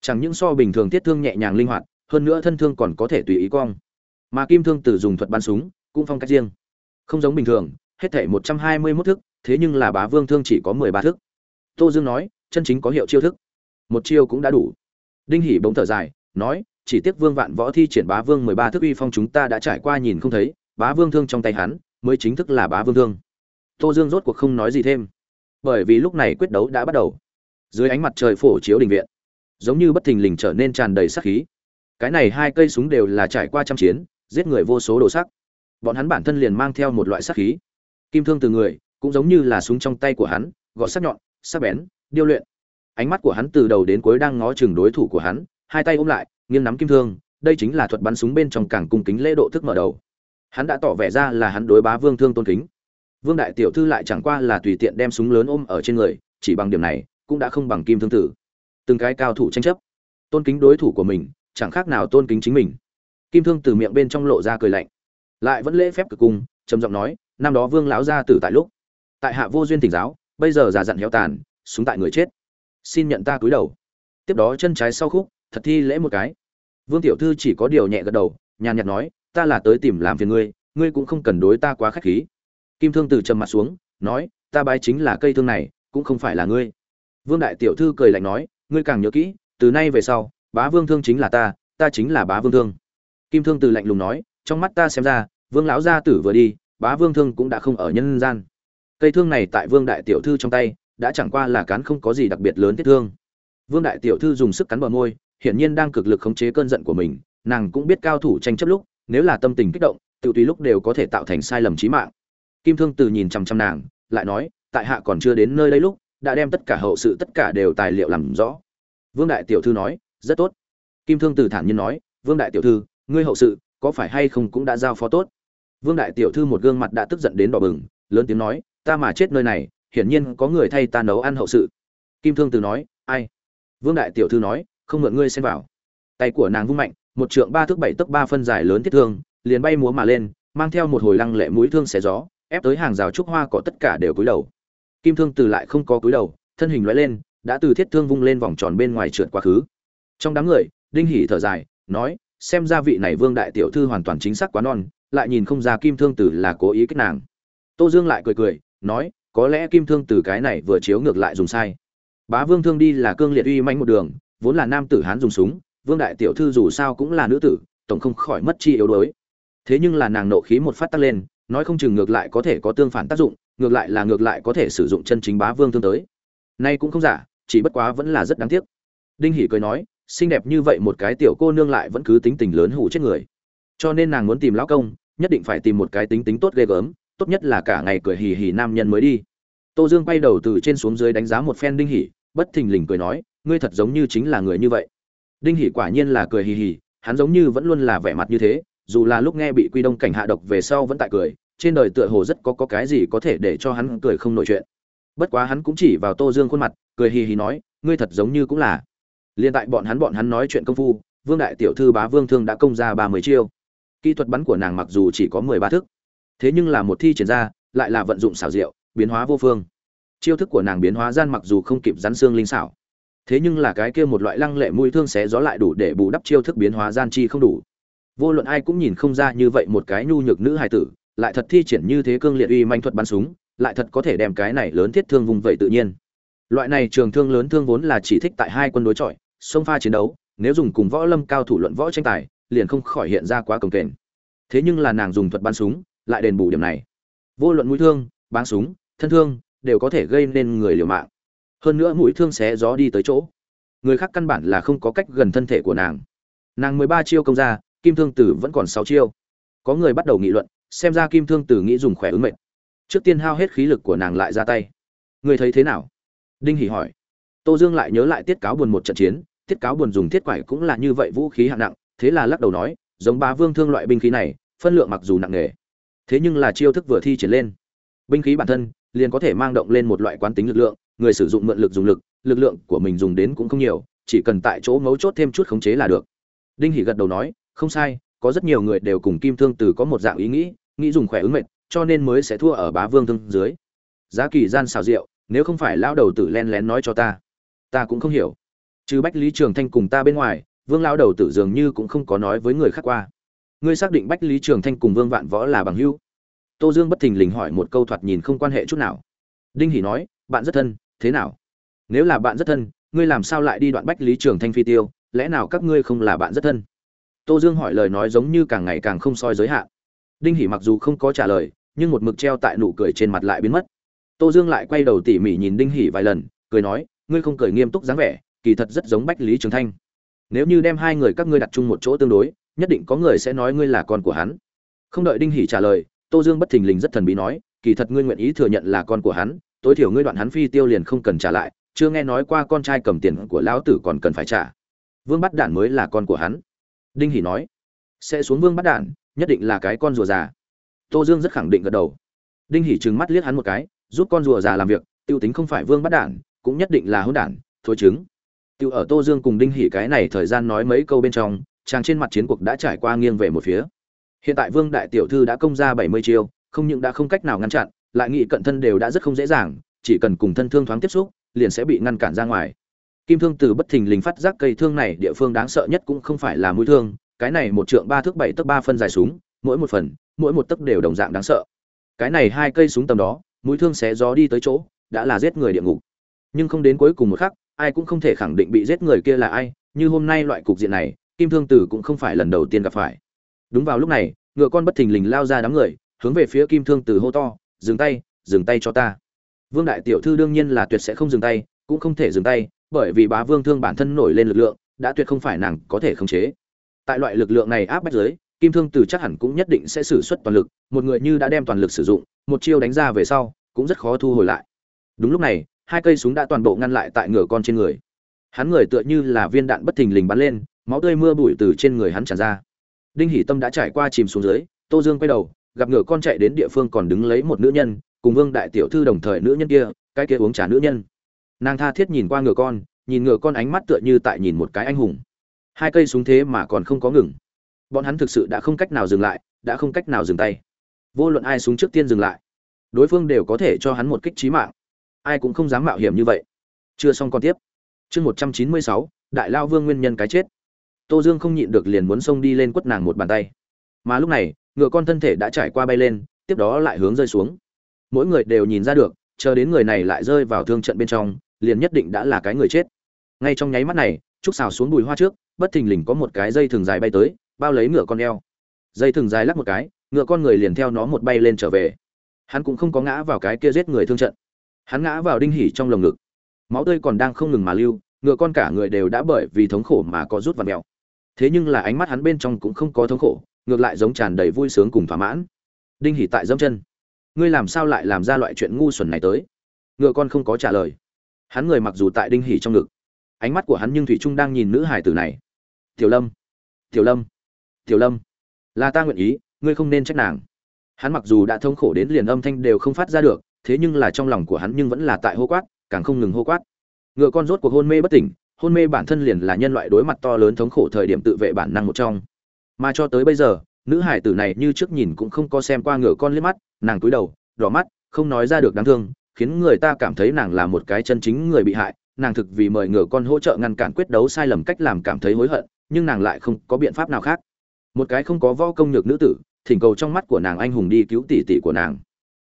Chẳng những so bình thường thiết thương nhẹ nhàng linh hoạt, hơn nữa thân thương còn có thể tùy ý cong. Mà kim thương từ dùng thuật bắn súng, cũng phong cách riêng. Không giống bình thường, hết thể một trăm hai mươi mốt thức, thế nhưng là bá vương thương chỉ có mười ba thức. Tô dương nói, chân chính có hiệu chiêu thức. Một chiêu cũng đã đủ. Đinh hỉ bỗng thở dài nói, chỉ tiếc vương vạn võ thi triển bá vương mười ba thức uy phong chúng ta đã trải qua nhìn không thấy, bá vương thương trong tay hắn, mới chính thức là bá vương thương. Tô dương rốt cuộc không nói gì thêm, bởi vì lúc này quyết đấu đã bắt đầu. Dưới ánh mặt trời phổ chiếu đình viện, giống như bất thình lình trở nên tràn đầy sắc khí. Cái này hai cây súng đều là trải qua trăm chiến, giết người vô số đồ sắc. Bọn hắn bản thân liền mang theo một loại sắc khí. Kim thương từ người, cũng giống như là súng trong tay của hắn, gọt sắc nhọn, sắc bén, điêu luyện. Ánh mắt của hắn từ đầu đến cuối đang ngó chừng đối thủ của hắn hai tay ôm lại, nghiêng nắm kim thương, đây chính là thuật bắn súng bên trong càng cung kính lễ độ thức mở đầu. Hắn đã tỏ vẻ ra là hắn đối bá vương thương tôn kính. Vương đại tiểu thư lại chẳng qua là tùy tiện đem súng lớn ôm ở trên người, chỉ bằng điểm này, cũng đã không bằng kim thương tử. Từng cái cao thủ tranh chấp. Tôn kính đối thủ của mình, chẳng khác nào tôn kính chính mình. Kim thương từ miệng bên trong lộ ra cười lạnh. Lại vẫn lễ phép cực cung, trầm giọng nói, năm đó vương lão gia tử tại lúc, tại hạ vô duyên tỉnh giáo, bây giờ già dặn héo tàn, súng tại người chết. Xin nhận ta cúi đầu. Tiếp đó chân trái sau khúc thật thi lễ một cái. Vương tiểu thư chỉ có điều nhẹ gật đầu, nhàn nhạt nói, ta là tới tìm làm phiền ngươi ngươi cũng không cần đối ta quá khách khí. Kim thương từ trầm mặt xuống, nói, ta bái chính là cây thương này, cũng không phải là ngươi. Vương đại tiểu thư cười lạnh nói, ngươi càng nhớ kỹ, từ nay về sau, bá vương thương chính là ta ta chính là bá vương thương. Kim thương từ lạnh lùng nói, trong mắt ta xem ra, vương lão gia tử vừa đi, bá vương thương cũng đã không ở nhân gian. Cây thương này tại vương đại tiểu thư trong tay, đã chẳng qua là cán không có gì đặc biệt lớn thiết thương. Vương đại tiểu thư dùng sức cắn bờ môi hiển nhiên đang cực lực khống chế cơn giận của mình, nàng cũng biết cao thủ tranh chấp lúc, nếu là tâm tình kích động, tự tùy lúc đều có thể tạo thành sai lầm chí mạng. Kim thương từ nhìn chằm chằm nàng, lại nói, tại hạ còn chưa đến nơi đây lúc, đã đem tất cả hậu sự tất cả đều tài liệu làm rõ. Vương đại tiểu thư nói, rất tốt. Kim thương từ thản nhiên nói, vương đại tiểu thư, ngươi hậu sự, có phải hay không cũng đã giao phó tốt? Vương đại tiểu thư một gương mặt đã tức giận đến đỏ bừng, lớn tiếng nói, ta mà chết nơi này, hiển nhiên có người thay ta nấu ăn hậu sự. Kim thương từ nói, ai? Vương đại tiểu thư nói không mượn ngươi xem vào. Tay của nàng vung mạnh, một trượng ba thước bảy tấc ba phân dài lớn thiết thương, liền bay múa mà lên, mang theo một hồi lăng lệ mũi thương xé gió, ép tới hàng rào trúc hoa cỏ tất cả đều cúi đầu. Kim thương từ lại không có cúi đầu, thân hình loại lên, đã từ thiết thương vung lên vòng tròn bên ngoài trượt quá khứ. Trong đám người, đinh hỉ thở dài, nói, xem ra vị này vương đại tiểu thư hoàn toàn chính xác quá non, lại nhìn không ra kim thương tử là cố ý kích nàng. Tô dương lại cười cười, nói, có lẽ kim thương tử cái này vừa chiếu ngược lại dùng sai. Bá vương thương đi là cương liệt uy manh một đường vốn là nam tử hán dùng súng, vương đại tiểu thư dù sao cũng là nữ tử, tổng không khỏi mất chi yếu đuối. Thế nhưng là nàng nộ khí một phát tắc lên, nói không chừng ngược lại có thể có tương phản tác dụng, ngược lại là ngược lại có thể sử dụng chân chính bá vương thương tới. Nay cũng không giả, chỉ bất quá vẫn là rất đáng tiếc. Đinh hỉ cười nói, xinh đẹp như vậy một cái tiểu cô nương lại vẫn cứ tính tình lớn hủ chết người. Cho nên nàng muốn tìm lão công, nhất định phải tìm một cái tính tính tốt ghê gớm, tốt nhất là cả ngày cười hì hì nam nhân mới đi. Tô dương quay đầu từ trên xuống dưới đánh giá một phen đinh hỉ bất thình lình cười nói ngươi thật giống như chính là người như vậy. Đinh hỉ quả nhiên là cười hì hì, hắn giống như vẫn luôn là vẻ mặt như thế, dù là lúc nghe bị quy đông cảnh hạ độc về sau vẫn tại cười, trên đời tựa hồ rất có có cái gì có thể để cho hắn cười không nổi chuyện. Bất quá hắn cũng chỉ vào tô dương khuôn mặt, cười hì hì nói, ngươi thật giống như cũng là. Liên tại bọn hắn bọn hắn nói chuyện công phu, vương đại tiểu thư bá vương thương đã công ra ba mươi chiêu. Kỹ thuật bắn của nàng mặc dù chỉ có mười ba thức, thế nhưng là một thi triển ra, lại là vận dụng xảo diệu, biến hóa vô phương. Chiêu thức của nàng biến hóa gian mặc dù không kịp rắn xương linh xảo thế nhưng là cái kia một loại lăng lệ mũi thương xé gió lại đủ để bù đắp chiêu thức biến hóa gian chi không đủ. Vô luận ai cũng nhìn không ra như vậy một cái nhu nhược nữ hài tử, lại thật thi triển như thế cương liệt uy manh thuật bắn súng, lại thật có thể đem cái này lớn thiết thương vùng vậy tự nhiên. Loại này trường thương lớn thương vốn là chỉ thích tại hai quân đối chọi, sông pha chiến đấu, nếu dùng cùng võ lâm cao thủ luận võ tranh tài, liền không khỏi hiện ra quá cồng kềnh thế nhưng là nàng dùng thuật bắn súng, lại đền bù điểm này. Vô luận mũi thương bắn súng, thân thương, đều có thể gây nên người liều mạng hơn nữa mũi thương xé gió đi tới chỗ. Người khác căn bản là không có cách gần thân thể của nàng. Nàng mười ba chiêu công ra, kim thương tử vẫn còn sáu chiêu. Có người bắt đầu nghị luận, xem ra kim thương tử nghĩ dùng khỏe ứng mệnh. Trước tiên hao hết khí lực của nàng lại ra tay. Người thấy thế nào? Đinh hỉ hỏi. Tô dương lại nhớ lại tiết cáo buồn một trận chiến, tiết cáo buồn dùng thiết quải cũng là như vậy vũ khí hạng nặng, thế là lắc đầu nói, giống bá vương thương loại binh khí này, phân lượng mặc dù nặng nề. Thế nhưng là chiêu thức vừa thi triển lên. Binh khí bản thân liền có thể mang động lên một loại quán tính lực lượng người sử dụng mượn lực dùng lực lực lượng của mình dùng đến cũng không nhiều, chỉ cần tại chỗ mấu chốt thêm chút khống chế là được. Đinh hỉ gật đầu nói, không sai, có rất nhiều người đều cùng kim thương từ có một dạng ý nghĩ nghĩ dùng khỏe ứng mệnh, cho nên mới sẽ thua ở bá vương thương dưới. Giá kỳ gian xào rượu, nếu không phải lão đầu tử len lén nói cho ta ta cũng không hiểu. Chứ bách lý trường thanh cùng ta bên ngoài, vương lão đầu tử dường như cũng không có nói với người khác qua. Ngươi xác định bách lý trường thanh cùng vương vạn võ là bằng hữu? Tô dương bất thình lình hỏi một câu thoạt nhìn không quan hệ chút nào. Đinh hỉ nói, bạn rất thân thế nào? Nếu là bạn rất thân, ngươi làm sao lại đi đoạn bách lý trường thanh phi tiêu? Lẽ nào các ngươi không là bạn rất thân? Tô dương hỏi lời nói giống như càng ngày càng không soi giới hạn. Đinh hỉ mặc dù không có trả lời, nhưng một mực treo tại nụ cười trên mặt lại biến mất. Tô dương lại quay đầu tỉ mỉ nhìn đinh hỉ vài lần, cười nói, ngươi không cười nghiêm túc dáng vẻ, kỳ thật rất giống bách lý trường thanh. Nếu như đem hai người các ngươi đặt chung một chỗ tương đối, nhất định có người sẽ nói ngươi là con của hắn. Không đợi đinh hỉ trả lời, tô dương bất thình lình rất thần bí nói, kỳ thật ngươi nguyện ý thừa nhận là con của hắn tối thiểu ngươi đoạn hắn phi tiêu liền không cần trả lại, chưa nghe nói qua con trai cầm tiền của lão tử còn cần phải trả. Vương bắt đản mới là con của hắn. Đinh hỉ nói, sẽ xuống vương bắt đản, nhất định là cái con rùa già. Tô dương rất khẳng định gật đầu. Đinh hỉ trừng mắt liếc hắn một cái, giúp con rùa già làm việc, tiêu tính không phải vương bắt đản, cũng nhất định là hỗn đản, thôi chứng. Tiêu ở tô dương cùng đinh hỉ cái này thời gian nói mấy câu bên trong, chàng trên mặt chiến cuộc đã trải qua nghiêng về một phía. Hiện tại vương đại tiểu thư đã công ra bảy mươi chiêu, không những đã không cách nào ngăn chặn lại nghị cận thân đều đã rất không dễ dàng, chỉ cần cùng thân thương thoáng tiếp xúc, liền sẽ bị ngăn cản ra ngoài. Kim thương từ bất thình lình phát giác cây thương này địa phương đáng sợ nhất cũng không phải là mũi thương, cái này một trượng ba thước bảy tấc ba phân dài súng, mỗi một phần, mỗi một tấc đều đồng dạng đáng sợ. Cái này hai cây súng tầm đó, mũi thương xé gió đi tới chỗ, đã là giết người địa ngục. Nhưng không đến cuối cùng một khắc, ai cũng không thể khẳng định bị giết người kia là ai, như hôm nay loại cục diện này, kim thương tử cũng không phải lần đầu tiên gặp phải. Đúng vào lúc này, ngựa con bất thình lình lao ra đám người, hướng về phía kim thương tử hô to dừng tay dừng tay cho ta. Vương đại tiểu thư đương nhiên là tuyệt sẽ không dừng tay, cũng không thể dừng tay, bởi vì bá vương thương bản thân nổi lên lực lượng, đã tuyệt không phải nàng có thể khống chế. Tại loại lực lượng này áp bách giới kim thương tử chắc hẳn cũng nhất định sẽ sử xuất toàn lực, một người như đã đem toàn lực sử dụng, một chiêu đánh ra về sau, cũng rất khó thu hồi lại. Đúng lúc này, hai cây súng đã toàn bộ ngăn lại tại ngựa con trên người. Hắn người tựa như là viên đạn bất thình lình bắn lên, máu tươi mưa bụi từ trên người hắn tràn ra. Đinh hỷ tâm đã trải qua chìm xuống dưới, tô dương quay đầu gặp ngựa con chạy đến địa phương còn đứng lấy một nữ nhân, cùng vương đại tiểu thư đồng thời nữ nhân kia, cái kia uống trà nữ nhân. Nàng tha thiết nhìn qua ngựa con, nhìn ngựa con ánh mắt tựa như tại nhìn một cái anh hùng. Hai cây súng thế mà còn không có ngừng. Bọn hắn thực sự đã không cách nào dừng lại, đã không cách nào dừng tay. Vô luận ai súng trước tiên dừng lại, đối phương đều có thể cho hắn một kích trí mạng. Ai cũng không dám mạo hiểm như vậy. Chưa xong còn tiếp. Chương một trăm chín mươi sáu, đại lao vương nguyên nhân cái chết. Tô dương không nhịn được liền muốn xông đi lên quất nàng một bàn tay. Mà lúc này ngựa con thân thể đã trải qua bay lên, tiếp đó lại hướng rơi xuống. Mỗi người đều nhìn ra được, chờ đến người này lại rơi vào thương trận bên trong, liền nhất định đã là cái người chết. Ngay trong nháy mắt này, trúc xào xuống bùi hoa trước, bất thình lình có một cái dây thừng dài bay tới, bao lấy ngựa con eo. Dây thừng dài lắc một cái, ngựa con người liền theo nó một bay lên trở về. Hắn cũng không có ngã vào cái kia giết người thương trận. Hắn ngã vào đinh hỉ trong lồng ngực. Máu tươi còn đang không ngừng mà lưu, ngựa con cả người đều đã bởi vì thống khổ mà có rút và mèo. Thế nhưng là ánh mắt hắn bên trong cũng không có thống khổ ngược lại giống tràn đầy vui sướng cùng thỏa mãn. Đinh hỉ tại dẫm chân. Ngươi làm sao lại làm ra loại chuyện ngu xuẩn này tới? Ngựa con không có trả lời. Hắn người mặc dù tại đinh hỉ trong ngực, ánh mắt của hắn nhưng thủy trung đang nhìn nữ hải tử này. Tiểu lâm tiểu lâm tiểu lâm, là ta nguyện ý, ngươi không nên trách nàng. Hắn mặc dù đã thống khổ đến liền âm thanh đều không phát ra được, thế nhưng là trong lòng của hắn nhưng vẫn là tại hô quát, càng không ngừng hô quát. Ngựa con rốt cuộc hôn mê bất tỉnh, hôn mê bản thân liền là nhân loại đối mặt to lớn thống khổ thời điểm tự vệ bản năng một trong mà cho tới bây giờ, nữ hải tử này như trước nhìn cũng không có xem qua ngựa con liếc mắt, nàng cúi đầu, đỏ mắt, không nói ra được đáng thương, khiến người ta cảm thấy nàng là một cái chân chính người bị hại. Nàng thực vì mời ngựa con hỗ trợ ngăn cản quyết đấu sai lầm cách làm cảm thấy hối hận, nhưng nàng lại không có biện pháp nào khác. Một cái không có võ công nhược nữ tử, thỉnh cầu trong mắt của nàng anh hùng đi cứu tỷ tỷ của nàng.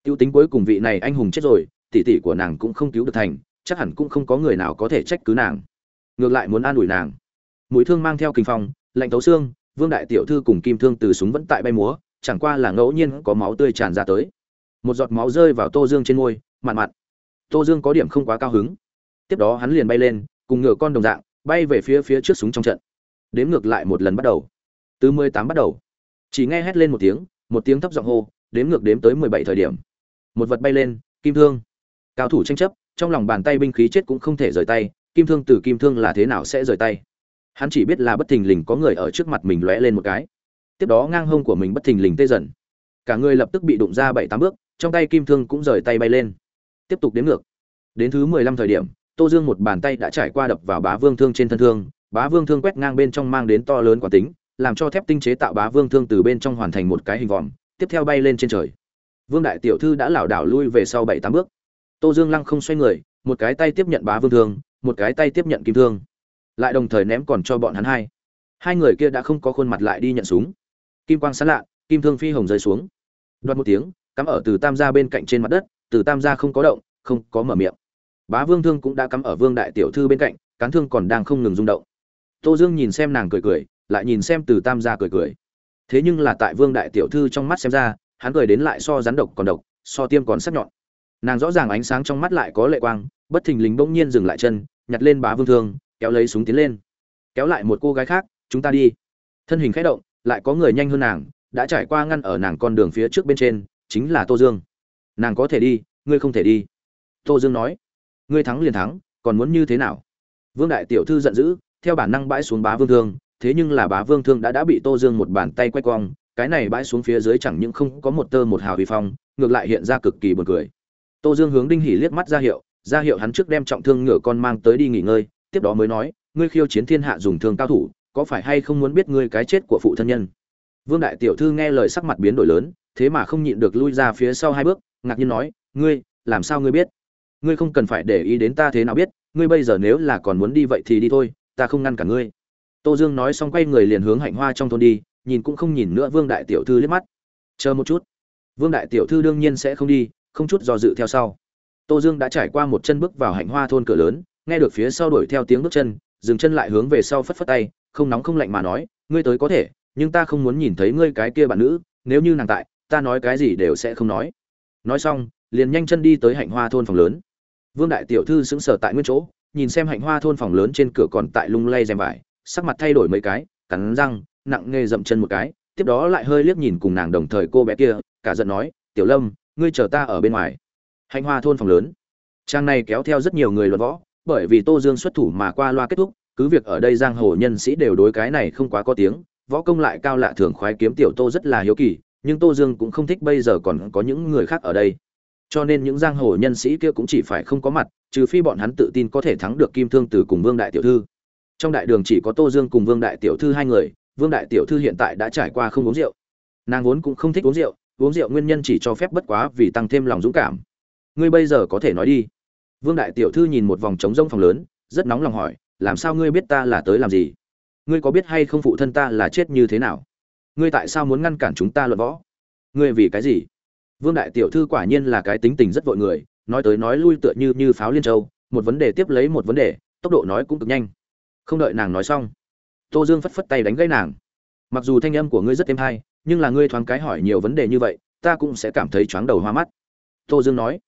Tiêu tính cuối cùng vị này anh hùng chết rồi, tỷ tỷ của nàng cũng không cứu được thành, chắc hẳn cũng không có người nào có thể trách cứ nàng. Ngược lại muốn an ủi nàng. Mũi thương mang theo kinh phong, lạnh tấu xương vương đại tiểu thư cùng kim thương từ súng vẫn tại bay múa, chẳng qua là ngẫu nhiên có máu tươi tràn ra tới. Một giọt máu rơi vào tô dương trên ngôi mặn mặn tô dương có điểm không quá cao hứng. Tiếp đó hắn liền bay lên, cùng ngựa con đồng dạng, bay về phía phía trước súng trong trận. Đếm ngược lại một lần bắt đầu. Từ mười tám bắt đầu. Chỉ nghe hét lên một tiếng một tiếng thấp giọng hô đếm ngược đếm tới mười bảy thời điểm. Một vật bay lên, kim thương. Cao thủ tranh chấp, trong lòng bàn tay binh khí chết cũng không thể rời tay, kim thương từ kim thương là thế nào sẽ rời tay? Hắn chỉ biết là bất thình lình có người ở trước mặt mình lóe lên một cái. Tiếp đó ngang hông của mình bất thình lình tê dần. Cả người lập tức bị đụng ra bảy tám bước, trong tay kim thương cũng rời tay bay lên. Tiếp tục đến ngược. Đến thứ mười lăm thời điểm, tô dương một bàn tay đã trải qua đập vào bá vương thương trên thân thương, bá vương thương quét ngang bên trong mang đến to lớn quả tính, làm cho thép tinh chế tạo bá vương thương từ bên trong hoàn thành một cái hình vòm, tiếp theo bay lên trên trời. Vương đại tiểu thư đã lảo đảo lui về sau bảy tám bước. Tô dương lăng không xoay người, một cái tay tiếp nhận bá vương thương, một cái tay tiếp nhận kim thương lại đồng thời ném còn cho bọn hắn hai. Hai người kia đã không có khuôn mặt lại đi nhận súng. Kim quang sán lạ, kim thương phi hồng rơi xuống. Đoạt một tiếng, cắm ở từ tam gia bên cạnh trên mặt đất, từ tam gia không có động, không có mở miệng. Bá vương thương cũng đã cắm ở vương đại tiểu thư bên cạnh, cán thương còn đang không ngừng rung động. Tô dương nhìn xem nàng cười cười, lại nhìn xem từ tam gia cười cười. Thế nhưng là tại vương đại tiểu thư trong mắt xem ra, hắn cười đến lại so rắn độc còn độc, so tiêm còn sắc nhọn. Nàng rõ ràng ánh sáng trong mắt lại có lệ quang, bất thình lình bỗng nhiên dừng lại chân, nhặt lên bá vương thương kéo lấy súng tiến lên. Kéo lại một cô gái khác, chúng ta đi. Thân hình khẽ động, lại có người nhanh hơn nàng, đã trải qua ngăn ở nàng con đường phía trước bên trên, chính là tô dương. Nàng có thể đi, ngươi không thể đi. Tô dương nói. Ngươi thắng liền thắng, còn muốn như thế nào? Vương đại tiểu thư giận dữ, theo bản năng bãi xuống bá vương thương, thế nhưng là bá vương thương đã đã bị tô dương một bàn tay quay cong, cái này bãi xuống phía dưới chẳng những không có một tơ một hào vi phong, ngược lại hiện ra cực kỳ buồn cười. Tô dương hướng đinh hỉ liếc mắt ra hiệu ra hiệu hắn trước đem trọng thương ngựa con mang tới đi nghỉ ngơi tiếp đó mới nói, ngươi khiêu chiến thiên hạ dùng thương cao thủ, có phải hay không muốn biết ngươi cái chết của phụ thân nhân? Vương đại tiểu thư nghe lời sắc mặt biến đổi lớn, thế mà không nhịn được lui ra phía sau hai bước, ngạc nhiên nói, ngươi, làm sao ngươi biết? Ngươi không cần phải để ý đến ta thế nào biết, ngươi bây giờ nếu là còn muốn đi vậy thì đi thôi, ta không ngăn cả ngươi. Tô dương nói xong quay người liền hướng hạnh hoa trong thôn đi, nhìn cũng không nhìn nữa vương đại tiểu thư liếc mắt. Chờ một chút. Vương đại tiểu thư đương nhiên sẽ không đi, không chút do dự theo sau. Tô dương đã trải qua một chân bước vào hạnh hoa thôn cửa lớn nghe được phía sau đuổi theo tiếng bước chân, dừng chân lại hướng về sau phất phất tay, không nóng không lạnh mà nói, ngươi tới có thể, nhưng ta không muốn nhìn thấy ngươi cái kia bạn nữ, nếu như nàng tại, ta nói cái gì đều sẽ không nói. Nói xong, liền nhanh chân đi tới hạnh hoa thôn phòng lớn. Vương đại tiểu thư sững sờ tại nguyên chỗ, nhìn xem hạnh hoa thôn phòng lớn trên cửa còn tại lung lay rèm vải, sắc mặt thay đổi mấy cái, cắn răng, nặng nghe dậm chân một cái, tiếp đó lại hơi liếc nhìn cùng nàng đồng thời cô bé kia, cả giận nói, tiểu lâm, ngươi chờ ta ở bên ngoài. Hạnh hoa thôn phòng lớn. Trang này kéo theo rất nhiều người luận võ bởi vì tô dương xuất thủ mà qua loa kết thúc, cứ việc ở đây giang hồ nhân sĩ đều đối cái này không quá có tiếng, võ công lại cao lạ thường khoái kiếm tiểu tô rất là hiếu kỳ, nhưng tô dương cũng không thích bây giờ còn có những người khác ở đây. Cho nên những giang hồ nhân sĩ kia cũng chỉ phải không có mặt, trừ phi bọn hắn tự tin có thể thắng được kim thương từ cùng vương đại tiểu thư. Trong đại đường chỉ có tô dương cùng vương đại tiểu thư hai người, vương đại tiểu thư hiện tại đã trải qua không uống rượu. Nàng vốn cũng không thích uống rượu uống rượu nguyên nhân chỉ cho phép bất quá vì tăng thêm lòng dũng cảm. Ngươi bây giờ có thể nói đi vương đại tiểu thư nhìn một vòng trống rông phòng lớn, rất nóng lòng hỏi, làm sao ngươi biết ta là tới làm gì? Ngươi có biết hay không phụ thân ta là chết như thế nào? Ngươi tại sao muốn ngăn cản chúng ta luận võ? Ngươi vì cái gì? Vương đại tiểu thư quả nhiên là cái tính tình rất vội người, nói tới nói lui tựa như như pháo liên châu, một vấn đề tiếp lấy một vấn đề, tốc độ nói cũng cực nhanh. Không đợi nàng nói xong, tô dương phất phất tay đánh gãy nàng. Mặc dù thanh âm của ngươi rất êm hay, nhưng là ngươi thoáng cái hỏi nhiều vấn đề như vậy, ta cũng sẽ cảm thấy chóng đầu hoa mắt. Tô dương nói.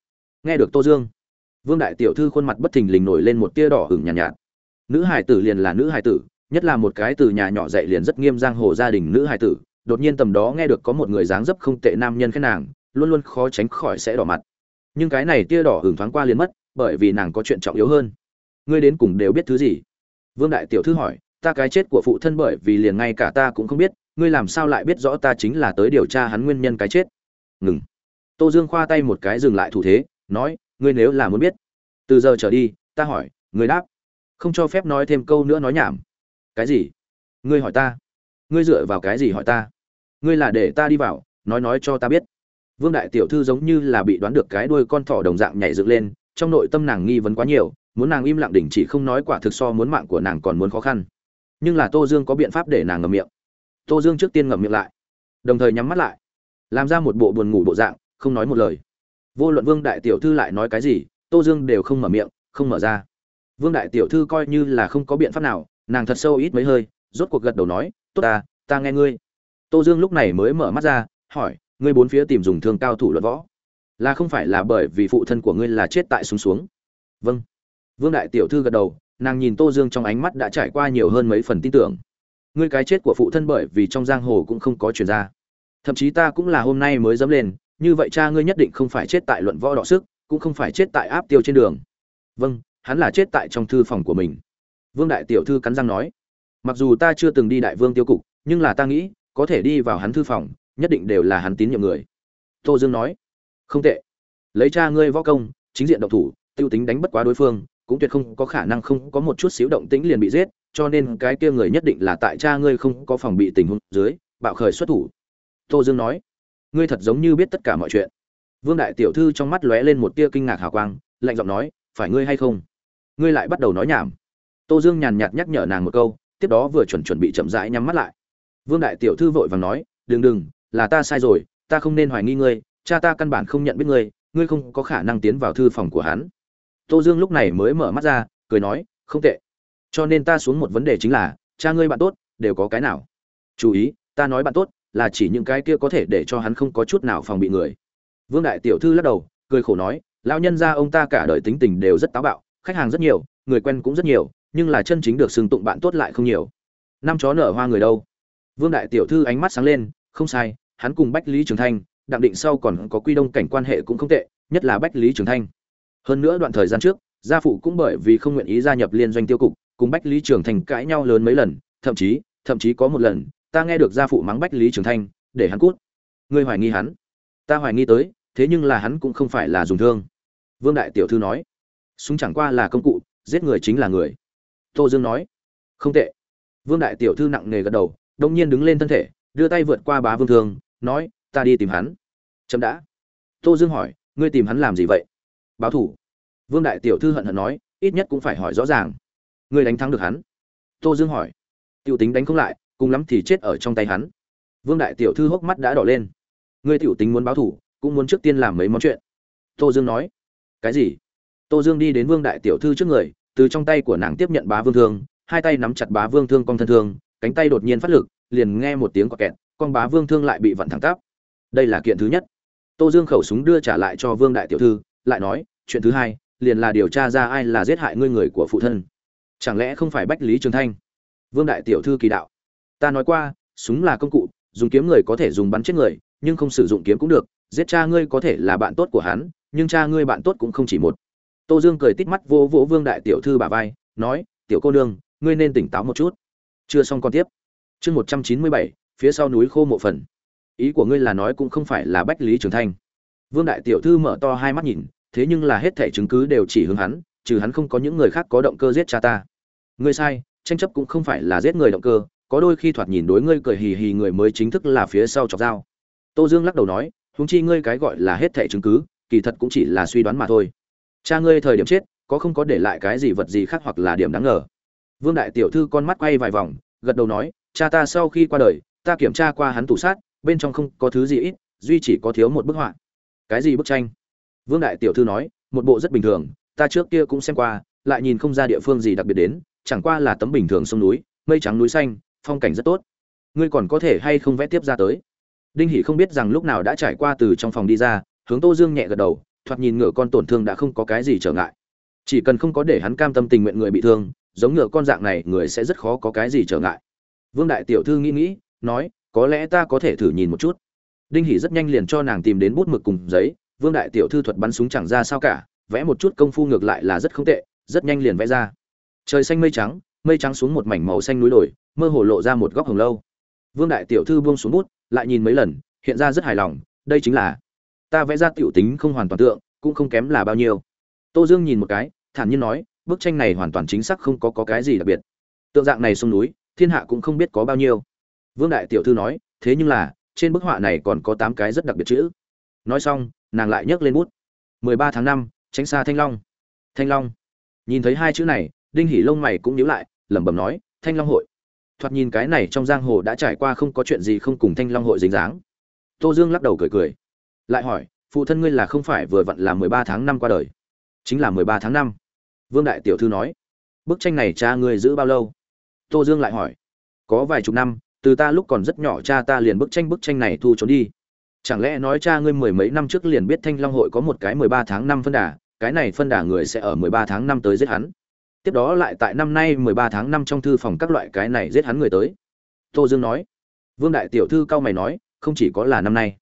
Nghe được tô dương vương đại tiểu thư khuôn mặt bất thình lình nổi lên một tia đỏ hửng nhàn nhạt, nhạt. Nữ hải tử liền là nữ hải tử nhất là một cái từ nhà nhỏ dạy liền rất nghiêm giang hồ gia đình nữ hải tử đột nhiên tầm đó nghe được có một người dáng dấp không tệ nam nhân khen nàng luôn luôn khó tránh khỏi sẽ đỏ mặt. Nhưng cái này tia đỏ hửng thoáng qua liền mất bởi vì nàng có chuyện trọng yếu hơn. Ngươi đến cùng đều biết thứ gì? Vương đại tiểu thư hỏi ta cái chết của phụ thân bởi vì liền ngay cả ta cũng không biết ngươi làm sao lại biết rõ ta chính là tới điều tra hắn nguyên nhân cái chết? Ngừng. Tô dương khoa tay một cái dừng lại thủ thế nói ngươi nếu là muốn biết, từ giờ trở đi, ta hỏi, ngươi đáp. Không cho phép nói thêm câu nữa nói nhảm. Cái gì? Ngươi hỏi ta. Ngươi dựa vào cái gì hỏi ta? Ngươi là để ta đi vào, nói nói cho ta biết. Vương đại tiểu thư giống như là bị đoán được cái đuôi con thỏ đồng dạng nhảy dựng lên, trong nội tâm nàng nghi vấn quá nhiều, muốn nàng im lặng đỉnh chỉ không nói quả thực so muốn mạng của nàng còn muốn khó khăn. Nhưng là tô dương có biện pháp để nàng ngậm miệng. Tô dương trước tiên ngậm miệng lại, đồng thời nhắm mắt lại, làm ra một bộ buồn ngủ bộ dạng, không nói một lời vô luận vương đại tiểu thư lại nói cái gì tô dương đều không mở miệng không mở ra. Vương đại tiểu thư coi như là không có biện pháp nào nàng thật sâu ít mấy hơi rốt cuộc gật đầu nói tốt ta ta nghe ngươi. Tô dương lúc này mới mở mắt ra hỏi ngươi bốn phía tìm dùng thương cao thủ luận võ là không phải là bởi vì phụ thân của ngươi là chết tại súng xuống, xuống vâng. Vương đại tiểu thư gật đầu nàng nhìn tô dương trong ánh mắt đã trải qua nhiều hơn mấy phần tin tưởng. Ngươi cái chết của phụ thân bởi vì trong giang hồ cũng không có chuyển ra. Thậm chí ta cũng là hôm nay mới dám lên như vậy cha ngươi nhất định không phải chết tại luận võ đọ sức, cũng không phải chết tại áp tiêu trên đường. Vâng hắn là chết tại trong thư phòng của mình. Vương đại tiểu thư cắn răng nói, mặc dù ta chưa từng đi đại vương tiêu cục, nhưng là ta nghĩ, có thể đi vào hắn thư phòng, nhất định đều là hắn tín nhiệm người. Tô dương nói, không tệ. Lấy cha ngươi võ công, chính diện độc thủ, tiêu tính đánh bất quá đối phương, cũng tuyệt không có khả năng không có một chút xíu động tĩnh liền bị giết, cho nên cái kia người nhất định là tại cha ngươi không có phòng bị tình huống dưới, bạo khởi xuất thủ. Tô dương nói ngươi thật giống như biết tất cả mọi chuyện. Vương đại tiểu thư trong mắt lóe lên một tia kinh ngạc hào quang, lạnh giọng nói, phải ngươi hay không? Ngươi lại bắt đầu nói nhảm. Tô dương nhàn nhạt nhắc nhở nàng một câu, tiếp đó vừa chuẩn chuẩn bị chậm rãi nhắm mắt lại. Vương đại tiểu thư vội vàng nói, đừng đừng, là ta sai rồi, ta không nên hoài nghi ngươi, cha ta căn bản không nhận biết ngươi ngươi không có khả năng tiến vào thư phòng của hắn. Tô dương lúc này mới mở mắt ra, cười nói, không tệ. Cho nên ta xuống một vấn đề chính là, cha ngươi bạn tốt, đều có cái nào? Chú ý, ta nói bạn tốt là chỉ những cái kia có thể để cho hắn không có chút nào phòng bị người. Vương đại tiểu thư lắc đầu, cười khổ nói, lão nhân gia ông ta cả đời tính tình đều rất táo bạo, khách hàng rất nhiều, người quen cũng rất nhiều, nhưng là chân chính được xưng tụng bạn tốt lại không nhiều. Năm chó nở hoa người đâu? Vương đại tiểu thư ánh mắt sáng lên, không sai, hắn cùng bách lý trường thanh, đặng định sau còn có quy đông cảnh quan hệ cũng không tệ, nhất là bách lý trường thanh. Hơn nữa đoạn thời gian trước, gia phụ cũng bởi vì không nguyện ý gia nhập liên doanh tiêu cục, cùng bách lý trường thanh cãi nhau lớn mấy lần, thậm chí thậm chí có một lần ta nghe được gia phụ mắng bách lý trường thanh, để hắn cút. Ngươi hoài nghi hắn? Ta hoài nghi tới, thế nhưng là hắn cũng không phải là dùng thương. Vương đại tiểu thư nói. Súng chẳng qua là công cụ, giết người chính là người. Tô dương nói. Không tệ. Vương đại tiểu thư nặng nề gật đầu, đông nhiên đứng lên thân thể, đưa tay vượt qua bá vương thương, nói, ta đi tìm hắn. Chậm đã. Tô dương hỏi, ngươi tìm hắn làm gì vậy? Báo thủ. Vương đại tiểu thư hận hận nói, ít nhất cũng phải hỏi rõ ràng. Ngươi đánh thắng được hắn. Tô dương hỏi. T i ể u tính đánh không lại cùng lắm thì chết ở trong tay hắn. Vương đại tiểu thư hốc mắt đã đỏ lên. Ngươi tiểu tính muốn báo thủ, cũng muốn trước tiên làm mấy món chuyện. Tô dương nói. Cái gì? Tô dương đi đến vương đại tiểu thư trước người, từ trong tay của nàng tiếp nhận bá vương thương, hai tay nắm chặt bá vương thương cong thân thương, cánh tay đột nhiên phát lực, liền nghe một tiếng quạt kẹt, con bá vương thương lại bị vặn thẳng tắp. Đây là kiện thứ nhất. Tô dương khẩu súng đưa trả lại cho vương đại tiểu thư, lại nói, chuyện thứ hai, liền là điều tra ra ai là giết hại ngươi người của phụ thân. Chẳng lẽ không phải bách lý trường thanh? Vương đại tiểu thư kỳ đạo ta nói qua súng là công cụ dùng kiếm người có thể dùng bắn chết người nhưng không sử dụng kiếm cũng được. Giết cha ngươi có thể là bạn tốt của hắn nhưng cha ngươi bạn tốt cũng không chỉ một. Tô dương cười tít mắt vô vỗ vương đại tiểu thư bà vai nói tiểu cô nương ngươi nên tỉnh táo một chút. Chưa xong còn tiếp. Chương một trăm chín mươi bảy phía sau núi khô mộ phần. Ý của ngươi là nói cũng không phải là bách lý trường thanh. Vương đại tiểu thư mở to hai mắt nhìn thế nhưng là hết thẻ chứng cứ đều chỉ hướng hắn, trừ hắn không có những người khác có động cơ giết cha ta. Ngươi sai, tranh chấp cũng không phải là giết người động cơ, có đôi khi thoạt nhìn đối ngươi cười hì hì người mới chính thức là phía sau chọc dao. Tô dương lắc đầu nói húng chi ngươi cái gọi là hết thẻ chứng cứ, kỳ thật cũng chỉ là suy đoán mà thôi. Cha ngươi thời điểm chết, có không có để lại cái gì vật gì khác hoặc là điểm đáng ngờ? Vương đại tiểu thư con mắt quay vài vòng, gật đầu nói, cha ta sau khi qua đời, ta kiểm tra qua hắn tủ sát, bên trong không có thứ gì ít, duy chỉ có thiếu một bức họa. Cái gì bức tranh? Vương đại tiểu thư nói, một bộ rất bình thường, ta trước kia cũng xem qua, lại nhìn không ra địa phương gì đặc biệt đến, chẳng qua là tấm bình thường sông núi, mây trắng núi xanh phong cảnh rất tốt. Ngươi còn có thể hay không vẽ tiếp ra tới? Đinh hỷ không biết rằng lúc nào đã trải qua từ trong phòng đi ra, hướng tô dương nhẹ gật đầu, thoạt nhìn ngựa con tổn thương đã không có cái gì trở ngại. Chỉ cần không có để hắn cam tâm tình nguyện người bị thương, giống ngựa con dạng này người sẽ rất khó có cái gì trở ngại. Vương đại tiểu thư nghĩ nghĩ, nói, có lẽ ta có thể thử nhìn một chút. Đinh hỷ rất nhanh liền cho nàng tìm đến bút mực cùng giấy, vương đại tiểu thư thuật bắn súng chẳng ra sao cả, vẽ một chút công phu ngược lại là rất không tệ, rất nhanh liền vẽ ra. Trời xanh mây trắng mây trắng xuống một mảnh màu xanh núi đồi mơ hồ lộ ra một góc hồng lâu. Vương đại tiểu thư buông xuống bút lại nhìn mấy lần hiện ra rất hài lòng đây chính là ta vẽ ra tiểu tính không hoàn toàn tượng cũng không kém là bao nhiêu. Tô dương nhìn một cái thản nhiên nói bức tranh này hoàn toàn chính xác không có, có cái gì đặc biệt. Tượng dạng này sông núi thiên hạ cũng không biết có bao nhiêu. Vương đại tiểu thư nói thế nhưng là trên bức họa này còn có tám cái rất đặc biệt chữ. Nói xong nàng lại nhấc lên bút. Mười ba tháng năm tránh xa thanh long. Thanh long. Nhìn thấy hai chữ này đinh hỉ lông mày cũng nhíu lại lẩm bẩm nói thanh long hội thoạt nhìn cái này trong giang hồ đã trải qua không có chuyện gì không cùng thanh long hội dính dáng. Tô dương lắc đầu cười cười. Lại hỏi, phụ thân ngươi là không phải vừa vặn là mười ba tháng năm qua đời? Chính là mười ba tháng năm. Vương đại tiểu thư nói. Bức tranh này cha ngươi giữ bao lâu? Tô dương lại hỏi. Có vài chục năm, từ ta lúc còn rất nhỏ cha ta liền bức tranh bức tranh này thu trốn đi. Chẳng lẽ nói cha ngươi mười mấy năm trước liền biết thanh long hội có một cái mười ba tháng năm phân đà, cái này phân đà người sẽ ở mười ba tháng năm tới giết hắn? Tiếp đó lại tại năm nay mười ba tháng năm trong thư phòng các loại cái này giết hắn người tới. Tô dương nói, vương đại tiểu thư cao mày nói, không chỉ có là năm nay.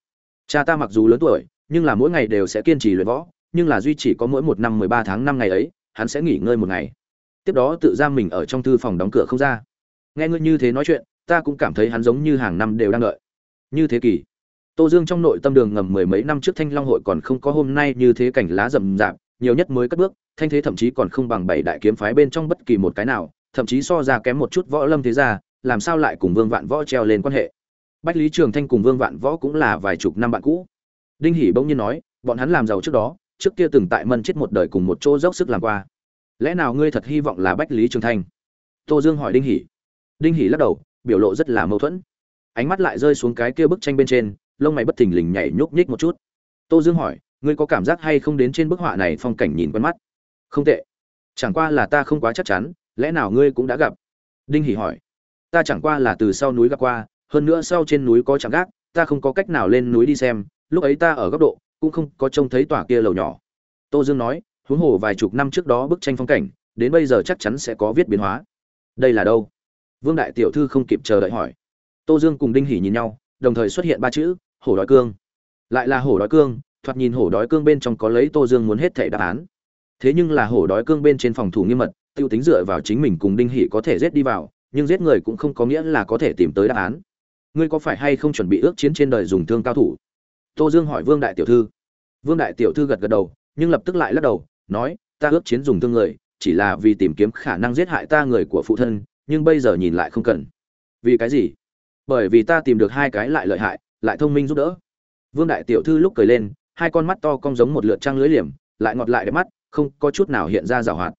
Cha ta mặc dù lớn tuổi, nhưng là mỗi ngày đều sẽ kiên trì luyện võ, nhưng là duy chỉ có mỗi một năm mười ba tháng năm ngày ấy, hắn sẽ nghỉ ngơi một ngày. Tiếp đó tự giam mình ở trong thư phòng đóng cửa không ra. Nghe ngươi như thế nói chuyện, ta cũng cảm thấy hắn giống như hàng năm đều đang đợi. Như thế kỷ tô dương trong nội tâm đường ngầm mười mấy năm trước thanh long hội còn không có hôm nay như thế cảnh lá rậm rạp, nhiều nhất mới cất bước thanh thế thậm chí còn không bằng bảy đại kiếm phái bên trong bất kỳ một cái nào, thậm chí so ra kém một chút võ lâm thế gia, làm sao lại cùng vương vạn võ treo lên quan hệ? Bách lý trường thanh cùng vương vạn võ cũng là vài chục năm bạn cũ. Đinh hỷ bỗng nhiên nói, bọn hắn làm giàu trước đó, trước kia từng tại mân chết một đời cùng một chỗ dốc sức làm qua. Lẽ nào ngươi thật hy vọng là bách lý trường thanh? Tô dương hỏi đinh hỷ. Đinh hỷ lắc đầu, biểu lộ rất là mâu thuẫn. Ánh mắt lại rơi xuống cái kia bức tranh bên trên, lông mày bất thình lình nhảy nhúc nhích một chút. Tô dương hỏi, ngươi có cảm giác hay không đến trên bức họa này phong cảnh nhìn quen mắt? Không tệ. Chẳng qua là ta không quá chắc chắn, lẽ nào ngươi cũng đã gặp? Đinh hỉ hỏi. Ta chẳng qua là từ sau núi gặp qua, hơn nữa sau trên núi có chẳng gác, ta không có cách nào lên núi đi xem, lúc ấy ta ở góc độ, cũng không có trông thấy tòa kia lầu nhỏ. Tô dương nói, huống hồ vài chục năm trước đó bức tranh phong cảnh, đến bây giờ chắc chắn sẽ có viết biến hóa. Đây là đâu? Vương đại tiểu thư không kịp chờ đợi hỏi. Tô dương cùng đinh hỉ nhìn nhau, đồng thời xuất hiện ba chữ, hổ đói cương. Lại là hổ đói cương thoạt nhìn hổ đói cương bên trong có lấy tô dương muốn hết thể đáp án thế nhưng là hổ đói cương bên trên phòng thủ nghiêm mật t i ê u tính dựa vào chính mình cùng đinh hỷ có thể giết đi vào, nhưng giết người cũng không có nghĩa là có thể tìm tới đáp án. Ngươi có phải hay không chuẩn bị ước chiến trên đời dùng thương cao thủ? Tô dương hỏi vương đại tiểu thư. Vương đại tiểu thư gật gật đầu, nhưng lập tức lại lắc đầu, nói, ta ước chiến dùng thương người, chỉ là vì tìm kiếm khả năng giết hại ta người của phụ thân, nhưng bây giờ nhìn lại không cần. Vì cái gì? Bởi vì ta tìm được hai cái lại lợi hại, lại thông minh giúp đỡ. Vương đại tiểu thư lúc cười lên, hai con mắt to cong giống một lượt trăng lưới liềm, lại ngọt lại đẹp mắt không có chút nào hiện ra giảo hoạt.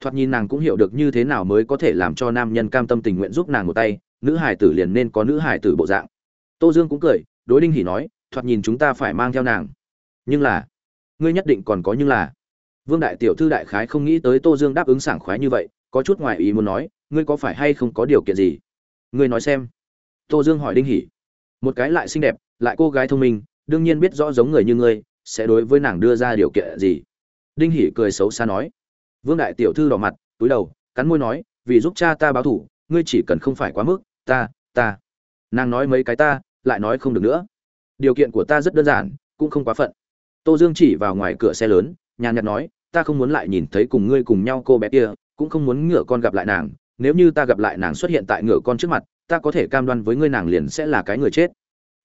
Thoạt nhìn nàng cũng hiểu được như thế nào mới có thể làm cho nam nhân cam tâm tình nguyện giúp nàng một tay, nữ hải tử liền nên có nữ hải tử bộ dạng. Tô dương cũng cười, đối đinh hỉ nói, thoạt nhìn chúng ta phải mang theo nàng. Nhưng là, ngươi nhất định còn có nhưng là. Vương đại tiểu thư đại khái không nghĩ tới tô dương đáp ứng sảng khoái như vậy, có chút ngoài ý muốn nói, ngươi có phải hay không có điều kiện gì? Ngươi nói xem. Tô dương hỏi đinh hỉ một cái lại xinh đẹp, lại cô gái thông minh, đương nhiên biết rõ giống người như ngươi, sẽ đối với nàng đưa ra điều kiện gì? Đinh hỉ cười xấu xa nói. Vương đại tiểu thư đỏ mặt, túi đầu, cắn môi nói, vì giúp cha ta báo thủ, ngươi chỉ cần không phải quá mức, ta ta. Nàng nói mấy cái ta, lại nói không được nữa. Điều kiện của ta rất đơn giản, cũng không quá phận. Tô dương chỉ vào ngoài cửa xe lớn, nhàn nhạt nói, ta không muốn lại nhìn thấy cùng ngươi cùng nhau cô bé kia, cũng không muốn ngựa con gặp lại nàng. Nếu như ta gặp lại nàng xuất hiện tại ngựa con trước mặt, ta có thể cam đoan với ngươi nàng liền sẽ là cái người chết.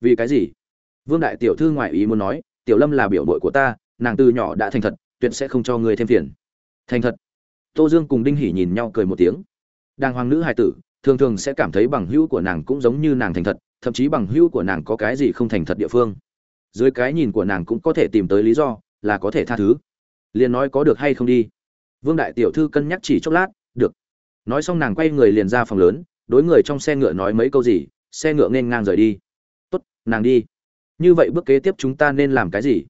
Vì cái gì? Vương đại tiểu thư ngoại ý muốn nói, tiểu lâm là biểu đội của ta, nàng từ nhỏ đã thành thật tuyệt sẽ không cho ngươi thêm phiền. Thành thật. Tô dương cùng đinh hỉ nhìn nhau cười một tiếng. Đàng hoàng nữ hài tử, thường thường sẽ cảm thấy bằng hữu của nàng cũng giống như nàng thành thật, thậm chí bằng hữu của nàng có cái gì không thành thật địa phương. Dưới cái nhìn của nàng cũng có thể tìm tới lý do, là có thể tha thứ. Liền nói có được hay không đi. Vương đại tiểu thư cân nhắc chỉ chốc lát, được. Nói xong nàng quay người liền ra phòng lớn, đối người trong xe ngựa nói mấy câu gì, xe ngựa nên ngang rời đi. Tốt, nàng đi. Như vậy bước kế tiếp chúng ta nên làm cái gì?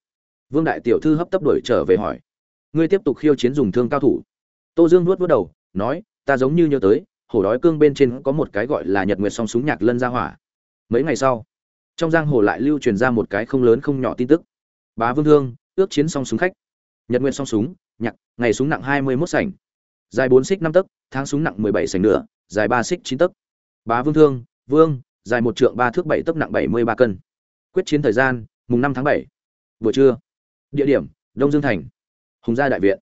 Vương đại tiểu thư hấp tấp đuổi trở về hỏi. Ngươi tiếp tục khiêu chiến dùng thương cao thủ. Tô dương nuốt vớt đầu, nói, ta giống như nhớ tới, hổ đói cương bên trên có một cái gọi là nhật nguyệt song súng nhạc lân ra hỏa. Mấy ngày sau, trong giang hồ lại lưu truyền ra một cái không lớn không nhỏ tin tức. Bá vương thương, ước chiến song súng khách. Nhật nguyệt song súng, nhạc, ngày súng nặng hai mươi mốt sảnh. Dài bốn xích năm tấc, tháng súng nặng mười bảy sảnh nửa, dài ba xích chín tấc. Bá vương thương, vương, dài một trượng ba thước bảy tấc nặng bảy mươi ba cân. Quyết chiến thời gian, mùng năm tháng bảy. Buổi trưa địa điểm, đông dương thành. Hùng gia đại viện.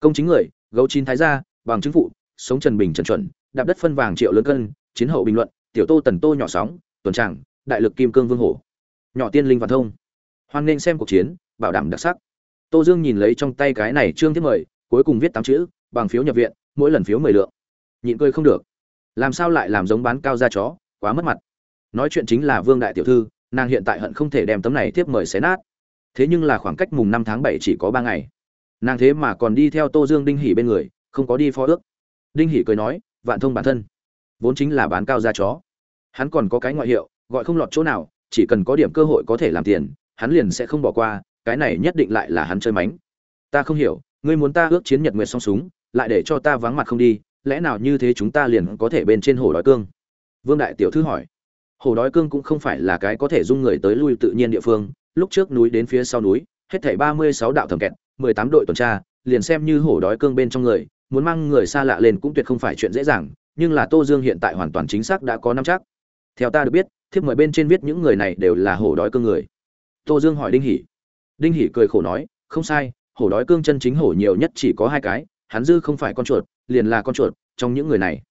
Công chính người, gấu chín thái gia, bằng chứng phụ, sống trần bình trần chuẩn, đạp đất phân vàng triệu lớn cân, chiến hậu bình luận, tiểu tô tần tô nhỏ sóng, tuần tràng, đại lực kim cương vương hổ. Nhỏ tiên linh văn thông. Hoan nên xem cuộc chiến, bảo đảm đặc sắc. Tô dương nhìn lấy trong tay cái này trương thiết mời, cuối cùng viết tám chữ, bằng phiếu nhập viện, mỗi lần phiếu mười lượng. Nhịn cười không được. Làm sao lại làm giống bán cao ra chó, quá mất mặt. Nói chuyện chính là vương đại tiểu thư, nàng hiện tại hận không thể đem tấm này tiếp mời xé nát thế nhưng là khoảng cách mùng năm tháng bảy chỉ có ba ngày. Nàng thế mà còn đi theo tô dương đinh hỉ bên người, không có đi phó ước. Đinh hỉ cười nói, vạn thông bản thân, vốn chính là bán cao ra chó. Hắn còn có cái ngoại hiệu, gọi không lọt chỗ nào, chỉ cần có điểm cơ hội có thể làm tiền, hắn liền sẽ không bỏ qua, cái này nhất định lại là hắn chơi mánh. Ta không hiểu, ngươi muốn ta ước chiến nhật nguyệt song súng, lại để cho ta vắng mặt không đi, lẽ nào như thế chúng ta liền có thể bên trên hồ đói cương? Vương đại tiểu thư hỏi. Hồ đói cương cũng không phải là cái có thể dung người tới lui tự nhiên địa phương lúc trước núi đến phía sau núi, hết thảy ba mươi sáu đạo thẩm kẹt, mười tám đội tuần tra, liền xem như hổ đói cương bên trong người, muốn mang người xa lạ lên cũng tuyệt không phải chuyện dễ dàng, nhưng là tô dương hiện tại hoàn toàn chính xác đã có năm chắc. Theo ta được biết, thiếp mời bên trên viết những người này đều là hổ đói cương người. Tô dương hỏi đinh hỉ đinh hỉ cười khổ nói, không sai, hổ đói cương chân chính hổ nhiều nhất chỉ có hai cái, hắn dư không phải con chuột, liền là con chuột, trong những người này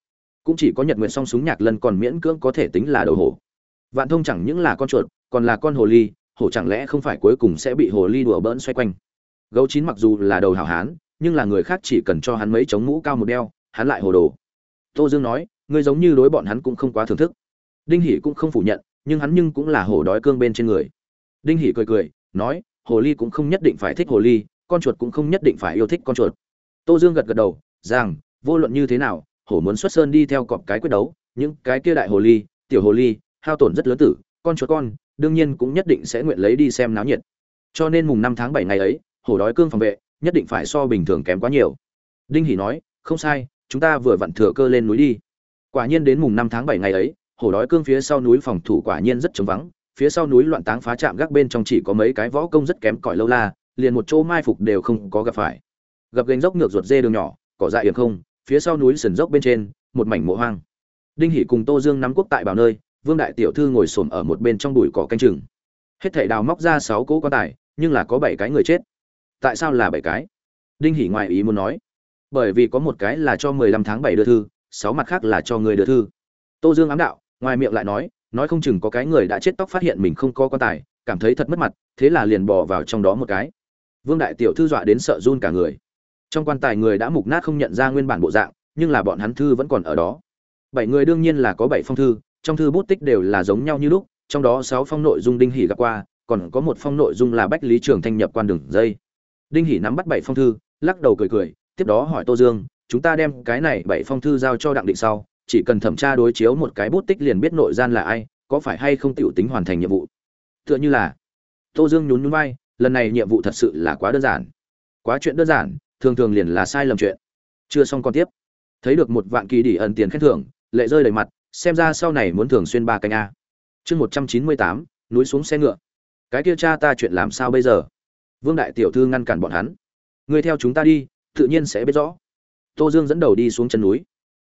cũng chỉ có nhật Nguyệt song súng nhạc lần còn miễn cưỡng có thể tính là đầu hổ. Vạn thông chẳng những là con chuột, còn là con hồ ly hổ chẳng lẽ không phải cuối cùng sẽ bị hồ ly đùa bỡn xoay quanh? Gấu chín mặc dù là đầu hảo hán, nhưng là người khác chỉ cần cho hắn mấy chống mũ cao một đeo, hắn lại hồ đồ. Tô dương nói, ngươi giống như đối bọn hắn cũng không quá thưởng thức. Đinh hỷ cũng không phủ nhận, nhưng hắn nhưng cũng là hổ đói cương bên trên người. Đinh hỷ cười cười, nói, hồ ly cũng không nhất định phải thích hồ ly, con chuột cũng không nhất định phải yêu thích con chuột. Tô dương gật gật đầu, rằng, vô luận như thế nào, hổ muốn xuất sơn đi theo cọp cái quyết đấu, những cái kia đại hồ ly, tiểu hồ ly, hao tổn rất lớn tử, con chuột con đương nhiên cũng nhất định sẽ nguyện lấy đi xem náo nhiệt. Cho nên mùng năm tháng bảy ngày ấy, hổ đói cương phòng vệ, nhất định phải so bình thường kém quá nhiều. Đinh hỷ nói, không sai, chúng ta vừa vặn thừa cơ lên núi đi. Quả nhiên đến mùng năm tháng bảy ngày ấy, hổ đói cương phía sau núi phòng thủ quả nhiên rất trống vắng, phía sau núi loạn táng phá chạm gác bên trong chỉ có mấy cái võ công rất kém cỏi lâu la, liền một chỗ mai phục đều không có gặp phải. Gặp gành dốc ngược ruột dê đường nhỏ, cỏ dại yểm không, phía sau núi sườn dốc bên trên, một mảnh mộ hoang. Đinh hỷ cùng tô dương nắm quốc tại bảo nơi vương đại tiểu thư ngồi xổm ở một bên trong bụi cỏ canh chừng. Hết thảy đào móc ra sáu cỗ quan tài, nhưng là có bảy cái người chết. Tại sao là bảy cái? Đinh hỉ ngoại ý muốn nói. Bởi vì có một cái là cho mười lăm tháng bảy đưa thư, sáu mặt khác là cho người đưa thư. Tô dương ám đạo, ngoài miệng lại nói nói không chừng có cái người đã chết tóc phát hiện mình không có quan tài, cảm thấy thật mất mặt, thế là liền bỏ vào trong đó một cái. Vương đại tiểu thư dọa đến sợ run cả người. Trong quan tài người đã mục nát không nhận ra nguyên bản bộ dạng, nhưng là bọn hắn thư vẫn còn ở đó. Bảy người đương nhiên là có bảy phong thư trong thư bút tích đều là giống nhau như lúc, trong đó sáu phong nội dung đinh hỉ gặp qua, còn có một phong nội dung là bách lý trường thanh nhập quan đường dây. Đinh hỉ nắm bắt bảy phong thư, lắc đầu cười cười, tiếp đó hỏi tô dương, chúng ta đem cái này bảy phong thư giao cho đặng định sau, chỉ cần thẩm tra đối chiếu một cái bút tích liền biết nội gian là ai, có phải hay không tiểu tính hoàn thành nhiệm vụ? Tựa như là, tô dương nhún nhún vai, lần này nhiệm vụ thật sự là quá đơn giản. Quá chuyện đơn giản, thường thường liền là sai lầm chuyện. Chưa xong còn tiếp. Thấy được một vạn kỳ đỉ ẩn tiền khen thưởng, lệ rơi đầy mặt xem ra sau này muốn thường xuyên ba canh a. Chương một trăm chín mươi tám, núi xuống xe ngựa. Cái kia cha ta chuyện làm sao bây giờ? Vương đại tiểu thư ngăn cản bọn hắn. Người theo chúng ta đi, tự nhiên sẽ biết rõ. Tô dương dẫn đầu đi xuống chân núi.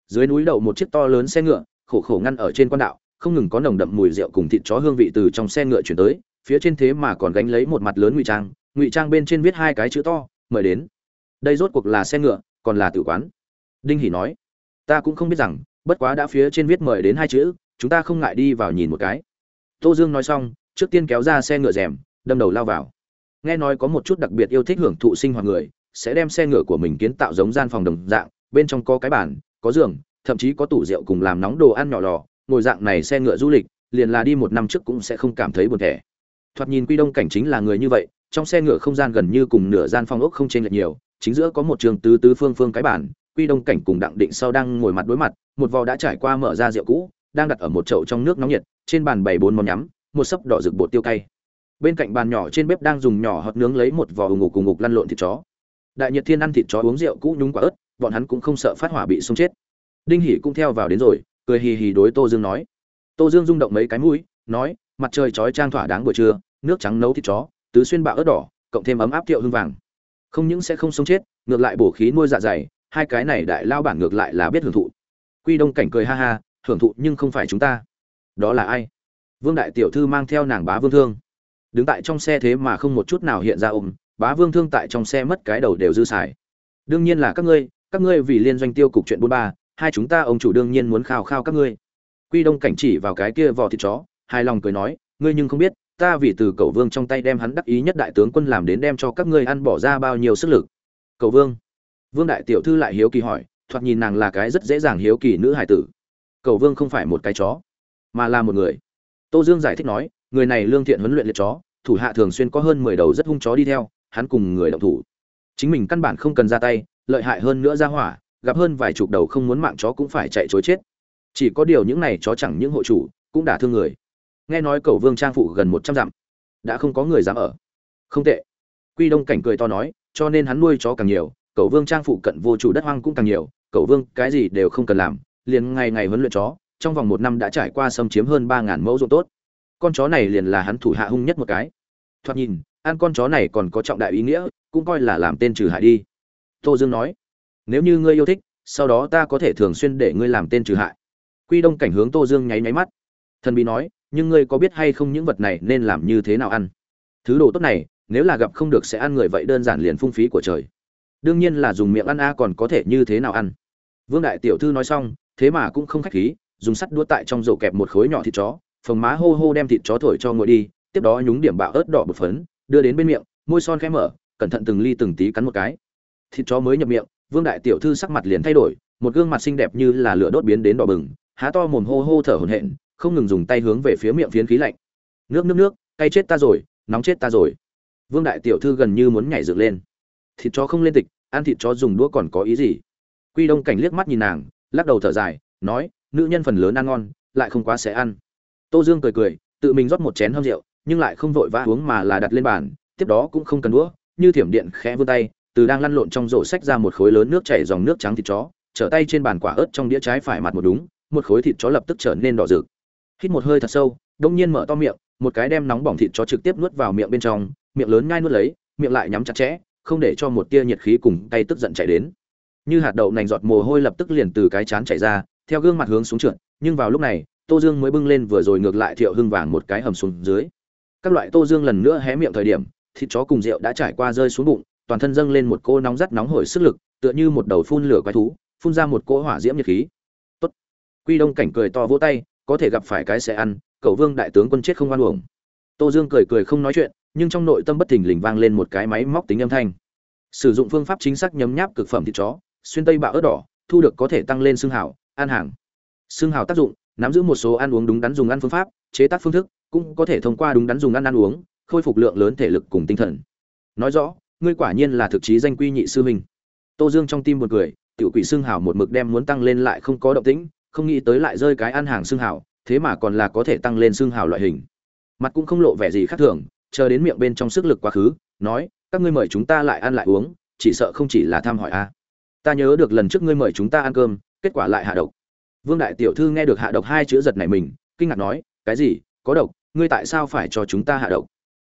Dưới núi đậu một chiếc to lớn xe ngựa, khổ khổ ngăn ở trên quan đạo, không ngừng có nồng đậm mùi rượu cùng thịt chó hương vị từ trong xe ngựa chuyển tới, phía trên thế mà còn gánh lấy một mặt lớn ngụy trang ngụy trang bên trên viết hai cái chữ to, mời đến. Đây rốt cuộc là xe ngựa, còn là tử quán. Đinh hỉ nói, ta cũng không biết rằng bất quá đã phía trên viết mời đến hai chữ, chúng ta không ngại đi vào nhìn một cái. Tô dương nói xong, trước tiên kéo ra xe ngựa rèm, đâm đầu lao vào. Nghe nói có một chút đặc biệt yêu thích hưởng thụ sinh hoạt người, sẽ đem xe ngựa của mình kiến tạo giống gian phòng đồng dạng, bên trong có cái bàn, có giường, thậm chí có tủ rượu cùng làm nóng đồ ăn nhỏ lò, ngồi dạng này xe ngựa du lịch, liền là đi một năm trước cũng sẽ không cảm thấy buồn thẻ. Thoạt nhìn quy đông cảnh chính là người như vậy, trong xe ngựa không gian gần như cùng nửa gian phòng ốc không chênh lệch nhiều, chính giữa có một trường tứ tứ phương phương cái bản quy đông cảnh cùng đặng định sau đang ngồi mặt đối mặt, một vò đã trải qua mở ra rượu cũ, đang đặt ở một chậu trong nước nóng nhiệt, trên bàn bày bốn món nhắm, một sấp đỏ rực bột tiêu cay. Bên cạnh bàn nhỏ trên bếp đang dùng nhỏ hot nướng lấy một vò ủng ngục cùng ngục lăn lộn thịt chó. Đại nhật thiên ăn thịt chó uống rượu cũ nhúng quả ớt, bọn hắn cũng không sợ phát hỏa bị sung chết. Đinh hỉ cũng theo vào đến rồi, cười hì hì đối tô dương nói. Tô dương rung động mấy cái mũi, nói, mặt trời chói trang thỏa đáng buổi trưa, nước trắng nấu thịt chó, tứ xuyên bạo ớt đỏ, cộng thêm ấm áp thiệu hương vàng. Không những sẽ không sống chết, ngược lại bổ khí nuôi dạ dày hai cái này đại lao bản ngược lại là biết hưởng thụ. Quy đông cảnh cười ha ha, hưởng thụ nhưng không phải chúng ta. Đó là ai? Vương đại tiểu thư mang theo nàng bá vương thương. Đứng tại trong xe thế mà không một chút nào hiện ra ôm, bá vương thương tại trong xe mất cái đầu đều dư xài. Đương nhiên là các ngươi các ngươi vì liên doanh tiêu cục chuyện bốn ba, hai chúng ta ông chủ đương nhiên muốn khao khao các ngươi. Quy đông cảnh chỉ vào cái kia vò thịt chó, hài lòng cười nói, ngươi nhưng không biết, ta vì từ cầu vương trong tay đem hắn đắc ý nhất đại tướng quân làm đến đem cho các ngươi ăn bỏ ra bao nhiêu sức lực. Cầu vương vương đại tiểu thư lại hiếu kỳ hỏi, thoạt nhìn nàng là cái rất dễ dàng hiếu kỳ nữ hải tử. Cầu vương không phải một cái chó, mà là một người. Tô dương giải thích nói, người này lương thiện huấn luyện liệt chó, thủ hạ thường xuyên có hơn mười đầu rất hung chó đi theo, hắn cùng người động thủ. Chính mình căn bản không cần ra tay, lợi hại hơn nữa ra hỏa, gặp hơn vài chục đầu không muốn mạng chó cũng phải chạy chối chết. Chỉ có điều những này chó chẳng những hộ chủ, cũng đả thương người. Nghe nói cầu vương trang phụ gần một trăm dặm, đã không có người dám ở. Không tệ. Quy đông cảnh cười to nói, cho nên hắn nuôi chó càng nhiều Cậu vương trang phụ cận vô chủ đất hoang cũng càng nhiều Cậu vương cái gì đều không cần làm, liền ngày ngày huấn luyện chó, trong vòng một năm đã trải qua xâm chiếm hơn ba ngàn mẫu ruộng tốt. Con chó này liền là hắn thủ hạ hung nhất một cái. Thoạt nhìn, ăn con chó này còn có trọng đại ý nghĩa, cũng coi là làm tên trừ hại đi. Tô dương nói, nếu như ngươi yêu thích, sau đó ta có thể thường xuyên để ngươi làm tên trừ hại. Quy đông cảnh hướng tô dương nháy nháy mắt. Thần bí nói, nhưng ngươi có biết hay không những vật này nên làm như thế nào ăn? Thứ đồ tốt này, nếu là gặp không được sẽ ăn người vậy đơn giản liền phung phí của trời đương nhiên là dùng miệng ăn a, còn có thể như thế nào ăn? Vương đại tiểu thư nói xong, thế mà cũng không khách khí, dùng sắt đũa tại trong rổ kẹp một khối nhỏ thịt chó, phồng má hô hô đem thịt chó thổi cho ngồi đi, tiếp đó nhúng điểm bạo ớt đỏ bột phấn, đưa đến bên miệng, môi son khẽ mở, cẩn thận từng ly từng tí cắn một cái. Thịt chó mới nhập miệng, vương đại tiểu thư sắc mặt liền thay đổi, một gương mặt xinh đẹp như là lửa đốt biến đến đỏ bừng, há to mồm hô hô thở hổn hển, không ngừng dùng tay hướng về phía miệng phiến khí lạnh. Nước nước nước, cay chết ta rồi, nóng chết ta rồi. Vương đại tiểu thư gần như muốn nhảy dựng lên. Thịt chó không lên tịch ăn thịt chó dùng đũa còn có ý gì? Quy đông cảnh liếc mắt nhìn nàng, lắc đầu thở dài, nói, nữ nhân phần lớn ăn ngon, lại không quá sẽ ăn. Tô dương cười cười, tự mình rót một chén hâm rượu, nhưng lại không vội vã uống mà là đặt lên bàn, tiếp đó cũng không cần đũa, như thiểm điện khẽ vươn tay, từ đang lăn lộn trong rổ sách ra một khối lớn nước chảy dòng nước trắng thịt chó, trở tay trên bàn quả ớt trong đĩa trái phải mặt một đúng, một khối thịt chó lập tức trở nên đỏ rực. Hít một hơi thật sâu, đông nhiên mở to miệng, một cái đem nóng bỏng thịt chó trực tiếp nuốt vào miệng bên trong, miệng lớn nhai nuốt lấy, miệng lại nhắm chặt chẽ không để cho một tia nhiệt khí cùng cay tức giận chạy đến. Như hạt đậu nành giọt mồ hôi lập tức liền từ cái chán chảy ra, theo gương mặt hướng xuống trượt, nhưng vào lúc này, tô dương mới bưng lên vừa rồi ngược lại thiệu hưng vàng một cái hầm xuống dưới. Các loại tô dương lần nữa hé miệng thời điểm, thịt chó cùng rượu đã trải qua rơi xuống bụng, toàn thân dâng lên một cô nóng rắt nóng hổi sức lực, tựa như một đầu phun lửa quái thú, phun ra một cỗ hỏa diễm nhiệt khí. Tốt. Quy đông cảnh cười to vỗ tay, có thể gặp phải cái sẽ ăn cậu vương đại tướng quân chết không oan uổng. Tô dương cười cười không nói chuyện nhưng trong nội tâm bất thình lình vang lên một cái máy móc tính âm thanh. Sử dụng phương pháp chính xác nhấm nháp cực phẩm thịt chó, xuyên tây bạo ớt đỏ, thu được có thể tăng lên xương hảo ăn hàng. Xương hảo tác dụng, nắm giữ một số ăn uống đúng đắn dùng ăn phương pháp, chế tác phương thức, cũng có thể thông qua đúng đắn dùng ăn ăn uống, khôi phục lượng lớn thể lực cùng tinh thần. Nói rõ, ngươi quả nhiên là thực chí danh quy nhị sư huynh. Tô dương trong tim một cười, tiểu quỷ xương hảo một mực đem muốn tăng lên lại không có động tĩnh, không nghĩ tới lại rơi cái ăn hàng xương hảo thế mà còn là có thể tăng lên xương hảo loại hình. Mặt cũng không lộ vẻ gì khác thường chờ đến miệng bên trong sức lực quá khứ, nói, các ngươi mời chúng ta lại ăn lại uống, chỉ sợ không chỉ là thăm hỏi a. Ta nhớ được lần trước ngươi mời chúng ta ăn cơm, kết quả lại hạ độc. Vương đại tiểu thư nghe được hạ độc hai chữ giật này mình, kinh ngạc nói, cái gì? Có độc? Ngươi tại sao phải cho chúng ta hạ độc?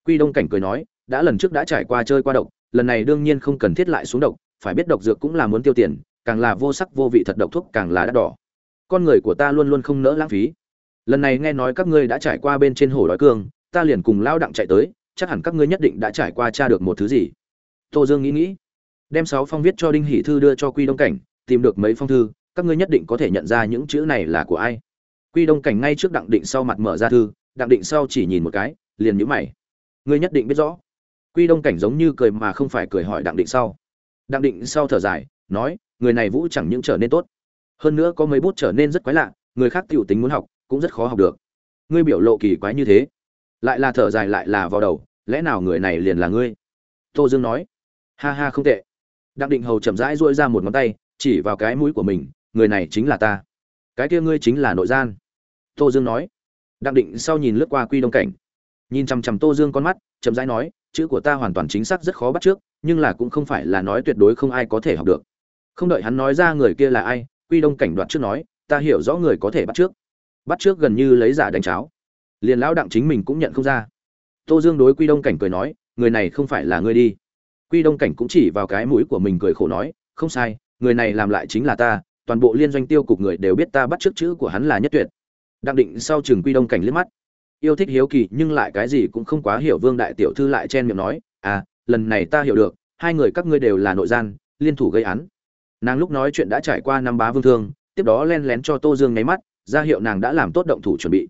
Quy đông cảnh cười nói, đã lần trước đã trải qua chơi qua độc, lần này đương nhiên không cần thiết lại xuống độc, phải biết độc dược cũng là muốn tiêu tiền, càng là vô sắc vô vị thật độc thuốc càng là đắt đỏ. Con người của ta luôn luôn không nỡ lãng phí. Lần này nghe nói các ngươi đã trải qua bên trên hồ đói cương ta liền cùng lao đặng chạy tới, chắc hẳn các ngươi nhất định đã trải qua tra được một thứ gì. Tô dương nghĩ nghĩ, đem sáu phong viết cho đinh hỷ thư đưa cho quy đông cảnh, tìm được mấy phong thư, các ngươi nhất định có thể nhận ra những chữ này là của ai. Quy đông cảnh ngay trước đặng định sau mặt mở ra thư, đặng định sau chỉ nhìn một cái, liền nhíu mày. Ngươi nhất định biết rõ. Quy đông cảnh giống như cười mà không phải cười hỏi đặng định sau. Đặng định sau thở dài, nói, người này vũ chẳng những trở nên tốt, hơn nữa có mấy bút trở nên rất quái lạ, người khác tiểu tính muốn học, cũng rất khó học được. Ngươi biểu lộ kỳ quái như thế lại là thở dài lại là vào đầu, lẽ nào người này liền là ngươi? Tô dương nói. Ha ha không tệ. Đặng định hầu chậm rãi duỗi ra một ngón tay, chỉ vào cái mũi của mình, người này chính là ta. Cái kia ngươi chính là nội gian. Tô dương nói. Đặng định sau nhìn lướt qua quy đông cảnh. Nhìn chằm chằm tô dương con mắt, chậm rãi nói, chữ của ta hoàn toàn chính xác rất khó bắt trước, nhưng là cũng không phải là nói tuyệt đối không ai có thể học được. Không đợi hắn nói ra người kia là ai, quy đông cảnh đoạt trước nói, ta hiểu rõ người có thể bắt trước. Bắt trước gần như lấy giả đánh cháo liền lão đặng chính mình cũng nhận không ra. Tô dương đối quy đông cảnh cười nói, người này không phải là ngươi đi. Quy đông cảnh cũng chỉ vào cái mũi của mình cười khổ nói, không sai, người này làm lại chính là ta, toàn bộ liên doanh tiêu cục người đều biết ta bắt trước chữ của hắn là nhất tuyệt. Đặng định sau chừng quy đông cảnh liếc mắt. Yêu thích hiếu kỳ, nhưng lại cái gì cũng không quá hiểu. Vương đại tiểu thư lại chen miệng nói à lần này ta hiểu được, hai người các ngươi đều là nội gian, liên thủ gây án. Nàng lúc nói chuyện đã trải qua năm bá vương thương, tiếp đó len lén cho tô dương nháy mắt, ra hiệu nàng đã làm tốt động thủ chuẩn bị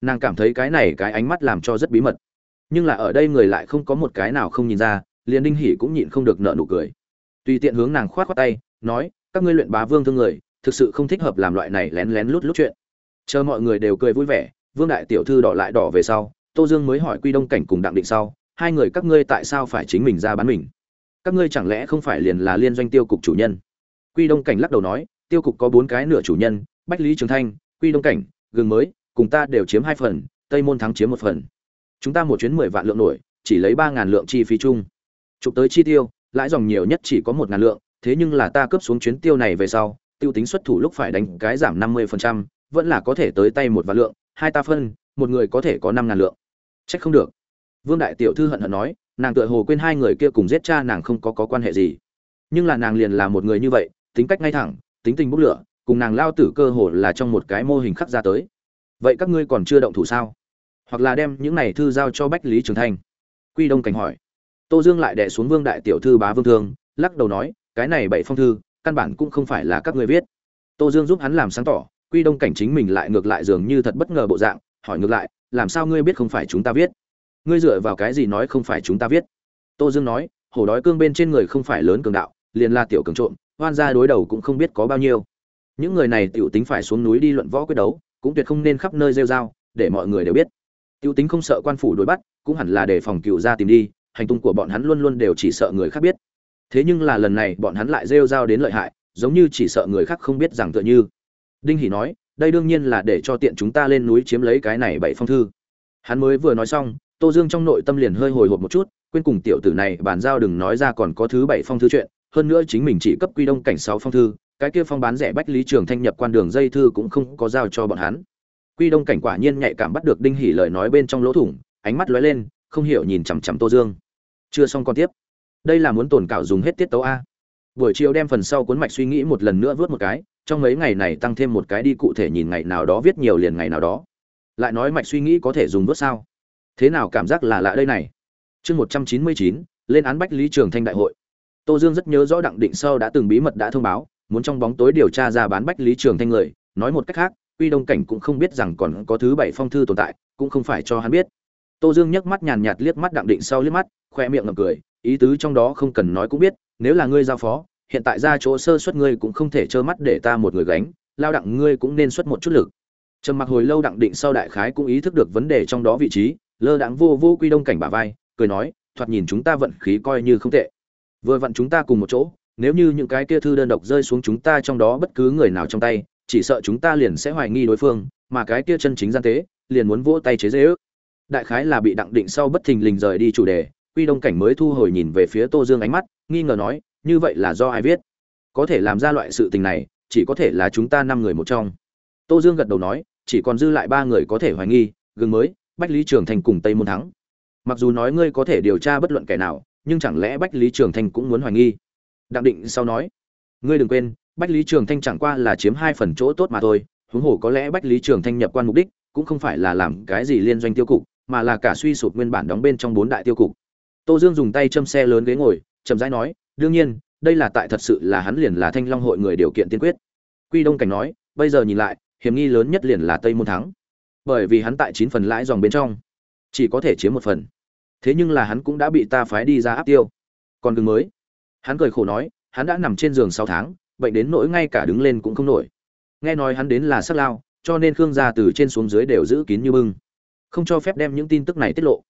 nàng cảm thấy cái này cái ánh mắt làm cho rất bí mật. Nhưng là ở đây người lại không có một cái nào không nhìn ra, liền đinh hỉ cũng nhịn không được nợ nụ cười. Tùy tiện hướng nàng khoát khoát tay, nói, các ngươi luyện bá vương thương người, thực sự không thích hợp làm loại này lén lén lút lút chuyện. Chờ mọi người đều cười vui vẻ, vương đại tiểu thư đỏ lại đỏ về sau, tô dương mới hỏi quy đông cảnh cùng đặng định sau, hai người các ngươi tại sao phải chính mình ra bán mình? Các ngươi chẳng lẽ không phải liền là liên doanh tiêu cục chủ nhân? Quy đông cảnh lắc đầu nói, tiêu cục có bốn cái nửa chủ nhân, bách lý trường thanh, quy đông cảnh, gừng mới cùng ta đều chiếm hai phần tây môn thắng chiếm một phần. Chúng ta một chuyến mười vạn lượng nổi chỉ lấy ba ngàn lượng chi phí chung. Chụp tới chi tiêu lãi dòng nhiều nhất chỉ có một ngàn lượng thế nhưng là ta cướp xuống chuyến tiêu này về sau tiêu tính xuất thủ lúc phải đánh cái giảm năm mươi phần trăm vẫn là có thể tới tay một vạn lượng hai ta phân một người có thể có năm ngàn lượng. Trách không được. Vương đại tiểu thư hận hận nói nàng tựa hồ quên hai người kia cùng giết cha nàng không có, có quan hệ gì. Nhưng là nàng liền là một người như vậy tính cách ngay thẳng tính tình bốc lửa cùng nàng lao tử cơ hồ là trong một cái mô hình khắc ra tới vậy các ngươi còn chưa động thủ sao? Hoặc là đem những này thư giao cho bách lý trường thanh? Quy đông cảnh hỏi. Tô dương lại đẻ xuống vương đại tiểu thư bá vương thương, lắc đầu nói, cái này bảy phong thư, căn bản cũng không phải là các ngươi viết. Tô dương giúp hắn làm sáng tỏ, quy đông cảnh chính mình lại ngược lại dường như thật bất ngờ bộ dạng, hỏi ngược lại, làm sao ngươi biết không phải chúng ta viết? Ngươi dựa vào cái gì nói không phải chúng ta viết? Tô dương nói, hổ đói cương bên trên người không phải lớn cường đạo, liền là tiểu cường trộm hoan gia đối đầu cũng không biết có bao nhiêu. Những người này tiểu tính phải xuống núi đi luận võ quyết đấu cũng tuyệt không nên khắp nơi rêu rao, để mọi người đều biết. Tiểu tính không sợ quan phủ đuổi bắt, cũng hẳn là để phòng cựu ra tìm đi, hành tung của bọn hắn luôn luôn đều chỉ sợ người khác biết. Thế nhưng là lần này bọn hắn lại rêu rao đến lợi hại, giống như chỉ sợ người khác không biết rằng tựa như. Đinh hỷ nói, đây đương nhiên là để cho tiện chúng ta lên núi chiếm lấy cái này bảy phong thư. Hắn mới vừa nói xong, tô dương trong nội tâm liền hơi hồi hộp một chút, quên cùng tiểu tử này bàn giao đừng nói ra còn có thứ bảy phong thư chuyện, hơn nữa chính mình chỉ cấp quy đông cảnh sáu phong thư cái kia phong bán rẻ bách lý trường thanh nhập quan đường dây thư cũng không có giao cho bọn hắn. Quy đông cảnh quả nhiên nhạy cảm bắt được đinh hỉ lời nói bên trong lỗ thủng, ánh mắt lóe lên, không hiểu nhìn chằm chằm tô dương. Chưa xong con tiếp. Đây là muốn tồn cảo dùng hết tiết tấu a. Buổi chiều đem phần sau cuốn mạch suy nghĩ một lần nữa vớt một cái, trong mấy ngày này tăng thêm một cái đi cụ thể nhìn ngày nào đó viết nhiều liền ngày nào đó. Lại nói mạch suy nghĩ có thể dùng vớt sao? Thế nào cảm giác là lạ đây này? Chương một trăm chín mươi chín, lên án bách lý trường thanh đại hội. Tô dương rất nhớ rõ đặng định sâu đã từng bí mật đã thông báo muốn trong bóng tối điều tra ra bán bách lý trường thanh người. Nói một cách khác uy đông cảnh cũng không biết rằng còn có thứ bảy phong thư tồn tại, cũng không phải cho hắn biết. Tô dương nhấc mắt nhàn nhạt liếc mắt đặng định sau liếc mắt, khoe miệng ngậm cười, ý tứ trong đó không cần nói cũng biết, nếu là ngươi giao phó, hiện tại ra chỗ sơ suất ngươi cũng không thể trơ mắt để ta một người gánh, lao đặng ngươi cũng nên xuất một chút lực. Trầm mặc hồi lâu đặng định sau đại khái cũng ý thức được vấn đề trong đó vị trí, lơ đặng vô vô quy đông cảnh bả vai, cười nói, thoạt nhìn chúng ta vận khí coi như không tệ. Vừa vặn chúng ta cùng một chỗ nếu như những cái kia thư đơn độc rơi xuống chúng ta trong đó bất cứ người nào trong tay, chỉ sợ chúng ta liền sẽ hoài nghi đối phương, mà cái kia chân chính gian tế, liền muốn vỗ tay chế dễ ước. Đại khái là bị đặng định sau bất thình lình rời đi chủ đề, quy đông cảnh mới thu hồi nhìn về phía tô dương ánh mắt, nghi ngờ nói, như vậy là do ai viết? Có thể làm ra loại sự tình này, chỉ có thể là chúng ta năm người một trong. Tô dương gật đầu nói, chỉ còn dư lại ba người có thể hoài nghi, Gương mới, bách lý trường thành cùng tây môn thắng. Mặc dù nói ngươi có thể điều tra bất luận kẻ nào, nhưng chẳng lẽ bách lý trường Thành cũng muốn hoài nghi? Đặng định sau nói, ngươi đừng quên, bách lý trường thanh chẳng qua là chiếm hai phần chỗ tốt mà thôi, huống hồ có lẽ bách lý trường thanh nhập quan mục đích, cũng không phải là làm cái gì liên doanh tiêu cục, mà là cả suy sụp nguyên bản đóng bên trong bốn đại tiêu cục. Tô dương dùng tay châm xe lớn ghế ngồi, chậm rãi nói, đương nhiên, đây là tại thật sự là hắn liền là thanh long hội người điều kiện tiên quyết. Quy đông cảnh nói, bây giờ nhìn lại, hiểm nghi lớn nhất liền là tây môn thắng, bởi vì hắn tại chín phần lãi dòng bên trong, chỉ có thể chiếm một phần. Thế nhưng là hắn cũng đã bị ta phái đi ra áp tiêu. Còn gừng mới hắn cười khổ nói, hắn đã nằm trên giường sáu tháng, bệnh đến nỗi ngay cả đứng lên cũng không nổi. Nghe nói hắn đến là sắc lao, cho nên khương gia từ trên xuống dưới đều giữ kín như bưng. Không cho phép đem những tin tức này tiết lộ.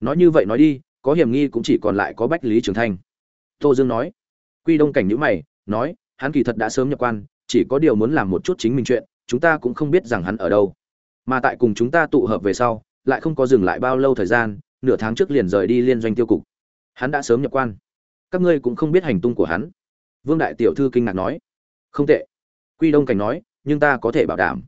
Nói như vậy nói đi, có hiểm nghi cũng chỉ còn lại có bách lý trường thanh. Tô dương nói. Quy đông cảnh nhữ mày, nói, hắn kỳ thật đã sớm nhập quan, chỉ có điều muốn làm một chút chính mình chuyện, chúng ta cũng không biết rằng hắn ở đâu. Mà tại cùng chúng ta tụ hợp về sau, lại không có dừng lại bao lâu thời gian, nửa tháng trước liền rời đi liên doanh tiêu cục. Hắn đã sớm nhập quan các ngươi cũng không biết hành tung của hắn. Vương đại tiểu thư kinh ngạc nói, không tệ. Quy đông cảnh nói, nhưng ta có thể bảo đảm.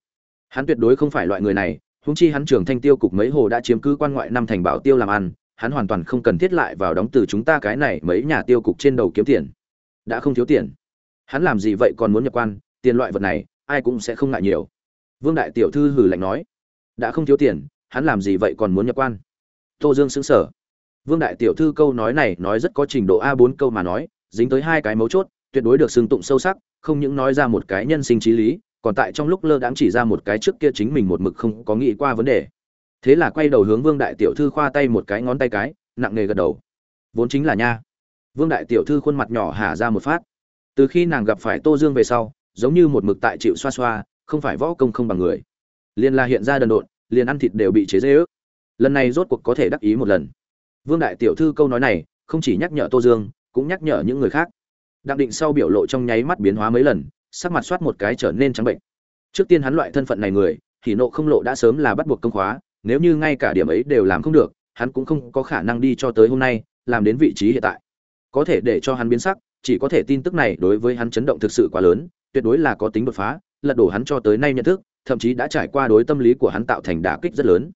Hắn tuyệt đối không phải loại người này húng chi hắn trưởng thanh tiêu cục mấy hồ đã chiếm cứ quan ngoại năm thành bảo tiêu làm ăn, hắn hoàn toàn không cần thiết lại vào đóng từ chúng ta cái này mấy nhà tiêu cục trên đầu kiếm tiền. Đã không thiếu tiền. Hắn làm gì vậy còn muốn nhập quan, tiền loại vật này, ai cũng sẽ không ngại nhiều. Vương đại tiểu thư hử lạnh nói, đã không thiếu tiền, hắn làm gì vậy còn muốn nhập quan? Tô dương xứng sở vương đại tiểu thư câu nói này nói rất có trình độ a bốn câu mà nói, dính tới hai cái mấu chốt, tuyệt đối được xưng tụng sâu sắc, không những nói ra một cái nhân sinh trí lý, còn tại trong lúc lơ đãng chỉ ra một cái trước kia chính mình một mực không có nghĩ qua vấn đề. Thế là quay đầu hướng vương đại tiểu thư khoa tay một cái, ngón tay cái, nặng nề gật đầu. Vốn chính là nha. Vương đại tiểu thư khuôn mặt nhỏ hả ra một phát. Từ khi nàng gặp phải tô dương về sau, giống như một mực tại chịu xoa xoa, không phải võ công không bằng người. Liền là hiện ra đần độn, liền ăn thịt đều bị chế giễu. lần này rốt cuộc có thể đắc ý một lần vương đại tiểu thư câu nói này, không chỉ nhắc nhở tô dương, cũng nhắc nhở những người khác. Đặng định sau biểu lộ trong nháy mắt biến hóa mấy lần, sắc mặt soát một cái trở nên trắng bệnh. Trước tiên hắn loại thân phận này người thì nộ không lộ đã sớm là bắt buộc công khóa, nếu như ngay cả điểm ấy đều làm không được, hắn cũng không có khả năng đi cho tới hôm nay, làm đến vị trí hiện tại. Có thể để cho hắn biến sắc, chỉ có thể tin tức này đối với hắn chấn động thực sự quá lớn, tuyệt đối là có tính đột phá, lật đổ hắn cho tới nay nhận thức, thậm chí đã trải qua đối tâm lý của hắn tạo thành đả kích rất lớn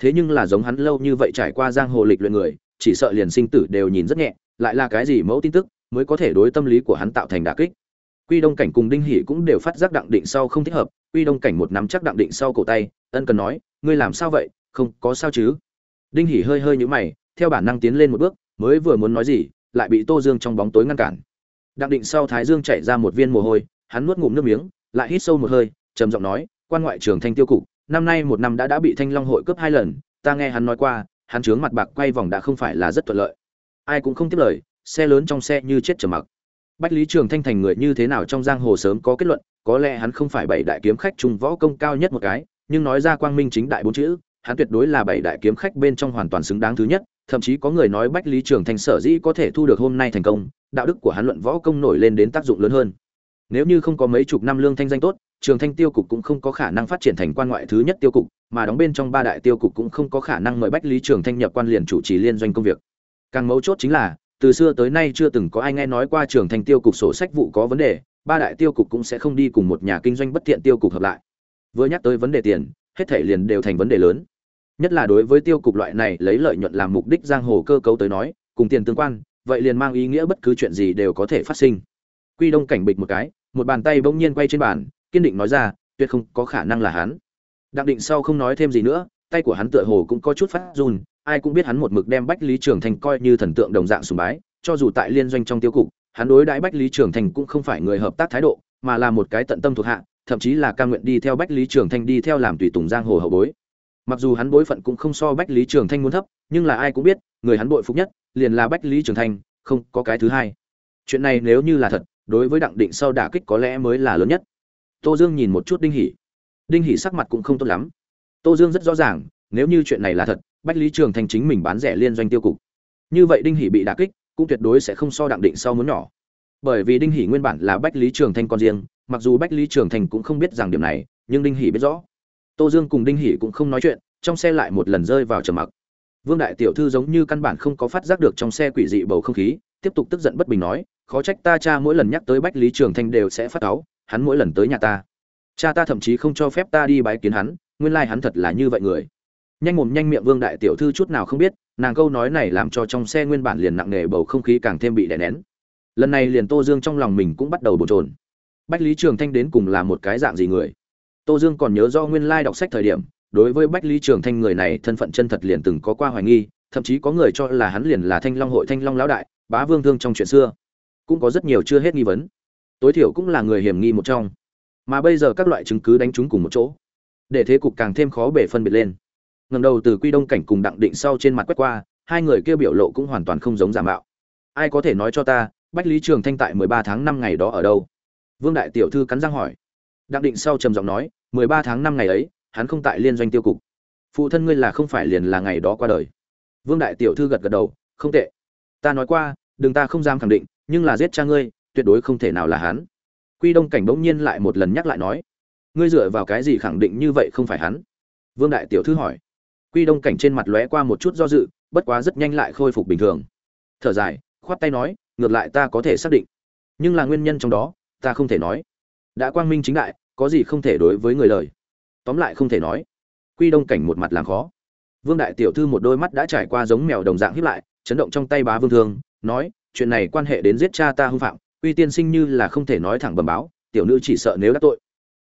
thế nhưng là giống hắn lâu như vậy trải qua giang hồ lịch luyện người, chỉ sợ liền sinh tử đều nhìn rất nhẹ, lại là cái gì mẫu tin tức mới có thể đối tâm lý của hắn tạo thành đả kích. Quy đông cảnh cùng đinh hỉ cũng đều phát giác đặng định sau không thích hợp, quy đông cảnh một nắm chắc đặng định sau cổ tay, ân cần nói, ngươi làm sao vậy? Không có sao chứ? Đinh hỉ hơi hơi nhũ mày, theo bản năng tiến lên một bước, mới vừa muốn nói gì, lại bị tô dương trong bóng tối ngăn cản. Đặng định sau thái dương chảy ra một viên mồ hôi, hắn nuốt ngụm nước miếng, lại hít sâu một hơi, trầm giọng nói, quan ngoại trưởng thanh tiêu cục năm nay một năm đã đã bị thanh long hội cướp hai lần, ta nghe hắn nói qua, hắn trướng mặt bạc quay vòng đã không phải là rất thuận lợi. Ai cũng không tiếp lời, xe lớn trong xe như chết trở mặc. Bách lý trường thanh thành người như thế nào trong giang hồ sớm có kết luận, có lẽ hắn không phải bảy đại kiếm khách trung võ công cao nhất một cái, nhưng nói ra quang minh chính đại bốn chữ, hắn tuyệt đối là bảy đại kiếm khách bên trong hoàn toàn xứng đáng thứ nhất, thậm chí có người nói bách lý trường thanh sở dĩ có thể thu được hôm nay thành công, đạo đức của hắn luận võ công nổi lên đến tác dụng lớn hơn. Nếu như không có mấy chục năm lương thanh danh tốt trường thanh tiêu cục cũng không có khả năng phát triển thành quan ngoại thứ nhất tiêu cục, mà đóng bên trong ba đại tiêu cục cũng không có khả năng mời bách lý trường thanh nhập quan liền chủ trì liên doanh công việc. Càng mấu chốt chính là, từ xưa tới nay chưa từng có ai nghe nói qua trường thanh tiêu cục sổ sách vụ có vấn đề, ba đại tiêu cục cũng sẽ không đi cùng một nhà kinh doanh bất thiện tiêu cục hợp lại. Vừa nhắc tới vấn đề tiền, hết thể liền đều thành vấn đề lớn. Nhất là đối với tiêu cục loại này lấy lợi nhuận làm mục đích giang hồ cơ cấu tới nói, cùng tiền tương quan, vậy liền mang ý nghĩa bất cứ chuyện gì đều có thể phát sinh. Quy đông cảnh bịch một cái, một bàn tay bỗng nhiên quay trên bàn kiên định nói ra, tuyệt không có khả năng là hắn. Đặng định sau không nói thêm gì nữa, tay của hắn tựa hồ cũng có chút phát run, ai cũng biết hắn một mực đem bách lý trường thành coi như thần tượng đồng dạng sùng bái, cho dù tại liên doanh trong tiêu cục, hắn đối đãi bách lý trường thành cũng không phải người hợp tác thái độ, mà là một cái tận tâm thuộc hạ, thậm chí là ca nguyện đi theo bách lý trường thanh đi theo làm tùy tùng giang hồ hậu bối. Mặc dù hắn bối phận cũng không so bách lý trường thanh muốn thấp, nhưng là ai cũng biết, người hắn bội phục nhất, liền là bách lý trường thanh không có cái thứ hai. Chuyện này nếu như là thật, đối với đặng định sau đả kích có lẽ mới là lớn nhất tô dương nhìn một chút đinh hỉ đinh hỉ sắc mặt cũng không tốt lắm. Tô dương rất rõ ràng, nếu như chuyện này là thật, bách lý trường Thành chính mình bán rẻ liên doanh tiêu cục. Như vậy đinh hỉ bị đả kích, cũng tuyệt đối sẽ không so đặng định sau muốn nhỏ. Bởi vì đinh hỉ nguyên bản là bách lý trường thanh con riêng, mặc dù bách lý trường Thành cũng không biết rằng điểm này, nhưng đinh hỉ biết rõ. Tô dương cùng đinh hỉ cũng không nói chuyện, trong xe lại một lần rơi vào trầm mặc. Vương đại tiểu thư giống như căn bản không có phát giác được trong xe quỷ dị bầu không khí, tiếp tục tức giận bất bình nói, khó trách ta cha mỗi lần nhắc tới bách lý trường thanh đều sẽ phát cáu hắn mỗi lần tới nhà ta. Cha ta thậm chí không cho phép ta đi bái kiến hắn, nguyên lai hắn thật là như vậy người. Nhanh mồm nhanh miệng vương đại tiểu thư chút nào không biết, nàng câu nói này làm cho trong xe nguyên bản liền nặng nề bầu không khí càng thêm bị đè nén. Lần này liền tô dương trong lòng mình cũng bắt đầu bồn trồn bách lý trường thanh đến cùng là một cái dạng gì người? Tô dương còn nhớ do nguyên lai đọc sách thời điểm, đối với bách lý trường thanh người này thân phận chân thật liền từng có qua hoài nghi, thậm chí có người cho là hắn liền là thanh long hội thanh long lão đại, bá vương thương trong chuyện xưa. Cũng có rất nhiều chưa hết nghi vấn tối thiểu cũng là người hiểm nghi một trong. Mà bây giờ các loại chứng cứ đánh chúng cùng một chỗ, để thế cục càng thêm khó bể phân biệt lên. Ngầm đầu từ quy đông cảnh cùng đặng định sau trên mặt quét qua, hai người kia biểu lộ cũng hoàn toàn không giống giả mạo. Ai có thể nói cho ta, bách lý trường thanh tại mười ba tháng năm ngày đó ở đâu? Vương đại tiểu thư cắn răng hỏi. Đặng định sau trầm giọng nói, mười ba tháng năm ngày ấy, hắn không tại liên doanh tiêu cục. Phụ thân ngươi là không phải liền là ngày đó qua đời. Vương đại tiểu thư gật gật đầu, không tệ. Ta nói qua, đừng ta không dám khẳng định, nhưng là giết cha ngươi tuyệt đối không thể nào là hắn. Quy đông cảnh bỗng nhiên lại một lần nhắc lại nói, ngươi dựa vào cái gì khẳng định như vậy không phải hắn? Vương đại tiểu thư hỏi. Quy đông cảnh trên mặt lóe qua một chút do dự, bất quá rất nhanh lại khôi phục bình thường. Thở dài, khoát tay nói, ngược lại ta có thể xác định. Nhưng là nguyên nhân trong đó, ta không thể nói. Đã quang minh chính đại, có gì không thể đối với người lời? Tóm lại không thể nói. Quy đông cảnh một mặt làm khó. Vương đại tiểu thư một đôi mắt đã trải qua giống mèo đồng dạng hiếp lại, chấn động trong tay bá vương thương, nói, chuyện này quan hệ đến giết cha ta hung phạm quy tiên sinh như là không thể nói thẳng bẩm báo, tiểu nữ chỉ sợ nếu đã tội.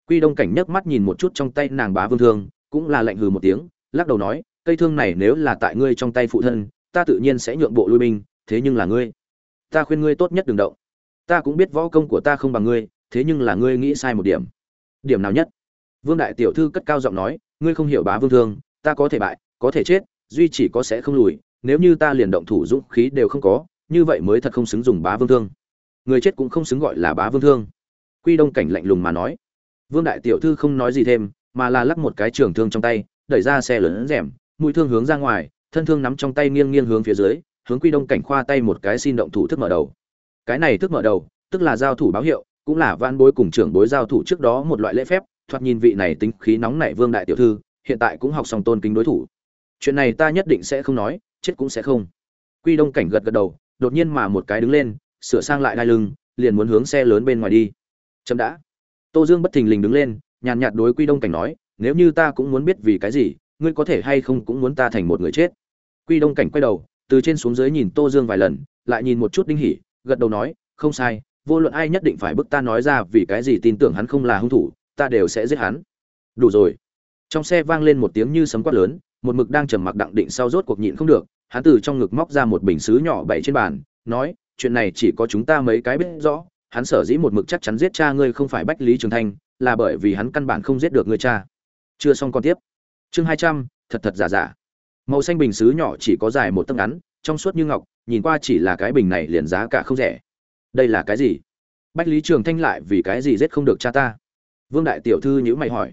Quy đông cảnh nhấc mắt nhìn một chút trong tay nàng bá vương thương, cũng là lạnh hừ một tiếng, lắc đầu nói, cây thương này nếu là tại ngươi trong tay phụ thân, ta tự nhiên sẽ nhượng bộ lui binh, thế nhưng là ngươi, ta khuyên ngươi tốt nhất đừng động. Ta cũng biết võ công của ta không bằng ngươi, thế nhưng là ngươi nghĩ sai một điểm. Điểm nào nhất? Vương đại tiểu thư cất cao giọng nói, ngươi không hiểu bá vương thương, ta có thể bại, có thể chết, duy chỉ có sẽ không lùi, nếu như ta liền động thủ dũng khí đều không có, như vậy mới thật không xứng dùng bá vương thương người chết cũng không xứng gọi là bá vương thương. Quy đông cảnh lạnh lùng mà nói, vương đại tiểu thư không nói gì thêm, mà là lắc một cái trường thương trong tay, đẩy ra xe lớn rèm, mũi thương hướng ra ngoài, thân thương nắm trong tay nghiêng nghiêng hướng phía dưới, hướng quy đông cảnh khoa tay một cái xin động thủ thức mở đầu. Cái này thức mở đầu, tức là giao thủ báo hiệu, cũng là van bối cùng trưởng bối giao thủ trước đó một loại lễ phép, thoạt nhìn vị này tính khí nóng nảy vương đại tiểu thư, hiện tại cũng học xong tôn kính đối thủ. Chuyện này ta nhất định sẽ không nói, chết cũng sẽ không. Quy đông cảnh gật gật đầu, đột nhiên mà một cái đứng lên sửa sang lại đai lưng, liền muốn hướng xe lớn bên ngoài đi. Chậm đã. Tô dương bất thình lình đứng lên, nhàn nhạt đối quy đông cảnh nói, nếu như ta cũng muốn biết vì cái gì, ngươi có thể hay không cũng muốn ta thành một người chết. Quy đông cảnh quay đầu, từ trên xuống dưới nhìn tô dương vài lần, lại nhìn một chút đinh hỉ gật đầu nói, không sai, vô luận ai nhất định phải bức ta nói ra vì cái gì tin tưởng hắn không là hung thủ, ta đều sẽ giết hắn. Đủ rồi. Trong xe vang lên một tiếng như sấm quát lớn, một mực đang trầm mặc đặng định sau rốt cuộc nhịn không được, hắn từ trong ngực móc ra một bình xứ nhỏ bày trên bàn, nói chuyện này chỉ có chúng ta mấy cái biết rõ, hắn sở dĩ một mực chắc chắn giết cha ngươi không phải bách lý trường thanh, là bởi vì hắn căn bản không giết được ngươi cha. Chưa xong còn tiếp. Chương hai trăm, thật thật giả giả. Màu xanh bình xứ nhỏ chỉ có dài một tấc ngắn, trong suốt như ngọc, nhìn qua chỉ là cái bình này liền giá cả không rẻ. Đây là cái gì? Bách lý trường thanh lại vì cái gì giết không được cha ta? Vương đại tiểu thư nhữ mày hỏi.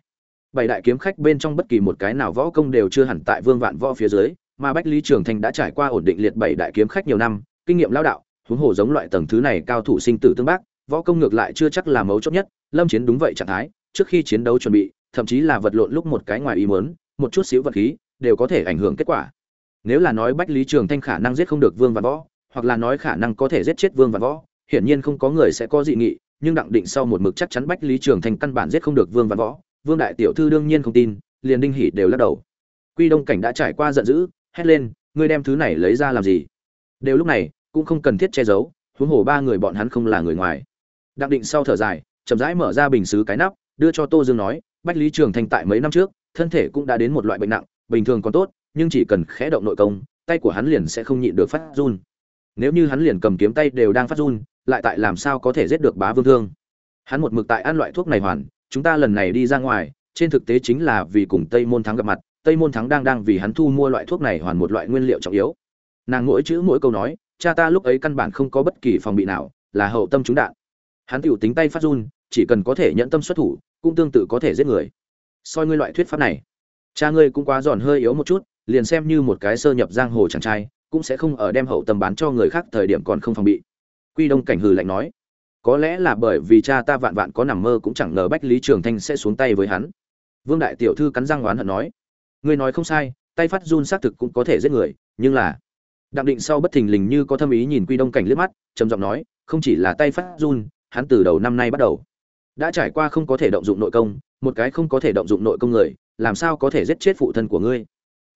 Bảy đại kiếm khách bên trong bất kỳ một cái nào võ công đều chưa hẳn tại vương vạn võ phía dưới, mà bách lý trường thanh đã trải qua ổn định liệt bảy đại kiếm khách nhiều năm, kinh nghiệm lao đạo huống hồ giống loại tầng thứ này cao thủ sinh tử tương bác, võ công ngược lại chưa chắc là mấu chốt nhất, lâm chiến đúng vậy trạng thái, trước khi chiến đấu chuẩn bị, thậm chí là vật lộn lúc một cái ngoài ý muốn, một chút xíu vật khí, đều có thể ảnh hưởng kết quả. Nếu là nói bách lý trường thanh khả năng giết không được vương vạn võ, hoặc là nói khả năng có thể giết chết vương vạn võ, hiển nhiên không có người sẽ có dị nghị, nhưng đặng định sau một mực chắc chắn bách lý trường thanh căn bản giết không được vương vạn võ, vương đại tiểu thư đương nhiên không tin, liền đinh hỉ đều lắc đầu. Quy đông cảnh đã trải qua giận dữ, hét lên, ngươi đem thứ này lấy ra làm gì? Đều lúc này cũng không cần thiết che giấu, huống hồ ba người bọn hắn không là người ngoài. Đặng định sau thở dài, chậm rãi mở ra bình xứ cái nắp, đưa cho tô dương nói, bách lý trường thanh tại mấy năm trước, thân thể cũng đã đến một loại bệnh nặng, bình thường còn tốt, nhưng chỉ cần khẽ động nội công, tay của hắn liền sẽ không nhịn được phát run. Nếu như hắn liền cầm kiếm tay đều đang phát run, lại tại làm sao có thể giết được bá vương thương? Hắn một mực tại ăn loại thuốc này hoàn, chúng ta lần này đi ra ngoài, trên thực tế chính là vì cùng tây môn thắng gặp mặt, tây môn thắng đang đang vì hắn thu mua loại thuốc này hoàn một loại nguyên liệu trọng yếu. Nàng mỗi chữ mỗi câu nói cha ta lúc ấy căn bản không có bất kỳ phòng bị nào, là hậu tâm trúng đạn. Hắn tiểu tính tay phát run, chỉ cần có thể nhận tâm xuất thủ, cũng tương tự có thể giết người. Soi ngươi loại thuyết pháp này. Cha ngươi cũng quá giòn hơi yếu một chút, liền xem như một cái sơ nhập giang hồ chàng trai, cũng sẽ không ở đem hậu tâm bán cho người khác thời điểm còn không phòng bị. Quy đông cảnh hừ lạnh nói. Có lẽ là bởi vì cha ta vạn vạn có nằm mơ cũng chẳng ngờ bách lý trường thanh sẽ xuống tay với hắn. Vương đại tiểu thư cắn răng oán hận nói. Ngươi nói không sai, tay phát run xác thực cũng có thể giết người, nhưng là đặng định sau bất thình lình như có thâm ý nhìn quy đông cảnh liếc mắt, trầm giọng nói, không chỉ là tay phát run, hắn từ đầu năm nay bắt đầu. Đã trải qua không có thể động dụng nội công, một cái không có thể động dụng nội công người, làm sao có thể giết chết phụ thân của ngươi?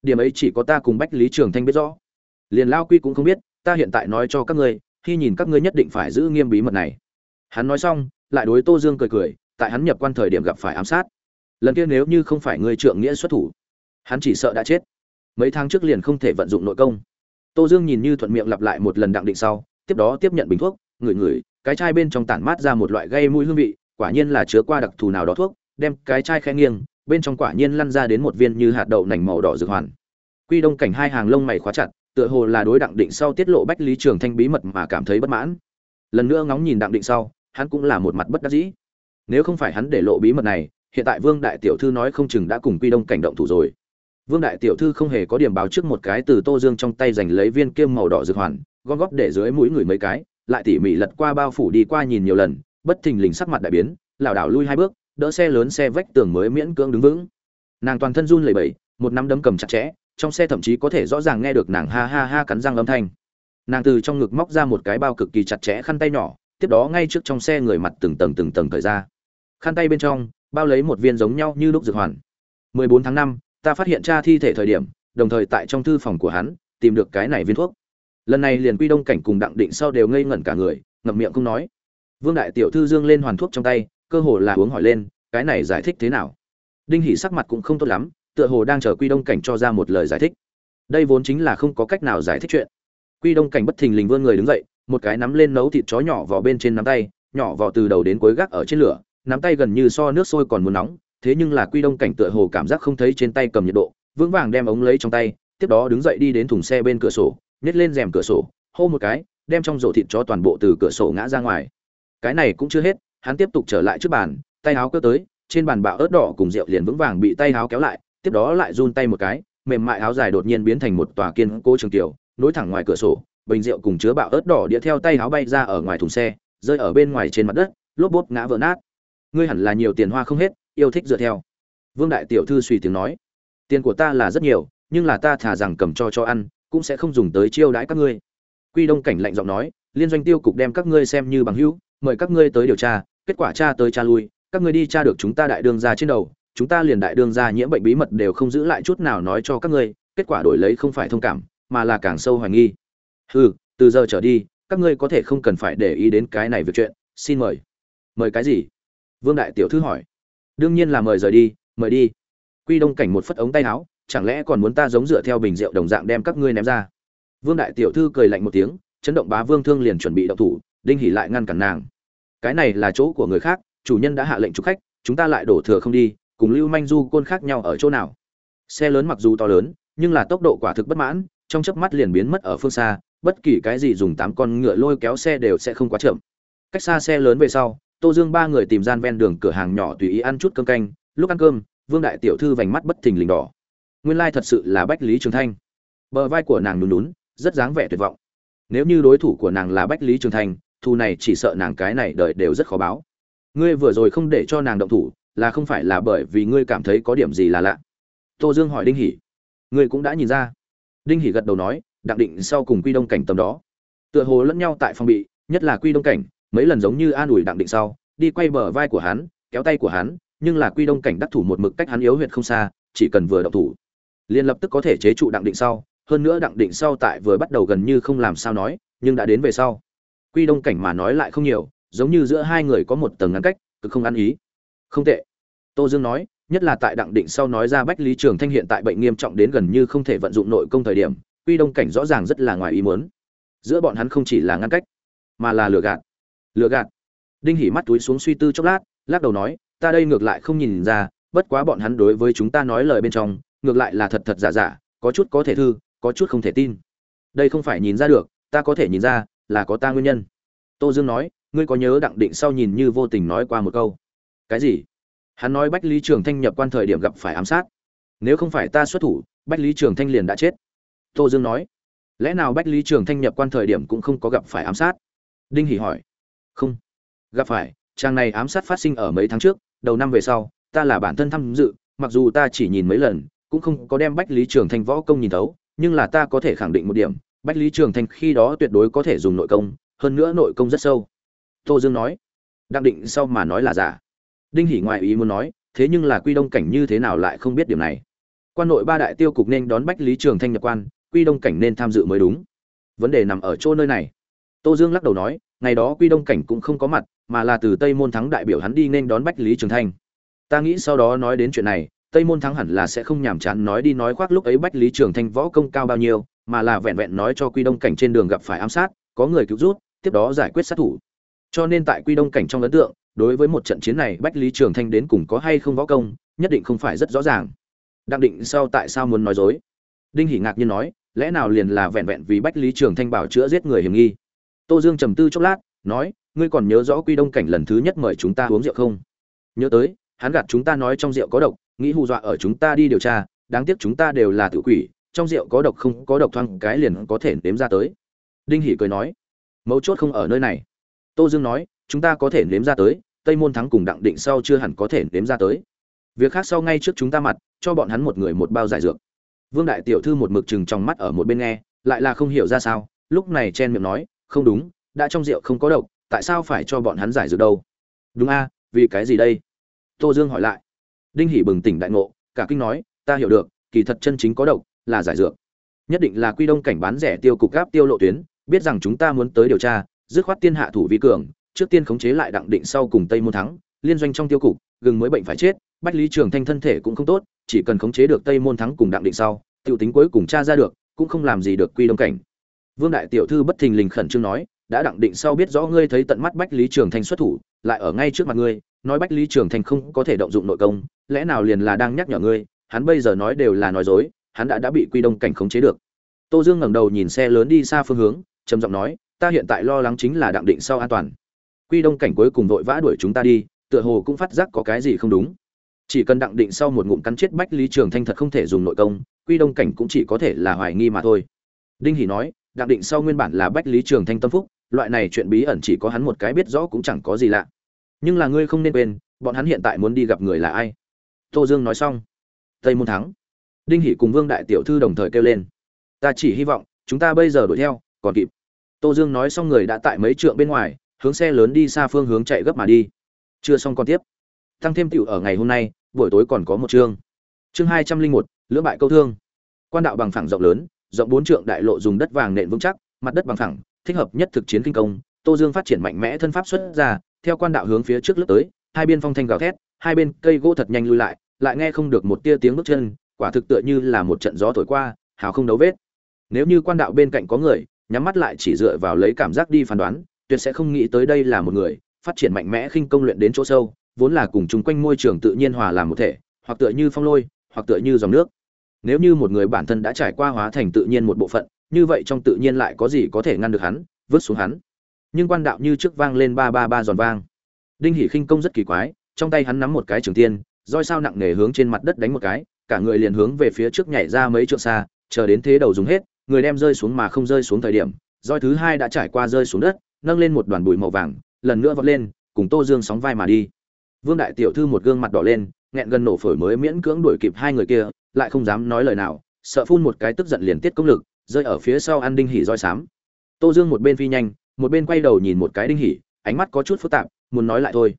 Điểm ấy chỉ có ta cùng bách lý trường thanh biết rõ. Liền lao quy cũng không biết, ta hiện tại nói cho các ngươi, khi nhìn các ngươi nhất định phải giữ nghiêm bí mật này. Hắn nói xong, lại đối tô dương cười cười, tại hắn nhập quan thời điểm gặp phải ám sát. Lần kia nếu như không phải ngươi trượng nghĩa xuất thủ, hắn chỉ sợ đã chết. Mấy tháng trước liền không thể vận dụng nội công tô dương nhìn như thuận miệng lặp lại một lần đặng định sau, tiếp đó tiếp nhận bình thuốc, ngửi ngửi, cái chai bên trong tản mát ra một loại gây mũi hương vị, quả nhiên là chứa qua đặc thù nào đó thuốc, đem cái chai khẽ nghiêng, bên trong quả nhiên lăn ra đến một viên như hạt đậu nành màu đỏ dược hoàn. Quy đông cảnh hai hàng lông mày khóa chặt, tựa hồ là đối đặng định sau tiết lộ bách lý trường thanh bí mật mà cảm thấy bất mãn. Lần nữa ngóng nhìn đặng định sau, hắn cũng là một mặt bất đắc dĩ. Nếu không phải hắn để lộ bí mật này, hiện tại vương đại tiểu thư nói không chừng đã cùng quy đông cảnh động thủ rồi vương đại tiểu thư không hề có điểm báo trước một cái từ tô dương trong tay giành lấy viên kiêm màu đỏ dược hoàn gom góp để dưới mũi người mấy cái lại tỉ mỉ lật qua bao phủ đi qua nhìn nhiều lần bất thình lình sắc mặt đại biến lảo đảo lui hai bước đỡ xe lớn xe vách tường mới miễn cưỡng đứng vững. Nàng toàn thân run lẩy bẩy một nắm đấm cầm chặt chẽ trong xe thậm chí có thể rõ ràng nghe được nàng ha ha ha cắn răng âm thanh. Nàng từ trong ngực móc ra một cái bao cực kỳ chặt chẽ khăn tay nhỏ tiếp đó ngay trước trong xe người mặt từng tầng từng tầng cởi ra. Khăn tay bên trong bao lấy một viên giống nhau như lúc dược hoàn. 14 tháng 5, ta phát hiện cha thi thể thời điểm, đồng thời tại trong thư phòng của hắn, tìm được cái này viên thuốc. Lần này liền quy đông cảnh cùng đặng định sau đều ngây ngẩn cả người, ngậm miệng không nói. Vương đại tiểu thư dương lên hoàn thuốc trong tay, cơ hồ là uống hỏi lên, cái này giải thích thế nào? Đinh hỉ sắc mặt cũng không tốt lắm, tựa hồ đang chờ quy đông cảnh cho ra một lời giải thích. Đây vốn chính là không có cách nào giải thích chuyện. Quy đông cảnh bất thình lình vươn người đứng dậy, một cái nắm lên nấu thịt chó nhỏ vào bên trên nắm tay, nhỏ vào từ đầu đến cuối gác ở trên lửa, nắm tay gần như so nước sôi còn muốn nóng thế nhưng là quy đông cảnh tựa hồ cảm giác không thấy trên tay cầm nhiệt độ, vững vàng đem ống lấy trong tay, tiếp đó đứng dậy đi đến thùng xe bên cửa sổ, nhét lên rèm cửa sổ, hô một cái, đem trong rổ thịt chó toàn bộ từ cửa sổ ngã ra ngoài. Cái này cũng chưa hết, hắn tiếp tục trở lại trước bàn, tay áo cơ tới, trên bàn bạo ớt đỏ cùng rượu liền vững vàng bị tay áo kéo lại, tiếp đó lại run tay một cái, mềm mại áo dài đột nhiên biến thành một tòa kiên cố trường tiểu, nối thẳng ngoài cửa sổ, bình rượu cùng chứa bạo ớt đỏ đĩa theo tay áo bay ra ở ngoài thùng xe, rơi ở bên ngoài trên mặt đất, lốp bốt ngã vỡ nát. Ngươi hẳn là nhiều tiền hoa không hết yêu thích dựa theo. Vương đại tiểu thư suy tiếng nói, tiền của ta là rất nhiều, nhưng là ta thà rằng cầm cho cho ăn, cũng sẽ không dùng tới chiêu đãi các ngươi. Quy đông cảnh lạnh giọng nói, liên doanh tiêu cục đem các ngươi xem như bằng hữu, mời các ngươi tới điều tra, kết quả tra tới tra lui, các ngươi đi tra được chúng ta đại đương ra trên đầu, chúng ta liền đại đương ra nhiễm bệnh bí mật đều không giữ lại chút nào nói cho các ngươi, kết quả đổi lấy không phải thông cảm, mà là càng sâu hoài nghi. Ừ từ giờ trở đi, các ngươi có thể không cần phải để ý đến cái này việc chuyện, xin mời. Mời cái gì? Vương đại tiểu thư hỏi đương nhiên là mời rời đi, mời đi. Quy đông cảnh một phất ống tay áo, chẳng lẽ còn muốn ta giống dựa theo bình rượu đồng dạng đem các ngươi ném ra? Vương đại tiểu thư cười lạnh một tiếng, chấn động bá vương thương liền chuẩn bị động thủ, đinh hỉ lại ngăn cản nàng. Cái này là chỗ của người khác, chủ nhân đã hạ lệnh chụp khách, chúng ta lại đổ thừa không đi, cùng lưu manh du côn khác nhau ở chỗ nào? Xe lớn mặc dù to lớn, nhưng là tốc độ quả thực bất mãn, trong chớp mắt liền biến mất ở phương xa, bất kỳ cái gì dùng tám con ngựa lôi kéo xe đều sẽ không quá chậm. Cách xa xe lớn về sau tô dương ba người tìm gian ven đường cửa hàng nhỏ tùy ý ăn chút cơm canh. Lúc ăn cơm, vương đại tiểu thư vành mắt bất thình lình đỏ. Nguyên lai thật sự là bách lý trường thanh. Bờ vai của nàng nhún nhún, rất dáng vẻ tuyệt vọng. Nếu như đối thủ của nàng là bách lý trường thanh thu này chỉ sợ nàng cái này đợi đều rất khó báo. Ngươi vừa rồi không để cho nàng động thủ, là không phải là bởi vì ngươi cảm thấy có điểm gì là lạ? Tô dương hỏi đinh hỉ ngươi cũng đã nhìn ra. Đinh hỉ gật đầu nói, đặng định sau cùng quy đông cảnh tầm đó. Tựa hồ lẫn nhau tại phòng bị, nhất là quy đông cảnh mấy lần giống như an ủi đặng định sau, đi quay bờ vai của hắn, kéo tay của hắn, nhưng là quy đông cảnh đắc thủ một mực cách hắn yếu huyệt không xa, chỉ cần vừa động thủ, liền lập tức có thể chế trụ đặng định sau. Hơn nữa đặng định sau tại vừa bắt đầu gần như không làm sao nói, nhưng đã đến về sau. Quy đông cảnh mà nói lại không nhiều, giống như giữa hai người có một tầng ngăn cách, cực không ăn ý. Không tệ. Tô dương nói, nhất là tại đặng định sau nói ra bách lý trường thanh hiện tại bệnh nghiêm trọng đến gần như không thể vận dụng nội công thời điểm, quy đông cảnh rõ ràng rất là ngoài ý muốn. Giữa bọn hắn không chỉ là ngăn cách, mà là lừa gạt lừa gạt. Đinh hỉ mắt túi xuống suy tư chốc lát, lắc đầu nói, ta đây ngược lại không nhìn ra, bất quá bọn hắn đối với chúng ta nói lời bên trong, ngược lại là thật thật giả giả, có chút có thể thư, có chút không thể tin. Đây không phải nhìn ra được, ta có thể nhìn ra, là có ta nguyên nhân. Tô dương nói, ngươi có nhớ đặng định sau nhìn như vô tình nói qua một câu? Cái gì? Hắn nói bách lý trường thanh nhập quan thời điểm gặp phải ám sát. Nếu không phải ta xuất thủ, bách lý trường thanh liền đã chết. Tô dương nói, lẽ nào bách lý trường thanh nhập quan thời điểm cũng không có gặp phải ám sát? Đinh hỉ hỏi không. Gặp phải trang này ám sát phát sinh ở mấy tháng trước, đầu năm về sau, ta là bản thân tham dự, mặc dù ta chỉ nhìn mấy lần, cũng không có đem bách lý trường thanh võ công nhìn thấu, nhưng là ta có thể khẳng định một điểm, bách lý trường thanh khi đó tuyệt đối có thể dùng nội công, hơn nữa nội công rất sâu. Tô dương nói đặc định sau mà nói là giả. Đinh hỉ ngoại ý muốn nói, thế nhưng là quy đông cảnh như thế nào lại không biết điểm này? Quan nội ba đại tiêu cục nên đón bách lý trường thanh nhập quan, quy đông cảnh nên tham dự mới đúng. Vấn đề nằm ở chỗ nơi này. Tô dương lắc đầu nói ngày đó quy đông cảnh cũng không có mặt, mà là từ tây môn thắng đại biểu hắn đi nên đón bách lý trường thanh. Ta nghĩ sau đó nói đến chuyện này, tây môn thắng hẳn là sẽ không nhàm chán nói đi nói khoác lúc ấy bách lý trường thanh võ công cao bao nhiêu, mà là vẹn vẹn nói cho quy đông cảnh trên đường gặp phải ám sát, có người cứu rút, tiếp đó giải quyết sát thủ. Cho nên tại quy đông cảnh trong ấn tượng, đối với một trận chiến này bách lý trường thanh đến cùng có hay không võ công, nhất định không phải rất rõ ràng. Đặc định sau tại sao muốn nói dối? Đinh hỷ ngạc nhiên nói, lẽ nào liền là vẹn vẹn vì bách lý trường thanh bảo chữa giết người hiểm nghi? Tô dương trầm tư chốc lát, nói, ngươi còn nhớ rõ quy đông cảnh lần thứ nhất mời chúng ta uống rượu không? Nhớ tới, hắn gạt chúng ta nói trong rượu có độc, nghĩ hù dọa ở chúng ta đi điều tra, đáng tiếc chúng ta đều là tự quỷ, trong rượu có độc không có độc thoang, cái liền có thể nếm ra tới. Đinh hỷ cười nói, mấu chốt không ở nơi này. Tô dương nói, chúng ta có thể nếm ra tới, tây môn thắng cùng đặng định sau chưa hẳn có thể nếm ra tới. Việc khác sau ngay trước chúng ta mặt, cho bọn hắn một người một bao giải dược. Vương đại tiểu thư một mực chừng trong mắt ở một bên nghe, lại là không hiểu ra sao, lúc này chen miệng nói không đúng, đã trong rượu không có độc, tại sao phải cho bọn hắn giải dược đâu? Đúng a, vì cái gì đây? Tô dương hỏi lại. Đinh hỷ bừng tỉnh đại ngộ, cả kinh nói, ta hiểu được, kỳ thật chân chính có độc là giải dược. Nhất định là quy đông cảnh bán rẻ tiêu cục gáp tiêu lộ tuyến, biết rằng chúng ta muốn tới điều tra, dứt khoát tiên hạ thủ vi cường, trước tiên khống chế lại đặng định sau cùng tây môn thắng, liên doanh trong tiêu cục, gừng mới bệnh phải chết, bách lý trường thanh thân thể cũng không tốt, chỉ cần khống chế được tây môn thắng cùng đặng định sau tiểu tính cuối cùng tra ra được, cũng không làm gì được quy đông cảnh vương đại tiểu thư bất thình lình khẩn trương nói, đã đặng định sau biết rõ ngươi thấy tận mắt bách lý trường thành xuất thủ, lại ở ngay trước mặt ngươi, nói bách lý trường thành không có thể động dụng nội công, lẽ nào liền là đang nhắc nhở ngươi, hắn bây giờ nói đều là nói dối, hắn đã đã bị quy đông cảnh khống chế được. Tô dương ngẩng đầu nhìn xe lớn đi xa phương hướng, trầm giọng nói, ta hiện tại lo lắng chính là đặng định sau an toàn. Quy đông cảnh cuối cùng vội vã đuổi chúng ta đi, tựa hồ cũng phát giác có cái gì không đúng. Chỉ cần đặng định sau một ngụm cắn chết bách lý trường thanh thật không thể dùng nội công, quy đông cảnh cũng chỉ có thể là hoài nghi mà thôi. Đinh hỷ nói đặng định sau nguyên bản là bách lý trường thanh tâm phúc, loại này chuyện bí ẩn chỉ có hắn một cái biết rõ cũng chẳng có gì lạ. Nhưng là ngươi không nên quên, bọn hắn hiện tại muốn đi gặp người là ai? Tô dương nói xong. Tây môn thắng. Đinh hỷ cùng vương đại tiểu thư đồng thời kêu lên. Ta chỉ hy vọng, chúng ta bây giờ đuổi theo, còn kịp. Tô dương nói xong người đã tại mấy trượng bên ngoài, hướng xe lớn đi xa phương hướng chạy gấp mà đi. Chưa xong còn tiếp. Tăng thêm tiểu ở ngày hôm nay, buổi tối còn có một chương. Chương hai trăm linh một, lưỡng bại câu thương. Quan đạo bằng phẳng rộng lớn rộng bốn trượng đại lộ dùng đất vàng nện vững chắc, mặt đất bằng phẳng, thích hợp nhất thực chiến kinh công. Tô dương phát triển mạnh mẽ thân pháp xuất ra, theo quan đạo hướng phía trước lướt tới, hai bên phong thanh gào thét, hai bên cây gỗ thật nhanh lui lại lại nghe không được một tia tiếng bước chân, quả thực tựa như là một trận gió thổi qua, hào không đấu vết. Nếu như quan đạo bên cạnh có người, nhắm mắt lại chỉ dựa vào lấy cảm giác đi phán đoán, tuyệt sẽ không nghĩ tới đây là một người, phát triển mạnh mẽ khinh công luyện đến chỗ sâu, vốn là cùng chung quanh môi trường tự nhiên hòa làm một thể, hoặc tựa như phong lôi, hoặc tựa như dòng nước nếu như một người bản thân đã trải qua hóa thành tự nhiên một bộ phận, như vậy trong tự nhiên lại có gì có thể ngăn được hắn, vứt xuống hắn? Nhưng quan đạo như trước vang lên ba ba ba giòn vang. Đinh hỉ khinh công rất kỳ quái, trong tay hắn nắm một cái trường tiên, roi sao nặng nề hướng trên mặt đất đánh một cái, cả người liền hướng về phía trước nhảy ra mấy trượng xa, chờ đến thế đầu dùng hết, người đem rơi xuống mà không rơi xuống thời điểm, roi thứ hai đã trải qua rơi xuống đất, nâng lên một đoàn bụi màu vàng, lần nữa vọt lên, cùng tô dương sóng vai mà đi. Vương đại tiểu thư một gương mặt đỏ lên, nghẹn gần nổ phổi mới miễn cưỡng đuổi kịp hai người kia lại không dám nói lời nào, sợ phun một cái tức giận liền tiết công lực, rơi ở phía sau ăn đinh hỉ roi sám. tô dương một bên phi nhanh, một bên quay đầu nhìn một cái đinh hỉ, ánh mắt có chút phức tạp, muốn nói lại thôi.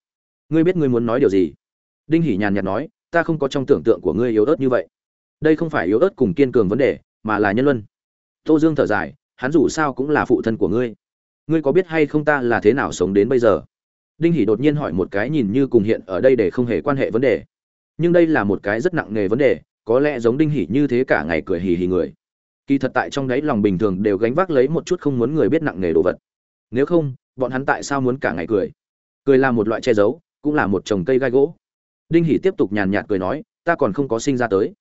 Ngươi biết ngươi muốn nói điều gì? Đinh hỉ nhàn nhạt nói, ta không có trong tưởng tượng của ngươi yếu ớt như vậy. Đây không phải yếu ớt cùng kiên cường vấn đề, mà là nhân luân. Tô dương thở dài, hắn dù sao cũng là phụ thân của ngươi. Ngươi có biết hay không ta là thế nào sống đến bây giờ? Đinh hỷ đột nhiên hỏi một cái nhìn như cùng hiện ở đây để không hề quan hệ vấn đề. Nhưng đây là một cái rất nặng nề vấn đề có lẽ giống đinh hỉ như thế cả ngày cười hì hì người. Kỳ thật tại trong đáy lòng bình thường đều gánh vác lấy một chút không muốn người biết nặng nề đồ vật. Nếu không, bọn hắn tại sao muốn cả ngày cười? Cười là một loại che giấu, cũng là một trồng cây gai gỗ. Đinh hỉ tiếp tục nhàn nhạt cười nói, ta còn không có sinh ra tới.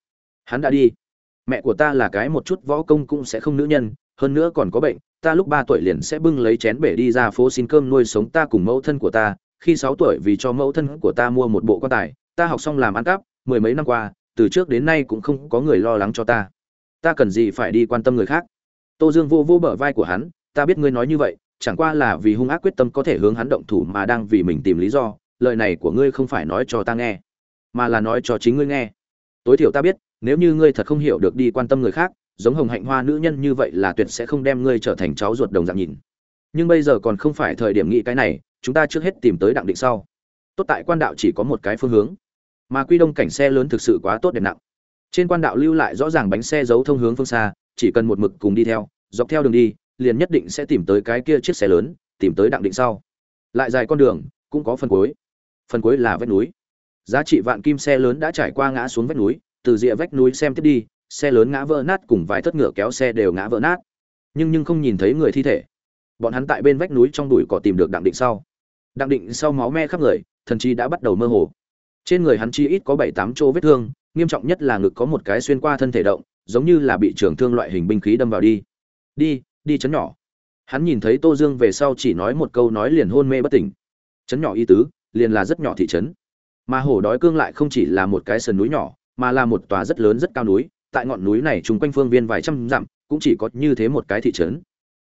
Hắn đã đi. Mẹ của ta là cái một chút võ công cũng sẽ không nữ nhân, hơn nữa còn có bệnh, ta lúc ba tuổi liền sẽ bưng lấy chén bể đi ra phố xin cơm nuôi sống ta cùng mẫu thân của ta. Khi sáu tuổi vì cho mẫu thân của ta mua một bộ quan tài, ta học xong làm ăn cắp, mười mấy năm qua từ trước đến nay cũng không có người lo lắng cho ta. Ta cần gì phải đi quan tâm người khác? Tô dương vô vô bờ vai của hắn, ta biết ngươi nói như vậy, chẳng qua là vì hung ác quyết tâm có thể hướng hắn động thủ mà đang vì mình tìm lý do, lời này của ngươi không phải nói cho ta nghe, mà là nói cho chính ngươi nghe. Tối thiểu ta biết, nếu như ngươi thật không hiểu được đi quan tâm người khác, giống hồng hạnh hoa nữ nhân như vậy là tuyệt sẽ không đem ngươi trở thành cháu ruột đồng dạng nhìn. Nhưng bây giờ còn không phải thời điểm nghĩ cái này, chúng ta trước hết tìm tới đặng định sau. Tốt tại quan đạo chỉ có một cái phương hướng mà quy đông cảnh xe lớn thực sự quá tốt đẹp nặng. Trên quan đạo lưu lại rõ ràng bánh xe giấu thông hướng phương xa, chỉ cần một mực cùng đi theo, dọc theo đường đi, liền nhất định sẽ tìm tới cái kia chiếc xe lớn, tìm tới đặng định sau. Lại dài con đường, cũng có phần cuối. Phần cuối là vách núi. Giá trị vạn kim xe lớn đã trải qua ngã xuống vách núi, từ rìa vách núi xem tiếp đi, xe lớn ngã vỡ nát cùng vài thất ngựa kéo xe đều ngã vỡ nát. Nhưng nhưng không nhìn thấy người thi thể. Bọn hắn tại bên vách núi trong đùi cỏ tìm được đặng định sau. Đặng định sau máu me khắp người, thần chi đã bắt đầu mơ hồ trên người hắn chi ít có bảy tám chỗ vết thương, nghiêm trọng nhất là ngực có một cái xuyên qua thân thể động, giống như là bị trường thương loại hình binh khí đâm vào đi. Đi đi chấn nhỏ. Hắn nhìn thấy tô dương về sau chỉ nói một câu nói liền hôn mê bất tỉnh. Chấn nhỏ y tứ, liền là rất nhỏ thị trấn. Mà hổ đói cương lại không chỉ là một cái sườn núi nhỏ, mà là một tòa rất lớn rất cao núi, tại ngọn núi này chung quanh phương viên vài trăm dặm, cũng chỉ có như thế một cái thị trấn.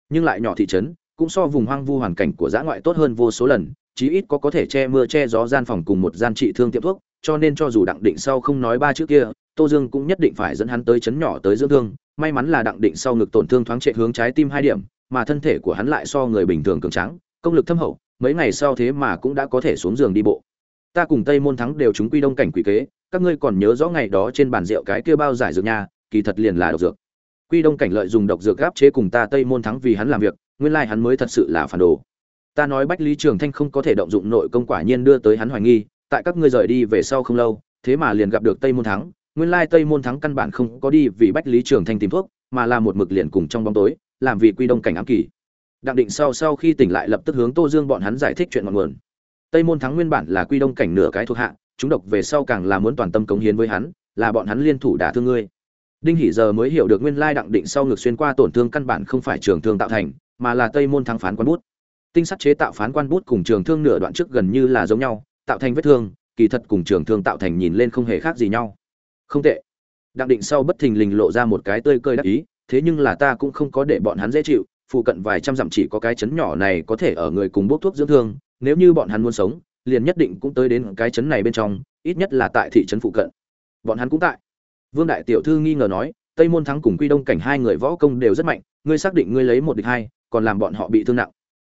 Nhưng lại nhỏ thị trấn, cũng so vùng hoang vu hoàn cảnh của giã ngoại tốt hơn vô số lần chí ít có có thể che mưa che gió gian phòng cùng một gian trị thương tiệm thuốc, cho nên cho dù đặng định sau không nói ba chữ kia, tô dương cũng nhất định phải dẫn hắn tới chấn nhỏ tới dưỡng thương. May mắn là đặng định sau ngực tổn thương thoáng trệ hướng trái tim hai điểm, mà thân thể của hắn lại so người bình thường cường tráng, công lực thâm hậu, mấy ngày sau thế mà cũng đã có thể xuống giường đi bộ. Ta cùng tây môn thắng đều chúng quy đông cảnh quỷ kế, các ngươi còn nhớ rõ ngày đó trên bàn rượu cái kia bao giải dược nha kỳ thật liền là độc dược. Quy đông cảnh lợi dùng độc dược gáp chế cùng ta tây môn thắng vì hắn làm việc, nguyên lai hắn mới thật sự là phản đồ ta nói bách lý trường thanh không có thể động dụng nội công quả nhiên đưa tới hắn hoài nghi, tại các ngươi rời đi về sau không lâu, thế mà liền gặp được tây môn thắng. Nguyên lai tây môn thắng căn bản không có đi vì bách lý trường thanh tìm thuốc, mà là một mực liền cùng trong bóng tối, làm vì quy đông cảnh ám kỳ. Đặng định sau sau khi tỉnh lại lập tức hướng tô dương bọn hắn giải thích chuyện ngọn nguồn. Tây môn thắng nguyên bản là quy đông cảnh nửa cái thuộc hạ, chúng độc về sau càng là muốn toàn tâm cống hiến với hắn, là bọn hắn liên thủ đả thương ngươi. Đinh hỷ giờ mới hiểu được nguyên lai đặng định sau ngược xuyên qua tổn thương căn bản không phải trường thương tạo thành, mà là tây môn thắng phán quán bút tinh sắt chế tạo phán quan bút cùng trường thương nửa đoạn trước gần như là giống nhau, tạo thành vết thương, kỳ thật cùng trường thương tạo thành nhìn lên không hề khác gì nhau. Không tệ. Đặng định sau bất thình lình lộ ra một cái tươi cơi đắc ý, thế nhưng là ta cũng không có để bọn hắn dễ chịu, phụ cận vài trăm dặm chỉ có cái chấn nhỏ này có thể ở người cùng bốc thuốc dưỡng thương, nếu như bọn hắn muốn sống, liền nhất định cũng tới đến cái chấn này bên trong, ít nhất là tại thị trấn phụ cận. Bọn hắn cũng tại. Vương đại tiểu thư nghi ngờ nói, tây môn thắng cùng quy đông cảnh hai người võ công đều rất mạnh, ngươi xác định ngươi lấy một địch hai, còn làm bọn họ bị thương nặng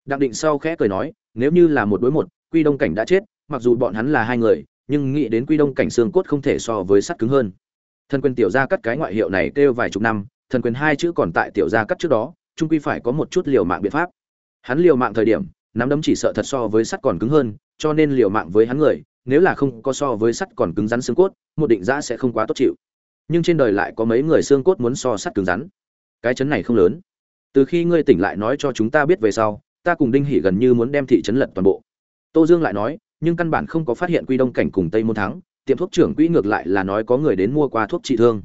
đặng định sau khẽ cười nói, nếu như là một đối một, quy đông cảnh đã chết, mặc dù bọn hắn là hai người, nhưng nghĩ đến quy đông cảnh xương cốt không thể so với sắt cứng hơn. Thần quyền tiểu gia cắt cái ngoại hiệu này kêu vài chục năm, thần quyền hai chữ còn tại tiểu gia cắt trước đó trung quy phải có một chút liều mạng biện pháp. Hắn liều mạng thời điểm, nắm đấm chỉ sợ thật so với sắt còn cứng hơn, cho nên liều mạng với hắn người, nếu là không có so với sắt còn cứng rắn xương cốt, một định giã sẽ không quá tốt chịu. Nhưng trên đời lại có mấy người xương cốt muốn so sắt cứng rắn. Cái chấn này không lớn. Từ khi ngươi tỉnh lại nói cho chúng ta biết về sau ta cùng đinh hỉ gần như muốn đem thị trấn lật toàn bộ. Tô dương lại nói, nhưng căn bản không có phát hiện quy đông cảnh cùng tây môn thắng, tiệm thuốc trưởng quỹ ngược lại là nói có người đến mua qua thuốc trị thương.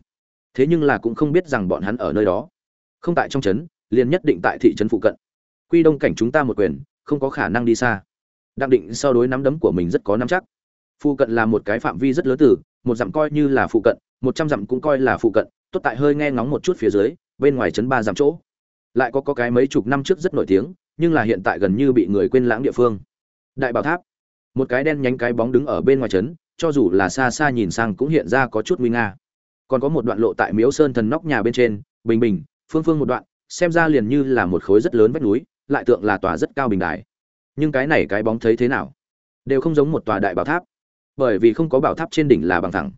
Thế nhưng là cũng không biết rằng bọn hắn ở nơi đó. Không tại trong trấn, liền nhất định tại thị trấn phụ cận. Quy đông cảnh chúng ta một quyền, không có khả năng đi xa. Đặng định so đối nắm đấm của mình rất có nắm chắc. Phụ cận là một cái phạm vi rất lớn từ, một dặm coi như là phụ cận, một trăm dặm cũng coi là phụ cận, tốt tại hơi nghe ngóng một chút phía dưới, bên ngoài trấn ba dặm chỗ. Lại có có cái mấy chục năm trước rất nổi tiếng nhưng là hiện tại gần như bị người quên lãng địa phương. Đại bảo tháp. Một cái đen nhánh cái bóng đứng ở bên ngoài trấn, cho dù là xa xa nhìn sang cũng hiện ra có chút nguy nga. Còn có một đoạn lộ tại miếu sơn thần nóc nhà bên trên, bình bình, phương phương một đoạn, xem ra liền như là một khối rất lớn vách núi, lại tượng là tòa rất cao bình đài. Nhưng cái này cái bóng thấy thế nào? Đều không giống một tòa đại bảo tháp. Bởi vì không có bảo tháp trên đỉnh là bằng thẳng.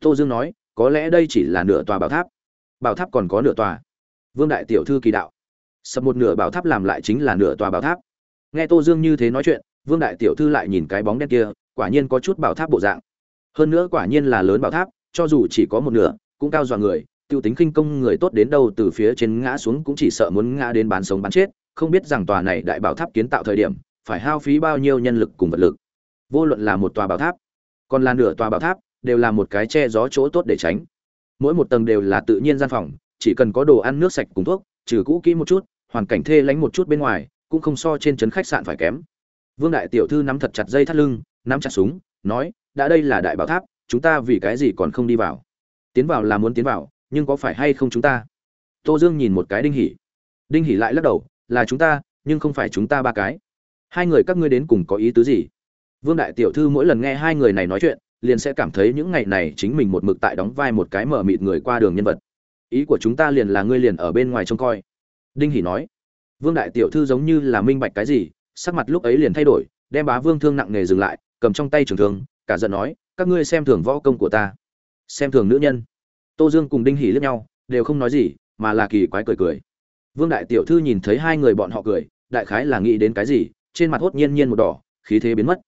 Tô dương nói, có lẽ đây chỉ là nửa tòa bảo tháp. Bảo tháp còn có nửa tòa. Vương đại tiểu thư kỳ đạo sập một nửa bảo tháp làm lại chính là nửa tòa bảo tháp. Nghe tô dương như thế nói chuyện, vương đại tiểu thư lại nhìn cái bóng đen kia, quả nhiên có chút bảo tháp bộ dạng. Hơn nữa quả nhiên là lớn bảo tháp, cho dù chỉ có một nửa, cũng cao dọa người, tiêu tính khinh công người tốt đến đâu từ phía trên ngã xuống cũng chỉ sợ muốn ngã đến bán sống bán chết, không biết rằng tòa này đại bảo tháp kiến tạo thời điểm, phải hao phí bao nhiêu nhân lực cùng vật lực. Vô luận là một tòa bảo tháp, còn là nửa tòa bảo tháp, đều là một cái che gió chỗ tốt để tránh. Mỗi một tầng đều là tự nhiên gian phòng, chỉ cần có đồ ăn, nước sạch cùng thuốc, trừ cũ kỹ một chút hoàn cảnh thê lánh một chút bên ngoài, cũng không so trên trấn khách sạn phải kém. Vương đại tiểu thư nắm thật chặt dây thắt lưng, nắm chặt súng, nói, đã đây là đại bảo tháp, chúng ta vì cái gì còn không đi vào? Tiến vào là muốn tiến vào, nhưng có phải hay không chúng ta? Tô dương nhìn một cái đinh hỉ đinh hỉ lại lắc đầu, là chúng ta, nhưng không phải chúng ta ba cái. Hai người các ngươi đến cùng có ý tứ gì? Vương đại tiểu thư mỗi lần nghe hai người này nói chuyện, liền sẽ cảm thấy những ngày này chính mình một mực tại đóng vai một cái mở mịt người qua đường nhân vật. Ý của chúng ta liền là ngươi liền ở bên ngoài trông coi đinh hỉ nói, vương đại tiểu thư giống như là minh bạch cái gì, sắc mặt lúc ấy liền thay đổi, đem bá vương thương nặng nề dừng lại, cầm trong tay trường thương, cả giận nói, các ngươi xem thường võ công của ta, xem thường nữ nhân. Tô dương cùng đinh hỉ liếc nhau, đều không nói gì, mà là kỳ quái cười cười. Vương đại tiểu thư nhìn thấy hai người bọn họ cười, đại khái là nghĩ đến cái gì, trên mặt hốt nhiên nhiên một đỏ, khí thế biến mất.